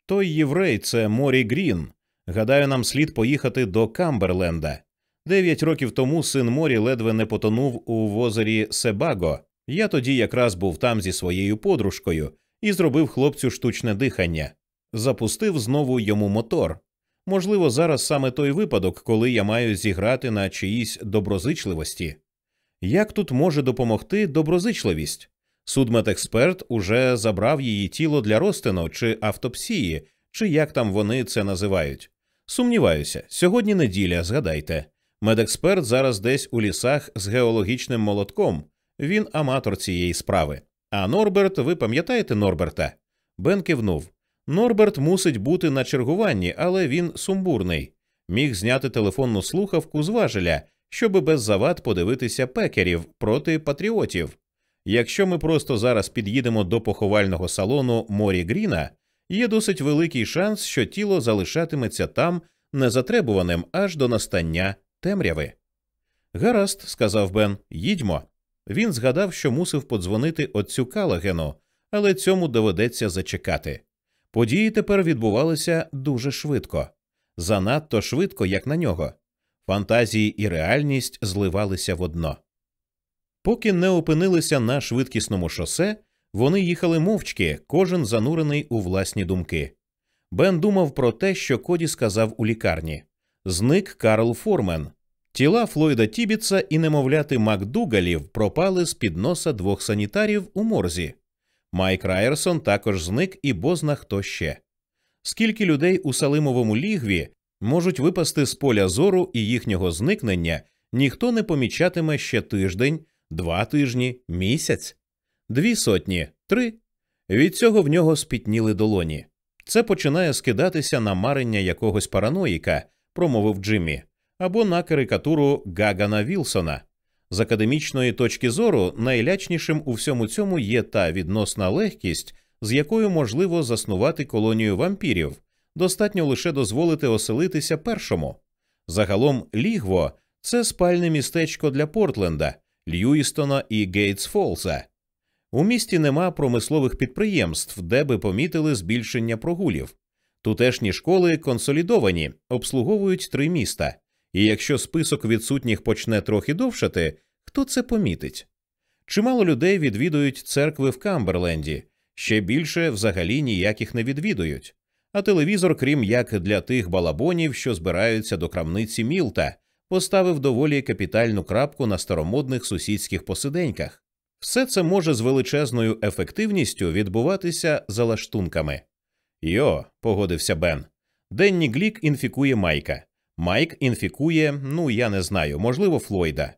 Той єврей це Морі Грін. Гадаю, нам слід поїхати до Камберленда. Дев'ять років тому син Морі ледве не потонув у возері Себаго. Я тоді якраз був там зі своєю подружкою і зробив хлопцю штучне дихання, запустив знову йому мотор. Можливо, зараз саме той випадок, коли я маю зіграти на чиїсь доброзичливості. Як тут може допомогти доброзичливість? Судмедексперт уже забрав її тіло для розтину чи автопсії, чи як там вони це називають. Сумніваюся, сьогодні неділя, згадайте. Медексперт зараз десь у лісах з геологічним молотком. Він аматор цієї справи. А Норберт, ви пам'ятаєте Норберта? Бен кивнув. Норберт мусить бути на чергуванні, але він сумбурний. Міг зняти телефонну слухавку з важеля, щоби без завад подивитися пекерів проти патріотів. Якщо ми просто зараз під'їдемо до поховального салону Морі Гріна, є досить великий шанс, що тіло залишатиметься там незатребуваним аж до настання темряви. Гаразд, сказав Бен, їдьмо. Він згадав, що мусив подзвонити отцю Калагену, але цьому доведеться зачекати. Події тепер відбувалися дуже швидко, занадто швидко, як на нього. Фантазії і реальність зливалися в одно. Поки не опинилися на швидкісному шосе, вони їхали мовчки, кожен занурений у власні думки. Бен думав про те, що Коді сказав у лікарні зник Карл Формен. Тіла Флойда Тібіца і немовляти Макдугалів пропали з під носа двох санітарів у морзі. Майк Райерсон також зник і бозна хто ще. Скільки людей у Салимовому лігві можуть випасти з поля зору і їхнього зникнення, ніхто не помічатиме ще тиждень, два тижні, місяць, дві сотні, три. Від цього в нього спітніли долоні. Це починає скидатися на марення якогось параноїка, промовив Джиммі, або на карикатуру Гагана Вілсона. З академічної точки зору найлячнішим у всьому цьому є та відносна легкість, з якою можливо заснувати колонію вампірів, достатньо лише дозволити оселитися першому. Загалом лігво це спальне містечко для Портленда, Льюістона і Гейтсфолса. У місті нема промислових підприємств, де би помітили збільшення прогулів. Тутешні школи консолідовані, обслуговують три міста, і якщо список відсутніх почне трохи довшати, хто це помітить? Чимало людей відвідують церкви в Камберленді, ще більше взагалі ніяких не відвідують. А телевізор, крім як для тих балабонів, що збираються до крамниці Мілта, поставив доволі капітальну крапку на старомодних сусідських посиденьках. Все це може з величезною ефективністю відбуватися за лаштунками. Йо, погодився Бен. Денні Глік інфікує Майка. Майк інфікує, ну я не знаю, можливо, Флойда.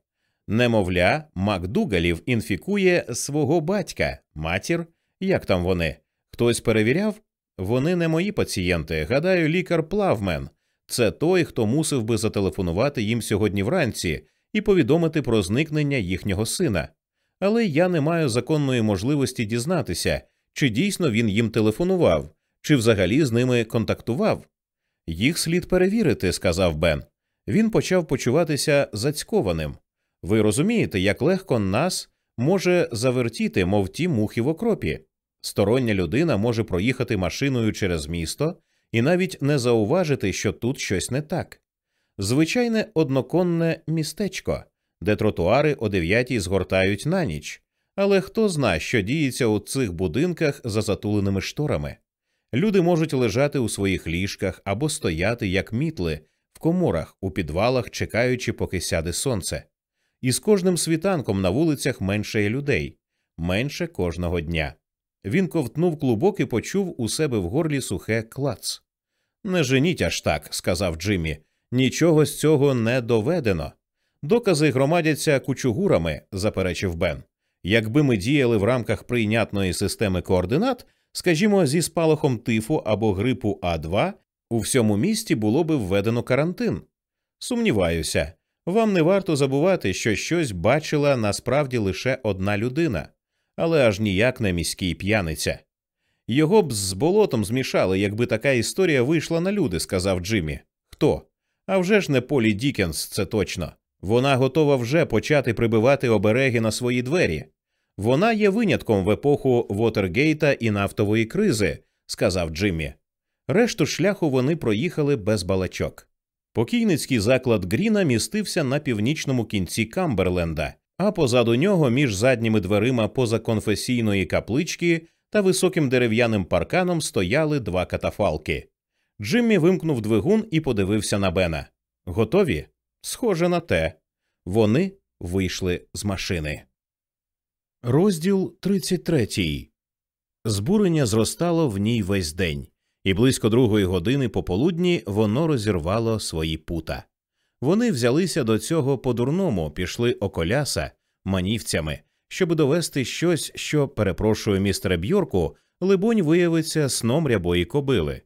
Немовля, Макдугалів інфікує свого батька, матір. Як там вони? Хтось перевіряв? Вони не мої пацієнти. Гадаю, лікар Плавмен. Це той, хто мусив би зателефонувати їм сьогодні вранці і повідомити про зникнення їхнього сина. Але я не маю законної можливості дізнатися, чи дійсно він їм телефонував, чи взагалі з ними контактував. Їх слід перевірити, сказав Бен. Він почав почуватися зацькованим. Ви розумієте, як легко нас може завертіти, мов ті мухи в окропі. Стороння людина може проїхати машиною через місто і навіть не зауважити, що тут щось не так. Звичайне одноконне містечко, де тротуари о дев'ятій згортають на ніч, але хто зна, що діється у цих будинках за затуленими шторами. Люди можуть лежати у своїх ліжках або стояти, як мітли, в коморах, у підвалах, чекаючи, поки сяде сонце. І з кожним світанком на вулицях менше людей, менше кожного дня. Він ковтнув клубок і почув у себе в горлі сухе клац. Не женіть аж так, сказав Джиммі. Нічого з цього не доведено. Докази громадяться кучугурами, заперечив Бен. Якби ми діяли в рамках прийнятної системи координат, скажімо, зі спалахом тифу або грипу А2, у всьому місті було би введено карантин. Сумніваюся, вам не варто забувати, що щось бачила насправді лише одна людина, але аж ніяк не міський п'яниця. Його б з болотом змішали, якби така історія вийшла на люди, сказав Джиммі. Хто? Авжеж не Полін Дікенс, це точно. Вона готова вже почати прибивати обереги на свої двері. Вона є винятком в епоху Вотергейта і нафтової кризи, сказав Джиммі. Решту шляху вони проїхали без балачок. Покійницький заклад Гріна містився на північному кінці Камберленда, а позаду нього, між задніми дверима позаконфесійної каплички та високим дерев'яним парканом стояли два катафалки. Джиммі вимкнув двигун і подивився на Бена. Готові? Схоже на те. Вони вийшли з машини. Розділ 33. Збурення зростало в ній весь день, і близько другої години пополудні воно розірвало свої пута. Вони взялися до цього по-дурному, пішли околяса манівцями, щоб довести щось, що, перепрошую містере Бьорку, либонь виявиться сном рябої кобили.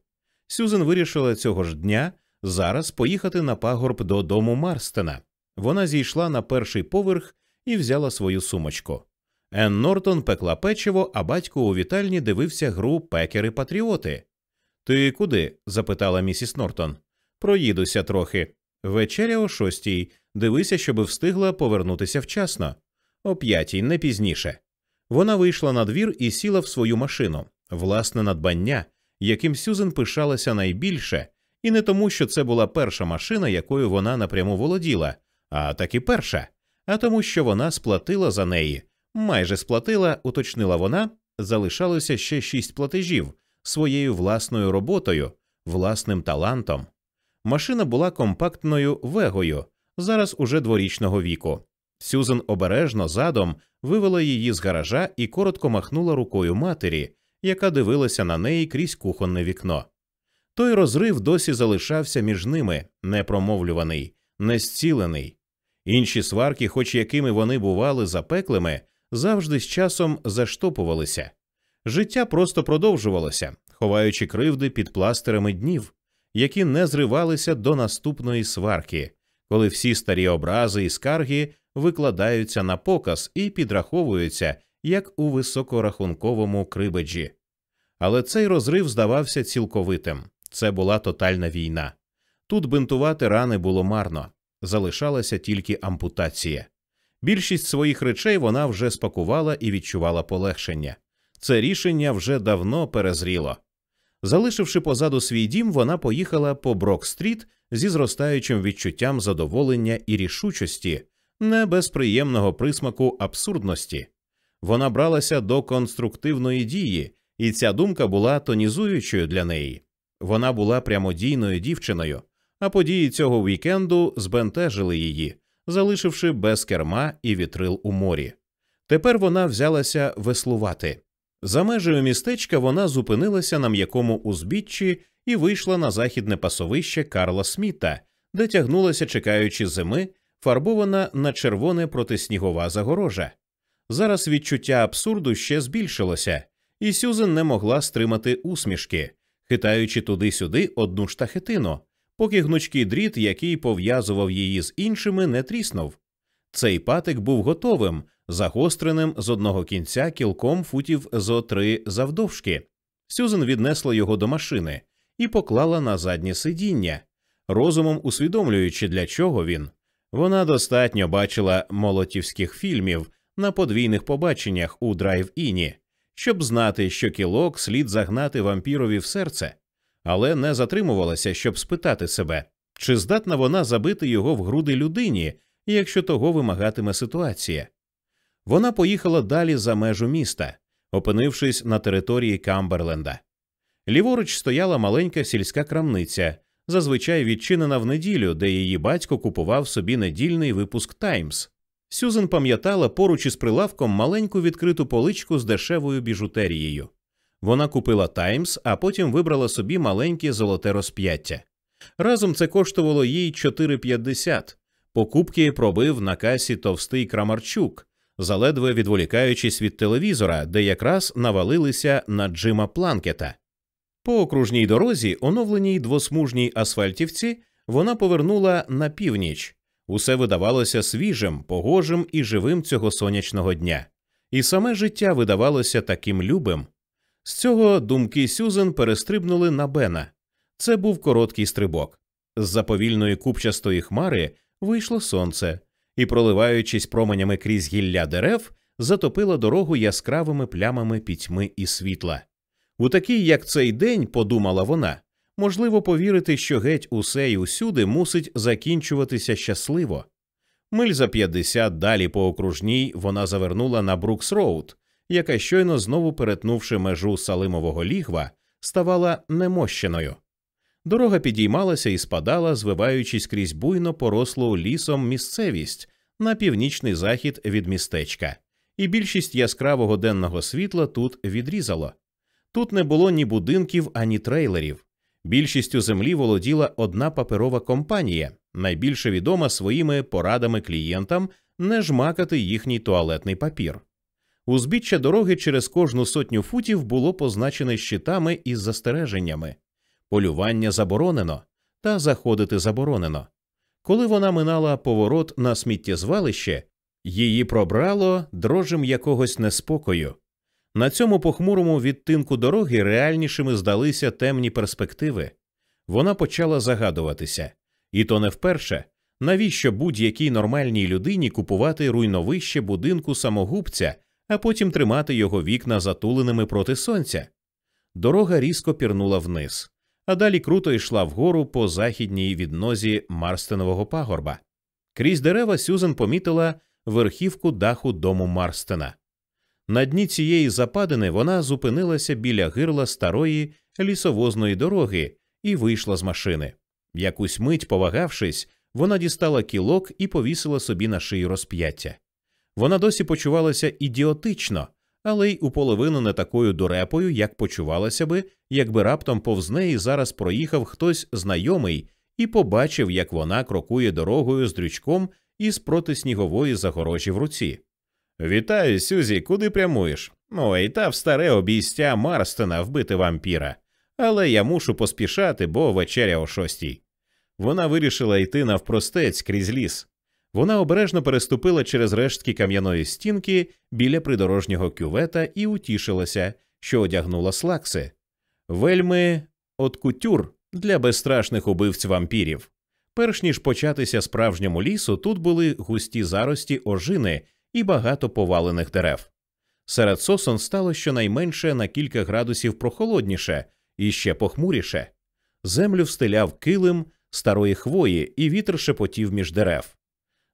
Сюзен вирішила цього ж дня зараз поїхати на пагорб до дому Марстена. Вона зійшла на перший поверх і взяла свою сумочку. Ен Нортон пекла печиво, а батько у вітальні дивився гру пекери патріоти. Ти куди? запитала місіс Нортон. Проїдуся трохи. Вечеря о шостій. Дивися, щоби встигла повернутися вчасно. О п'ятій, не пізніше. Вона вийшла на двір і сіла в свою машину, власне надбання, яким Сюзен пишалася найбільше, і не тому, що це була перша машина, якою вона напряму володіла, а таки перша, а тому, що вона сплатила за неї, майже сплатила, уточнила вона, залишалося ще шість платежів своєю власною роботою, власним талантом. Машина була компактною вегою, зараз уже дворічного віку. Сюзен обережно задом вивела її з гаража і коротко махнула рукою матері, яка дивилася на неї крізь кухонне вікно. Той розрив досі залишався між ними, непромовлюваний, незцілений. Інші сварки, хоч якими вони бували запеклими, завжди з часом заштопувалися. Життя просто продовжувалося, ховаючи кривди під пластирами днів, які не зривалися до наступної сварки, коли всі старі образи і скарги викладаються на показ і підраховуються, як у високорахунковому крибеджі. Але цей розрив здавався цілковитим це була тотальна війна. Тут бинтувати рани було марно, залишалася тільки ампутація. Більшість своїх речей вона вже спакувала і відчувала полегшення. Це рішення вже давно перезріло. Залишивши позаду свій дім, вона поїхала по Брок-стріт зі зростаючим відчуттям задоволення і рішучості, не без приємного присмаку абсурдності. Вона бралася до конструктивної дії, і ця думка була тонізуючою для неї. Вона була прямодійною дівчиною, а події цього вікенду збентежили її, залишивши без керма і вітрил у морі. Тепер вона взялася веслувати. За межею містечка вона зупинилася на м'якому узбіччі і вийшла на західне пасовище Карла Сміта, де тягнулася, чекаючи зими, фарбована на червоне протиснігова загорожа. Зараз відчуття абсурду ще збільшилося, і Сюзен не могла стримати усмішки, хитаючи туди-сюди одну штахетину, поки гнучкий дріт, який пов'язував її з іншими, не тріснув. Цей патик був готовим, загостреним з одного кінця кілком футів зо три завдовжки. Сюзен віднесла його до машини і поклала на заднє сидіння, розумом усвідомлюючи, для чого він. Вона достатньо бачила молотівських фільмів на подвійних побаченнях у драйв-іні, щоб знати, що кілок слід загнати вампірові в серце, але не затримувалася, щоб спитати себе, чи здатна вона забити його в груди людині, якщо того вимагатиме ситуація. Вона поїхала далі за межу міста, опинившись на території Камберленда. Ліворуч стояла маленька сільська крамниця, зазвичай відчинена в неділю, де її батько купував собі недільний випуск Таймс. Сюзен пам'ятала поруч із прилавком маленьку відкриту поличку з дешевою біжутерією. Вона купила Таймс, а потім вибрала собі маленьке золоте розп'яття. Разом це коштувало їй 4,50, Покупки пробив на касі товстий Крамарчук, заледве відволікаючись від телевізора, де якраз навалилися на Джима Планкета. По окружній дорозі, оновленій двосмужній асфальтівці, вона повернула на північ. Усе видавалося свіжим, погожим і живим цього сонячного дня, і саме життя видавалося таким любим. З цього думки Сюзен перестрибнули на Бена. Це був короткий стрибок. З заповільної купчастої хмари вийшло сонце і, проливаючись променями крізь гілля дерев, затопило дорогу яскравими плямами пітьми і світла. У такий, як цей день, подумала вона, можливо повірити, що геть усе й усюди мусить закінчуватися щасливо. Миль за 50 далі по окружній вона завернула на Брукс Роуд, яка щойно знову перетнувши межу Салимового лігва, ставала немощеною. Дорога підіймалася і спадала, звиваючись крізь буйно порослу лісом місцевість на північний захід від містечка, і більшість яскравого денного світла тут відрізало. Тут не було ні будинків, ані трейлерів. Більшістю землі володіла одна паперова компанія, найбільше відома своїми порадами клієнтам не жмакати їхній туалетний папір. Узбіччя дороги через кожну сотню футів було позначене щитами із застереженнями полювання заборонено та заходити заборонено. Коли вона минала поворот на сміттєзвалище, її пробрало дрожем якогось неспокою. На цьому похмурому відтинку дороги реальнішими здалися темні перспективи. Вона почала загадуватися, і то не вперше, навіщо будь-якій нормальній людині купувати руйновище будинку самогубця, а потім тримати його вікна затуленими проти сонця. Дорога різко пірнула вниз а далі круто йшла вгору по західній віднозі Марстенового пагорба. Крізь дерева Сюзен помітила верхівку даху дому Марстена. На дні цієї западини вона зупинилася біля гирла старої лісовозної дороги і вийшла з машини. Якусь мить, повагавшись, вона дістала кілок і повісила собі на шию розп'яття. Вона досі почувалася ідіотично, але й уполовину не такою дурепою, як почувалася би, якби раптом повз неї зараз проїхав хтось знайомий і побачив, як вона крокує дорогою з дрючком із протиснігової загорожі в руці. Вітаю, Сюзі, куди прямуєш? Ой, та в старе обійстя Марстена вбити вампіра. Але я мушу поспішати, бо вечеря о шостій. Вона вирішила йти навпростець крізь ліс. Вона обережно переступила через рештки кам'яної стінки біля придорожнього кювета і утішилася, що одягнула слакси. Вельми от кутюр для безстрашних убивць вампірів. Перш ніж початися справжньому лісу, тут були густі зарості ожини і багато повалених дерев. Серед сосон стало щонайменше на кілька градусів прохолодніше і ще похмуріше. Землю встиляв килим старої хвої, і вітер шепотів між дерев.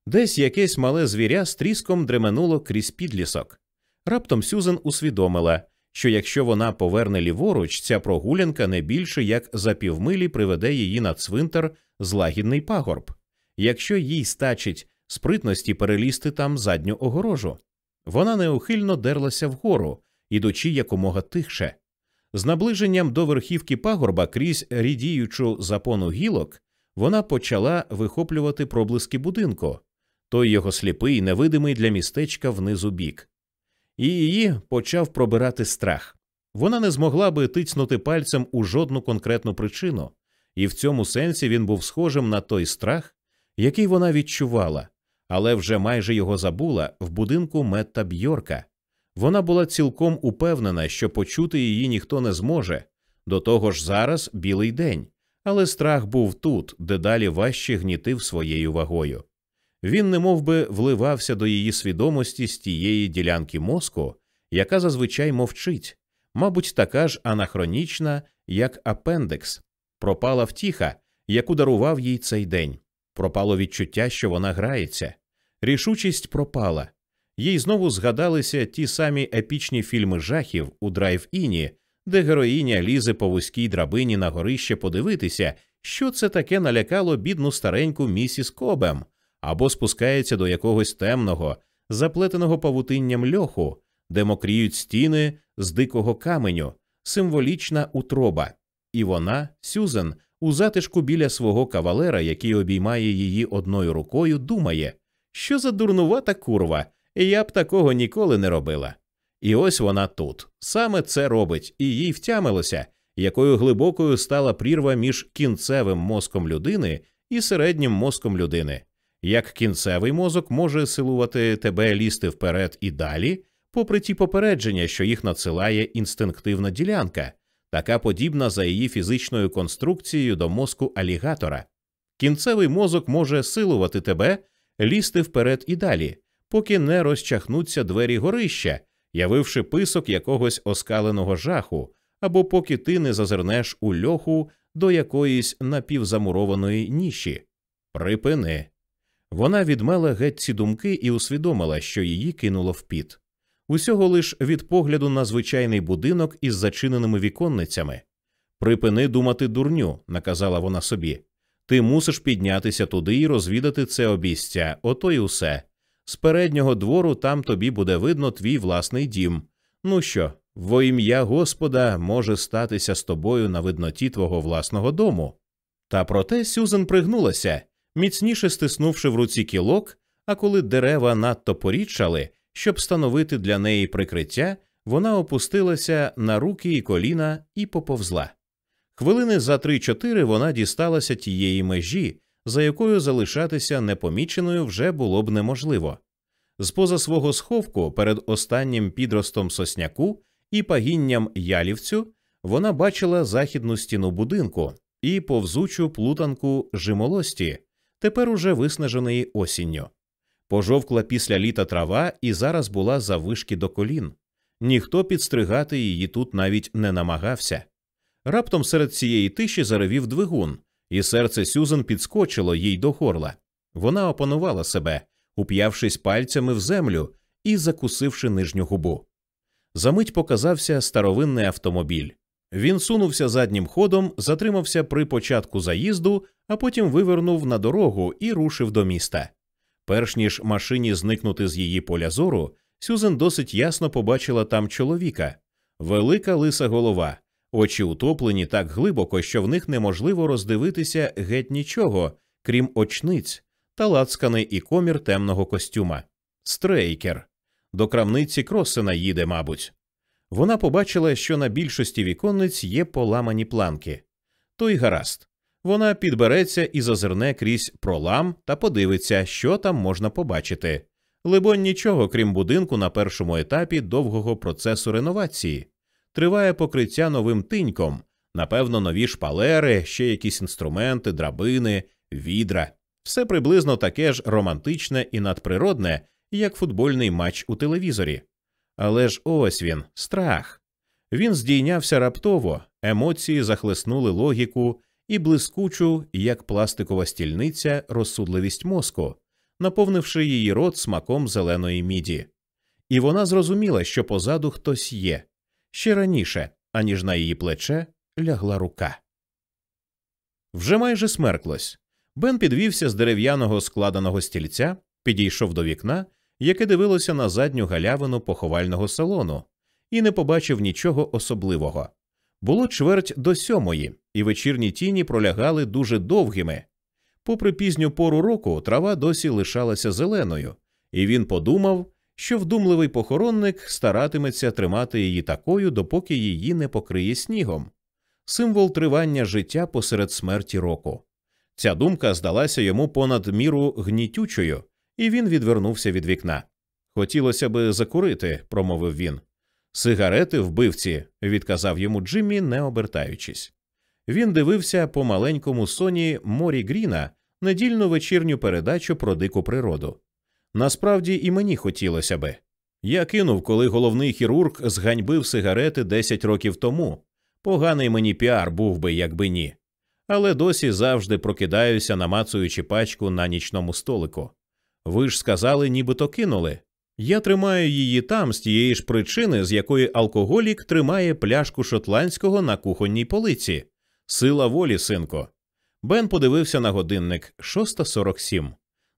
Десь якесь мале звіря з тріском дременуло крізь підлісок. Раптом Сюзен усвідомила, що якщо вона поверне ліворуч, ця прогулянка не більше як за півмилі приведе її на цвинтар злагідний пагорб, якщо їй стачить спритності перелізти там задню огорожу. Вона неухильно дерлася вгору, ідучи якомога тихше. З наближенням до верхівки пагорба крізь рідіючу запону гілок вона почала вихоплювати проблиски будинку той його сліпий, невидимий для містечка внизу бік. І її почав пробирати страх. Вона не змогла би тицнути пальцем у жодну конкретну причину, і в цьому сенсі він був схожим на той страх, який вона відчувала, але вже майже його забула в будинку Метта Бьорка. Вона була цілком упевнена, що почути її ніхто не зможе. До того ж зараз білий день, але страх був тут, де далі важче гнітив своєю вагою. Він немов би вливався до її свідомості з тієї ділянки мозку, яка зазвичай мовчить, мабуть, така ж анахронічна, як апендекс, пропала втіха, яку дарував їй цей день, пропало відчуття, що вона грається, рішучість пропала. Їй знову згадалися ті самі епічні фільми жахів у драйв-іні, де героїня лізе по вузькій драбині на горище подивитися, що це таке налякало бідну стареньку місіс Кобем або спускається до якогось темного, заплетеного павутинням льоху, де мокріють стіни з дикого каменю, символічна утроба, і вона, Сюзен, у затишку біля свого кавалера, який обіймає її одною рукою, думає, що за дурнувата курва, я б такого ніколи не робила. І ось вона тут. Саме це робить, і їй втямилося, якою глибокою стала прірва між кінцевим мозком людини і середнім мозком людини. Як кінцевий мозок може силувати тебе лізти вперед і далі, попри ті попередження, що їх надсилає інстинктивна ділянка, така подібна за її фізичною конструкцією до мозку алігатора. Кінцевий мозок може силувати тебе лізти вперед і далі, поки не розчахнуться двері горища, явивши писок якогось оскаленого жаху, або поки ти не зазирнеш у льоху до якоїсь напівзамурованої ніші. Припини. Вона відмела геть ці думки і усвідомила, що її кинуло в піт. Усього лиш від погляду на звичайний будинок із зачиненими віконницями. Припини думати дурню, наказала вона собі. Ти мусиш піднятися туди і розвідати це обійстя, ото й усе. З переднього двору там тобі буде видно твій власний дім. Ну що, во ім'я Господа може статися з тобою на видноті твого власного дому. Та проте Сюзен пригнулася, міцніше стиснувши в руці кілок, а коли дерева надто порідшали, щоб становити для неї прикриття, вона опустилася на руки і коліна і поповзла. Хвилини за три-чотири вона дісталася тієї межі, за якою залишатися непоміченою вже було б неможливо. З поза свого сховку перед останнім підростом сосняку і пагінням ялівцю вона бачила західну стіну будинку і повзучу плутанку жимолості, тепер уже виснаженої осінню. Пожовкла після літа трава і зараз була заввишки до колін. Ніхто підстригати її тут навіть не намагався. Раптом серед цієї тиші заревів двигун, і серце Сюзан підскочило їй до горла. Вона опанувала себе, уп'явшись пальцями в землю і закусивши нижню губу. Замить показався старовинний автомобіль. Він сунувся заднім ходом, затримався при початку заїзду, а потім вивернув на дорогу і рушив до міста. Перш ніж машині зникнути з її поля зору, Сюзен досить ясно побачила там чоловіка велика лиса голова, очі утоплені так глибоко, що в них неможливо роздивитися геть нічого, крім очниць, та лацканий і комір темного костюма. Стрейкер. До крамниці Кросена їде, мабуть. Вона побачила, що на більшості віконниць є поламані планки. Той гаразд. Вона підбереться і зазирне крізь пролам та подивиться, що там можна побачити. Либонь нічого, крім будинку на першому етапі довгого процесу реновації. Триває покриття новим тиньком, напевно, нові шпалери, ще якісь інструменти, драбини, відра. Все приблизно таке ж романтичне і надприродне, як футбольний матч у телевізорі. Але ж ось він, страх. Він здійнявся раптово, емоції захлеснули логіку і блискучу, як пластикова стільниця, розсудливість мозку, наповнивши її рот смаком зеленої міді. І вона зрозуміла, що позаду хтось є ще раніше, аніж на її плече лягла рука. Вже майже смерклось. Бен підвівся з дерев'яного складеного стільця, підійшов до вікна, яке дивилося на задню галявину поховального салону, і не побачив нічого особливого. Було чверть до сьомої, і вечірні тіні пролягали дуже довгими. Попри пізню пору року, трава досі лишалася зеленою, і він подумав, що вдумливий похоронник старатиметься тримати її такою, допоки її не покриє снігом. Символ тривання життя посеред смерті року. Ця думка здалася йому понад міру гнітючою, і він відвернувся від вікна. Хотілося би закурити, промовив він. Сигарети вбивці, відказав йому Джиммі, не обертаючись. Він дивився по маленькому соні Морі Гріна недільну вечірню передачу про дику природу. Насправді і мені хотілося би. Я кинув, коли головний хірург зганьбив сигарети 10 років тому. Поганий мені піар був би, якби ні. Але досі завжди прокидаюся, намацуючи пачку на нічному столику. Ви ж сказали, нібито кинули. Я тримаю її там з тієї ж причини, з якої алкоголік тримає пляшку шотландського на кухонній полиці. Сила волі, синко. Бен подивився на годинник 6.47.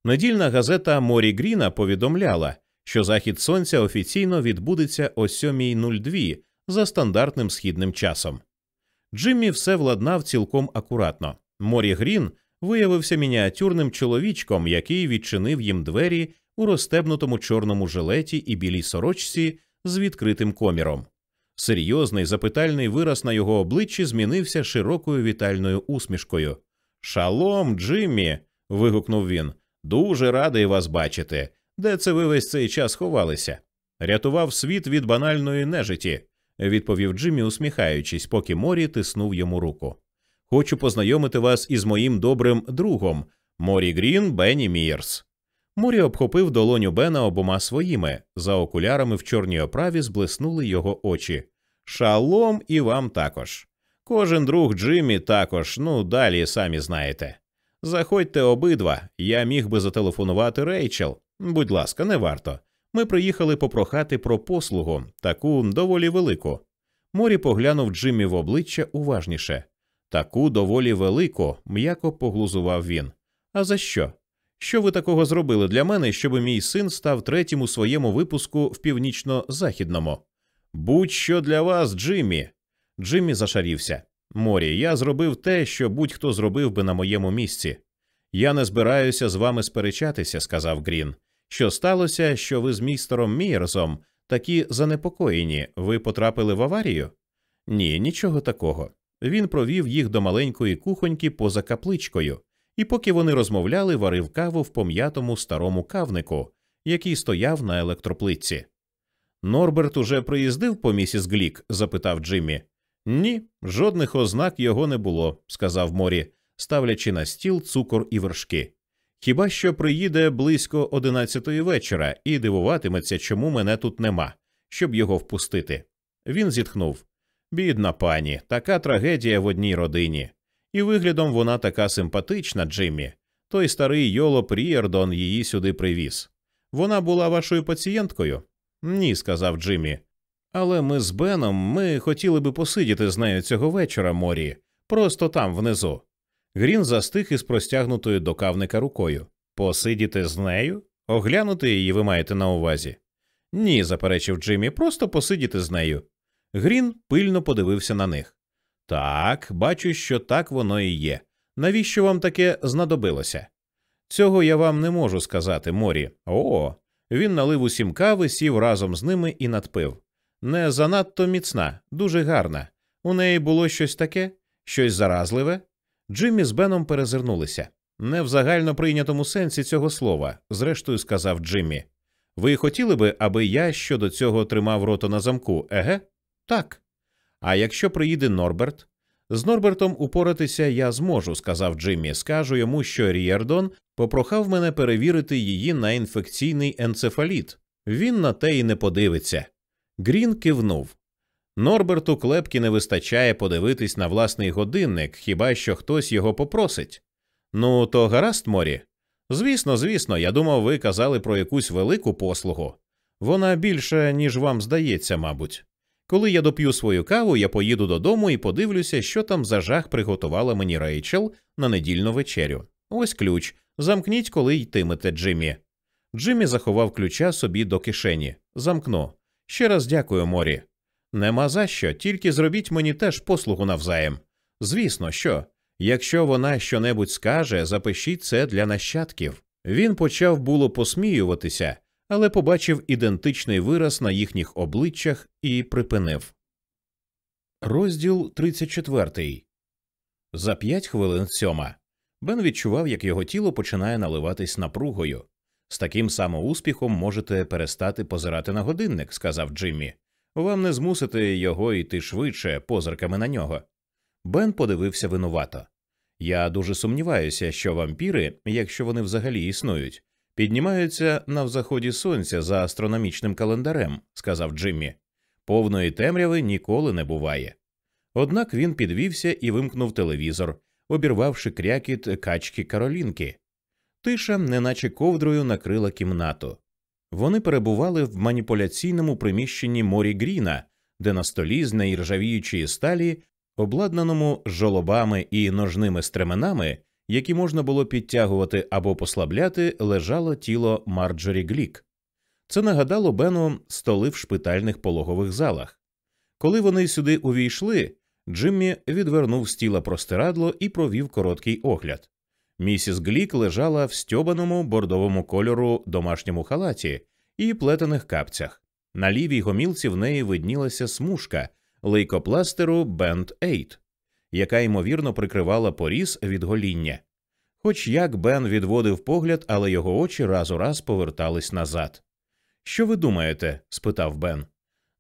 Недільна газета Морі Гріна повідомляла, що захід сонця офіційно відбудеться о 7.02 за стандартним східним часом. Джиммі все владнав цілком акуратно. Морі Грін виявився мініатюрним чоловічком, який відчинив їм двері у розстебнутому чорному жилеті і білій сорочці з відкритим коміром. Серйозний запитальний вираз на його обличчі змінився широкою вітальною усмішкою. Шалом, Джиммі. вигукнув він. Дуже радий вас бачити. Де це ви весь цей час ховалися? Рятував світ від банальної нежиті, відповів Джиммі, усміхаючись, поки Морі тиснув йому руку. Хочу познайомити вас із моїм добрим другом Морі Грін Бенні Мірс. Морі обхопив долоню Бена обома своїми. За окулярами в чорній оправі зблиснули його очі. Шалом і вам також. Кожен друг Джиммі також, ну далі самі знаєте. Заходьте обидва, я міг би зателефонувати Рейчел. Будь ласка, не варто. Ми приїхали попрохати про послугу, таку доволі велику. Морі поглянув Джиммі в обличчя уважніше. Таку доволі велику, м'яко поглузував він. А за що? Що ви такого зробили для мене, щоб мій син став третім у своєму випуску в північно-західному? Будь-що для вас, Джиммі. Джиммі зашарівся. Морі, я зробив те, що будь-хто зробив би на моєму місці. Я не збираюся з вами сперечатися, сказав Грін. Що сталося, що ви з містером Мірзом такі занепокоєні? Ви потрапили в аварію? Ні, нічого такого. Він провів їх до маленької кухоньки поза капличкою, і поки вони розмовляли, варив каву в пом'ятому старому кавнику, який стояв на електроплитці. Норберт уже приїздив по місіс Глік? запитав Джиммі. Ні, жодних ознак його не було, сказав Морі, ставлячи на стіл цукор і вершки. Хіба що приїде близько одинадцятої вечора і дивуватиметься, чому мене тут нема, щоб його впустити. Він зітхнув. Бідна пані, така трагедія в одній родині. І виглядом вона така симпатична, Джиммі. Той старий Йолоп Ріардон її сюди привіз. Вона була вашою пацієнткою? Ні, сказав Джиммі. Але ми з Беном ми хотіли би посидіти з нею цього вечора, Морі, просто там внизу. Грін застиг із простягнутою до кавника рукою. Посидіти з нею? Оглянути її ви маєте на увазі? Ні, заперечив Джиммі, просто посидіти з нею. Грін пильно подивився на них. Так, бачу, що так воно і є. Навіщо вам таке знадобилося? Цього я вам не можу сказати, Морі. О. Він налив усім кави, сів разом з ними і надпив. Не занадто міцна, дуже гарна. У неї було щось таке, щось заразливе. Джиммі з Беном перезирнулися. Не в загально прийнятому сенсі цього слова, зрештою сказав Джиммі. Ви хотіли би, аби я щодо цього тримав рота на замку, еге? Так. А якщо приїде Норберт? З Норбертом упоратися я зможу, сказав Джиммі. Скажу йому, що Рієрдон попрохав мене перевірити її на інфекційний енцефаліт. Він на те й не подивиться. Грін кивнув. Норберту клепки не вистачає подивитись на власний годинник, хіба що хтось його попросить. Ну, то гаразд, Морі. Звісно, звісно, я думав, ви казали про якусь велику послугу. Вона більше, ніж вам здається, мабуть. Коли я доп'ю свою каву, я поїду додому і подивлюся, що там за жах приготувала мені Рейчел на недільну вечерю. Ось ключ. Замкніть, коли йтимете, Джиммі. Джиммі заховав ключа собі до кишені. Замкну. Ще раз дякую, Морі. Нема за що, тільки зробіть мені теж послугу навзаєм. Звісно, що. Якщо вона щонебудь скаже, запишіть це для нащадків. Він почав було посміюватися, але побачив ідентичний вираз на їхніх обличчях і припинив. Розділ 34. За п'ять хвилин сьома. Бен відчував, як його тіло починає наливатись напругою. З таким самоуспіхом можете перестати позирати на годинник, сказав Джиммі. Вам не змусити його йти швидше позирками на нього. Бен подивився винувато. Я дуже сумніваюся, що вампіри, якщо вони взагалі існують, піднімаються на взаході сонця за астрономічним календарем, сказав Джиммі. Повної темряви ніколи не буває. Однак він підвівся і вимкнув телевізор, обірвавши крякіт качки Каролінки. Тиша, неначе ковдрою, накрила кімнату. Вони перебували в маніпуляційному приміщенні морі Гріна, де на столі з неіржавіючої сталі, обладнаному жолобами і ножними стременами, які можна було підтягувати або послабляти, лежало тіло Марджорі Глік. Це нагадало Бену столи в шпитальних пологових залах. Коли вони сюди увійшли, Джиммі відвернув з тіла простирадло і провів короткий огляд. Місіс Глік лежала в стьобаному бордовому кольору домашньому халаті і плетених капцях. На лівій гомілці в неї виднілася смужка лейкопластеру Band-Aid, яка ймовірно прикривала поріз від гоління. Хоч як Бен відводив погляд, але його очі раз у раз повертались назад. Що ви думаєте? спитав Бен.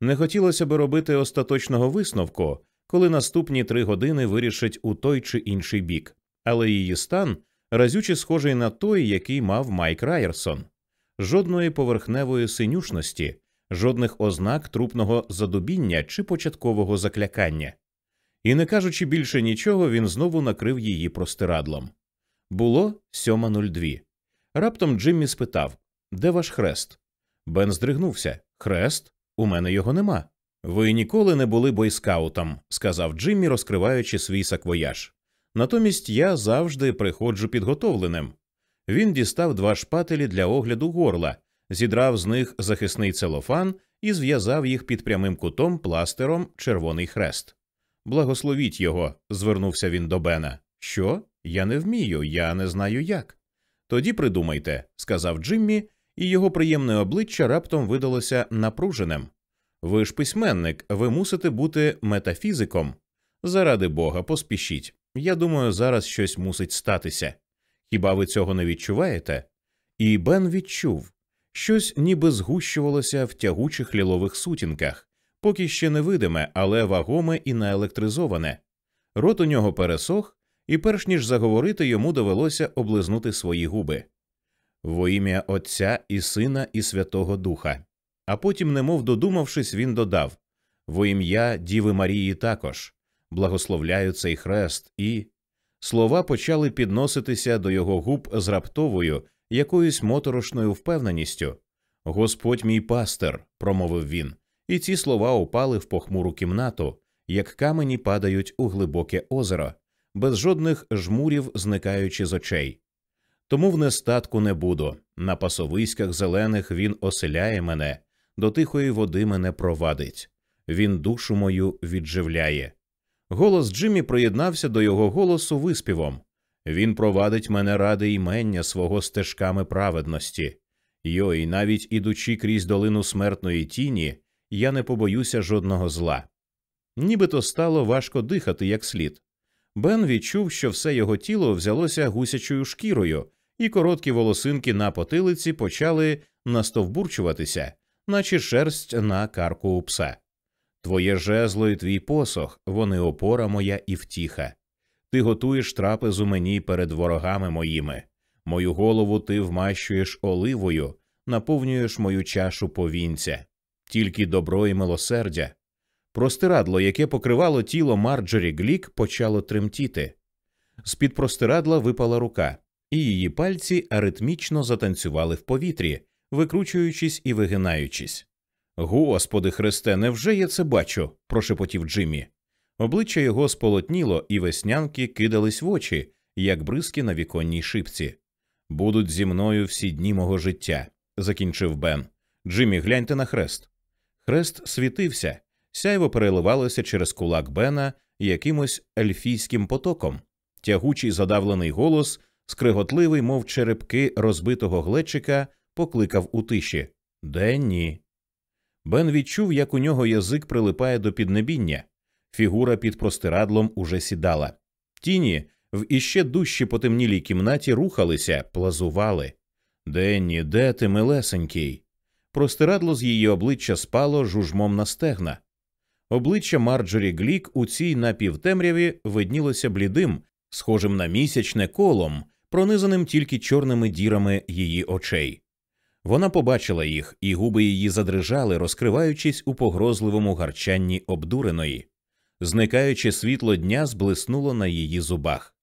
Не хотілося би робити остаточного висновку, коли наступні три години вирішать у той чи інший бік, але її стан разюче схожий на той, який мав Майк Райерсон. Жодної поверхневої синюшності, жодних ознак трупного задубіння чи початкового заклякання. І, не кажучи більше нічого, він знову накрив її простирадлом. Було 7.02. Раптом Джиммі спитав Де ваш хрест? Бен здригнувся. Хрест? У мене його нема. Ви ніколи не були бойскаутом, сказав Джиммі, розкриваючи свій саквояж. Натомість я завжди приходжу підготовленим. Він дістав два шпателі для огляду горла, зідрав з них захисний целофан і зв'язав їх під прямим кутом пластером червоний хрест. Благословіть його, звернувся він до Бена. Що? Я не вмію, я не знаю як. Тоді придумайте, сказав Джиммі, і його приємне обличчя раптом видалося напруженим. Ви ж письменник, ви мусите бути метафізиком. Заради Бога, поспішіть. Я думаю, зараз щось мусить статися. Хіба ви цього не відчуваєте? І Бен відчув щось ніби згущувалося в тягучих лілових сутінках, поки ще невидиме, але вагоме і наелектризоване. Рот у нього пересох, і перш ніж заговорити, йому довелося облизнути свої губи. Во ім'я Отця і Сина і Святого Духа. А потім, немов додумавшись, він додав Во ім'я Діви Марії також благословляю цей хрест, і слова почали підноситися до його губ з раптовою, якоюсь моторошною впевненістю. Господь мій пастир, промовив він, і ці слова упали в похмуру кімнату, як камені падають у глибоке озеро, без жодних жмурів зникаючи з очей. Тому в нестатку не буду. На пасовиськах зелених він оселяє мене, до тихої води мене провадить. Він душу мою відживляє. Голос Джиммі приєднався до його голосу виспівом. Він провадить мене ради імення свого стежками праведності. Йой, навіть ідучи крізь долину смертної тіні, я не побоюся жодного зла. Нібито стало важко дихати як слід. Бен відчув, що все його тіло взялося гусячою шкірою, і короткі волосинки на потилиці почали настовбурчуватися, наче шерсть на карку у пса. Твоє жезло і твій посох, вони опора моя і втіха. Ти готуєш трапезу мені перед ворогами моїми. Мою голову ти вмащуєш оливою, наповнюєш мою чашу повінця, тільки добро і милосердя. Простирадло, яке покривало тіло Марджорі Глік, почало тремтіти. З під простирадла випала рука, і її пальці аритмічно затанцювали в повітрі, викручуючись і вигинаючись. Господи Христе, невже я це бачу? прошепотів Джиммі. Обличчя його сполотніло, і веснянки кидались в очі, як бризки на віконній шипці. Будуть зі мною всі дні мого життя, закінчив Бен. Джиммі, гляньте на хрест. Хрест світився, сяйво переливалося через кулак Бена якимось ельфійським потоком. Тягучий задавлений голос, скриготливий, мов черепки розбитого глечика, покликав у тиші Денні. Бен відчув, як у нього язик прилипає до піднебіння. Фігура під простирадлом уже сідала. Тіні в іще дужче потемнілій кімнаті рухалися, плазували. Денні, де ти, милесенький? Простирадло з її обличчя спало жужмом на стегна. Обличчя Марджорі Глік у цій напівтемряві виднілося блідим, схожим на місячне колом, пронизаним тільки чорними дірами її очей. Вона побачила їх, і губи її задрижали, розкриваючись у погрозливому гарчанні обдуреної. Зникаюче світло дня зблиснуло на її зубах.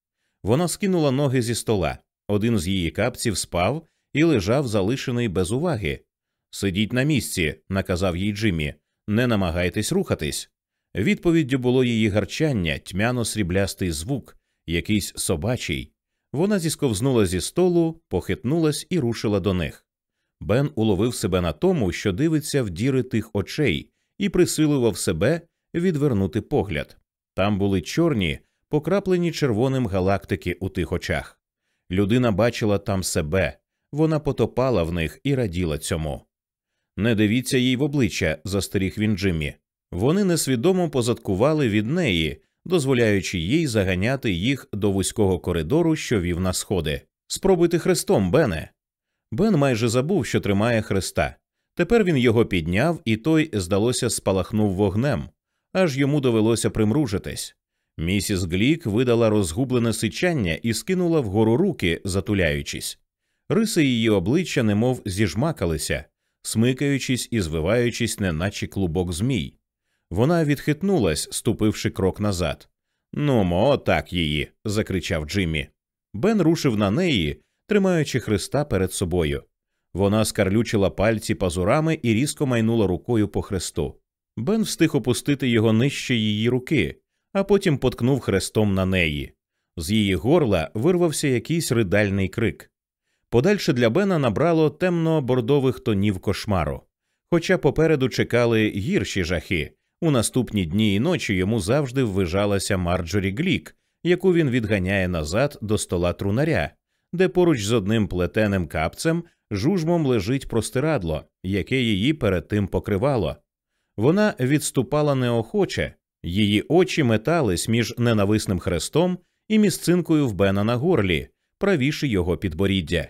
Вона скинула ноги зі стола. Один з її капців спав і лежав залишений без уваги. Сидіть на місці, наказав їй Джиммі, не намагайтесь рухатись. Відповіддю було її гарчання, тьмяно сріблястий звук, якийсь собачий. Вона зісковзнула зі столу, похитнулась і рушила до них. Бен уловив себе на тому, що дивиться в діри тих очей, і присилував себе відвернути погляд. Там були чорні, покраплені червоним галактики у тих очах. Людина бачила там себе, вона потопала в них і раділа цьому. Не дивіться їй в обличчя, застеріг він Джиммі. Вони несвідомо позадкували від неї, дозволяючи їй заганяти їх до вузького коридору, що вів на сходи. Спробуйте хрестом, Бене. Бен майже забув, що тримає хреста. Тепер він його підняв, і той, здалося, спалахнув вогнем, аж йому довелося примружитись. Місіс Глік видала розгублене сичання і скинула вгору руки, затуляючись. Риси її обличчя немов зіжмакалися, смикаючись і звиваючись, неначе клубок змій. Вона відхитнулась, ступивши крок назад. Ну, мо, так її. закричав Джиммі. Бен рушив на неї, тримаючи хреста перед собою. Вона скарлючила пальці пазурами і різко майнула рукою по хресту. Бен встиг опустити його нижче її руки, а потім поткнув хрестом на неї. З її горла вирвався якийсь ридальний крик. Подальше для Бена набрало темно-бордових тонів кошмару. Хоча попереду чекали гірші жахи. У наступні дні і ночі йому завжди ввижалася Марджорі Глік, яку він відганяє назад до стола трунаря, де поруч з одним плетеним капцем жужмом лежить простирадло, яке її перед тим покривало. Вона відступала неохоче, її очі метались між ненависним хрестом і місцинкою в Бена на горлі, правіше його підборіддя.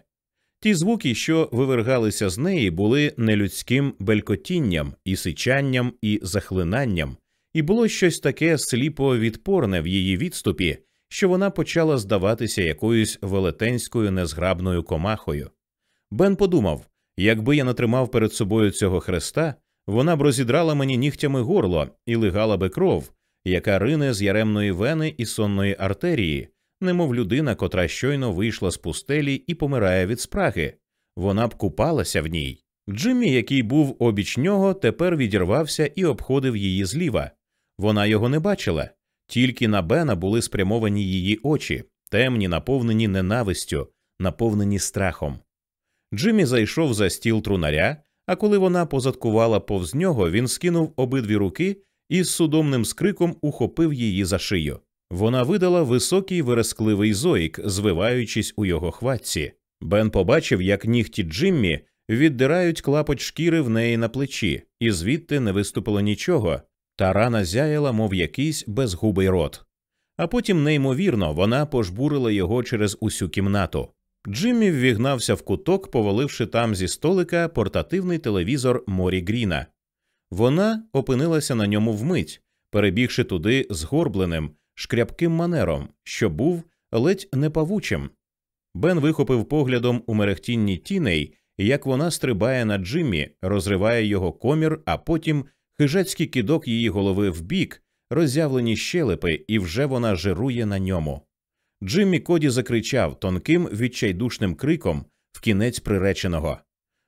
Ті звуки, що вивергалися з неї, були нелюдським белькотінням, і сичанням, і захлинанням, і було щось таке сліпо відпорне в її відступі, що вона почала здаватися якоюсь велетенською незграбною комахою. Бен подумав якби я натримав перед собою цього хреста, вона б розідрала мені нігтями горло і лигала би кров, яка рине з яремної вени і сонної артерії, немов людина, котра щойно вийшла з пустелі і помирає від спраги. Вона б купалася в ній. Джиммі, який був обіч нього, тепер відірвався і обходив її зліва. Вона його не бачила, тільки на Бена були спрямовані її очі, темні, наповнені ненавистю, наповнені страхом. Джиммі зайшов за стіл трунаря, а коли вона позадкувала повз нього, він скинув обидві руки і з судомним скриком ухопив її за шию. Вона видала високий верескливий зоїк, звиваючись у його хватці. Бен побачив, як нігті Джиммі віддирають клапоть шкіри в неї на плечі, і звідти не виступило нічого, та рана зяяла, мов якийсь безгубий рот. А потім, неймовірно, вона пожбурила його через усю кімнату. Джиммі ввігнався в куток, поваливши там зі столика портативний телевізор Морі Гріна. Вона опинилася на ньому вмить, перебігши туди згорбленим, шкряпким манером, що був ледь не павучим. Бен вихопив поглядом у мерехтінні тіней, як вона стрибає на Джиммі, розриває його комір, а потім хижацький кидок її голови вбік, роззявлені щелепи, і вже вона жирує на ньому. Джиммі Коді закричав тонким відчайдушним криком в кінець приреченого.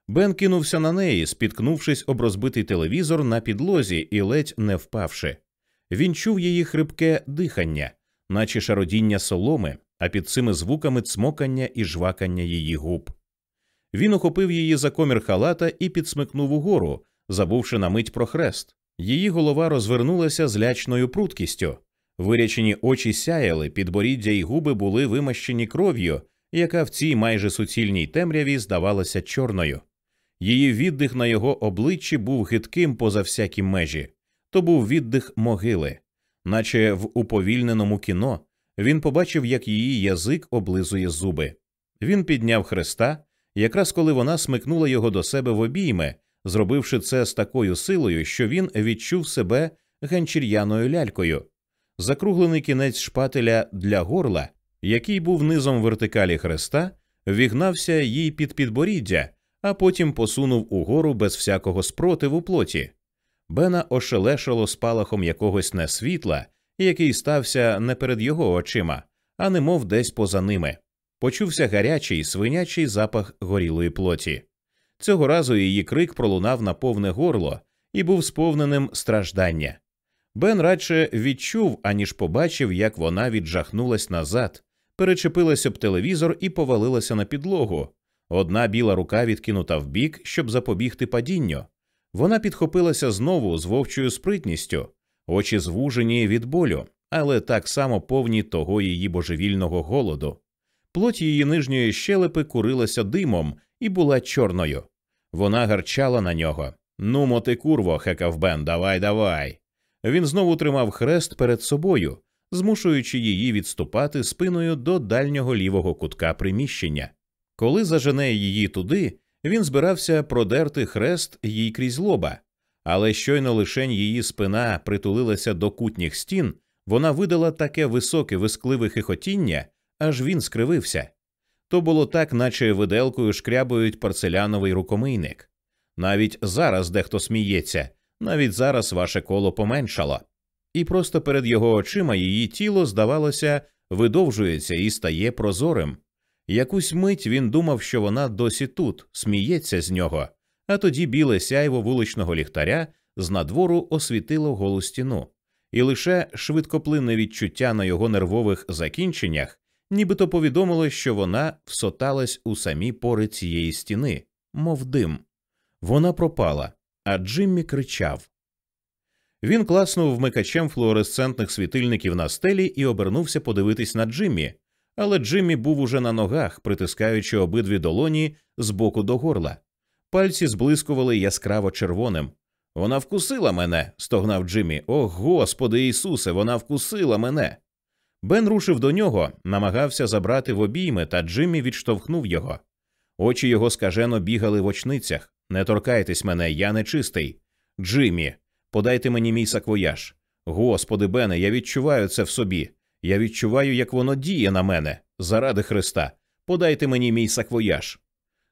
Бен кинувся на неї, спіткнувшись об розбитий телевізор на підлозі і ледь не впавши. Він чув її хрипке дихання, наче шародіння соломи, а під цими звуками цмокання і жвакання її губ. Він охопив її за комір халата і підсмикнув угору, забувши на мить про хрест. Її голова розвернулася з лячною пруткістю. Вирячені очі сяяли, підборіддя й губи були вимащені кров'ю, яка в цій майже суцільній темряві здавалася чорною. Її віддих на його обличчі був гидким поза всякі межі то був віддих могили, наче в уповільненому кіно він побачив, як її язик облизує зуби. Він підняв хреста, якраз коли вона смикнула його до себе в обійми, зробивши це з такою силою, що він відчув себе ганчір'яною лялькою. Закруглений кінець шпателя для горла, який був низом вертикалі хреста, вігнався їй під підборіддя, а потім посунув угору без всякого спротиву плоті. Бена ошелешило спалахом якогось несвітла, який стався не перед його очима, а немов десь поза ними. Почувся гарячий свинячий запах горілої плоті. Цього разу її крик пролунав на повне горло і був сповненим страждання. Бен радше відчув, аніж побачив, як вона віджахнулась назад, перечепилася об телевізор і повалилася на підлогу. Одна біла рука відкинута вбік, щоб запобігти падінню. Вона підхопилася знову з вовчою спритністю, очі звужені від болю, але так само повні того її божевільного голоду. Плоть її нижньої щелепи курилася димом і була чорною. Вона гарчала на нього. Ну, моти курво, хекав Бен, давай, давай. Він знову тримав хрест перед собою, змушуючи її відступати спиною до дальнього лівого кутка приміщення. Коли зажене її туди, він збирався продерти хрест їй крізь лоба, але щойно лишень її спина притулилася до кутніх стін, вона видала таке високе вискливе хихотіння, аж він скривився. То було так, наче виделкою шкрябують порцеляновий рукомийник. Навіть зараз дехто сміється, навіть зараз ваше коло поменшало. І просто перед його очима її тіло, здавалося, видовжується і стає прозорим. Якусь мить він думав, що вона досі тут, сміється з нього, а тоді біле сяйво вуличного ліхтаря з надвору освітило голу стіну, і лише швидкоплинне відчуття на його нервових закінченнях нібито повідомило, що вона всоталась у самі пори цієї стіни, мов дим. Вона пропала, а Джиммі кричав. Він класнув вмикачем флуоресцентних світильників на стелі і обернувся подивитись на Джиммі, але Джиммі був уже на ногах, притискаючи обидві долоні з боку до горла. Пальці зблискували яскраво червоним. Вона вкусила мене. стогнав Джиммі. О, Господи Ісусе, вона вкусила мене. Бен рушив до нього, намагався забрати в обійми, та Джиммі відштовхнув його. Очі його скажено бігали в очницях. Не торкайтесь мене, я не чистий. Джиммі, подайте мені мій саквояж. Господи, Бене, я відчуваю це в собі. Я відчуваю, як воно діє на мене. Заради Христа. Подайте мені мій саквояж.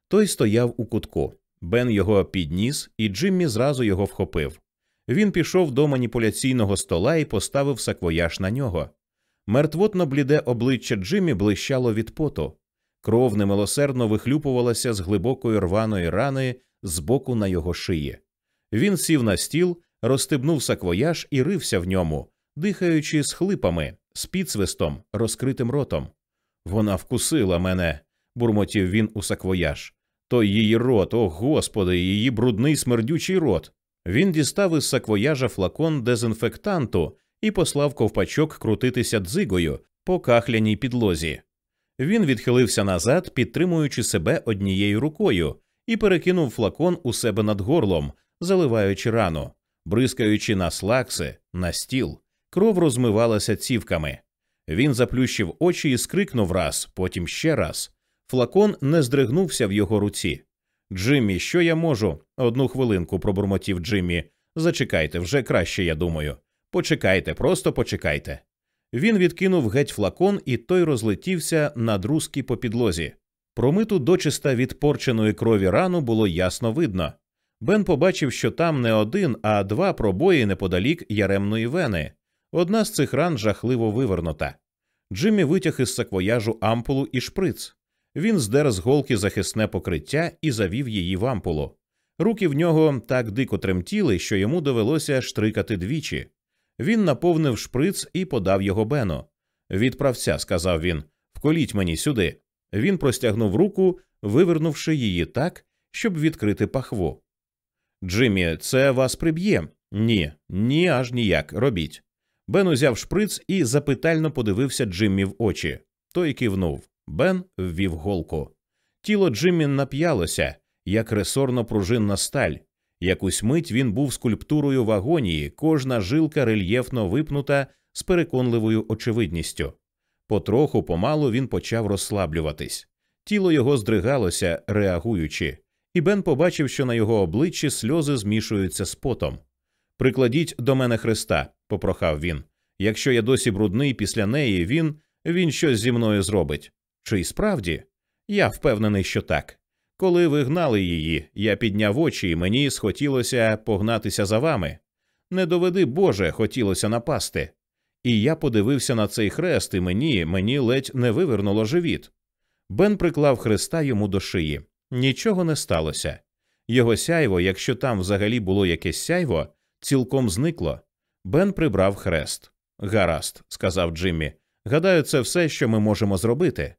Той стояв у кутку. Бен його підніс, і Джиммі зразу його вхопив. Він пішов до маніпуляційного стола і поставив саквояж на нього. Мертвотно бліде обличчя Джиммі блищало від поту. Кров немилосердно вихлюпувалася з глибокої рваної рани з боку на його шиї. Він сів на стіл, розстебнув саквояж і рився в ньому, дихаючи з хлипами, з підсвистом, розкритим ротом. Вона вкусила мене, бурмотів він у саквояж. Той її рот, о господи, її брудний смердючий рот. Він дістав із саквояжа флакон дезінфектанту і послав ковпачок крутитися дзигою по кахляній підлозі. Він відхилився назад, підтримуючи себе однією рукою, і перекинув флакон у себе над горлом, заливаючи рану, бризкаючи на слакси, на стіл. Кров розмивалася цівками. Він заплющив очі і скрикнув раз, потім ще раз. Флакон не здригнувся в його руці. Джиммі, що я можу? Одну хвилинку пробурмотів Джиммі. Зачекайте, вже краще, я думаю. Почекайте, просто почекайте. Він відкинув геть флакон, і той розлетівся на друзки по підлозі. Промиту дочиста від порченої крові рану було ясно видно. Бен побачив, що там не один, а два пробої неподалік яремної вени. Одна з цих ран жахливо вивернута. Джиммі витяг із саквояжу ампулу і шприц. Він здер з голки захисне покриття і завів її в ампулу. Руки в нього так дико тремтіли, що йому довелося штрикати двічі. Він наповнив шприц і подав його Бену. Відправця, сказав він, вколіть мені сюди. Він простягнув руку, вивернувши її так, щоб відкрити пахву. Джиммі, це вас приб'є? Ні, ні, аж ніяк. Робіть. Бен узяв шприц і запитально подивився Джиммі в очі. Той кивнув. Бен ввів голку. Тіло Джиммі нап'ялося, як ресорно пружинна сталь. Якусь мить він був скульптурою в агонії, кожна жилка рельєфно випнута з переконливою очевидністю. Потроху, помалу він почав розслаблюватись. Тіло його здригалося, реагуючи, і Бен побачив, що на його обличчі сльози змішуються з потом. Прикладіть до мене Христа, попрохав він. Якщо я досі брудний після неї, він він щось зі мною зробить. Чи й справді? Я впевнений, що так. Коли ви гнали її, я підняв очі, і мені схотілося погнатися за вами. Не доведи Боже, хотілося напасти. І я подивився на цей хрест, і мені мені ледь не вивернуло живіт. Бен приклав хреста йому до шиї. Нічого не сталося. Його сяйво, якщо там взагалі було якесь сяйво, цілком зникло. Бен прибрав хрест. Гаразд, сказав Джиммі. Гадаю, це все, що ми можемо зробити.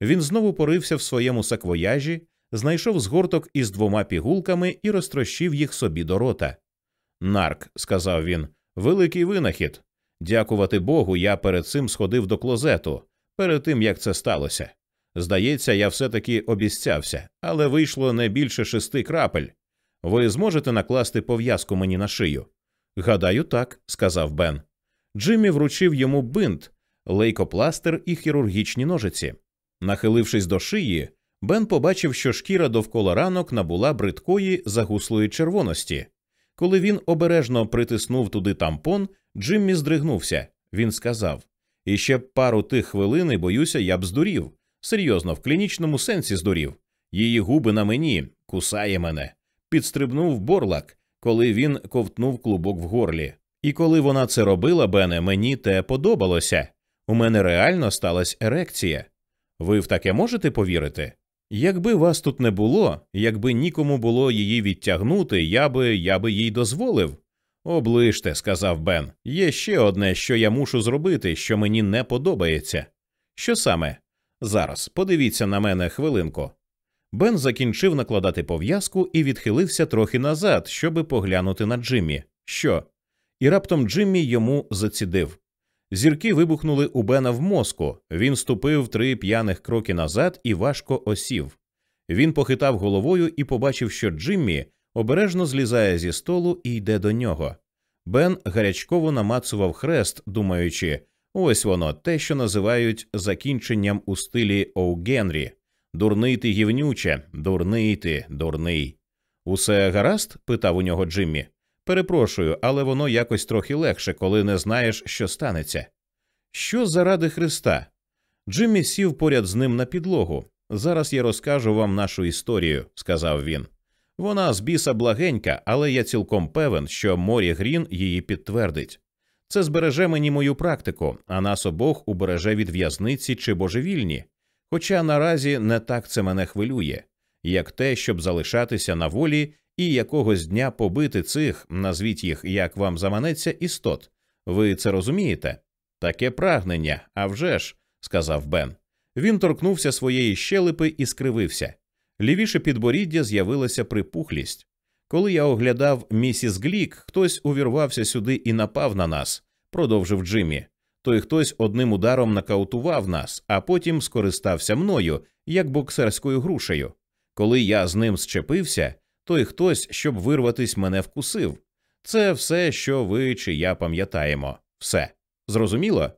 Він знову порився в своєму саквояжі, знайшов згорток із двома пігулками і розтрощив їх собі до рота. Нарк, сказав він, великий винахід. Дякувати Богу, я перед цим сходив до клозету, перед тим як це сталося. Здається, я все таки обіцявся, але вийшло не більше шести крапель. Ви зможете накласти пов'язку мені на шию? Гадаю, так, сказав Бен. Джиммі вручив йому бинт, лейкопластир і хірургічні ножиці. Нахилившись до шиї, Бен побачив, що шкіра довкола ранок набула бридкої загуслої червоності. Коли він обережно притиснув туди тампон, Джиммі здригнувся. Він сказав Іще пару тих хвилин, і боюся, я б здурів. Серйозно, в клінічному сенсі здурів. Її губи на мені, кусає мене. Підстрибнув борлак, коли він ковтнув клубок в горлі. І коли вона це робила, Бене, мені те подобалося. У мене реально сталася ерекція. Ви в таке можете повірити? Якби вас тут не було, якби нікому було її відтягнути, я би я би їй дозволив. Оближте, сказав Бен. Є ще одне, що я мушу зробити, що мені не подобається. Що саме? Зараз подивіться на мене хвилинку. Бен закінчив накладати пов'язку і відхилився трохи назад, щоби поглянути на Джиммі. Що? І раптом Джиммі йому зацідив. Зірки вибухнули у Бена в мозку. Він ступив три п'яних кроки назад і важко осів. Він похитав головою і побачив, що Джиммі обережно злізає зі столу і йде до нього. Бен гарячково намацував хрест, думаючи, ось воно, те, що називають закінченням у стилі Оу Генрі. Дурний ти гівнюче, дурний ти, дурний. Усе гаразд? питав у нього Джиммі. Перепрошую, але воно якось трохи легше, коли не знаєш, що станеться. Що заради Христа? Джиммі сів поряд з ним на підлогу. Зараз я розкажу вам нашу історію, сказав він. Вона з біса благенька, але я цілком певен, що Морі Грін її підтвердить. Це збереже мені мою практику, а нас обох убереже від в'язниці чи божевільні. Хоча наразі не так це мене хвилює, як те, щоб залишатися на волі і якогось дня побити цих, назвіть їх, як вам заманеться, істот. Ви це розумієте? Таке прагнення, а вже ж», – сказав Бен. Він торкнувся своєї щелепи і скривився. Лівіше підборіддя з'явилася припухлість. Коли я оглядав місіс Глік, хтось увірвався сюди і напав на нас, продовжив Джиммі. Той хтось одним ударом накаутував нас, а потім скористався мною, як боксерською грушею. Коли я з ним зчепився, той хтось, щоб вирватись, мене вкусив. Це все, що ви чи я пам'ятаємо. Все. Зрозуміло?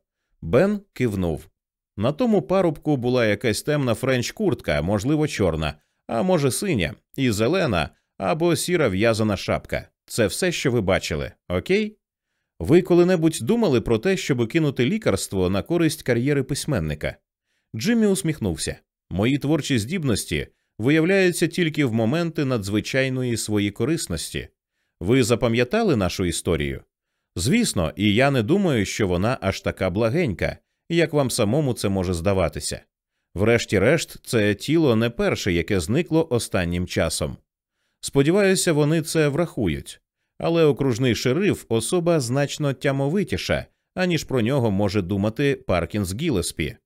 Бен кивнув. На тому парубку була якась темна френч куртка, можливо, чорна, а може, синя, і зелена або сіра в'язана шапка. Це все, що ви бачили, окей? Ви коли-небудь думали про те, щоб кинути лікарство на користь кар'єри письменника? Джиммі усміхнувся. Мої творчі здібності виявляються тільки в моменти надзвичайної своєї корисності. Ви запам'ятали нашу історію? Звісно, і я не думаю, що вона аж така благенька, як вам самому це може здаватися. Врешті-решт, це тіло не перше, яке зникло останнім часом. Сподіваюся, вони це врахують, але окружний шериф особа значно тямовитіша, аніж про нього може думати Паркінс Гілеспі.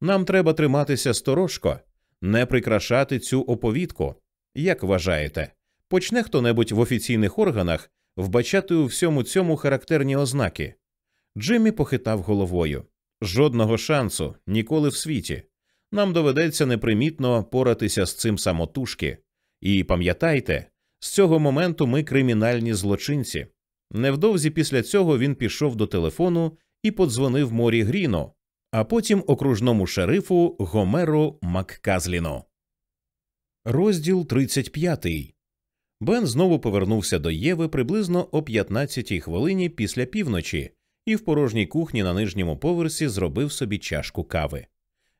Нам треба триматися сторожко, не прикрашати цю оповідку. Як вважаєте, почне хто небудь в офіційних органах вбачати у всьому цьому характерні ознаки? Джиммі похитав головою. Жодного шансу ніколи в світі. Нам доведеться непримітно поратися з цим самотужки. І пам'ятайте, з цього моменту ми кримінальні злочинці. Невдовзі після цього він пішов до телефону і подзвонив Морі Гріно, а потім окружному шерифу Гомеру Макказліну. Розділ 35. Бен знову повернувся до Єви приблизно о 15-й хвилині після півночі і в порожній кухні на нижньому поверсі зробив собі чашку кави.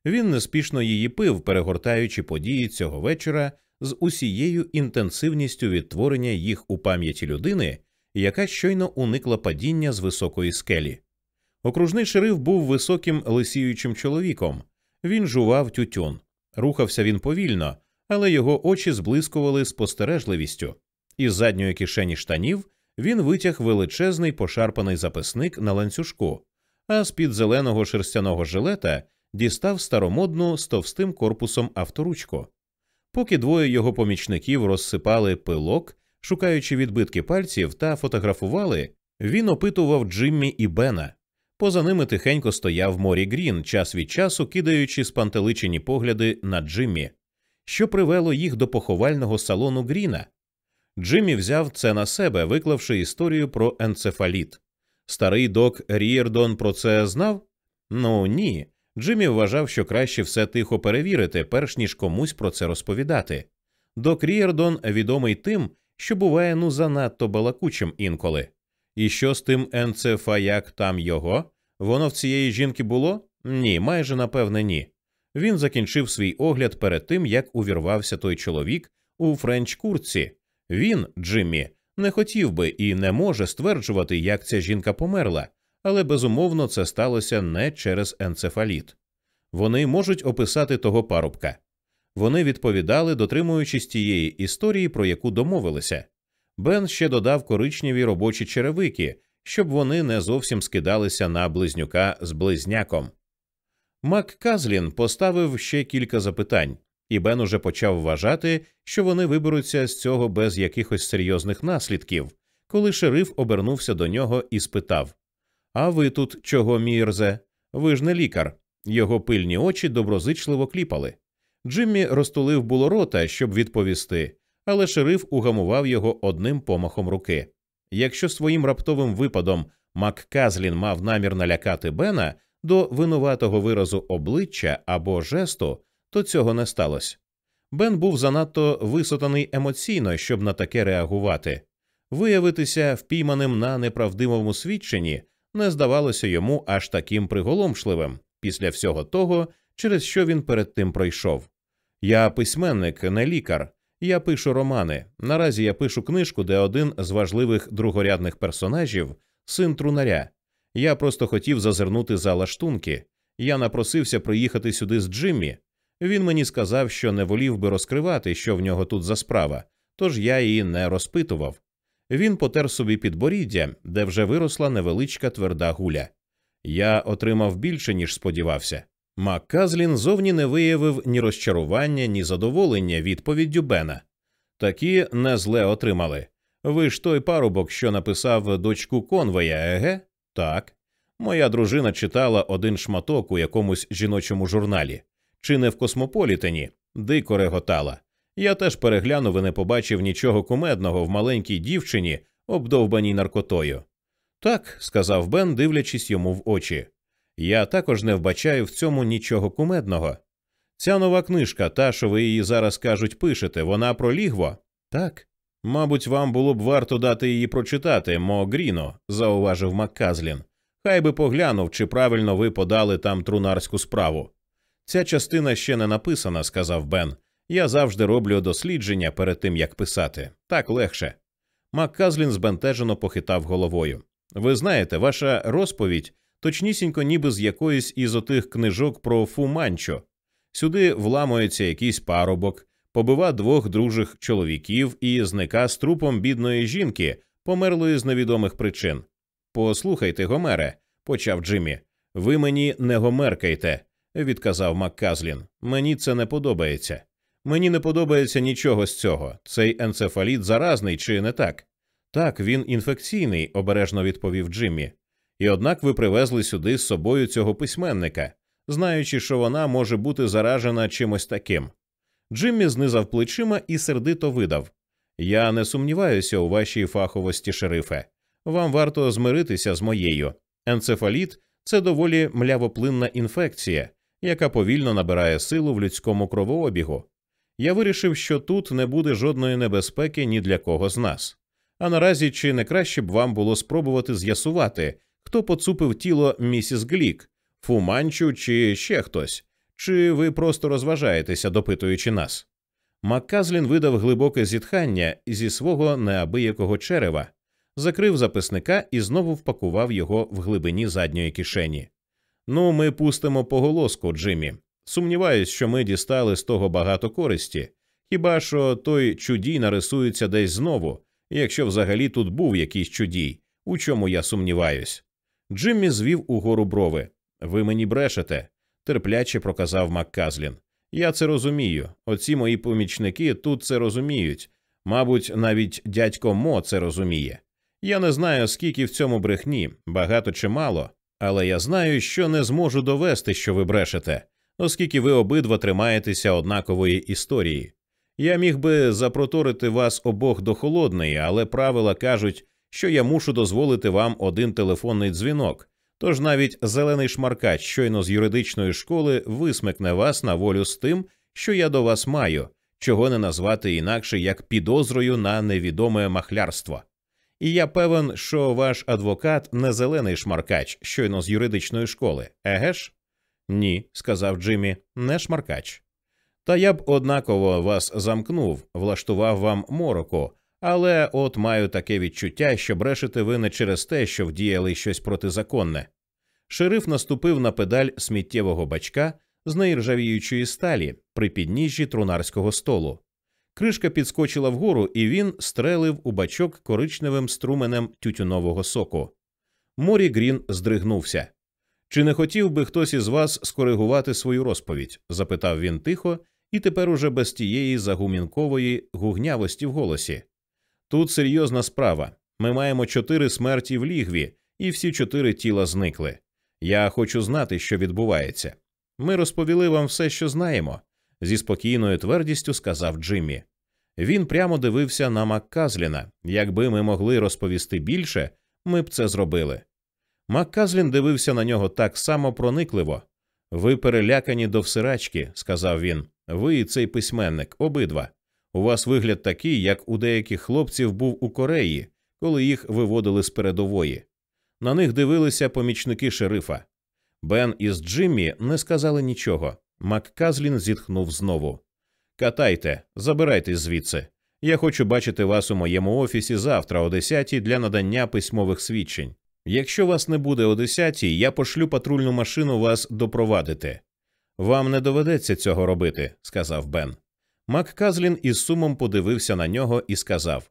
Він неспішно її пив, перегортаючи події цього вечора з усією інтенсивністю відтворення їх у пам'яті людини, яка щойно уникла падіння з високої скелі. Окружний шериф був високим лисіючим чоловіком. Він жував тютюн. Рухався він повільно, але його очі зблискували спостережливістю. Із задньої кишені штанів він витяг величезний пошарпаний записник на ланцюжку, а з під зеленого шерстяного жилета дістав старомодну з товстим корпусом авторучку. Поки двоє його помічників розсипали пилок, шукаючи відбитки пальців та фотографували, він опитував Джиммі і Бена. Поза ними тихенько стояв Морі Грін, час від часу кидаючи спантеличені погляди на Джиммі, що привело їх до поховального салону Гріна. Джиммі взяв це на себе, виклавши історію про енцефаліт. Старий док Рієрдон про це знав? Ну ні. Джиммі вважав, що краще все тихо перевірити, перш ніж комусь про це розповідати. Док Рієрдон відомий тим, що буває ну занадто балакучим інколи. І що з тим енцефа, як там його? Воно в цієї жінки було? Ні, майже напевне, ні. Він закінчив свій огляд перед тим, як увірвався той чоловік у френч куртці. Він, Джиммі, не хотів би і не може стверджувати, як ця жінка померла, але безумовно це сталося не через енцефаліт. Вони можуть описати того парубка. Вони відповідали, дотримуючись тієї історії, про яку домовилися. Бен ще додав коричневі робочі черевики, щоб вони не зовсім скидалися на близнюка з близняком. Мак Казлін поставив ще кілька запитань, і Бен уже почав вважати, що вони виберуться з цього без якихось серйозних наслідків, коли шериф обернувся до нього і спитав А ви тут чого, мірзе? Ви ж не лікар. Його пильні очі доброзичливо кліпали. Джиммі розтулив було рота, щоб відповісти, але шериф угамував його одним помахом руки. Якщо своїм раптовим випадом Мак Казлін мав намір налякати Бена до винуватого виразу обличчя або жесту, то цього не сталося. Бен був занадто висотаний емоційно, щоб на таке реагувати. Виявитися впійманим на неправдивому свідченні не здавалося йому аж таким приголомшливим після всього того, через що він перед тим пройшов. Я письменник, не лікар. Я пишу романи. Наразі я пишу книжку, де один з важливих другорядних персонажів син трунаря. Я просто хотів зазирнути за лаштунки. Я напросився приїхати сюди з Джиммі. Він мені сказав, що не волів би розкривати, що в нього тут за справа, тож я її не розпитував. Він потер собі підборіддя, де вже виросла невеличка тверда гуля. Я отримав більше, ніж сподівався. Макказлін зовні не виявив ні розчарування, ні задоволення відповіддю Бена. Такі не зле отримали. Ви ж той парубок, що написав дочку конвоя, еге? Так. Моя дружина читала один шматок у якомусь жіночому журналі, чи не в космополітені, дико реготала. Я теж переглянув і не побачив нічого кумедного в маленькій дівчині, обдовбаній наркотою. Так, сказав Бен, дивлячись йому в очі. Я також не вбачаю в цьому нічого кумедного. Ця нова книжка, та, що ви її зараз кажуть, пишете, вона про лігво? Так. Мабуть, вам було б варто дати її прочитати, мо Гріно, зауважив Макказлін. Хай би поглянув, чи правильно ви подали там трунарську справу. Ця частина ще не написана, сказав Бен. Я завжди роблю дослідження перед тим, як писати. Так легше. Макказлін збентежено похитав головою. Ви знаєте, ваша розповідь точнісінько, ніби з якоїсь із отих книжок про Фуманчо. Сюди вламується якийсь парубок, побива двох дружих чоловіків і зника з трупом бідної жінки, померлої з невідомих причин. Послухайте, Гомере, почав Джиммі. Ви мені не гомеркайте, відказав Макказлін. Мені це не подобається. Мені не подобається нічого з цього. Цей енцефаліт заразний чи не так? Так, він інфекційний, обережно відповів Джиммі. І однак ви привезли сюди з собою цього письменника, знаючи, що вона може бути заражена чимось таким. Джиммі знизав плечима і сердито видав Я не сумніваюся у вашій фаховості, шерифе. Вам варто змиритися з моєю. Енцефаліт це доволі млявоплинна інфекція, яка повільно набирає силу в людському кровообігу. Я вирішив, що тут не буде жодної небезпеки ні для кого з нас. А наразі чи не краще б вам було спробувати з'ясувати, хто поцупив тіло місіс Глік, Фуманчу чи ще хтось, чи ви просто розважаєтеся, допитуючи нас? Макказлін видав глибоке зітхання зі свого неабиякого черева, закрив записника і знову впакував його в глибині задньої кишені. Ну, ми пустимо поголоску, Джиммі. Сумніваюсь, що ми дістали з того багато користі. Хіба що той чудій нарисується десь знову, якщо взагалі тут був якийсь чудій, у чому я сумніваюсь. Джиммі звів угору брови. Ви мені брешете, терпляче проказав Макказлін. Я це розумію. Оці мої помічники тут це розуміють. Мабуть, навіть дядько Мо це розуміє. Я не знаю, скільки в цьому брехні, багато чи мало, Але я знаю, що не зможу довести, що ви брешете, оскільки ви обидва тримаєтеся однакової історії. Я міг би запроторити вас обох до холодної, але правила кажуть, що я мушу дозволити вам один телефонний дзвінок. Тож навіть зелений шмаркач щойно з юридичної школи висмикне вас на волю з тим, що я до вас маю, чого не назвати інакше як підозрою на невідоме махлярство. І я певен, що ваш адвокат не зелений шмаркач, щойно з юридичної школи, еге ж? Ні, сказав Джиммі, не шмаркач. Та я б однаково вас замкнув, влаштував вам мороку, але от маю таке відчуття, що брешете ви не через те, що вдіяли щось протизаконне. Шериф наступив на педаль сміттєвого бачка з нейржавіючої сталі при підніжжі трунарського столу. Кришка підскочила вгору, і він стрелив у бачок коричневим струменем тютюнового соку. Морі Грін здригнувся. Чи не хотів би хтось із вас скоригувати свою розповідь? запитав він тихо, і тепер уже без тієї загумінкової гугнявості в голосі. Тут серйозна справа. Ми маємо чотири смерті в лігві, і всі чотири тіла зникли. Я хочу знати, що відбувається. Ми розповіли вам все, що знаємо, зі спокійною твердістю сказав Джиммі. Він прямо дивився на Макказліна. Якби ми могли розповісти більше, ми б це зробили. Макказлін дивився на нього так само проникливо. Ви перелякані до всирачки, сказав він. Ви і цей письменник, обидва. У вас вигляд такий, як у деяких хлопців був у Кореї, коли їх виводили з передової. На них дивилися помічники шерифа. Бен із Джиммі не сказали нічого. Макказлін зітхнув знову. Катайте, забирайтесь звідси. Я хочу бачити вас у моєму офісі завтра о 10 для надання письмових свідчень. Якщо вас не буде о 10 я пошлю патрульну машину вас допровадити. Вам не доведеться цього робити, сказав Бен. Макказлін із сумом подивився на нього і сказав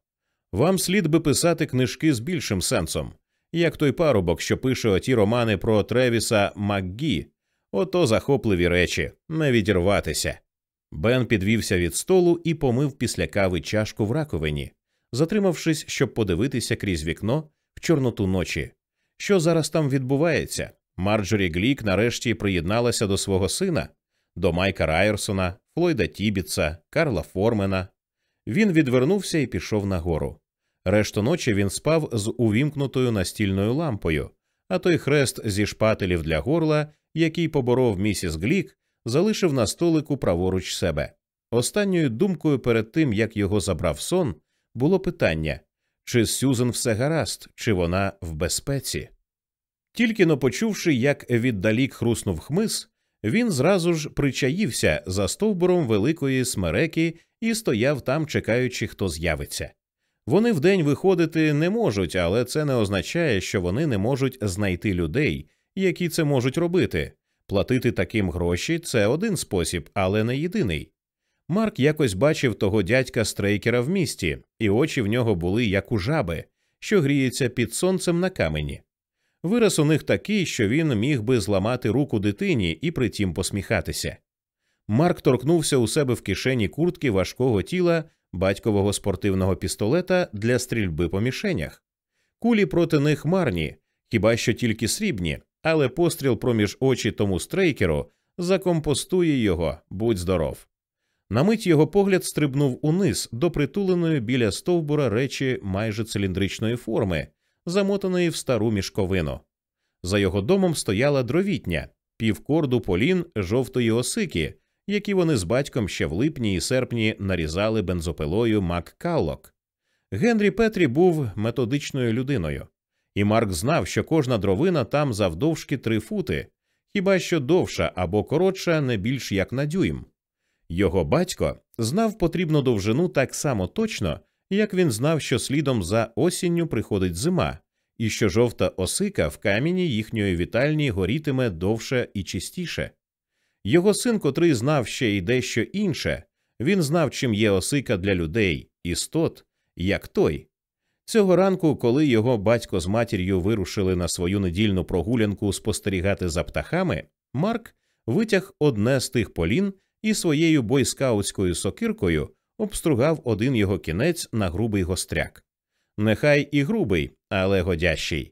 Вам слід би писати книжки з більшим сенсом, як той парубок, що пише оті романи про Тревіса Макгі. Ото захопливі речі, не відірватися. Бен підвівся від столу і помив після кави чашку в раковині, затримавшись, щоб подивитися крізь вікно в чорноту ночі. Що зараз там відбувається? Марджорі Глік нарешті приєдналася до свого сина, до Майка Райерсона, Флойда Тібітса, Карла Формена. Він відвернувся і пішов нагору. Решту ночі він спав з увімкнутою настільною лампою, а той хрест зі шпателів для горла, який поборов місіс Глік, залишив на столику праворуч себе. Останньою думкою перед тим, як його забрав сон, було питання чи з Сюзен все гаразд, чи вона в безпеці. Тільки но почувши, як віддалік хруснув хмиз, він зразу ж причаївся за стовбуром великої смереки і стояв там, чекаючи, хто з'явиться. Вони вдень виходити не можуть, але це не означає, що вони не можуть знайти людей, які це можуть робити. Платити таким гроші це один спосіб, але не єдиний. Марк якось бачив того дядька стрейкера в місті, і очі в нього були як у жаби, що гріється під сонцем на камені. Вираз у них такий, що він міг би зламати руку дитині і притім посміхатися. Марк торкнувся у себе в кишені куртки важкого тіла батькового спортивного пістолета для стрільби по мішенях. Кулі проти них марні, хіба що тільки срібні, але постріл проміж очі тому стрейкеру закомпостує його, будь здоров. На мить його погляд стрибнув униз до притуленої біля стовбура речі майже циліндричної форми, замотаної в стару мішковину. За його домом стояла дровітня, півкорду полін жовтої осики, які вони з батьком ще в липні і серпні нарізали бензопилою Маккаллок. Генрі Петрі був методичною людиною, і Марк знав, що кожна дровина там завдовжки три фути, хіба що довша або коротша не більш як на дюйм. Його батько знав потрібну довжину так само точно, як він знав, що слідом за осінню приходить зима, і що жовта осика в камені їхньої вітальні горітиме довше і чистіше. Його син, котрий знав ще й дещо інше, він знав, чим є осика для людей, істот, як той. Цього ранку, коли його батько з матір'ю вирушили на свою недільну прогулянку спостерігати за птахами, Марк витяг одне з тих полін і своєю бойскаутською сокиркою обстругав один його кінець на грубий гостряк. Нехай і грубий, але годящий.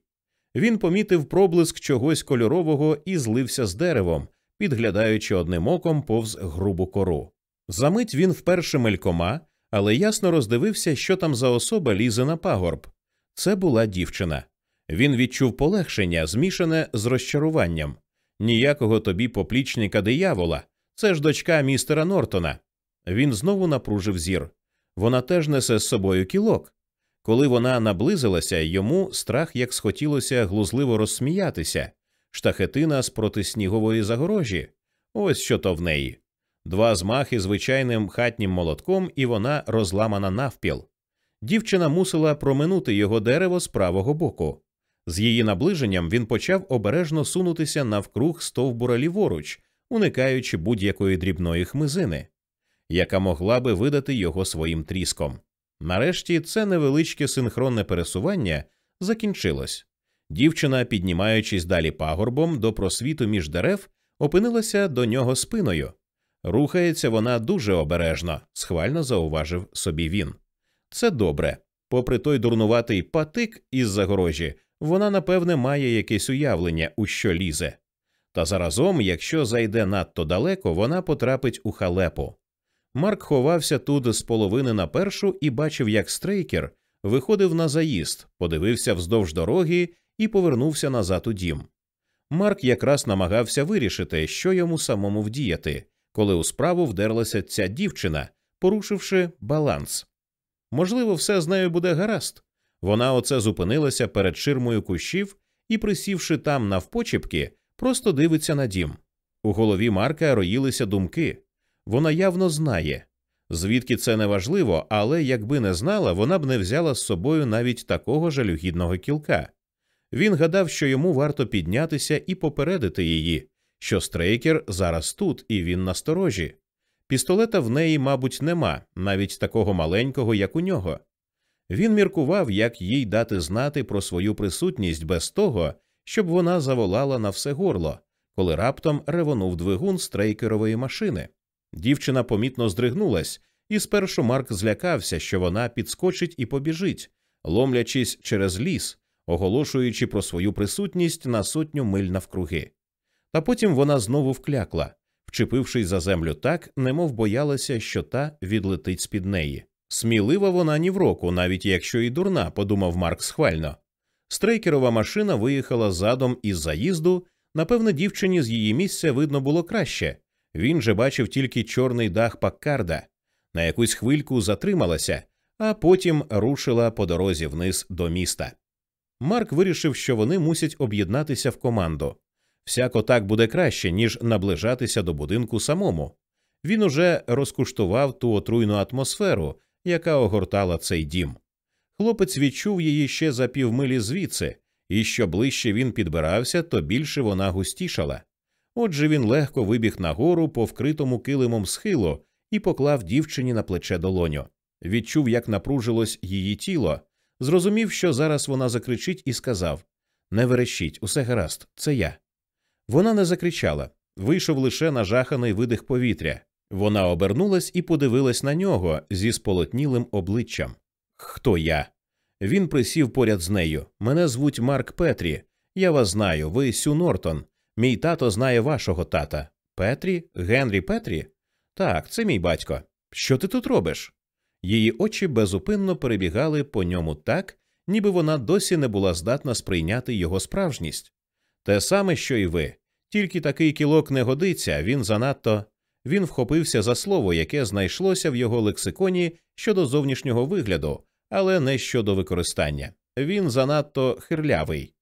Він помітив проблиск чогось кольорового і злився з деревом, підглядаючи одним оком повз грубу кору. Замить він вперше мелькома, але ясно роздивився, що там за особа лізе на пагорб. Це була дівчина. Він відчув полегшення, змішане з розчаруванням. Ніякого тобі поплічника диявола. Це ж дочка містера Нортона. Він знову напружив зір. Вона теж несе з собою кілок. Коли вона наблизилася, йому страх як схотілося глузливо розсміятися, штахетина з проти снігової загорожі. Ось що то в неї. Два змахи звичайним хатнім молотком, і вона розламана навпіл. Дівчина мусила проминути його дерево з правого боку. З її наближенням він почав обережно сунутися навкруг стовбура ліворуч, уникаючи будь-якої дрібної хмизини, яка могла би видати його своїм тріском. Нарешті це невеличке синхронне пересування закінчилось. Дівчина, піднімаючись далі пагорбом до просвіту між дерев, опинилася до нього спиною. Рухається вона дуже обережно, схвально зауважив собі він. Це добре. Попри той дурнуватий патик із загорожі, вона напевне має якесь уявлення, у що лізе. Та заразом, якщо зайде надто далеко, вона потрапить у халепу. Марк ховався тут з половини на першу і бачив, як стрейкер виходив на заїзд, подивився вздовж дороги і повернувся назад у дім. Марк якраз намагався вирішити, що йому самому вдіяти, коли у справу вдерлася ця дівчина, порушивши баланс. Можливо, все з нею буде гаразд. Вона оце зупинилася перед ширмою кущів і, присівши там навпочепки, просто дивиться на дім. У голові Марка роїлися думки. Вона явно знає. Звідки це не важливо, але якби не знала, вона б не взяла з собою навіть такого жалюгідного кілка. Він гадав, що йому варто піднятися і попередити її, що стрейкер зараз тут, і він насторожі. Пістолета в неї, мабуть, нема, навіть такого маленького, як у нього. Він міркував, як їй дати знати про свою присутність без того, щоб вона заволала на все горло, коли раптом ревонув двигун стрейкерової машини. Дівчина помітно здригнулась, і спершу Марк злякався, що вона підскочить і побіжить, ломлячись через ліс, оголошуючи про свою присутність на сотню миль навкруги. Та потім вона знову вклякла, вчепившись за землю так, немов боялася, що та відлетить з під неї. Смілива вона ні в року, навіть якщо і дурна, подумав Марк схвально. Стрейкерова машина виїхала задом із заїзду. Напевно, дівчині з її місця видно було краще. Він же бачив тільки чорний дах Паккарда. На якусь хвильку затрималася, а потім рушила по дорозі вниз до міста. Марк вирішив, що вони мусять об'єднатися в команду. Всяко так буде краще, ніж наближатися до будинку самому. Він уже розкуштував ту отруйну атмосферу, яка огортала цей дім. Хлопець відчув її ще за півмилі звідси, і що ближче він підбирався, то більше вона густішала. Отже, він легко вибіг нагору по вкритому килимом схилу і поклав дівчині на плече долоню. Відчув, як напружилось її тіло, зрозумів, що зараз вона закричить, і сказав Не верещіть, усе гаразд, це я. Вона не закричала, вийшов лише нажаханий видих повітря. Вона обернулась і подивилась на нього зі сполотнілим обличчям. Хто я? Він присів поряд з нею. Мене звуть Марк Петрі. Я вас знаю, ви Сю Нортон. Мій тато знає вашого тата. Петрі? Генрі Петрі? Так, це мій батько. Що ти тут робиш? Її очі безупинно перебігали по ньому так, ніби вона досі не була здатна сприйняти його справжність. Те саме, що і ви. Тільки такий кілок не годиться, він занадто. Він вхопився за слово, яке знайшлося в його лексиконі щодо зовнішнього вигляду, але не щодо використання. Він занадто хирлявий.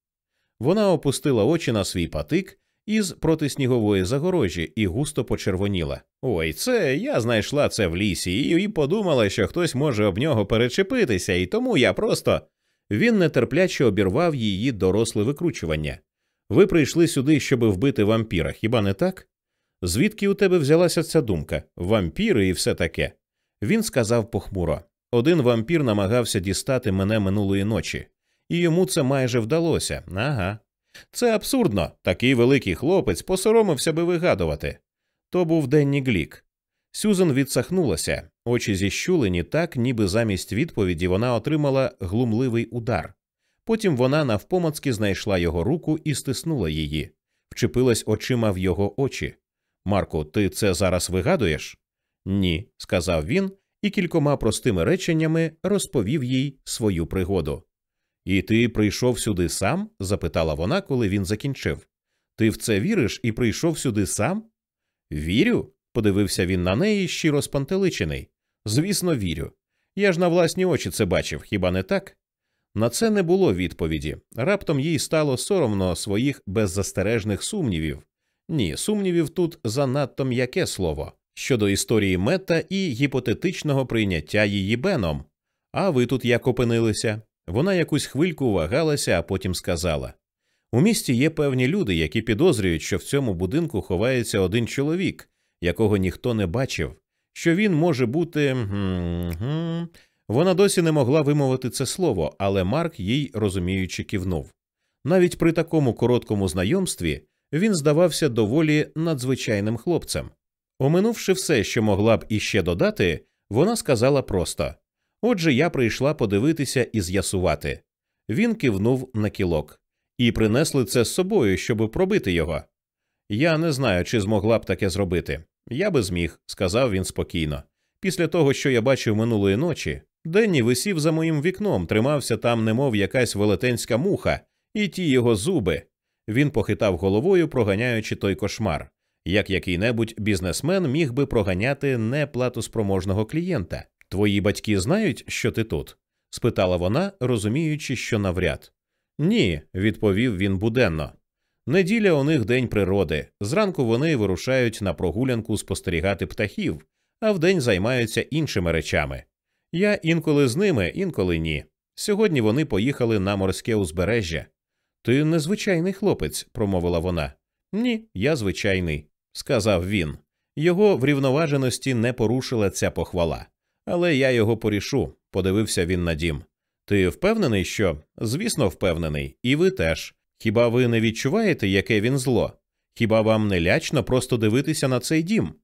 Вона опустила очі на свій патик із протиснігової загорожі і густо почервоніла. Ой, це я знайшла це в лісі і, подумала, що хтось може об нього перечепитися, і тому я просто. Він нетерпляче обірвав її доросле викручування. Ви прийшли сюди, щоб вбити вампіра, хіба не так? Звідки у тебе взялася ця думка? Вампіри і все таке. Він сказав похмуро. Один вампір намагався дістати мене минулої ночі, і йому це майже вдалося. Ага. Це абсурдно. Такий великий хлопець посоромився би вигадувати. То був денні глік. Сюзан відсахнулася, очі зіщулені так, ніби замість відповіді вона отримала глумливий удар. Потім вона навпомацки знайшла його руку і стиснула її, вчепилась очима в його очі. Марко, ти це зараз вигадуєш? Ні, сказав він і кількома простими реченнями розповів їй свою пригоду. І ти прийшов сюди сам? запитала вона, коли він закінчив. Ти в це віриш і прийшов сюди сам? Вірю? подивився він на неї щиро спантеличений. Звісно, вірю. Я ж на власні очі це бачив, хіба не так? На це не було відповіді. Раптом їй стало соромно своїх беззастережних сумнівів. Ні, сумнівів тут занадто м'яке слово щодо історії мета і гіпотетичного прийняття її Беном. А ви тут як опинилися? Вона якусь хвильку вагалася, а потім сказала у місті є певні люди, які підозрюють, що в цьому будинку ховається один чоловік, якого ніхто не бачив, що він може бути. Вона досі не могла вимовити це слово, але Марк їй розуміючи кивнув. Навіть при такому короткому знайомстві він здавався доволі надзвичайним хлопцем. Оминувши все, що могла б іще додати, вона сказала просто Отже, я прийшла подивитися і з'ясувати. Він кивнув на кілок і принесли це з собою, щоб пробити його. Я не знаю, чи змогла б таке зробити. Я би зміг, сказав він спокійно. Після того, що я бачив минулої ночі, Денні висів за моїм вікном, тримався там, немов якась велетенська муха, і ті його зуби. Він похитав головою, проганяючи той кошмар, як який-небудь бізнесмен міг би проганяти неплатоспроможного клієнта. Твої батьки знають, що ти тут? спитала вона, розуміючи, що навряд. Ні, відповів він буденно. Неділя у них день природи. Зранку вони вирушають на прогулянку спостерігати птахів, а вдень займаються іншими речами. Я інколи з ними, інколи ні. Сьогодні вони поїхали на морське узбережжя. Ти незвичайний хлопець, промовила вона. Ні, я звичайний, сказав він. Його врівноваженості не порушила ця похвала. Але я його порішу, подивився він на дім. Ти впевнений, що? Звісно, впевнений, і ви теж. Хіба ви не відчуваєте, яке він зло? Хіба вам не лячно просто дивитися на цей дім?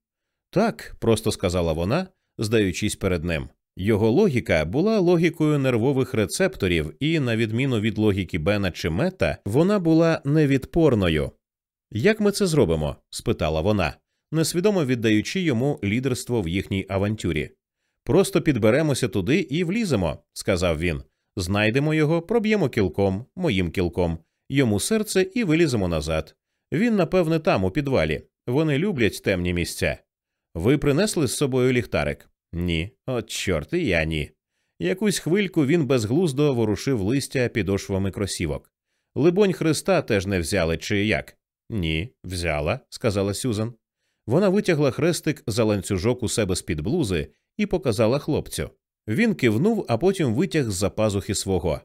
Так, просто сказала вона, здаючись перед ним. Його логіка була логікою нервових рецепторів, і, на відміну від логіки Бена чи Мета, вона була невідпорною. Як ми це зробимо? спитала вона, несвідомо віддаючи йому лідерство в їхній авантюрі. Просто підберемося туди і вліземо, сказав він. Знайдемо його, проб'ємо кілком, моїм кілком, йому серце і виліземо назад. Він, напевне, там, у підвалі. Вони люблять темні місця. Ви принесли з собою ліхтарик? Ні. От, чорт, і я ні. Якусь хвильку він безглуздо ворушив листя підошвами кросівок. Либонь, Христа теж не взяли, чи як? Ні, взяла, сказала Сюзан. Вона витягла хрестик за ланцюжок у себе з під блузи і показала хлопцю. Він кивнув, а потім витяг з за пазухи свого.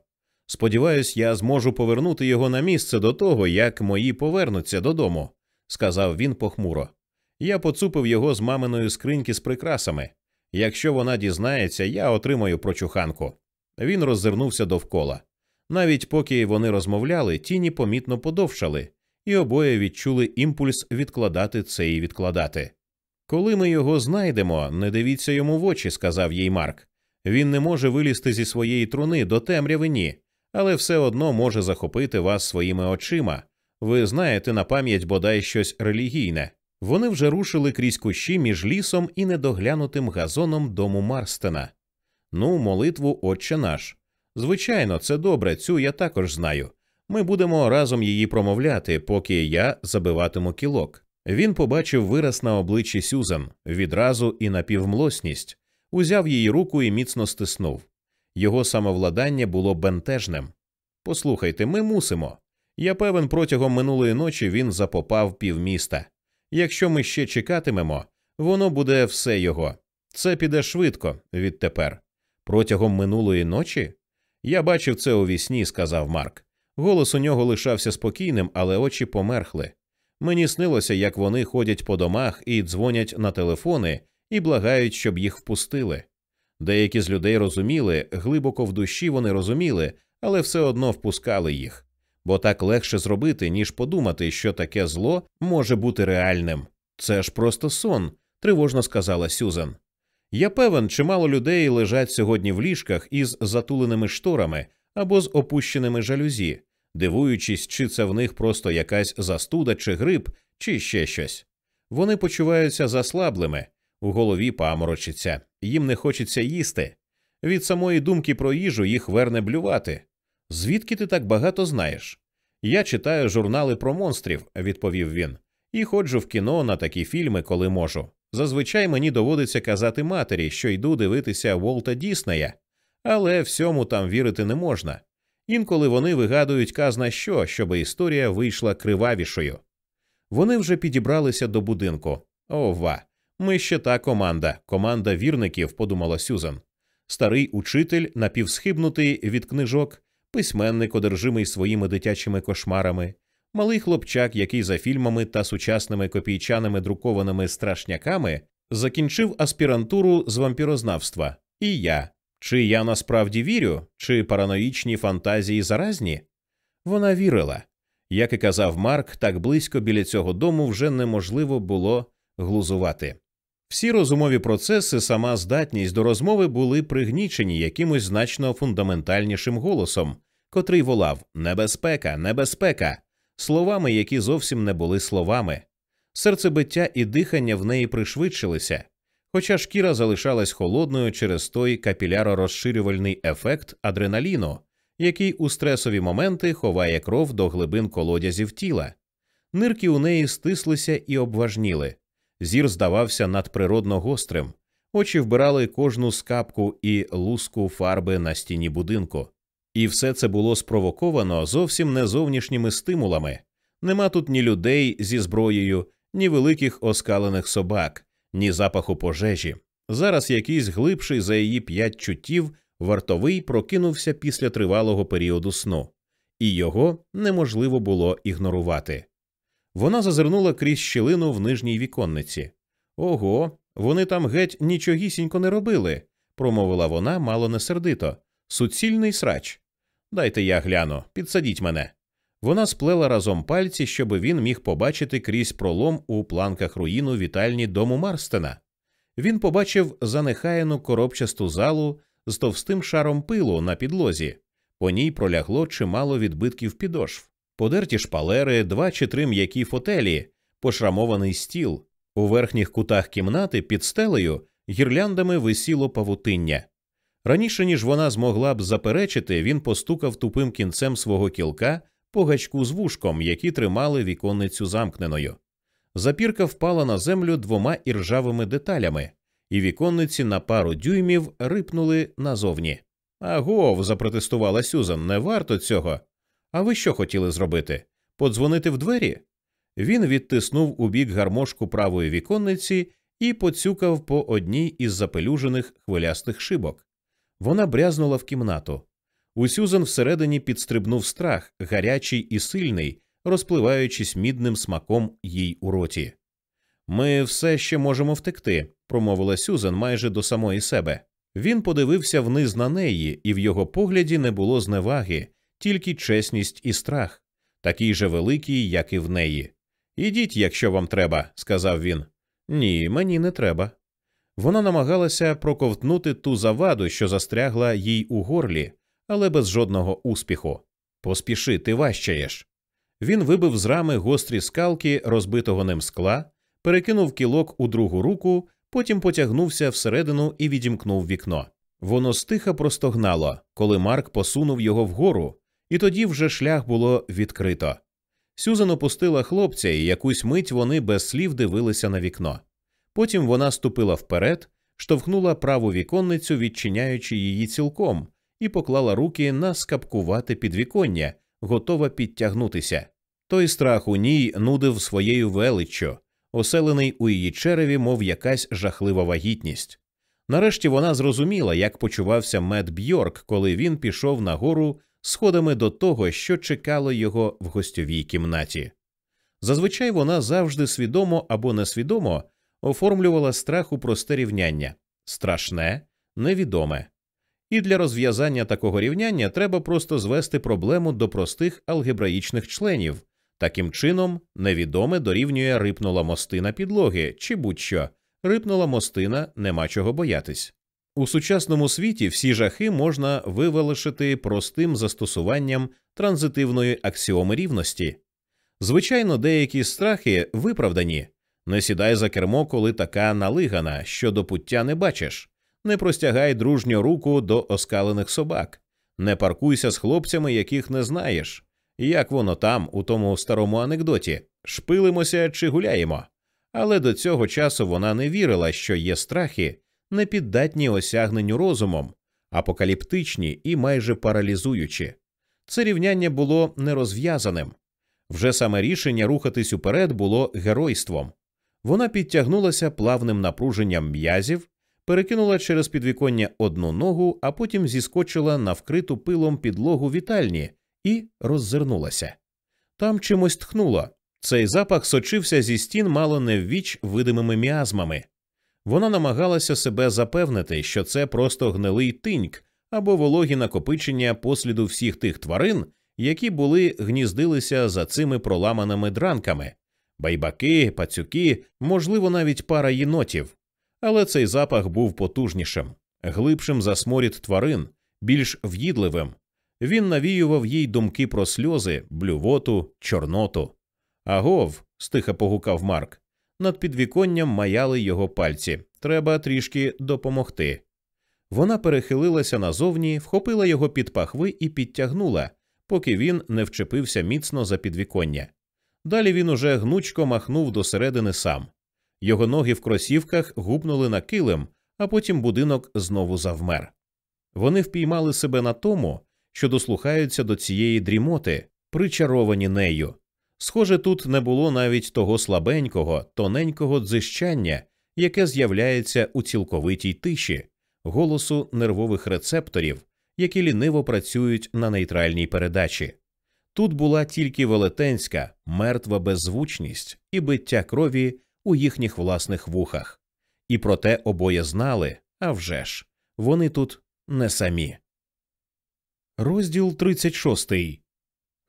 Сподіваюсь, я зможу повернути його на місце до того, як мої повернуться додому, сказав він похмуро. Я поцупив його з маминої скриньки з прикрасами. Якщо вона дізнається, я отримаю прочуханку. Він роззирнувся довкола. Навіть поки вони розмовляли, тіні помітно подовшали, і обоє відчули імпульс відкладати це і відкладати. Коли ми його знайдемо, не дивіться йому в очі, сказав їй Марк. Він не може вилізти зі своєї труни до темряви ні, але все одно може захопити вас своїми очима. Ви знаєте на пам'ять бодай щось релігійне. Вони вже рушили крізь кущі між лісом і недоглянутим газоном дому Марстена. Ну, молитву, Отче наш. Звичайно, це добре, цю я також знаю. Ми будемо разом її промовляти, поки я забиватиму кілок. Він побачив вираз на обличчі Сюзан відразу і напівмлосність, узяв її руку і міцно стиснув. Його самовладання було бентежним. Послухайте, ми мусимо. Я певен, протягом минулої ночі він запопав півміста. Якщо ми ще чекатимемо, воно буде все його. Це піде швидко відтепер. Протягом минулої ночі? Я бачив це у вісні, сказав Марк. Голос у нього лишався спокійним, але очі померхли. Мені снилося, як вони ходять по домах і дзвонять на телефони і благають, щоб їх впустили. Деякі з людей розуміли, глибоко в душі вони розуміли, але все одно впускали їх бо так легше зробити, ніж подумати, що таке зло може бути реальним. Це ж просто сон, тривожно сказала Сюзан. Я певен, чимало людей лежать сьогодні в ліжках із затуленими шторами, або з опущеними жалюзі, дивуючись, чи це в них просто якась застуда чи грип, чи ще щось. Вони почуваються заслаблими, у голові паморочиться, їм не хочеться їсти. Від самої думки про їжу їх верне блювати. Звідки ти так багато знаєш? Я читаю журнали про монстрів, відповів він, і ходжу в кіно на такі фільми, коли можу. Зазвичай мені доводиться казати матері, що йду дивитися Волта Діснея, але всьому там вірити не можна. Інколи вони вигадують казна що, щоб історія вийшла кривавішою. Вони вже підібралися до будинку. Ова, ми ще та команда, команда вірників, подумала Сюзан. Старий учитель, напівсхибнутий від книжок, письменник, одержимий своїми дитячими кошмарами, малий хлопчак, який за фільмами та сучасними копійчаними друкованими страшняками закінчив аспірантуру з вампірознавства, і я. Чи я насправді вірю, чи параноїчні фантазії заразні? Вона вірила. Як і казав Марк, так близько біля цього дому вже неможливо було глузувати. Всі розумові процеси, сама здатність до розмови були пригнічені якимось значно фундаментальнішим голосом, котрий волав Небезпека, небезпека, словами, які зовсім не були словами. Серцебиття і дихання в неї пришвидшилися, хоча шкіра залишалась холодною через той капіляро-розширювальний ефект адреналіну, який у стресові моменти ховає кров до глибин колодязів тіла. Нирки у неї стислися і обважніли. Зір здавався надприродно гострим, очі вбирали кожну скапку і луску фарби на стіні будинку. І все це було спровоковано зовсім не зовнішніми стимулами. Нема тут ні людей зі зброєю, ні великих оскалених собак, ні запаху пожежі. Зараз якийсь глибший за її п'ять чуттів вартовий прокинувся після тривалого періоду сну, і його неможливо було ігнорувати. Вона зазирнула крізь щілину в нижній віконниці. Ого, вони там геть нічогісінько не робили, промовила вона мало не сердито. Суцільний срач. Дайте я гляну, підсадіть мене. Вона сплела разом пальці, щоб він міг побачити крізь пролом у планках руїну вітальні дому Марстена. Він побачив занехаяну коробчасту залу з товстим шаром пилу на підлозі, по ній пролягло чимало відбитків підошв, подерті шпалери, два чи три м'які фотелі, пошрамований стіл. У верхніх кутах кімнати під стелею гірляндами висіло павутиння. Раніше ніж вона змогла б заперечити, він постукав тупим кінцем свого кілка по гачку з вушком, які тримали віконницю замкненою. Запірка впала на землю двома іржавими деталями, і віконниці на пару дюймів рипнули назовні. Агов, запротестувала Сюзан, не варто цього. А ви що хотіли зробити? Подзвонити в двері? Він відтиснув у бік гармошку правої віконниці і поцюкав по одній із запелюжених хвилястих шибок. Вона брязнула в кімнату. У Сюзан всередині підстрибнув страх, гарячий і сильний, розпливаючись мідним смаком їй у роті. Ми все ще можемо втекти, промовила Сюзан майже до самої себе. Він подивився вниз на неї, і в його погляді не було зневаги, тільки чесність і страх, такий же великий, як і в неї. Ідіть, якщо вам треба, сказав він. Ні, мені не треба. Вона намагалася проковтнути ту заваду, що застрягла їй у горлі, але без жодного успіху. Поспіши, ти важчаєш. Він вибив з рами гострі скалки розбитого ним скла, перекинув кілок у другу руку, потім потягнувся всередину і відімкнув вікно. Воно стиха простогнало, коли Марк посунув його вгору, і тоді вже шлях було відкрито. Сюзан опустила хлопця, і якусь мить вони без слів дивилися на вікно. Потім вона ступила вперед, штовхнула праву віконницю, відчиняючи її цілком, і поклала руки на скапкувате підвіконня, готова підтягнутися. Той страх у ній нудив своєю величчю, оселений у її череві, мов якась жахлива вагітність. Нарешті вона зрозуміла, як почувався Мед Бьорк, коли він пішов нагору сходами до того, що чекало його в гостьовій кімнаті. Зазвичай вона завжди свідомо або несвідомо оформлювала страх у просте рівняння страшне, невідоме. І для розв'язання такого рівняння треба просто звести проблему до простих алгебраїчних членів. Таким чином, невідоме дорівнює рипнула мостина підлоги чи будь-що, рипнула мостина, нема чого боятись. У сучасному світі всі жахи можна вивелишити простим застосуванням транзитивної аксіоми рівності. Звичайно, деякі страхи виправдані не сідай за кермо, коли така налигана, що до пуття не бачиш, не простягай дружню руку до оскалених собак, не паркуйся з хлопцями, яких не знаєш. Як воно там, у тому старому анекдоті шпилимося чи гуляємо. Але до цього часу вона не вірила, що є страхи, непіддатні осягненню розумом, апокаліптичні і майже паралізуючі. Це рівняння було нерозв'язаним. Вже саме рішення рухатись уперед було геройством. Вона підтягнулася плавним напруженням м'язів, перекинула через підвіконня одну ногу, а потім зіскочила на вкриту пилом підлогу вітальні і роззирнулася. Там чимось тхнуло. Цей запах сочився зі стін мало не ввіч видимими міазмами. Вона намагалася себе запевнити, що це просто гнилий тиньк або вологі накопичення посліду всіх тих тварин, які були гніздилися за цими проламаними дранками байбаки, пацюки, можливо, навіть пара єнотів. Але цей запах був потужнішим, глибшим за сморід тварин, більш в'їдливим. Він навіював їй думки про сльози, блювоту, чорноту. Агов, стиха погукав Марк. Над підвіконням маяли його пальці. Треба трішки допомогти. Вона перехилилася назовні, вхопила його під пахви і підтягнула, поки він не вчепився міцно за підвіконня. Далі він уже гнучко махнув до середини сам. Його ноги в кросівках гупнули на килим, а потім будинок знову завмер. Вони впіймали себе на тому, що дослухаються до цієї дрімоти, причаровані нею. Схоже, тут не було навіть того слабенького, тоненького дзищання, яке з'являється у цілковитій тиші, голосу нервових рецепторів, які ліниво працюють на нейтральній передачі. Тут була тільки велетенська, мертва беззвучність і биття крові у їхніх власних вухах. І проте обоє знали а вже ж, вони тут не самі. Розділ 36.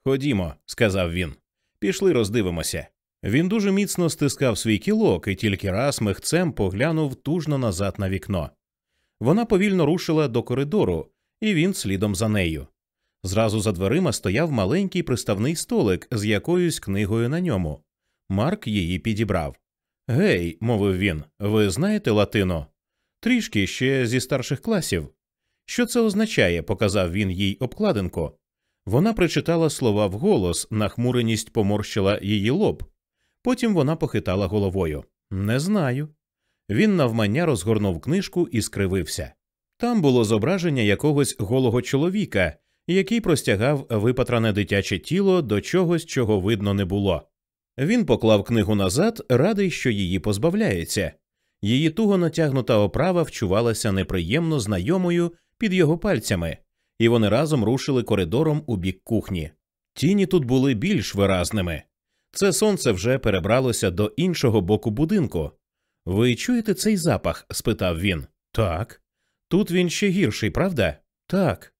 Ходімо, сказав він. Пішли, роздивимося. Він дуже міцно стискав свій кілок і тільки раз михцем поглянув тужно назад на вікно. Вона повільно рушила до коридору, і він слідом за нею. Зразу за дверима стояв маленький приставний столик з якоюсь книгою на ньому. Марк її підібрав. Гей, мовив він, ви знаєте латино? Трішки ще зі старших класів. Що це означає? показав він їй обкладинку. Вона прочитала слова вголос, нахмуреність поморщила її лоб. Потім вона похитала головою. Не знаю. Він навмання розгорнув книжку і скривився. Там було зображення якогось голого чоловіка, який простягав випатране дитяче тіло до чогось, чого видно не було. Він поклав книгу назад, радий, що її позбавляється. Її туго натягнута оправа вчувалася неприємно знайомою під його пальцями, і вони разом рушили коридором у бік кухні. Тіні тут були більш виразними. Це сонце вже перебралося до іншого боку будинку. Ви чуєте цей запах? спитав він. Так. Тут він ще гірший, правда? Так.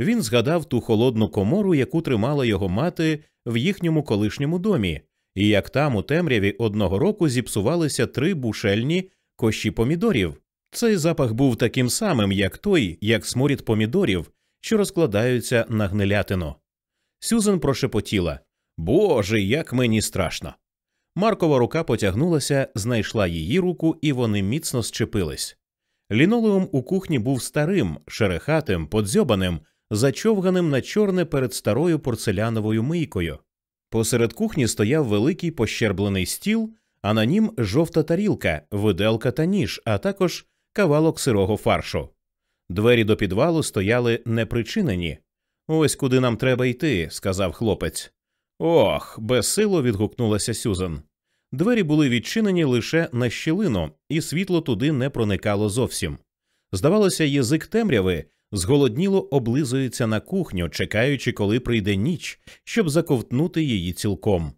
Він згадав ту холодну комору, яку тримала його мати в їхньому колишньому домі, і як там у темряві одного року зіпсувалися три бушельні кощі помідорів. Цей запах був таким самим, як той, як сморід помідорів, що розкладаються на гнилятину. Сюзен прошепотіла Боже, як мені страшно. Маркова рука потягнулася, знайшла її руку, і вони міцно зчепились. Лінолеум у кухні був старим, шерехатим, подзьобаним, зачовганим на чорне перед старою порцеляновою мийкою. Посеред кухні стояв великий пощерблений стіл, а на нім жовта тарілка, виделка та ніж, а також кавалок сирого фаршу. Двері до підвалу стояли непричинені. Ось куди нам треба йти, сказав хлопець. Ох, безсило відгукнулася Сюзан. Двері були відчинені лише на щілину, і світло туди не проникало зовсім. Здавалося, язик темряви зголодніло облизується на кухню, чекаючи, коли прийде ніч, щоб заковтнути її цілком.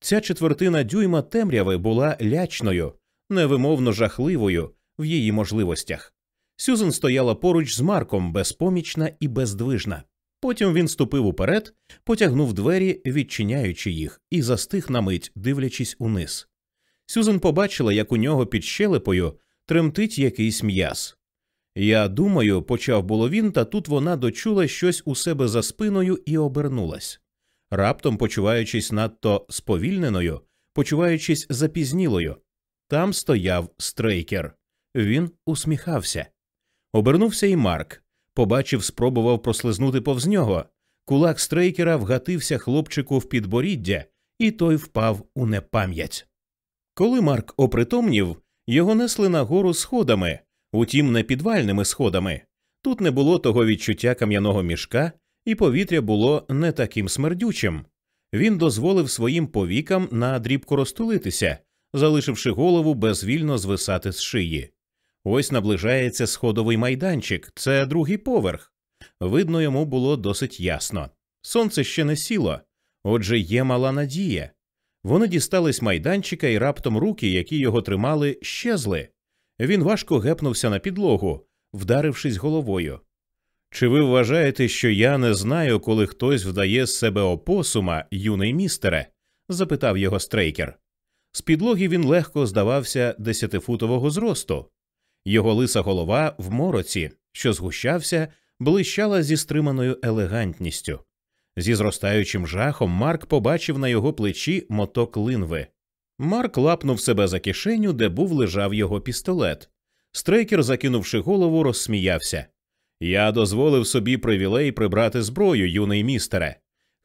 Ця четвертина дюйма темряви була лячною, невимовно жахливою в її можливостях. Сюзен стояла поруч з Марком, безпомічна і бездвижна. Потім він ступив уперед, потягнув двері, відчиняючи їх, і застиг на мить, дивлячись униз. Сюзен побачила, як у нього під щелепою тремтить якийсь м'яз. Я думаю, почав було він, та тут вона дочула щось у себе за спиною і обернулась. Раптом, почуваючись надто сповільненою, почуваючись запізнілою, там стояв стрейкер. Він усміхався. Обернувся і Марк. Побачив, спробував прослизнути повз нього. Кулак стрейкера вгатився хлопчику в підборіддя, і той впав у непам'ять. Коли Марк опритомнів, його несли нагору сходами, утім, не підвальними сходами. Тут не було того відчуття кам'яного мішка, і повітря було не таким смердючим. Він дозволив своїм повікам на дрібку розтулитися, залишивши голову безвільно звисати з шиї. Ось наближається сходовий майданчик, це другий поверх. Видно, йому було досить ясно. Сонце ще не сіло, отже, є мала надія. Вони дістались майданчика, і раптом руки, які його тримали, щезли. Він важко гепнувся на підлогу, вдарившись головою. Чи ви вважаєте, що я не знаю, коли хтось вдає з себе опосума, юний містере? запитав його стрейкер. З підлоги він легко здавався десятифутового зросту. Його лиса голова в мороці, що згущався, блищала зі стриманою елегантністю. Зі зростаючим жахом Марк побачив на його плечі моток линви. Марк лапнув себе за кишеню, де був лежав його пістолет. Стрейкер, закинувши голову, розсміявся. Я дозволив собі привілей прибрати зброю, юний містере.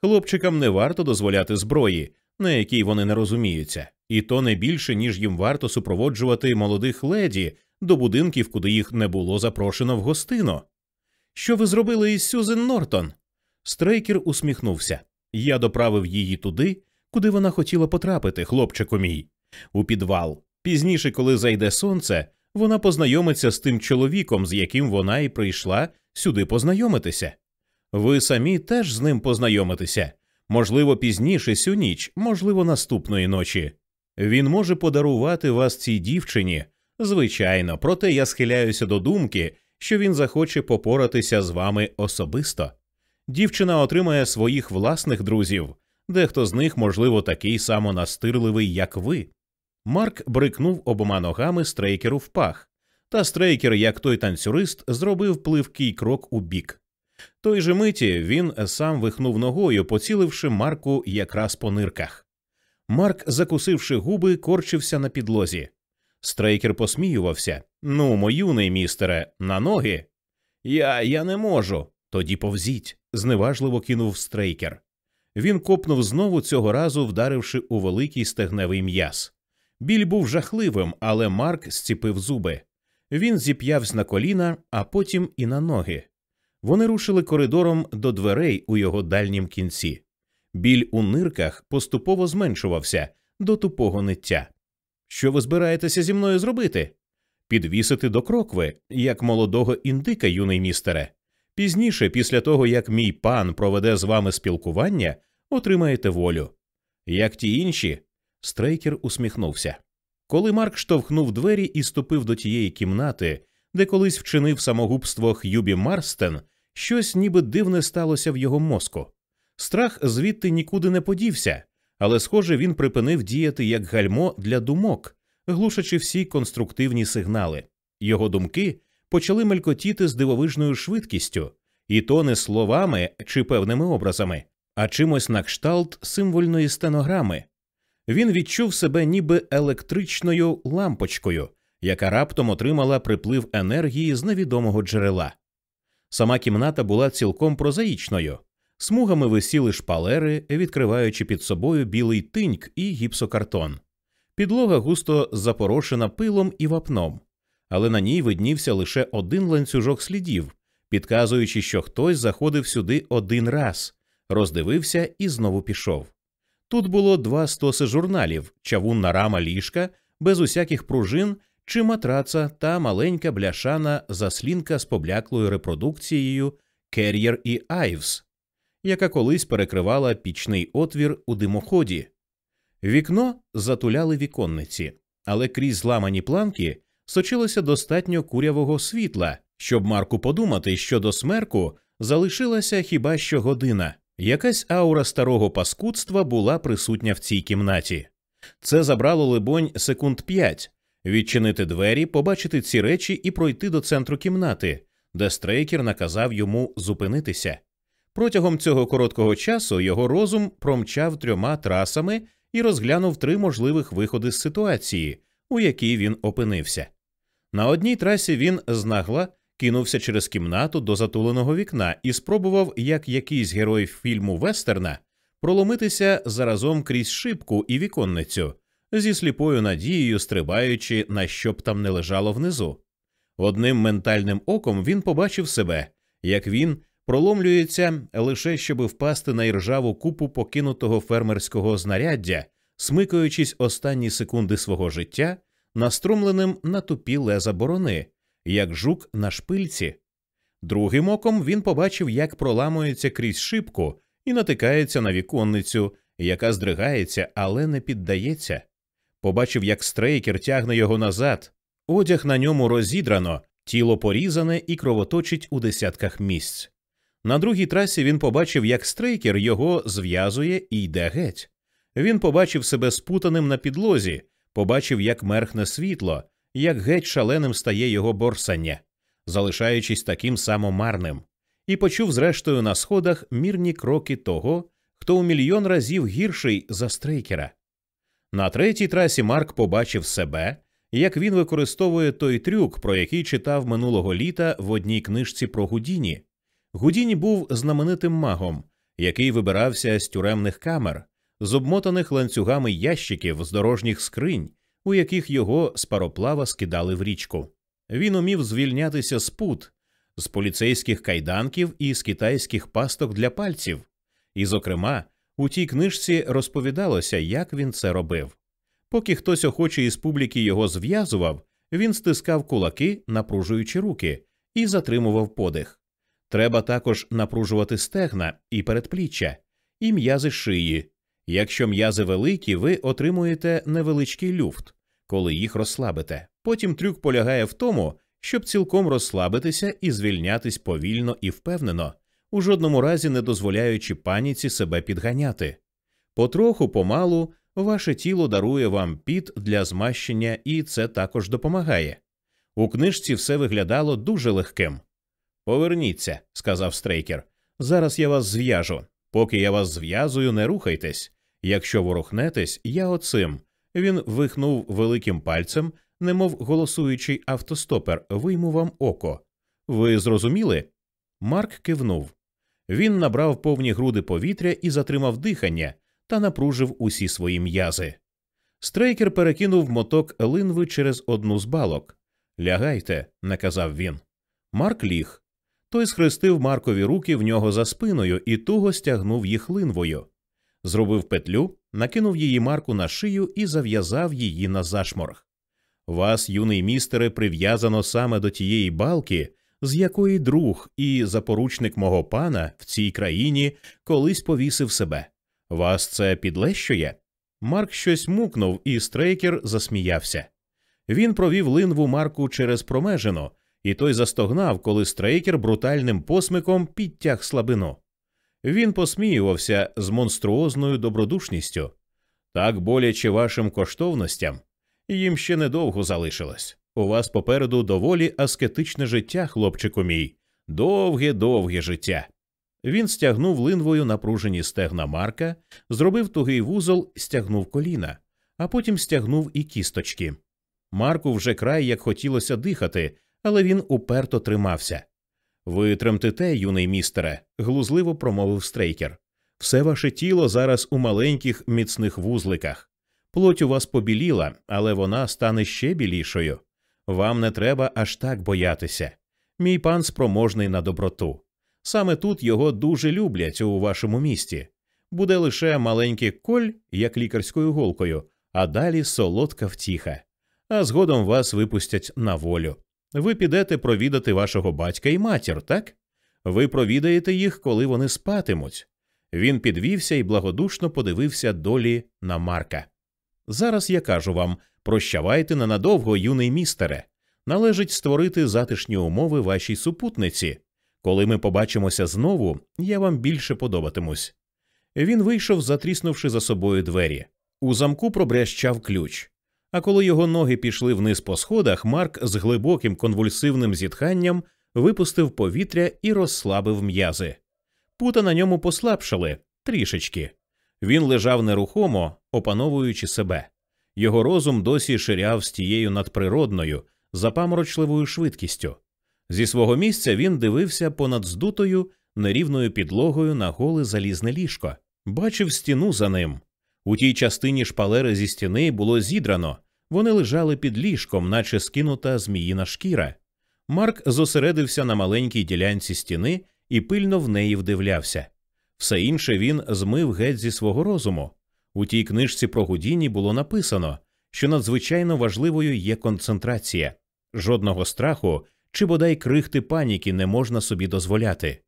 Хлопчикам не варто дозволяти зброї, на якій вони не розуміються, і то не більше, ніж їм варто супроводжувати молодих леді до будинків, куди їх не було запрошено в гостину. Що ви зробили із Сюзен Нортон? Стрейкер усміхнувся. Я доправив її туди, куди вона хотіла потрапити, хлопчику мій, у підвал. Пізніше, коли зайде сонце, вона познайомиться з тим чоловіком, з яким вона і прийшла сюди познайомитися. Ви самі теж з ним познайомитеся, можливо, пізніше сю ніч, можливо, наступної ночі. Він може подарувати вас цій дівчині, звичайно, проте я схиляюся до думки, що він захоче попоратися з вами особисто. Дівчина отримає своїх власних друзів, дехто з них, можливо, такий само настирливий, як ви. Марк брикнув обома ногами стрейкеру в пах, та стрейкер, як той танцюрист, зробив пливкий крок у бік. Той же миті він сам вихнув ногою, поціливши Марку якраз по нирках. Марк, закусивши губи, корчився на підлозі. Стрейкер посміювався. Ну, мій юний містере, на ноги. Я я не можу. Тоді повзіть, зневажливо кинув стрейкер. Він копнув знову цього разу, вдаривши у великий стегневий м'яз. Біль був жахливим, але Марк зціпив зуби. Він зіп'явся на коліна, а потім і на ноги. Вони рушили коридором до дверей у його дальнім кінці. Біль у нирках поступово зменшувався до тупого ниття. Що ви збираєтеся зі мною зробити? Підвісити до крокви, як молодого індика, юний містере. Пізніше, після того як мій пан проведе з вами спілкування, отримаєте волю. Як ті інші, Стрейкер усміхнувся. Коли Марк штовхнув двері і ступив до тієї кімнати, де колись вчинив самогубство Х'юбі Марстен, щось ніби дивне сталося в його мозку. Страх звідти нікуди не подівся, але, схоже, він припинив діяти як гальмо для думок, глушачи всі конструктивні сигнали. Його думки почали мелькотіти з дивовижною швидкістю, і то не словами чи певними образами, а чимось на кшталт символьної стенограми. Він відчув себе ніби електричною лампочкою, яка раптом отримала приплив енергії з невідомого джерела. Сама кімната була цілком прозаїчною, смугами висіли шпалери, відкриваючи під собою білий тиньк і гіпсокартон. Підлога густо запорошена пилом і вапном, але на ній виднівся лише один ланцюжок слідів, підказуючи, що хтось заходив сюди один раз, роздивився і знову пішов. Тут було два стоси журналів, чавунна рама ліжка, без усяких пружин чи матраца та маленька бляшана заслінка з побляклою репродукцією Кер'єр і Айвс, яка колись перекривала пічний отвір у димоході. Вікно затуляли віконниці, але крізь зламані планки сочилося достатньо курявого світла, щоб Марку подумати, що до смерку залишилася хіба що година. Якась аура старого паскудства була присутня в цій кімнаті. Це забрало, либонь, секунд п'ять. відчинити двері, побачити ці речі і пройти до центру кімнати, де стрейкер наказав йому зупинитися. Протягом цього короткого часу його розум промчав трьома трасами і розглянув три можливих виходи з ситуації, у якій він опинився. На одній трасі він знагла кинувся через кімнату до затуленого вікна і спробував, як якийсь герой фільму Вестерна, проломитися заразом крізь шибку і віконницю, зі сліпою надією стрибаючи на що б там не лежало внизу. Одним ментальним оком він побачив себе, як він проломлюється лише щоб впасти на іржаву купу покинутого фермерського знаряддя, смикаючись останні секунди свого життя, наструмленим на тупі леза борони, як жук на шпильці. Другим оком він побачив, як проламується крізь шибку і натикається на віконницю, яка здригається, але не піддається. Побачив, як стрейкер тягне його назад, одяг на ньому розідрано, тіло порізане і кровоточить у десятках місць. На другій трасі він побачив, як стрейкер його зв'язує і йде геть. Він побачив себе спутаним на підлозі, побачив, як мерхне світло, як геть шаленим стає його борсання, залишаючись таким само марним, і почув, зрештою, на сходах мірні кроки того, хто у мільйон разів гірший за стрейкера. На третій трасі Марк побачив себе, як він використовує той трюк, про який читав минулого літа в одній книжці про Гудіні. Гудіні був знаменитим магом, який вибирався з тюремних камер, з обмотаних ланцюгами ящиків з дорожніх скринь, у яких його з пароплава скидали в річку. Він умів звільнятися з пут, з поліцейських кайданків і з китайських пасток для пальців. І, зокрема, у тій книжці розповідалося, як він це робив. Поки хтось охоче із публіки його зв'язував, він стискав кулаки, напружуючи руки, і затримував подих. Треба також напружувати стегна і передпліччя, і м'язи шиї. Якщо м'язи великі, ви отримуєте невеличкий люфт, коли їх розслабите. Потім трюк полягає в тому, щоб цілком розслабитися і звільнятись повільно і впевнено, у жодному разі не дозволяючи паніці себе підганяти. Потроху, помалу, ваше тіло дарує вам піт для змащення, і це також допомагає. У книжці все виглядало дуже легким. Поверніться, сказав стрейкер. Зараз я вас зв'яжу. Поки я вас зв'язую, не рухайтесь. Якщо ворухнетесь, я оцим. Він вихнув великим пальцем, немов голосуючий автостопер, вийму вам око. Ви зрозуміли? Марк кивнув. Він набрав повні груди повітря і затримав дихання та напружив усі свої м'язи. Стрейкер перекинув моток линви через одну з балок. Лягайте, наказав він. Марк ліг. Той схрестив Маркові руки в нього за спиною і туго стягнув їх линвою. Зробив петлю, накинув її Марку на шию і зав'язав її на зашморг. Вас, юний містере, прив'язано саме до тієї балки, з якої друг і запоручник мого пана в цій країні колись повісив себе. Вас це підлещує? Марк щось мукнув, і стрейкер засміявся. Він провів линву Марку через промежину, і той застогнав, коли стрейкер брутальним посмиком підтяг слабину. Він посміювався з монструозною добродушністю. Так боляче вашим коштовностям. Їм ще недовго залишилось. У вас попереду доволі аскетичне життя, хлопчику мій, довге довге життя. Він стягнув линвою напружені стегна Марка, зробив тугий вузол, стягнув коліна, а потім стягнув і кісточки. Марку вже край як хотілося дихати, але він уперто тримався. Ви тремтите, юний містере, глузливо промовив стрейкер. Все ваше тіло зараз у маленьких міцних вузликах. Плоть у вас побіліла, але вона стане ще білішою. Вам не треба аж так боятися. Мій пан спроможний на доброту. Саме тут його дуже люблять у вашому місті. Буде лише маленький коль, як лікарською голкою, а далі солодка втіха. А згодом вас випустять на волю. Ви підете провідати вашого батька і матір, так? Ви провідаєте їх, коли вони спатимуть. Він підвівся і благодушно подивився долі на Марка. Зараз я кажу вам прощавайте ненадовго, юний містере. Належить створити затишні умови вашій супутниці. Коли ми побачимося знову, я вам більше подобатимусь. Він вийшов, затріснувши за собою двері. У замку пробрящав ключ. А коли його ноги пішли вниз по сходах, Марк з глибоким конвульсивним зітханням випустив повітря і розслабив м'язи. Пута на ньому послабшали трішечки. Він лежав нерухомо, опановуючи себе. Його розум досі ширяв з тією надприродною, запаморочливою швидкістю. Зі свого місця він дивився понад здутою, нерівною підлогою на голе залізне ліжко, бачив стіну за ним. У тій частині шпалери зі стіни було зідрано, вони лежали під ліжком, наче скинута зміїна шкіра. Марк зосередився на маленькій ділянці стіни і пильно в неї вдивлявся. Все інше він змив геть зі свого розуму. У тій книжці про Гудіні було написано, що надзвичайно важливою є концентрація, жодного страху чи бодай крихти паніки не можна собі дозволяти.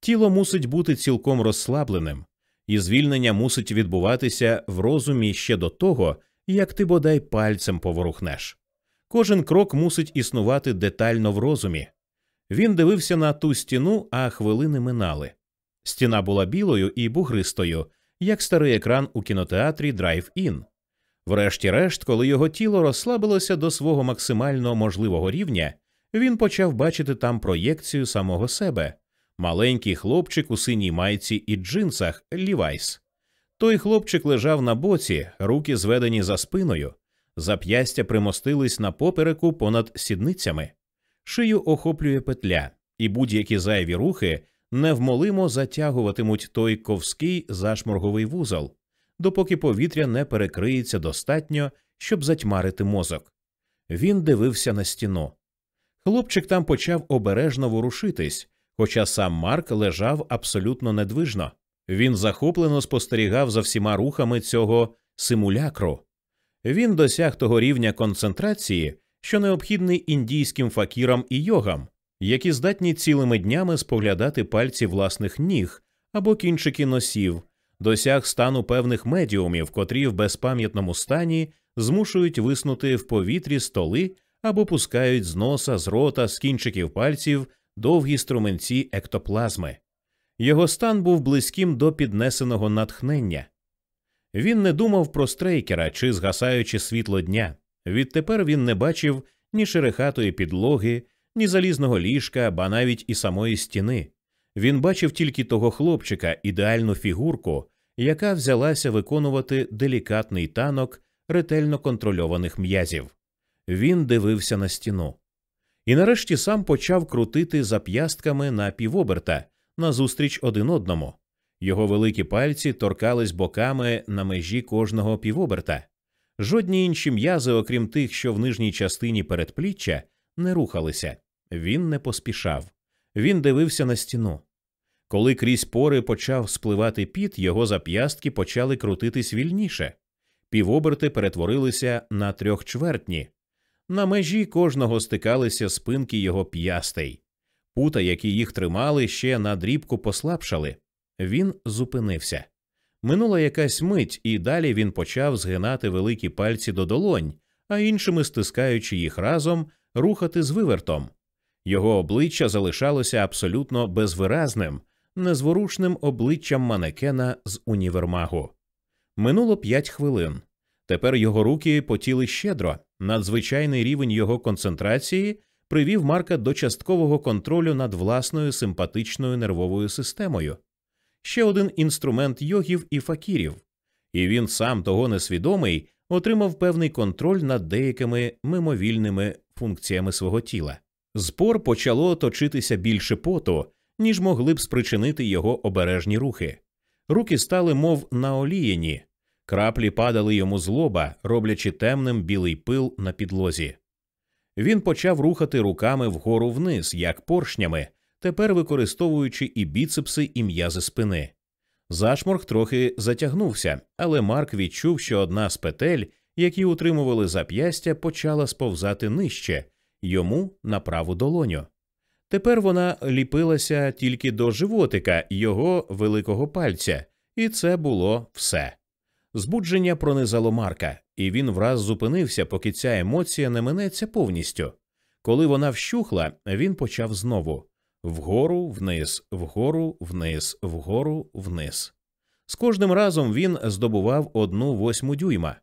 Тіло мусить бути цілком розслабленим, і звільнення мусить відбуватися в розумі ще до того, як ти бодай пальцем поворухнеш. Кожен крок мусить існувати детально в розумі. Він дивився на ту стіну, а хвилини минали. Стіна була білою і бугристою, як старий екран у кінотеатрі Драйв-Ін. Врешті-решт, коли його тіло розслабилося до свого максимально можливого рівня, він почав бачити там проєкцію самого себе маленький хлопчик у синій майці і джинсах Лівайс. Той хлопчик лежав на боці, руки зведені за спиною, зап'ястя примостились на попереку понад сідницями, шию охоплює петля, і будь-які зайві рухи невмолимо затягуватимуть той ковський зашморговий вузол, допоки повітря не перекриється достатньо, щоб затьмарити мозок. Він дивився на стіну. Хлопчик там почав обережно ворушитись, хоча сам Марк лежав абсолютно недвижно. Він захоплено спостерігав за всіма рухами цього симулякру. Він досяг того рівня концентрації, що необхідний індійським факірам і йогам, які здатні цілими днями споглядати пальці власних ніг або кінчики носів, досяг стану певних медіумів, котрі в безпам'ятному стані змушують виснути в повітрі столи або пускають з носа, з рота, з кінчиків пальців довгі струменці ектоплазми. Його стан був близьким до піднесеного натхнення. Він не думав про стрейкера чи згасаючи світло дня. Відтепер він не бачив ні шерехатої підлоги, ні залізного ліжка, ба навіть і самої стіни. Він бачив тільки того хлопчика, ідеальну фігурку, яка взялася виконувати делікатний танок ретельно контрольованих м'язів. Він дивився на стіну. І нарешті сам почав крутити зап'ястками на півоберта назустріч один одному. Його великі пальці торкались боками на межі кожного півоберта. Жодні інші м'язи, окрім тих, що в нижній частині передпліччя, не рухалися. Він не поспішав. Він дивився на стіну. Коли крізь пори почав спливати піт, його зап'ястки почали крутитись вільніше. Півоберти перетворилися на трьохчвертні. На межі кожного стикалися спинки його п'ястей. Пута, які їх тримали, ще на дрібку послабшали. Він зупинився. Минула якась мить, і далі він почав згинати великі пальці до долонь, а іншими стискаючи їх разом, рухати з вивертом. Його обличчя залишалося абсолютно безвиразним, незворушним обличчям манекена з універмагу. Минуло п'ять хвилин. Тепер його руки потіли щедро, надзвичайний рівень його концентрації привів Марка до часткового контролю над власною симпатичною нервовою системою, ще один інструмент йогів і факірів, і він сам того несвідомий отримав певний контроль над деякими мимовільними функціями свого тіла. Спор почало точитися більше поту, ніж могли б спричинити його обережні рухи. Руки стали, мов наоліяні, краплі падали йому з лоба, роблячи темним білий пил на підлозі. Він почав рухати руками вгору вниз, як поршнями, тепер використовуючи і біцепси, і м'язи спини. Зашморг трохи затягнувся, але Марк відчув, що одна з петель, які утримували зап'ястя, почала сповзати нижче йому на праву долоню. Тепер вона ліпилася тільки до животика його великого пальця, і це було все. Збудження пронизало Марка, і він враз зупинився, поки ця емоція не минеться повністю. Коли вона вщухла, він почав знову вгору, вниз, вгору, вниз, вгору, вниз. З кожним разом він здобував одну восьму дюйма,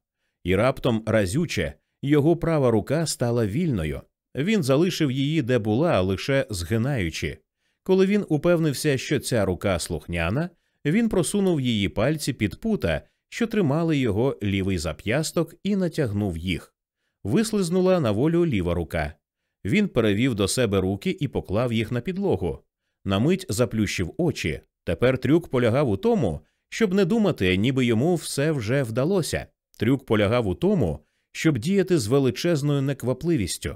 і раптом разюче, його права рука стала вільною. Він залишив її, де була, лише згинаючи. Коли він упевнився, що ця рука слухняна, він просунув її пальці під пута, що тримали його лівий зап'ясток, і натягнув їх. Вислизнула на волю ліва рука. Він перевів до себе руки і поклав їх на підлогу. На мить заплющив очі. Тепер трюк полягав у тому, щоб не думати, ніби йому все вже вдалося. Трюк полягав у тому, щоб діяти з величезною неквапливістю.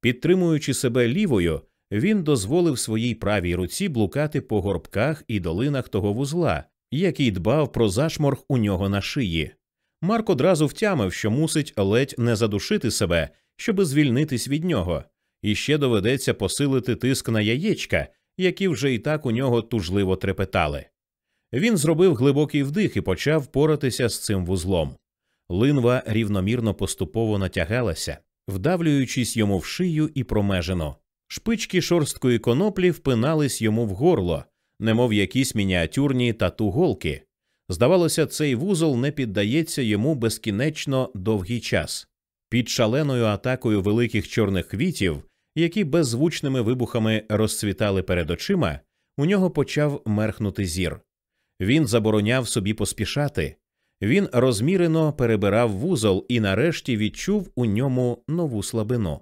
Підтримуючи себе лівою, він дозволив своїй правій руці блукати по горбках і долинах того вузла, який дбав про зашморг у нього на шиї. Марк одразу втямив, що мусить ледь не задушити себе, щоби звільнитись від нього, і ще доведеться посилити тиск на яєчка, які вже і так у нього тужливо трепетали. Він зробив глибокий вдих і почав поратися з цим вузлом. Линва рівномірно поступово натягалася, вдавлюючись йому в шию і промежину. Шпички шорсткої коноплі впинались йому в горло, немов якісь мініатюрні тату-голки. Здавалося, цей вузол не піддається йому безкінечно довгий час. Під шаленою атакою великих чорних квітів, які беззвучними вибухами розцвітали перед очима, у нього почав мерхнути зір. Він забороняв собі поспішати. Він розмірено перебирав вузол і нарешті відчув у ньому нову слабину.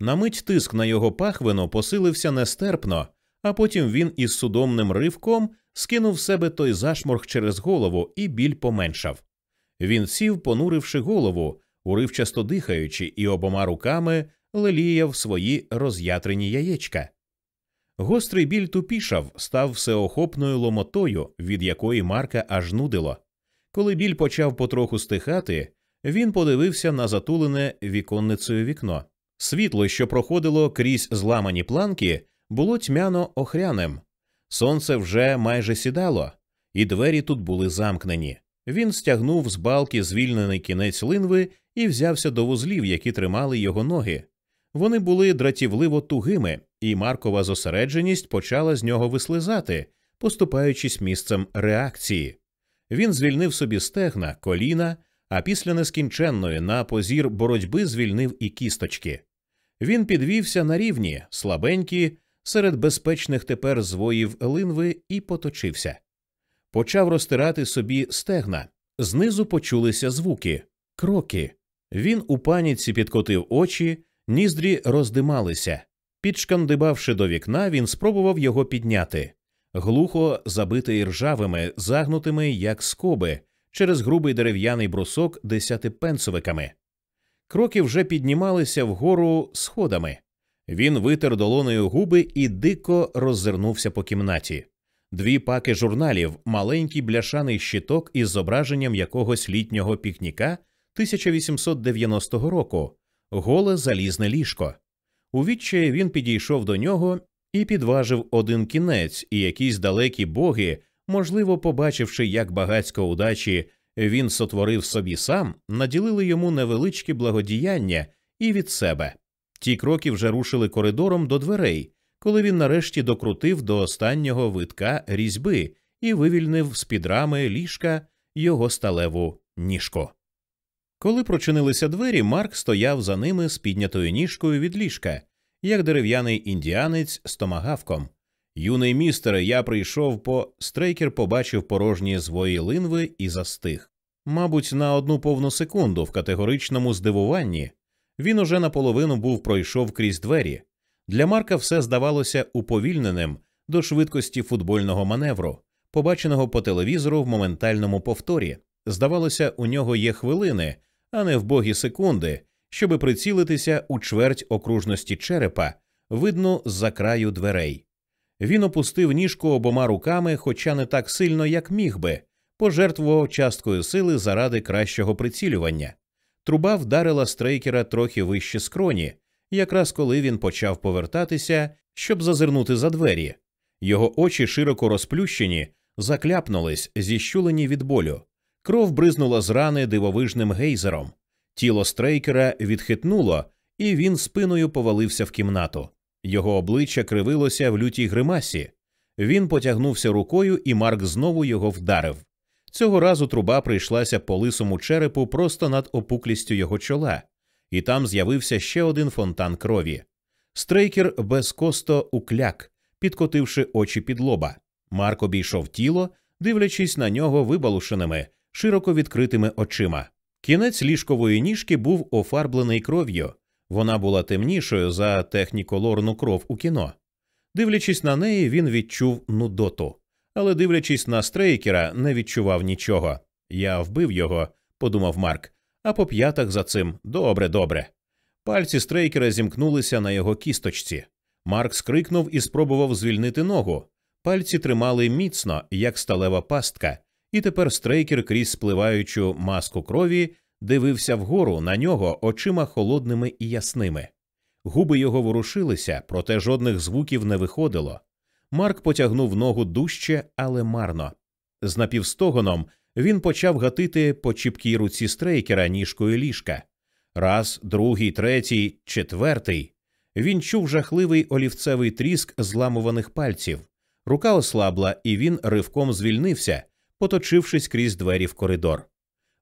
На мить тиск на його пахвину посилився нестерпно, а потім він із судомним ривком скинув себе той зашморг через голову, і біль поменшав. Він сів, понуривши голову, уривчасто дихаючи, і обома руками леліяв свої роз'ятрені яєчка. Гострий біль тупішав, став всеохопною ломотою, від якої Марка аж нудило. Коли біль почав потроху стихати, він подивився на затулене віконницею вікно. Світло, що проходило крізь зламані планки, було тьмяно охряним. Сонце вже майже сідало, і двері тут були замкнені. Він стягнув з балки звільнений кінець линви і взявся до вузлів, які тримали його ноги. Вони були дратівливо тугими, і Маркова зосередженість почала з нього вислизати, поступаючись місцем реакції. Він звільнив собі стегна, коліна, а після нескінченної на позір боротьби звільнив і кісточки. Він підвівся на рівні, слабенькі, серед безпечних тепер звоїв линви і поточився. Почав розтирати собі стегна. Знизу почулися звуки, кроки. Він у паніці підкотив очі, ніздрі роздималися. Підшкандибавши до вікна, він спробував його підняти. Глухо забитий ржавими, загнутими, як скоби, через грубий дерев'яний брусок десятипенсовиками. Кроки вже піднімалися вгору сходами. Він витер долоною губи і дико роззирнувся по кімнаті. Дві паки журналів, маленький бляшаний щиток із зображенням якогось літнього пікніка 1890 року, голе залізне ліжко. У відчаї він підійшов до нього і підважив один кінець, і якісь далекі боги, можливо, побачивши, як багацько удачі він сотворив собі сам, наділили йому невеличкі благодіяння і від себе. Ті кроки вже рушили коридором до дверей, коли він нарешті докрутив до останнього витка різьби і вивільнив з під рами ліжка його сталеву ніжку. Коли прочинилися двері, Марк стояв за ними з піднятою ніжкою від ліжка, як дерев'яний індіанець з томагавком. Юний містере, я прийшов по стрейкер, побачив порожні звої линви і застиг. Мабуть, на одну повну секунду в категоричному здивуванні він уже наполовину був пройшов крізь двері. Для Марка все здавалося уповільненим до швидкості футбольного маневру, побаченого по телевізору в моментальному повторі. Здавалося, у нього є хвилини, а не вбогі секунди, щоби прицілитися у чверть окружності черепа, видно з-за краю дверей. Він опустив ніжку обома руками, хоча не так сильно, як міг би, пожертвував часткою сили заради кращого прицілювання. Труба вдарила стрейкера трохи вище скроні, якраз коли він почав повертатися, щоб зазирнути за двері. Його очі широко розплющені, закляпнулись, зіщулені від болю. Кров бризнула з рани дивовижним гейзером. Тіло стрейкера відхитнуло, і він спиною повалився в кімнату. Його обличчя кривилося в лютій гримасі. Він потягнувся рукою, і Марк знову його вдарив. Цього разу труба прийшлася по лисому черепу просто над опуклістю його чола, і там з'явився ще один фонтан крові. Стрейкер безкосто укляк, підкотивши очі під лоба. Марк обійшов тіло, дивлячись на нього вибалушеними, широко відкритими очима. Кінець ліжкової ніжки був офарблений кров'ю. Вона була темнішою за техніколорну кров у кіно. Дивлячись на неї, він відчув нудоту, але дивлячись на стрейкера, не відчував нічого. Я вбив його, подумав Марк, а по п'ятах за цим добре, добре. Пальці стрейкера зімкнулися на його кісточці. Марк скрикнув і спробував звільнити ногу. Пальці тримали міцно, як сталева пастка, і тепер стрейкер крізь спливаючу маску крові дивився вгору на нього очима холодними і ясними. Губи його ворушилися, проте жодних звуків не виходило. Марк потягнув ногу дужче, але марно. З напівстогоном він почав гатити по чіпкій руці стрейкера ніжкою ліжка. Раз, другий, третій, четвертий. Він чув жахливий олівцевий тріск зламуваних пальців. Рука ослабла, і він ривком звільнився, поточившись крізь двері в коридор.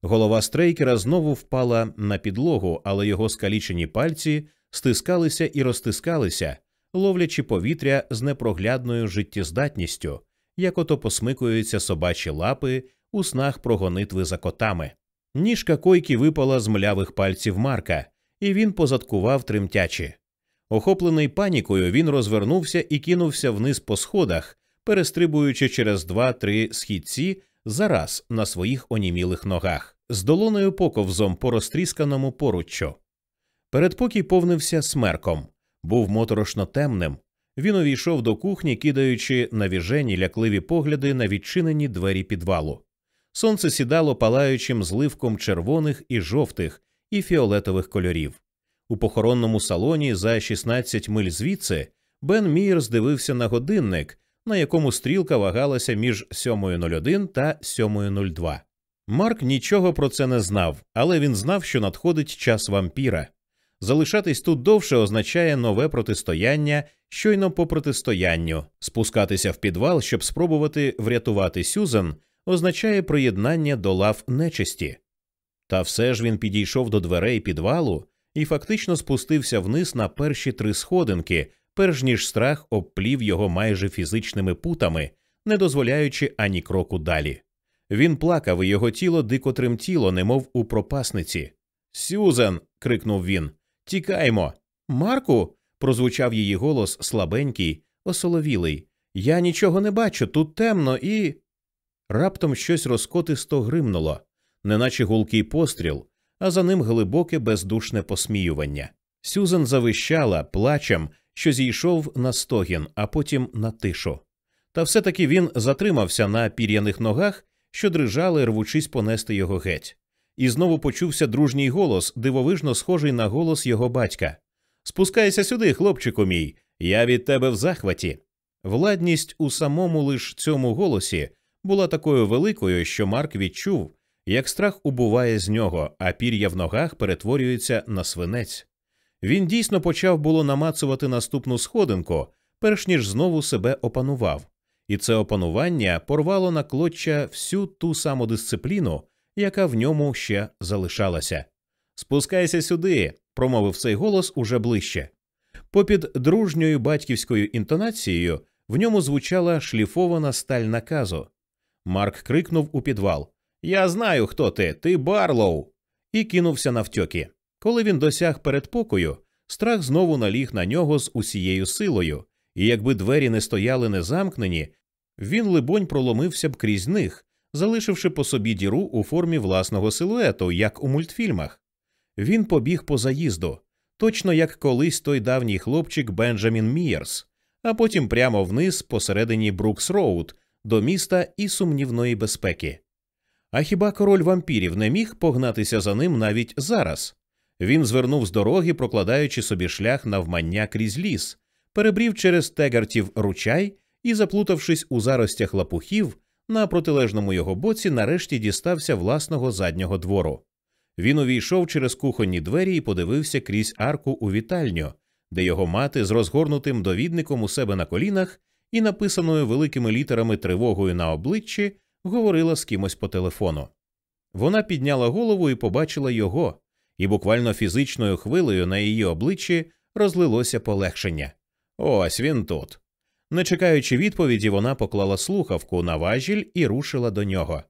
Голова стрейкера знову впала на підлогу, але його скалічені пальці стискалися і розтискалися, ловлячи повітря з непроглядною життєздатністю, як ото посмикуються собачі лапи у снах про гонитви за котами. Ніжка койки випала з млявих пальців Марка, і він позадкував тремтячи. Охоплений панікою, він розвернувся і кинувся вниз по сходах, перестрибуючи через два-три східці зараз на своїх онімілих ногах, з долоною поковзом по розтрісканому поруччю. Передпокій повнився смерком, був моторошно темним. Він увійшов до кухні, кидаючи навіжені лякливі погляди на відчинені двері підвалу. Сонце сідало палаючим зливком червоних і жовтих і фіолетових кольорів. У похоронному салоні за 16 миль звідси Бен Мірс дивився на годинник, на якому стрілка вагалася між 7.01 та 7.02. Марк нічого про це не знав, але він знав, що надходить час вампіра. Залишатись тут довше означає нове протистояння, щойно по протистоянню. Спускатися в підвал, щоб спробувати врятувати Сюзан, означає приєднання до лав нечисті. Та все ж він підійшов до дверей підвалу і фактично спустився вниз на перші три сходинки, перш ніж страх обплів його майже фізичними путами, не дозволяючи ані кроку далі. Він плакав, і його тіло дико тремтіло, немов у пропасниці. Сюзен. крикнув він. Тікаймо. Марку. прозвучав її голос слабенький, осоловілий. Я нічого не бачу, тут темно і. Раптом щось розкотисто гримнуло, неначе гулкий постріл, а за ним глибоке бездушне посміювання. Сюзан завищала плачем, що зійшов на стогін, а потім на тишу. Та все таки він затримався на пір'яних ногах, що дрижали, рвучись понести його геть. І знову почувся дружній голос, дивовижно схожий на голос його батька. Спускайся сюди, хлопчику мій, я від тебе в захваті. Владність у самому лиш цьому голосі була такою великою, що Марк відчув, як страх убуває з нього, а пір'я в ногах перетворюється на свинець. Він дійсно почав було намацувати наступну сходинку, перш ніж знову себе опанував, і це опанування порвало на клоччя всю ту саму дисципліну, яка в ньому ще залишалася. Спускайся сюди, промовив цей голос уже ближче. Попід дружньою батьківською інтонацією в ньому звучала шліфована сталь наказу. Марк крикнув у підвал Я знаю, хто ти, ти Барлоу. і кинувся навтьоки. Коли він досяг передпокою, страх знову наліг на нього з усією силою, і якби двері не стояли незамкнені, він, либонь, проломився б крізь них, залишивши по собі діру у формі власного силуету, як у мультфільмах. Він побіг по заїзду, точно як колись той давній хлопчик Бенджамін Мієрс, а потім прямо вниз посередині Брукс Роуд до міста і сумнівної безпеки. А хіба король вампірів не міг погнатися за ним навіть зараз? Він звернув з дороги, прокладаючи собі шлях навмання крізь ліс, перебрів через тегартів ручай і, заплутавшись у заростях лапухів, на протилежному його боці нарешті дістався власного заднього двору. Він увійшов через кухонні двері і подивився крізь арку у вітальню, де його мати з розгорнутим довідником у себе на колінах і написаною великими літерами тривогою на обличчі говорила з кимось по телефону. Вона підняла голову і побачила його, і буквально фізичною хвилею на її обличчі розлилося полегшення. Ось він тут. Не чекаючи відповіді, вона поклала слухавку на важіль і рушила до нього.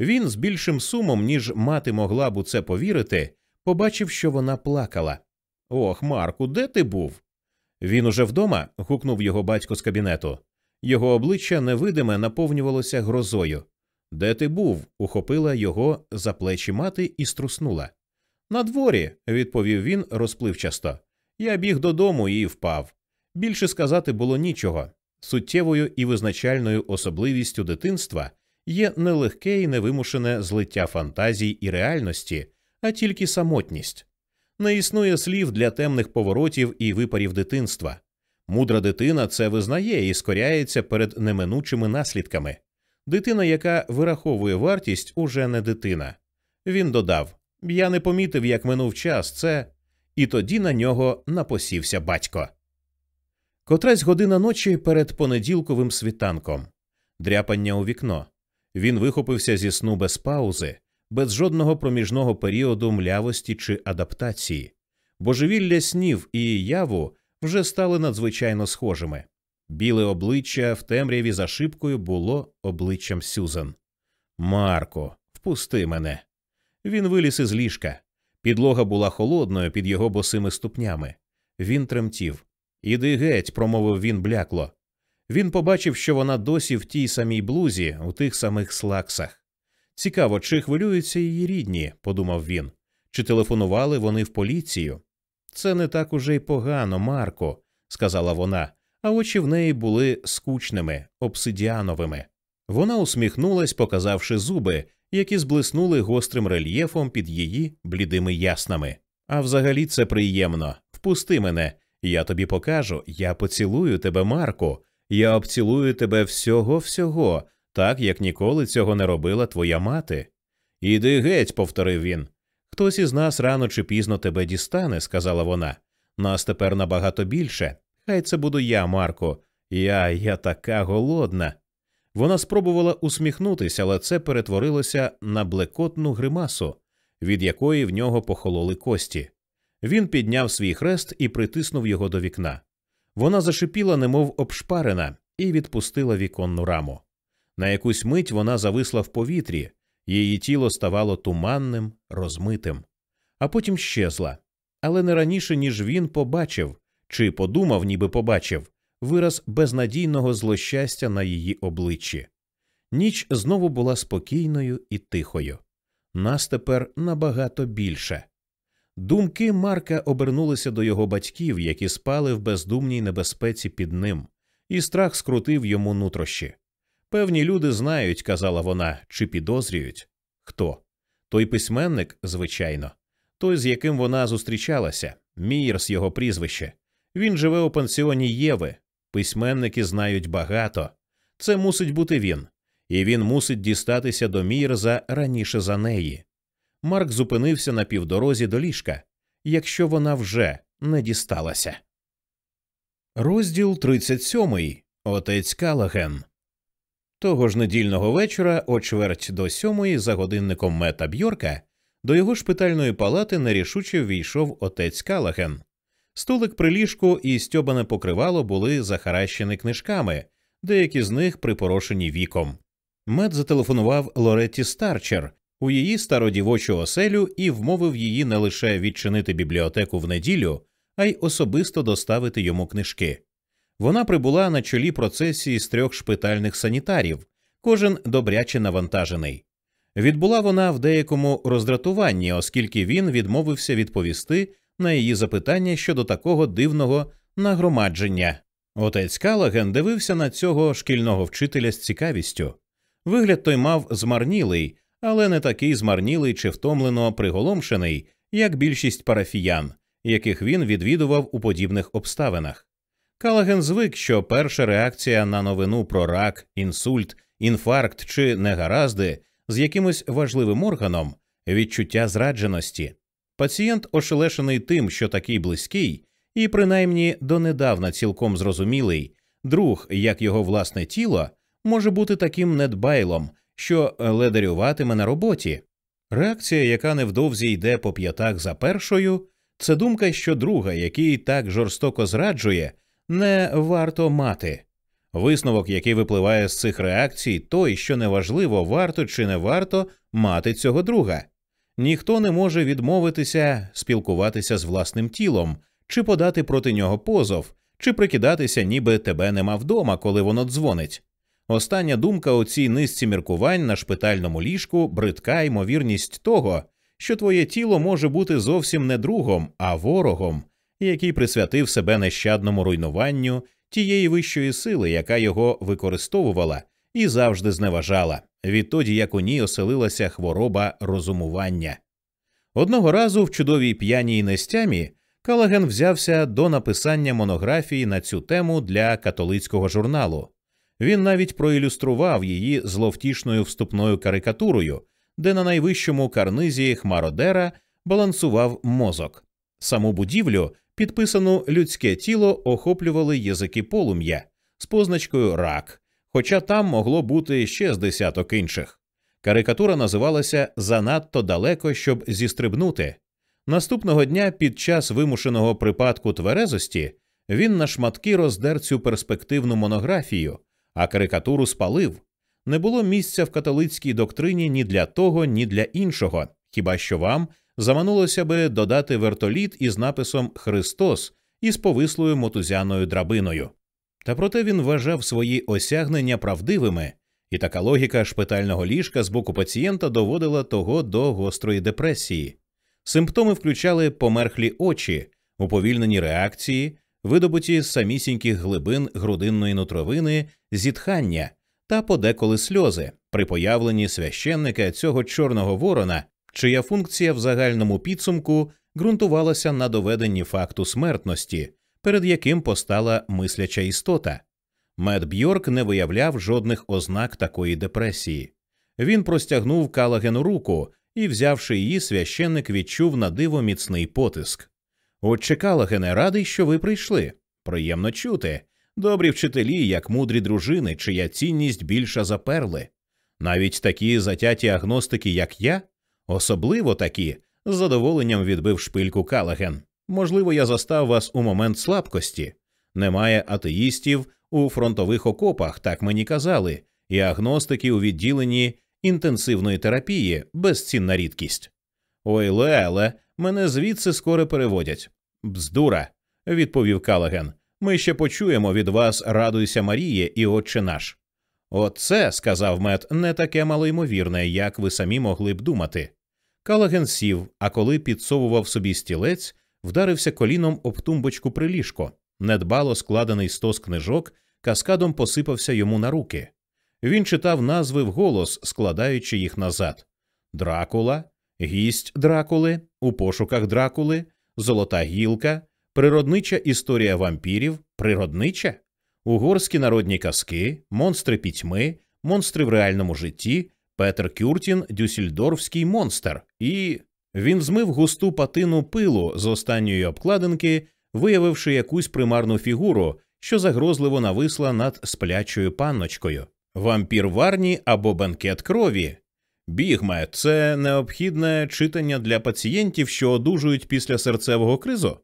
Він з більшим сумом, ніж мати могла б у це повірити, побачив, що вона плакала. Ох, Марку, де ти був? Він уже вдома. гукнув його батько з кабінету. Його обличчя невидиме наповнювалося грозою. Де ти був? ухопила його за плечі мати і струснула. На дворі, відповів він розпливчасто. Я біг додому і впав. Більше сказати було нічого. Суттєвою і визначальною особливістю дитинства є не легке і невимушене злиття фантазій і реальності, а тільки самотність. Не існує слів для темних поворотів і випарів дитинства. Мудра дитина це визнає і скоряється перед неминучими наслідками. Дитина, яка вираховує вартість, уже не дитина. Він додав Я не помітив, як минув час це, і тоді на нього напосівся батько. Котрась година ночі перед понеділковим світанком, дряпання у вікно. Він вихопився зі сну без паузи, без жодного проміжного періоду млявості чи адаптації. Божевілля снів і яву вже стали надзвичайно схожими. Біле обличчя в темряві за шибкою було обличчям Сюзан. Марко, впусти мене. Він виліз із ліжка. Підлога була холодною під його босими ступнями. Він тремтів. Іди геть, промовив він блякло. Він побачив, що вона досі в тій самій блузі, у тих самих слаксах. Цікаво, чи хвилюються її рідні, подумав він, чи телефонували вони в поліцію. Це не так уже й погано, Марко, сказала вона, а очі в неї були скучними, обсидіановими. Вона усміхнулась, показавши зуби, які зблиснули гострим рельєфом під її блідими яснами. А взагалі це приємно. Впусти мене, я тобі покажу, я поцілую тебе, Марко, я обцілую тебе всього всього, так як ніколи цього не робила твоя мати. Іди геть, повторив він. Хтось із нас рано чи пізно тебе дістане, сказала вона. Нас тепер набагато більше. Хай це буду я, Марко. Я, я така голодна. Вона спробувала усміхнутися, але це перетворилося на блекотну гримасу, від якої в нього похололи кості. Він підняв свій хрест і притиснув його до вікна. Вона зашипіла, немов обшпарена, і відпустила віконну раму. На якусь мить вона зависла в повітрі, її тіло ставало туманним, розмитим, а потім щезла. Але не раніше, ніж він побачив чи подумав, ніби побачив вираз безнадійного злощастя на її обличчі. Ніч знову була спокійною і тихою. Нас тепер набагато більше. Думки Марка обернулися до його батьків, які спали в бездумній небезпеці під ним, і страх скрутив йому нутрощі. Певні люди знають, казала вона, чи підозрюють хто. Той письменник, звичайно, той, з яким вона зустрічалася, Мірс його прізвище. Він живе у пансіоні Єви. Письменники знають багато. Це мусить бути він, і він мусить дістатися до Мірза раніше за неї. Марк зупинився на півдорозі до ліжка, якщо вона вже не дісталася. Розділ 37. Отець Калаген. Того ж недільного вечора, о чверть до сьомої, за годинником мета Бьорка, до його шпитальної палати нерішуче ввійшов отець Калаген. Столик при ліжку і стьобане покривало були захаращені книжками, деякі з них припорошені віком. Мед зателефонував Лоретті Старчер у її стародівочу оселю і вмовив її не лише відчинити бібліотеку в неділю, а й особисто доставити йому книжки. Вона прибула на чолі процесії з трьох шпитальних санітарів, кожен добряче навантажений. Відбула вона в деякому роздратуванні, оскільки він відмовився відповісти на її запитання щодо такого дивного нагромадження. Отець Калаген дивився на цього шкільного вчителя з цікавістю. Вигляд той мав змарнілий, але не такий змарнілий чи втомлено приголомшений, як більшість парафіян, яких він відвідував у подібних обставинах. Калаген звик, що перша реакція на новину про рак, інсульт, інфаркт чи негаразди з якимось важливим органом відчуття зрадженості. Пацієнт ошелешений тим, що такий близький, і принаймні донедавна цілком зрозумілий друг, як його власне тіло, може бути таким недбайлом, що ледарюватиме на роботі. Реакція, яка невдовзі йде по п'ятах за першою, це думка, що друга, який так жорстоко зраджує, не варто мати. Висновок, який випливає з цих реакцій, той, що неважливо, варто чи не варто мати цього друга. Ніхто не може відмовитися спілкуватися з власним тілом, чи подати проти нього позов, чи прикидатися, ніби тебе нема вдома, коли воно дзвонить. Остання думка у цій низці міркувань на шпитальному ліжку бридка ймовірність того, що твоє тіло може бути зовсім не другом, а ворогом, який присвятив себе нещадному руйнуванню тієї вищої сили, яка його використовувала і завжди зневажала, відтоді як у ній оселилася хвороба розумування. Одного разу в чудовій п'яній нестямі Калаген взявся до написання монографії на цю тему для католицького журналу. Він навіть проілюстрував її зловтішною вступною карикатурою, де на найвищому карнизі Хмародера балансував мозок. Саму будівлю, підписану людське тіло, охоплювали язики полум'я з позначкою рак, хоча там могло бути ще з десяток інших. Карикатура називалася Занадто далеко, щоб зістрибнути. Наступного дня, під час вимушеного припадку тверезості, він на шматки роздер цю перспективну монографію, а карикатуру спалив. Не було місця в католицькій доктрині ні для того, ні для іншого, хіба що вам заманулося би додати вертоліт із написом Христос із повислою мотузяною драбиною. Та проте він вважав свої осягнення правдивими, і така логіка шпитального ліжка з боку пацієнта доводила того до гострої депресії. Симптоми включали померхлі очі, уповільнені реакції, видобуті з самісіньких глибин грудинної нутровини, зітхання та подеколи сльози при появленні священника цього чорного ворона, чия функція в загальному підсумку ґрунтувалася на доведенні факту смертності, перед яким постала мисляча істота. Мед Бьорк не виявляв жодних ознак такої депресії. Він простягнув Калагену руку і, взявши її, священник відчув на диво міцний потиск. Отче Калагене, радий, що ви прийшли. Приємно чути. Добрі вчителі, як мудрі дружини, чия цінність більша за перли. Навіть такі затяті агностики, як я, особливо такі, з задоволенням відбив шпильку Калаген. Можливо, я застав вас у момент слабкості. Немає атеїстів у фронтових окопах, так мені казали, і агностики у відділенні інтенсивної терапії безцінна рідкість. Ой, Леле, мене звідси скоро переводять. Бздура, відповів Калаген. Ми ще почуємо від вас Радуйся Маріє і Отче наш. Оце, сказав мед, не таке малоймовірне, як ви самі могли б думати. Калаген сів, а коли підсовував собі стілець, вдарився коліном об тумбочку при ліжко. Недбало складений стос книжок каскадом посипався йому на руки. Він читав назви вголос, складаючи їх назад Дракула, гість Дракули, у пошуках Дракули, Золота гілка, природнича історія вампірів, природнича, угорські народні казки, монстри пітьми, монстри в реальному житті, Петер Кюртін, Дюссельдорфський монстр, і він змив густу патину пилу з останньої обкладинки, виявивши якусь примарну фігуру, що загрозливо нависла над сплячою панночкою. Вампір варні або бенкет крові. Бігме це необхідне читання для пацієнтів, що одужують після серцевого кризу.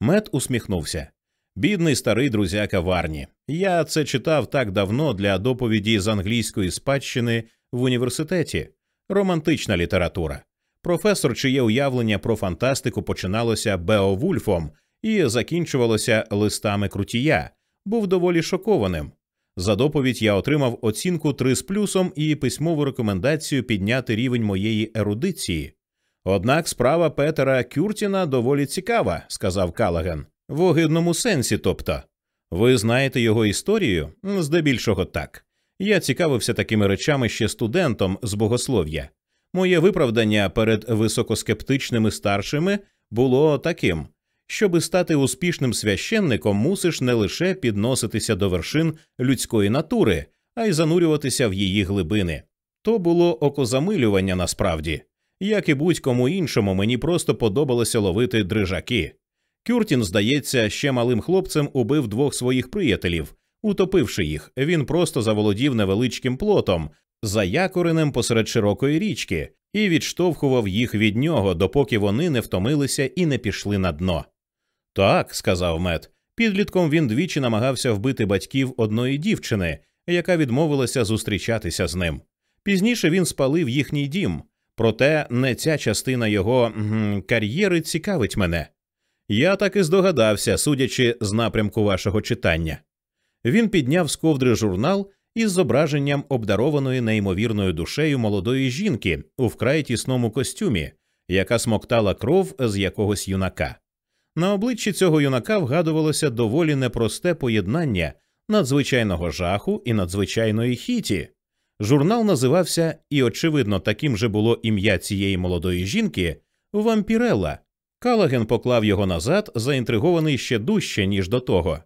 Мет усміхнувся. Бідний старий друзяка Варні. Я це читав так давно для доповіді з англійської спадщини в університеті. Романтична література. Професор, чиє уявлення про фантастику починалося Беовульфом і закінчувалося листами крутія, був доволі шокованим. За доповідь я отримав оцінку 3 з плюсом і письмову рекомендацію підняти рівень моєї ерудиції. Однак справа Петера Кюртіна доволі цікава, сказав Калаген. В огидному сенсі, тобто. Ви знаєте його історію? Здебільшого так. Я цікавився такими речами ще студентом з богослов'я. Моє виправдання перед високоскептичними старшими було таким Щоби стати успішним священником, мусиш не лише підноситися до вершин людської натури, а й занурюватися в її глибини. То було окозамилювання насправді, як і будь-кому іншому, мені просто подобалося ловити дрижаки. Кюртін, здається, ще малим хлопцем убив двох своїх приятелів, утопивши їх, він просто заволодів невеличким плотом, заякореним посеред широкої річки, і відштовхував їх від нього, допоки вони не втомилися і не пішли на дно. Так, сказав мед, підлітком він двічі намагався вбити батьків одної дівчини, яка відмовилася зустрічатися з ним. Пізніше він спалив їхній дім, проте не ця частина його м, кар'єри цікавить мене. Я так і здогадався, судячи з напрямку вашого читання. Він підняв з ковдри журнал із зображенням обдарованої неймовірною душею молодої жінки у вкрай тісному костюмі, яка смоктала кров з якогось юнака. На обличчі цього юнака вгадувалося доволі непросте поєднання надзвичайного жаху і надзвичайної хіті. Журнал називався, і, очевидно, таким же було ім'я цієї молодої жінки Вампірелла. Калаген поклав його назад, заінтригований ще дужче, ніж до того.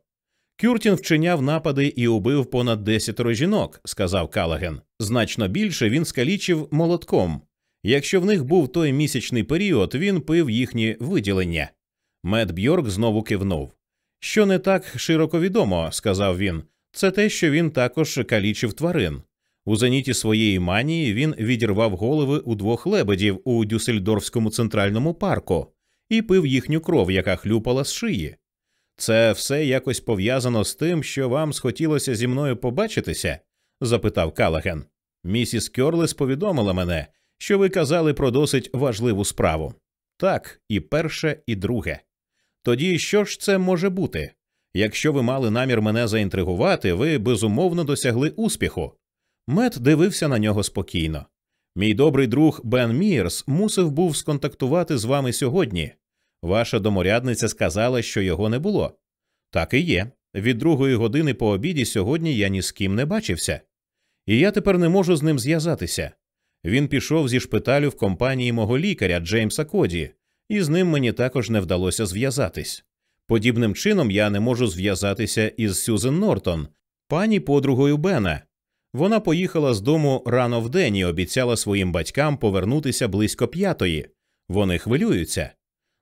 Кюртін вчиняв напади і убив понад десятеро жінок, сказав Калаген. Значно більше він скалічив молотком. Якщо в них був той місячний період, він пив їхні виділення. Мед Бьорк знову кивнув. Що не так широко відомо, сказав він, це те, що він також калічив тварин. У зеніті своєї манії він відірвав голови у двох лебедів у Дюссельдорфському центральному парку і пив їхню кров, яка хлюпала з шиї. Це все якось пов'язано з тим, що вам схотілося зі мною побачитися? запитав Калаген. Місіс Кьорлес повідомила мене, що ви казали про досить важливу справу. Так, і перше, і друге. Тоді що ж це може бути? Якщо ви мали намір мене заінтригувати, ви безумовно досягли успіху. Мет дивився на нього спокійно. Мій добрий друг Бен Мірс мусив був сконтактувати з вами сьогодні. Ваша доморядниця сказала, що його не було. Так і є. Від другої години по обіді сьогодні я ні з ким не бачився. І я тепер не можу з ним зв'язатися. Він пішов зі шпиталю в компанії мого лікаря Джеймса Коді, і з ним мені також не вдалося зв'язатись. Подібним чином я не можу зв'язатися із Сюзен Нортон, пані подругою Бена. Вона поїхала з дому рано вдень і обіцяла своїм батькам повернутися близько п'ятої. Вони хвилюються.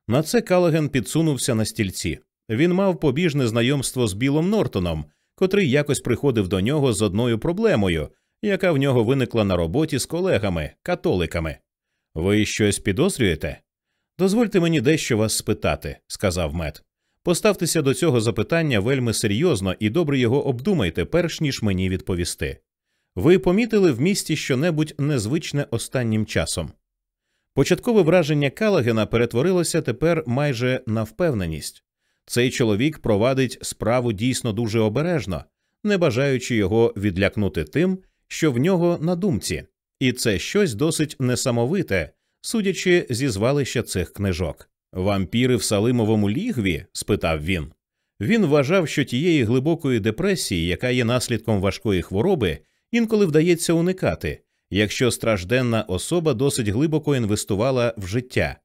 На це Калаген підсунувся на стільці. Він мав побіжне знайомство з Білом Нортоном, котрий якось приходив до нього з одною проблемою, яка в нього виникла на роботі з колегами, католиками. Ви щось підозрюєте? Дозвольте мені дещо вас спитати, сказав мед. Поставтеся до цього запитання вельми серйозно і добре його обдумайте, перш ніж мені відповісти. Ви помітили в місті щонебудь незвичне останнім часом. Початкове враження Калагена перетворилося тепер майже на впевненість. Цей чоловік провадить справу дійсно дуже обережно, не бажаючи його відлякнути тим, що в нього на думці, і це щось досить несамовите, судячи зі звалища цих книжок. Вампіри в Салимовому лігві? спитав він. Він вважав, що тієї глибокої депресії, яка є наслідком важкої хвороби, інколи вдається уникати, якщо стражденна особа досить глибоко інвестувала в життя.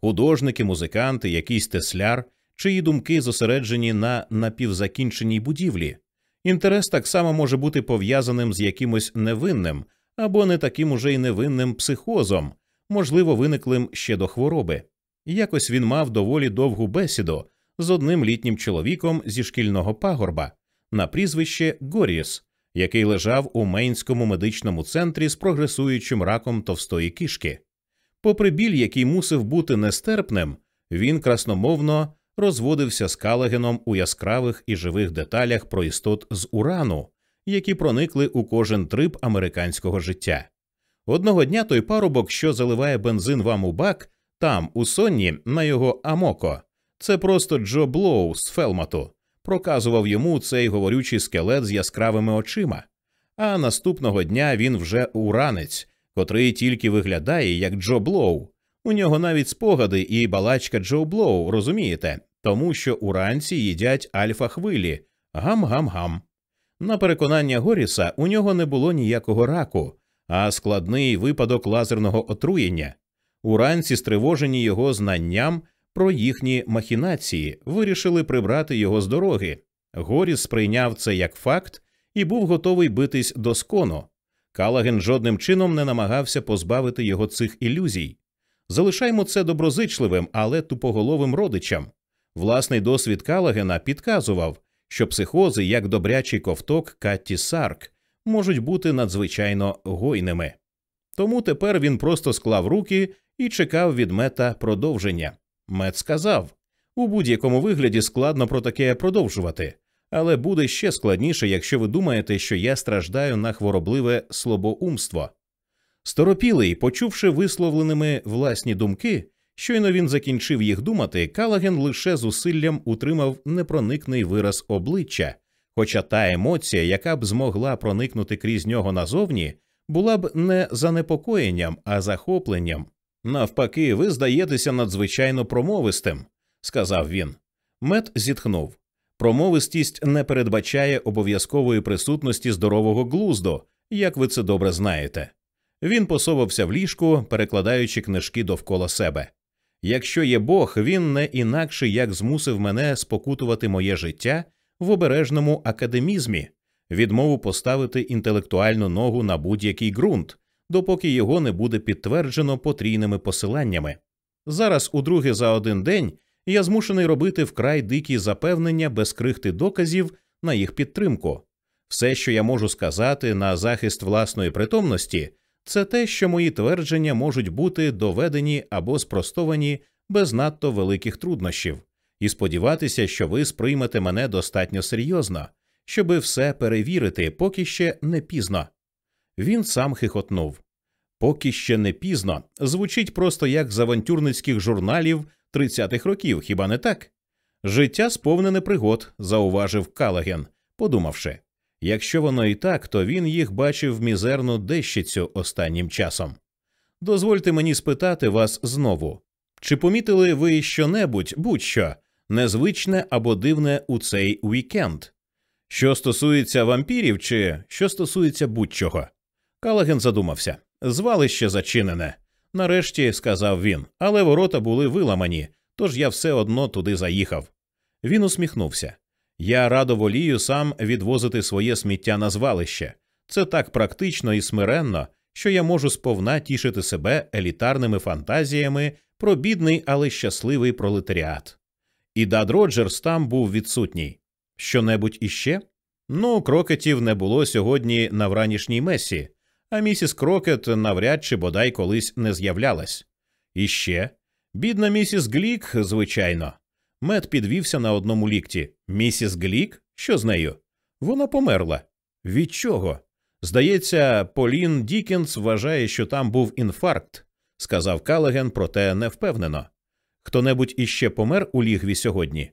Художники, музиканти, якийсь тесляр, чиї думки зосереджені на напівзакінченій будівлі. Інтерес так само може бути пов'язаним з якимось невинним або не таким уже й невинним психозом, можливо, виниклим ще до хвороби. Якось він мав доволі довгу бесіду з одним літнім чоловіком зі шкільного пагорба на прізвище Горіс, який лежав у Мейнському медичному центрі з прогресуючим раком товстої кишки. Попри біль, який мусив бути нестерпним, він красномовно розводився з Калагеном у яскравих і живих деталях про істот з урану, які проникли у кожен трип американського життя. Одного дня той парубок, що заливає бензин вам у бак, там, у сонні, на його Амоко, це просто Джо Блоу з Фелмату, проказував йому цей говорючий скелет з яскравими очима. А наступного дня він вже уранець, котрий тільки виглядає як Джо Блоу. У нього навіть спогади і балачка Джо Блоу, розумієте, тому що уранці їдять альфа хвилі гам-гам-гам. На переконання Горіса у нього не було ніякого раку, а складний випадок лазерного отруєння. Уранці, стривожені його знанням про їхні махінації, вирішили прибрати його з дороги. Горіс сприйняв це як факт і був готовий битись до скону. Калаген жодним чином не намагався позбавити його цих ілюзій. Залишаймо це доброзичливим, але тупоголовим родичам. Власний досвід Калагена підказував, що психози, як добрячий ковток Катті Сарк, можуть бути надзвичайно гойними. тому тепер він просто склав руки і чекав від мета продовження. Мет сказав у будь-якому вигляді складно про таке продовжувати, але буде ще складніше, якщо ви думаєте, що я страждаю на хворобливе слабоумство. Сторопілий, почувши висловленими власні думки, щойно він закінчив їх думати, Калаген лише зусиллям утримав непроникний вираз обличчя, хоча та емоція, яка б змогла проникнути крізь нього назовні, була б не занепокоєнням, а захопленням. Навпаки, ви здаєтеся надзвичайно промовистим, сказав він. Мет зітхнув. Промовистість не передбачає обов'язкової присутності здорового глузду, як ви це добре знаєте. Він посовався в ліжку, перекладаючи книжки довкола себе. Якщо є Бог, він не інакше як змусив мене спокутувати моє життя в обережному академізмі, відмову поставити інтелектуальну ногу на будь-який ґрунт, допоки його не буде підтверджено потрійними посиланнями. Зараз, удруге за один день, я змушений робити вкрай дикі запевнення без крихти доказів на їх підтримку. Все, що я можу сказати на захист власної притомності, це те, що мої твердження можуть бути доведені або спростовані без надто великих труднощів, і сподіватися, що ви сприймете мене достатньо серйозно, щоби все перевірити, поки ще не пізно. Він сам хихотнув. Поки ще не пізно звучить просто як з авантюрницьких журналів 30-х років, хіба не так? Життя сповнене пригод, зауважив Калаген, подумавши. Якщо воно і так, то він їх бачив мізерну дещицю останнім часом. Дозвольте мені спитати вас знову чи помітили ви щонебудь будь-що незвичне або дивне у цей вікенд? Що стосується вампірів, чи що стосується будь-чого? Калаген задумався. Звалище зачинене. Нарешті сказав він, але ворота були виламані, тож я все одно туди заїхав. Він усміхнувся. Я радо волію сам відвозити своє сміття на звалище. Це так практично і смиренно, що я можу сповна тішити себе елітарними фантазіями про бідний, але щасливий пролетаріат. І Дад Роджерс там був відсутній. Що-небудь іще? Ну, крокетів не було сьогодні на вранішній месі, а місіс Крокет навряд чи бодай колись не з'являлась. І ще бідна місіс Глік, звичайно. Мед підвівся на одному лікті. Місіс Глік? Що з нею? Вона померла. Від чого? Здається, Полін Дікенс вважає, що там був інфаркт, сказав Калаген, проте не впевнено. Хто небудь іще помер у лігві сьогодні?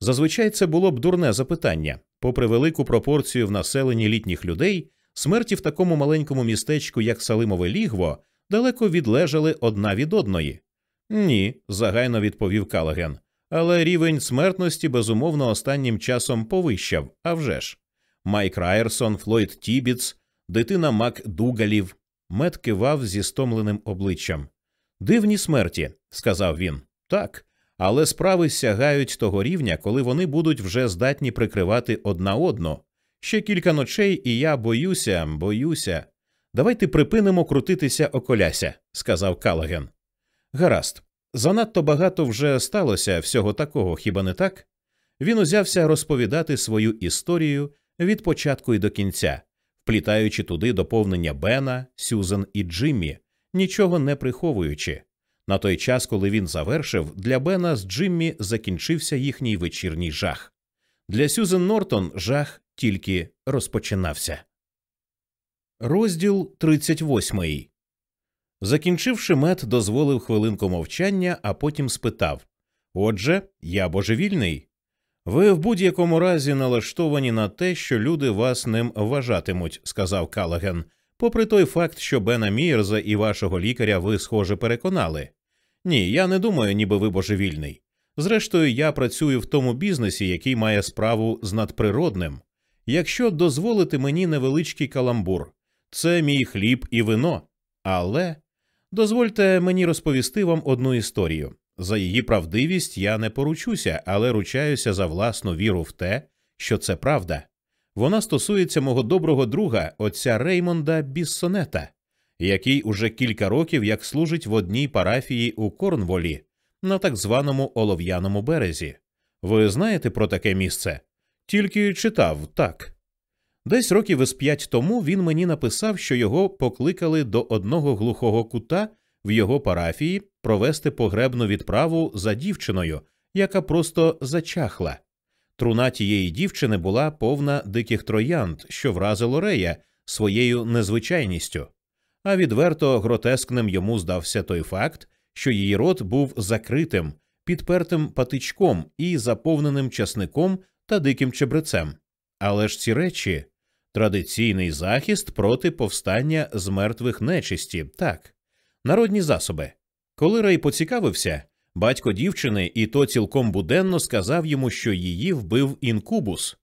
Зазвичай це було б дурне запитання. Попри велику пропорцію в населенні літніх людей, смерті в такому маленькому містечку, як Салимове лігво, далеко відлежали одна від одної. Ні, загайно відповів Калаген але рівень смертності безумовно останнім часом повищав. А вже ж. Майк Райерсон, Флойд Тібіц, дитина Мак Дугалів. Мед кивав зі стомленим обличчям. Дивні смерті, сказав він. Так, але справи сягають того рівня, коли вони будуть вже здатні прикривати одна одну. Ще кілька ночей, і я боюся, боюся. Давайте припинимо крутитися околяся, сказав Калаген. Гаразд, Занадто багато вже сталося всього такого, хіба не так? Він узявся розповідати свою історію від початку і до кінця, вплітаючи туди доповнення Бена, Сюзен і Джиммі, нічого не приховуючи. На той час, коли він завершив, для Бена з Джиммі закінчився їхній вечірній жах. Для Сюзен Нортон жах тільки розпочинався. Розділ 38 Закінчивши мед, дозволив хвилинку мовчання, а потім спитав Отже, я божевільний. Ви в будь-якому разі налаштовані на те, що люди вас ним вважатимуть, сказав Калаген, попри той факт, що Бена Мірза і вашого лікаря ви, схоже, переконали. Ні, я не думаю, ніби ви божевільний. Зрештою, я працюю в тому бізнесі, який має справу з надприродним. Якщо дозволити мені невеличкий каламбур, це мій хліб і вино. Але Дозвольте мені розповісти вам одну історію. За її правдивість я не поручуся, але ручаюся за власну віру в те, що це правда. Вона стосується мого доброго друга, отця Реймонда Біссонета, який уже кілька років як служить в одній парафії у Корнволі на так званому олов'яному березі. Ви знаєте про таке місце? Тільки читав так. Десь років із п'ять тому він мені написав, що його покликали до одного глухого кута в його парафії провести погребну відправу за дівчиною, яка просто зачахла. Труна тієї дівчини була повна диких троянд, що вразило Рея своєю незвичайністю, а відверто гротескним йому здався той факт, що її рот був закритим, підпертим патичком і заповненим часником та диким чебрецем. Але ж ці речі традиційний захист проти повстання з мертвих нечисті, так, народні засоби. Коли Рей поцікавився, батько дівчини і то цілком буденно сказав йому, що її вбив інкубус.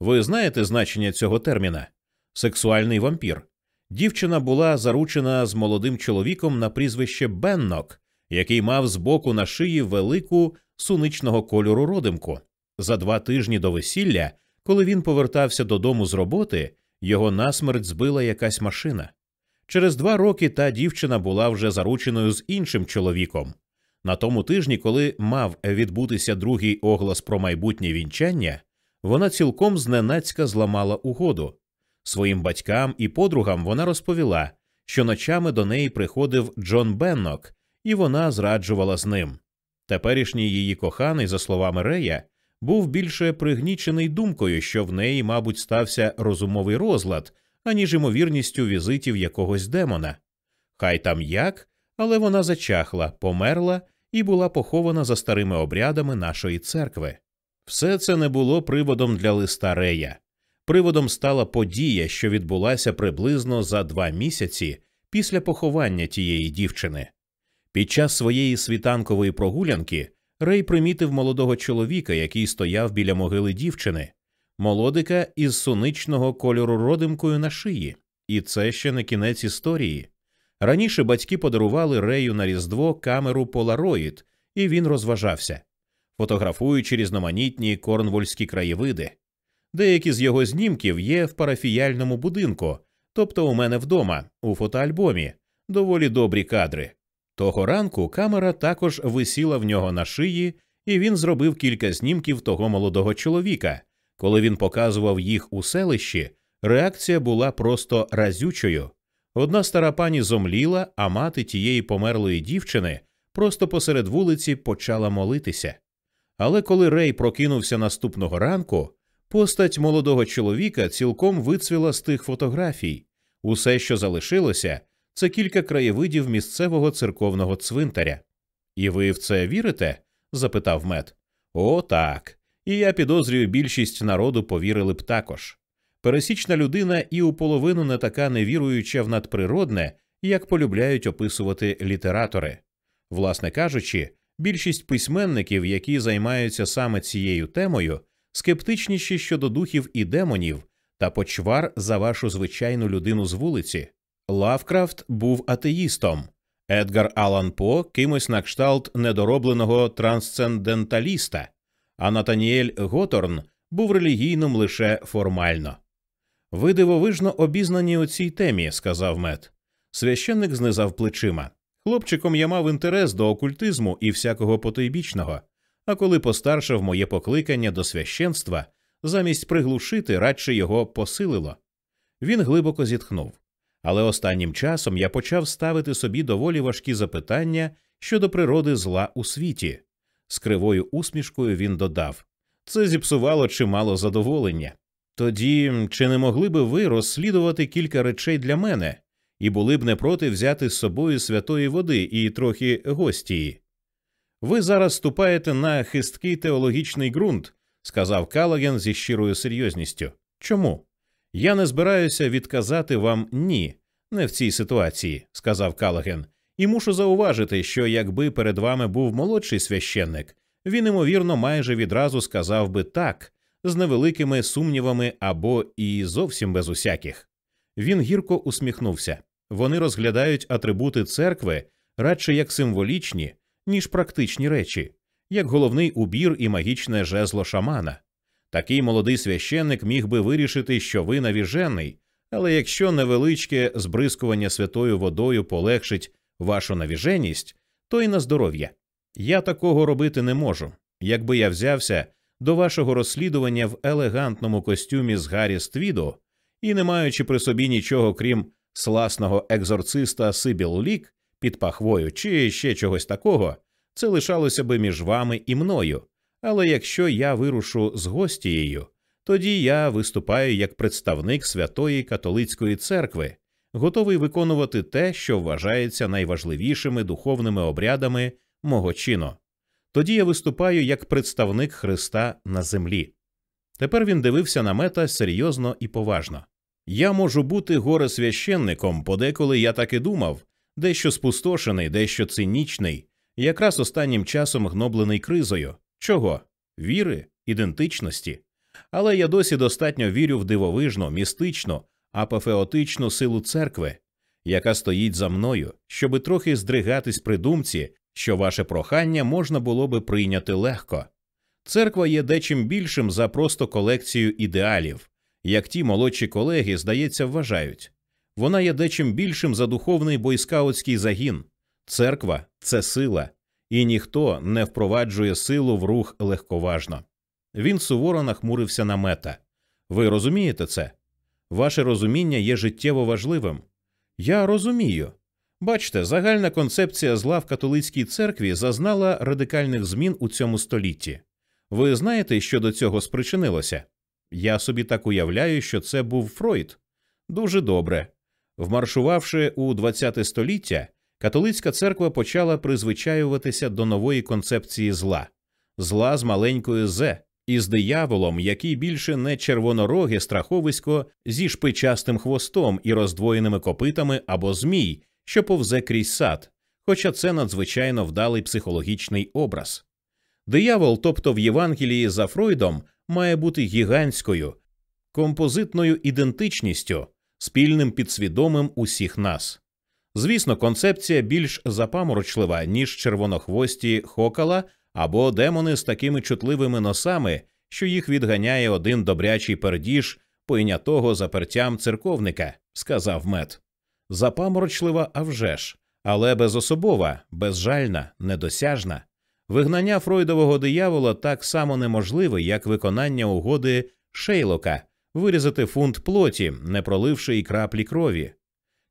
Ви знаєте значення цього терміна? Сексуальний вампір. Дівчина була заручена з молодим чоловіком на прізвище Беннок, який мав збоку на шиї велику суничного кольору родимку. За два тижні до весілля, коли він повертався додому з роботи, його насмерть збила якась машина. Через два роки та дівчина була вже зарученою з іншим чоловіком. На тому тижні, коли мав відбутися другий оглас про майбутнє вінчання, вона цілком зненацька зламала угоду. Своїм батькам і подругам вона розповіла, що ночами до неї приходив Джон Беннок, і вона зраджувала з ним. Теперішній її коханий, за словами Рея, був більше пригнічений думкою, що в неї, мабуть, стався розумовий розлад, аніж ймовірністю візитів якогось демона. Хай там як, але вона зачахла, померла і була похована за старими обрядами нашої церкви. Все це не було приводом для листа Рея. Приводом стала подія, що відбулася приблизно за два місяці після поховання тієї дівчини. Під час своєї світанкової прогулянки Рей примітив молодого чоловіка, який стояв біля могили дівчини, молодика із суничного кольору родимкою на шиї, і це ще не кінець історії. Раніше батьки подарували Рею на Різдво камеру Полароїд, і він розважався, фотографуючи різноманітні корнвольські краєвиди. Деякі з його знімків є в парафіяльному будинку, тобто у мене вдома, у фотоальбомі, доволі добрі кадри. Того ранку камера також висіла в нього на шиї, і він зробив кілька знімків того молодого чоловіка. Коли він показував їх у селищі, реакція була просто разючою. Одна стара пані зомліла, а мати тієї померлої дівчини просто посеред вулиці почала молитися. Але коли Рей прокинувся наступного ранку, постать молодого чоловіка цілком вицвіла з тих фотографій. Усе, що залишилося, це кілька краєвидів місцевого церковного цвинтаря. І ви в це вірите? запитав мед. О, так. І я підозрюю, більшість народу повірили б також. Пересічна людина і у половину не така невіруюча в надприродне, як полюбляють описувати літератори. Власне кажучи, більшість письменників, які займаються саме цією темою, скептичніші щодо духів і демонів та почвар за вашу звичайну людину з вулиці. Лавкрафт був атеїстом, Едгар Алан По кимось на кшталт недоробленого трансценденталіста, а Натаніель Готорн був релігійним лише формально. Ви дивовижно обізнані у цій темі, сказав мед. Священник знизав плечима. Хлопчиком я мав інтерес до окультизму і всякого потойбічного, а коли постаршав моє покликання до священства, замість приглушити радше його посилило. Він глибоко зітхнув. Але останнім часом я почав ставити собі доволі важкі запитання щодо природи зла у світі. З кривою усмішкою він додав це зіпсувало чимало задоволення. Тоді чи не могли би ви розслідувати кілька речей для мене і були б не проти взяти з собою святої води і трохи гостії? Ви зараз ступаєте на хисткий теологічний ґрунт, сказав Калаген зі щирою серйозністю. Чому? Я не збираюся відказати вам ні, не в цій ситуації, сказав Калаген, і мушу зауважити, що якби перед вами був молодший священник, він, ймовірно, майже відразу сказав би так, з невеликими сумнівами або і зовсім без усяких. Він гірко усміхнувся. Вони розглядають атрибути церкви радше як символічні, ніж практичні речі, як головний убір і магічне жезло шамана. Такий молодий священник міг би вирішити, що ви навіжений, але якщо невеличке збризкування святою водою полегшить вашу навіженість, то й на здоров'я. Я такого робити не можу. Якби я взявся до вашого розслідування в елегантному костюмі з Гаррі Ствіду і не маючи при собі нічого крім сласного екзорциста Сибіл Лік під пахвою чи ще чогось такого, це лишалося би між вами і мною. Але якщо я вирушу з гостією, тоді я виступаю як представник святої католицької церкви, готовий виконувати те, що вважається найважливішими духовними обрядами мого чину. Тоді я виступаю як представник Христа на землі. Тепер він дивився на мета серйозно і поважно. Я можу бути горе священником, подеколи я так і думав, дещо спустошений, дещо цинічний, якраз останнім часом гноблений кризою. Чого? Віри, ідентичності. Але я досі достатньо вірю в дивовижну, містичну, апофеотичну силу церкви, яка стоїть за мною, щоби трохи здригатись при думці, що ваше прохання можна було би прийняти легко. Церква є дечим більшим за просто колекцію ідеалів, як ті молодші колеги, здається, вважають. Вона є дечим більшим за духовний бойскаутський загін. Церква це сила, і ніхто не впроваджує силу в рух легковажно. Він суворо нахмурився на Мета. Ви розумієте це? Ваше розуміння є життєво важливим. Я розумію. Бачте, загальна концепція зла в католицькій церкві зазнала радикальних змін у цьому столітті. Ви знаєте, що до цього спричинилося? Я собі так уявляю, що це був Фройд. Дуже добре. Вмаршувавши у ХХ століття, католицька церква почала призвичаюватися до нової концепції зла, зла з маленькою з, і з дияволом, який більше не червонороге страховисько зі шпичастим хвостом і роздвоєними копитами або змій, що повзе крізь сад, хоча це надзвичайно вдалий психологічний образ. Диявол, тобто в Євангелії за Фройдом, має бути гігантською, композитною ідентичністю, спільним підсвідомим усіх нас. Звісно, концепція більш запаморочлива, ніж червонохвості хокала або демони з такими чутливими носами, що їх відганяє один добрячий пердіж пойнятого запертям церковника, сказав мед. Запаморочлива, а вже ж, але безособова, безжальна, недосяжна. Вигнання Фройдового диявола так само неможливе, як виконання угоди Шейлока, вирізати фунт плоті, не проливши і краплі крові.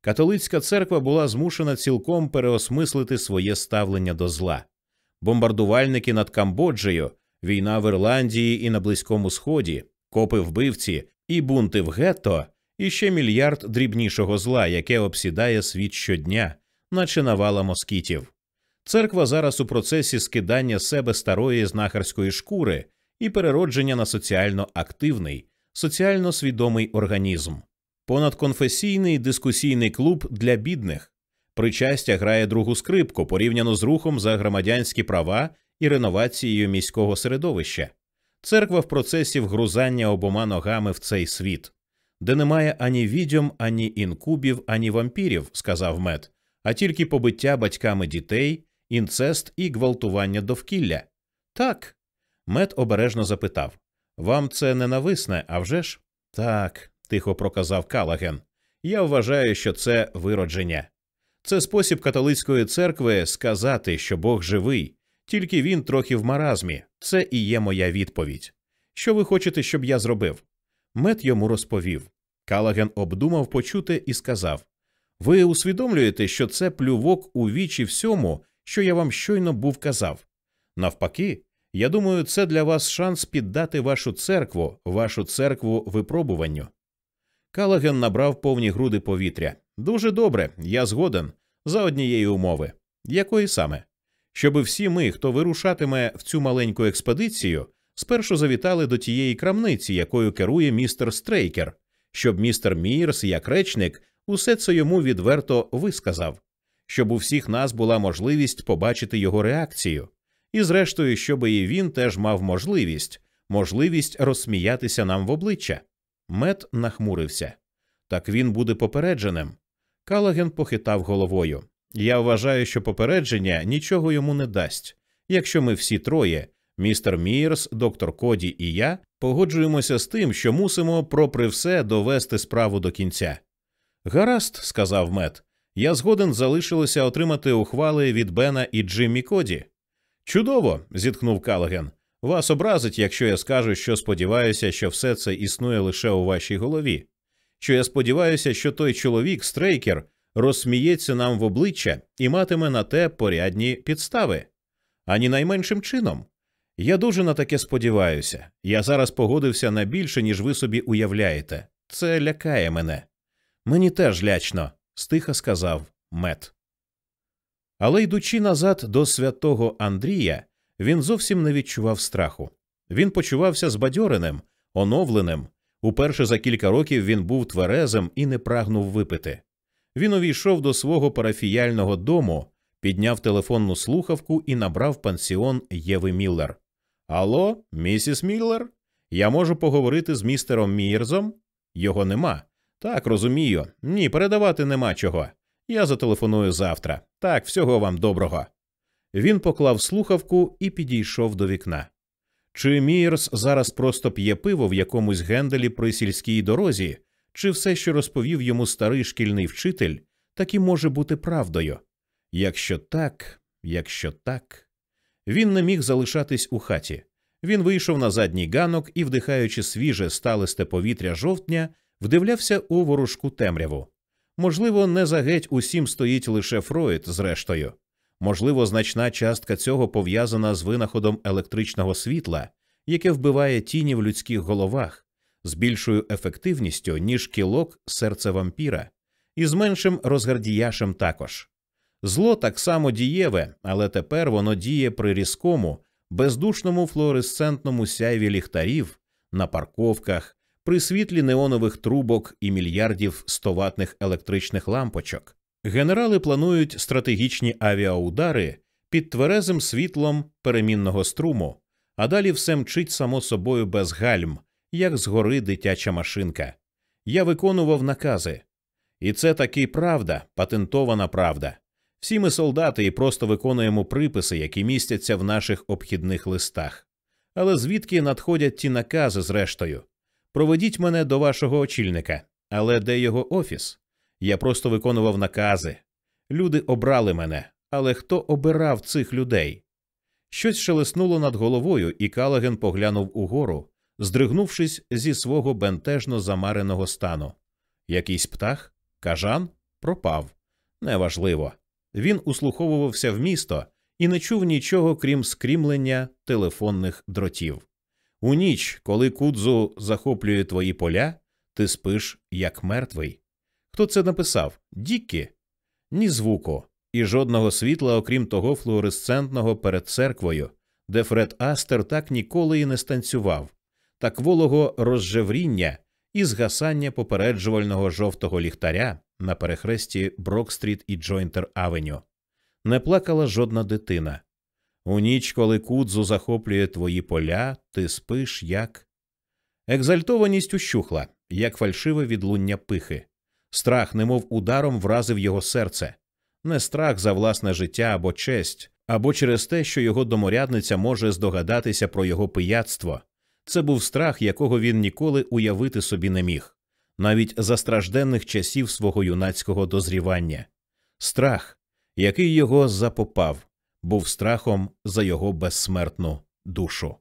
Католицька церква була змушена цілком переосмислити своє ставлення до зла. Бомбардувальники над Камбоджею, війна в Ірландії і на Близькому Сході, копи вбивці і бунти в гетто, і ще мільярд дрібнішого зла, яке обсідає світ щодня, наче навала москітів. Церква зараз у процесі скидання себе старої знахарської шкури і переродження на соціально активний, соціально свідомий організм, понадконфесійний дискусійний клуб для бідних. Причастя грає другу скрипку порівняно з рухом за громадянські права і реновацією міського середовища. Церква в процесі вгрузання обома ногами в цей світ, де немає ані відьом, ані інкубів, ані вампірів, сказав мед, а тільки побиття батьками дітей інцест і гвалтування довкілля. Так. Мед обережно запитав Вам це ненависне, а вже ж?» Так, тихо проказав Калаген. Я вважаю, що це виродження. Це спосіб католицької церкви сказати, що Бог живий, тільки він трохи в маразмі. Це і є моя відповідь. Що ви хочете, щоб я зробив? Мед йому розповів. Калаген обдумав почуте і сказав Ви усвідомлюєте, що це плювок у вічі всьому, що я вам щойно був казав. Навпаки, я думаю, це для вас шанс піддати вашу церкву, вашу церкву випробуванню. Калаген набрав повні груди повітря. Дуже добре, я згоден, за однієї умови. Якої саме? Щоби всі ми, хто вирушатиме в цю маленьку експедицію, спершу завітали до тієї крамниці, якою керує містер Стрейкер, щоб містер Мірс, як речник, усе це йому відверто висказав щоб у всіх нас була можливість побачити його реакцію, і, зрештою, щоб і він теж мав можливість, можливість розсміятися нам в обличчя. Мет нахмурився. Так він буде попередженим. Калаген похитав головою. Я вважаю, що попередження нічого йому не дасть. Якщо ми всі троє, містер Мірс, доктор Коді і я, погоджуємося з тим, що мусимо, попри все, довести справу до кінця. Гаразд, сказав Мет, я згоден залишилося отримати ухвали від Бена і Джиммі Коді. Чудово, зітхнув Калаген. Вас образить, якщо я скажу, що сподіваюся, що все це існує лише у вашій голові. що я сподіваюся, що той чоловік, стрейкер, розсміється нам в обличчя і матиме на те порядні підстави. Ані найменшим чином. Я дуже на таке сподіваюся. Я зараз погодився на більше, ніж ви собі уявляєте. Це лякає мене. Мені теж лячно, стиха сказав мет. Але йдучи назад до святого Андрія, він зовсім не відчував страху. Він почувався збадьореним, оновленим. Уперше за кілька років він був тверезим і не прагнув випити. Він увійшов до свого парафіяльного дому, підняв телефонну слухавку і набрав пансіон Єви Міллер. Алло, місіс Міллер? Я можу поговорити з містером Мірзом? Його нема. Так, розумію. Ні, передавати нема чого. Я зателефоную завтра. Так, всього вам доброго. Він поклав слухавку і підійшов до вікна. Чи Мірс зараз просто п'є пиво в якомусь генделі при сільській дорозі, чи все, що розповів йому старий шкільний вчитель, так і може бути правдою? Якщо так, якщо так. Він не міг залишатись у хаті. Він вийшов на задній ганок і, вдихаючи свіже сталисте повітря жовтня, вдивлявся у ворожу темряву. Можливо, не за геть усім стоїть лише Фройд, зрештою. Можливо, значна частка цього пов'язана з винаходом електричного світла, яке вбиває тіні в людських головах, з більшою ефективністю, ніж кілок серце вампіра, і з меншим розгардіяшем також. Зло так само дієве, але тепер воно діє при різкому, бездушному флуоресцентному сяйві ліхтарів на парковках, при світлі неонових трубок і мільярдів стоватних електричних лампочок. Генерали планують стратегічні авіаудари під тверезим світлом перемінного струму, а далі все мчить само собою без гальм, як згори дитяча машинка. Я виконував накази. І це таки правда, патентована правда. Всі ми солдати і просто виконуємо приписи, які містяться в наших обхідних листах. Але звідки надходять ті накази зрештою? Проведіть мене до вашого очільника, але де його офіс? Я просто виконував накази. Люди обрали мене, але хто обирав цих людей? Щось шелеснуло над головою, і Калаген поглянув угору, здригнувшись зі свого бентежно замареного стану. Якийсь птах, кажан, пропав. Неважливо. Він услуховувався в місто і не чув нічого, крім скрімлення телефонних дротів. У ніч, коли кудзу захоплює твої поля, ти спиш як мертвий. Хто це написав? Діккі? Ні звуку, і жодного світла, окрім того флуоресцентного перед церквою, де Фред Астер так ніколи і не станцював, так волого розжевріння і згасання попереджувального жовтого ліхтаря на перехресті Брокстріт і Джойнтер Авеню. Не плакала жодна дитина. У ніч, коли кудзу захоплює твої поля, ти спиш як. Екзальтованість ущухла, як фальшиве відлуння пихи. Страх, немов ударом, вразив його серце, не страх за власне життя або честь, або через те, що його доморядниця може здогадатися про його пияцтво. Це був страх, якого він ніколи уявити собі не міг, навіть за стражденних часів свого юнацького дозрівання. Страх, який його запопав, був страхом за його безсмертну душу.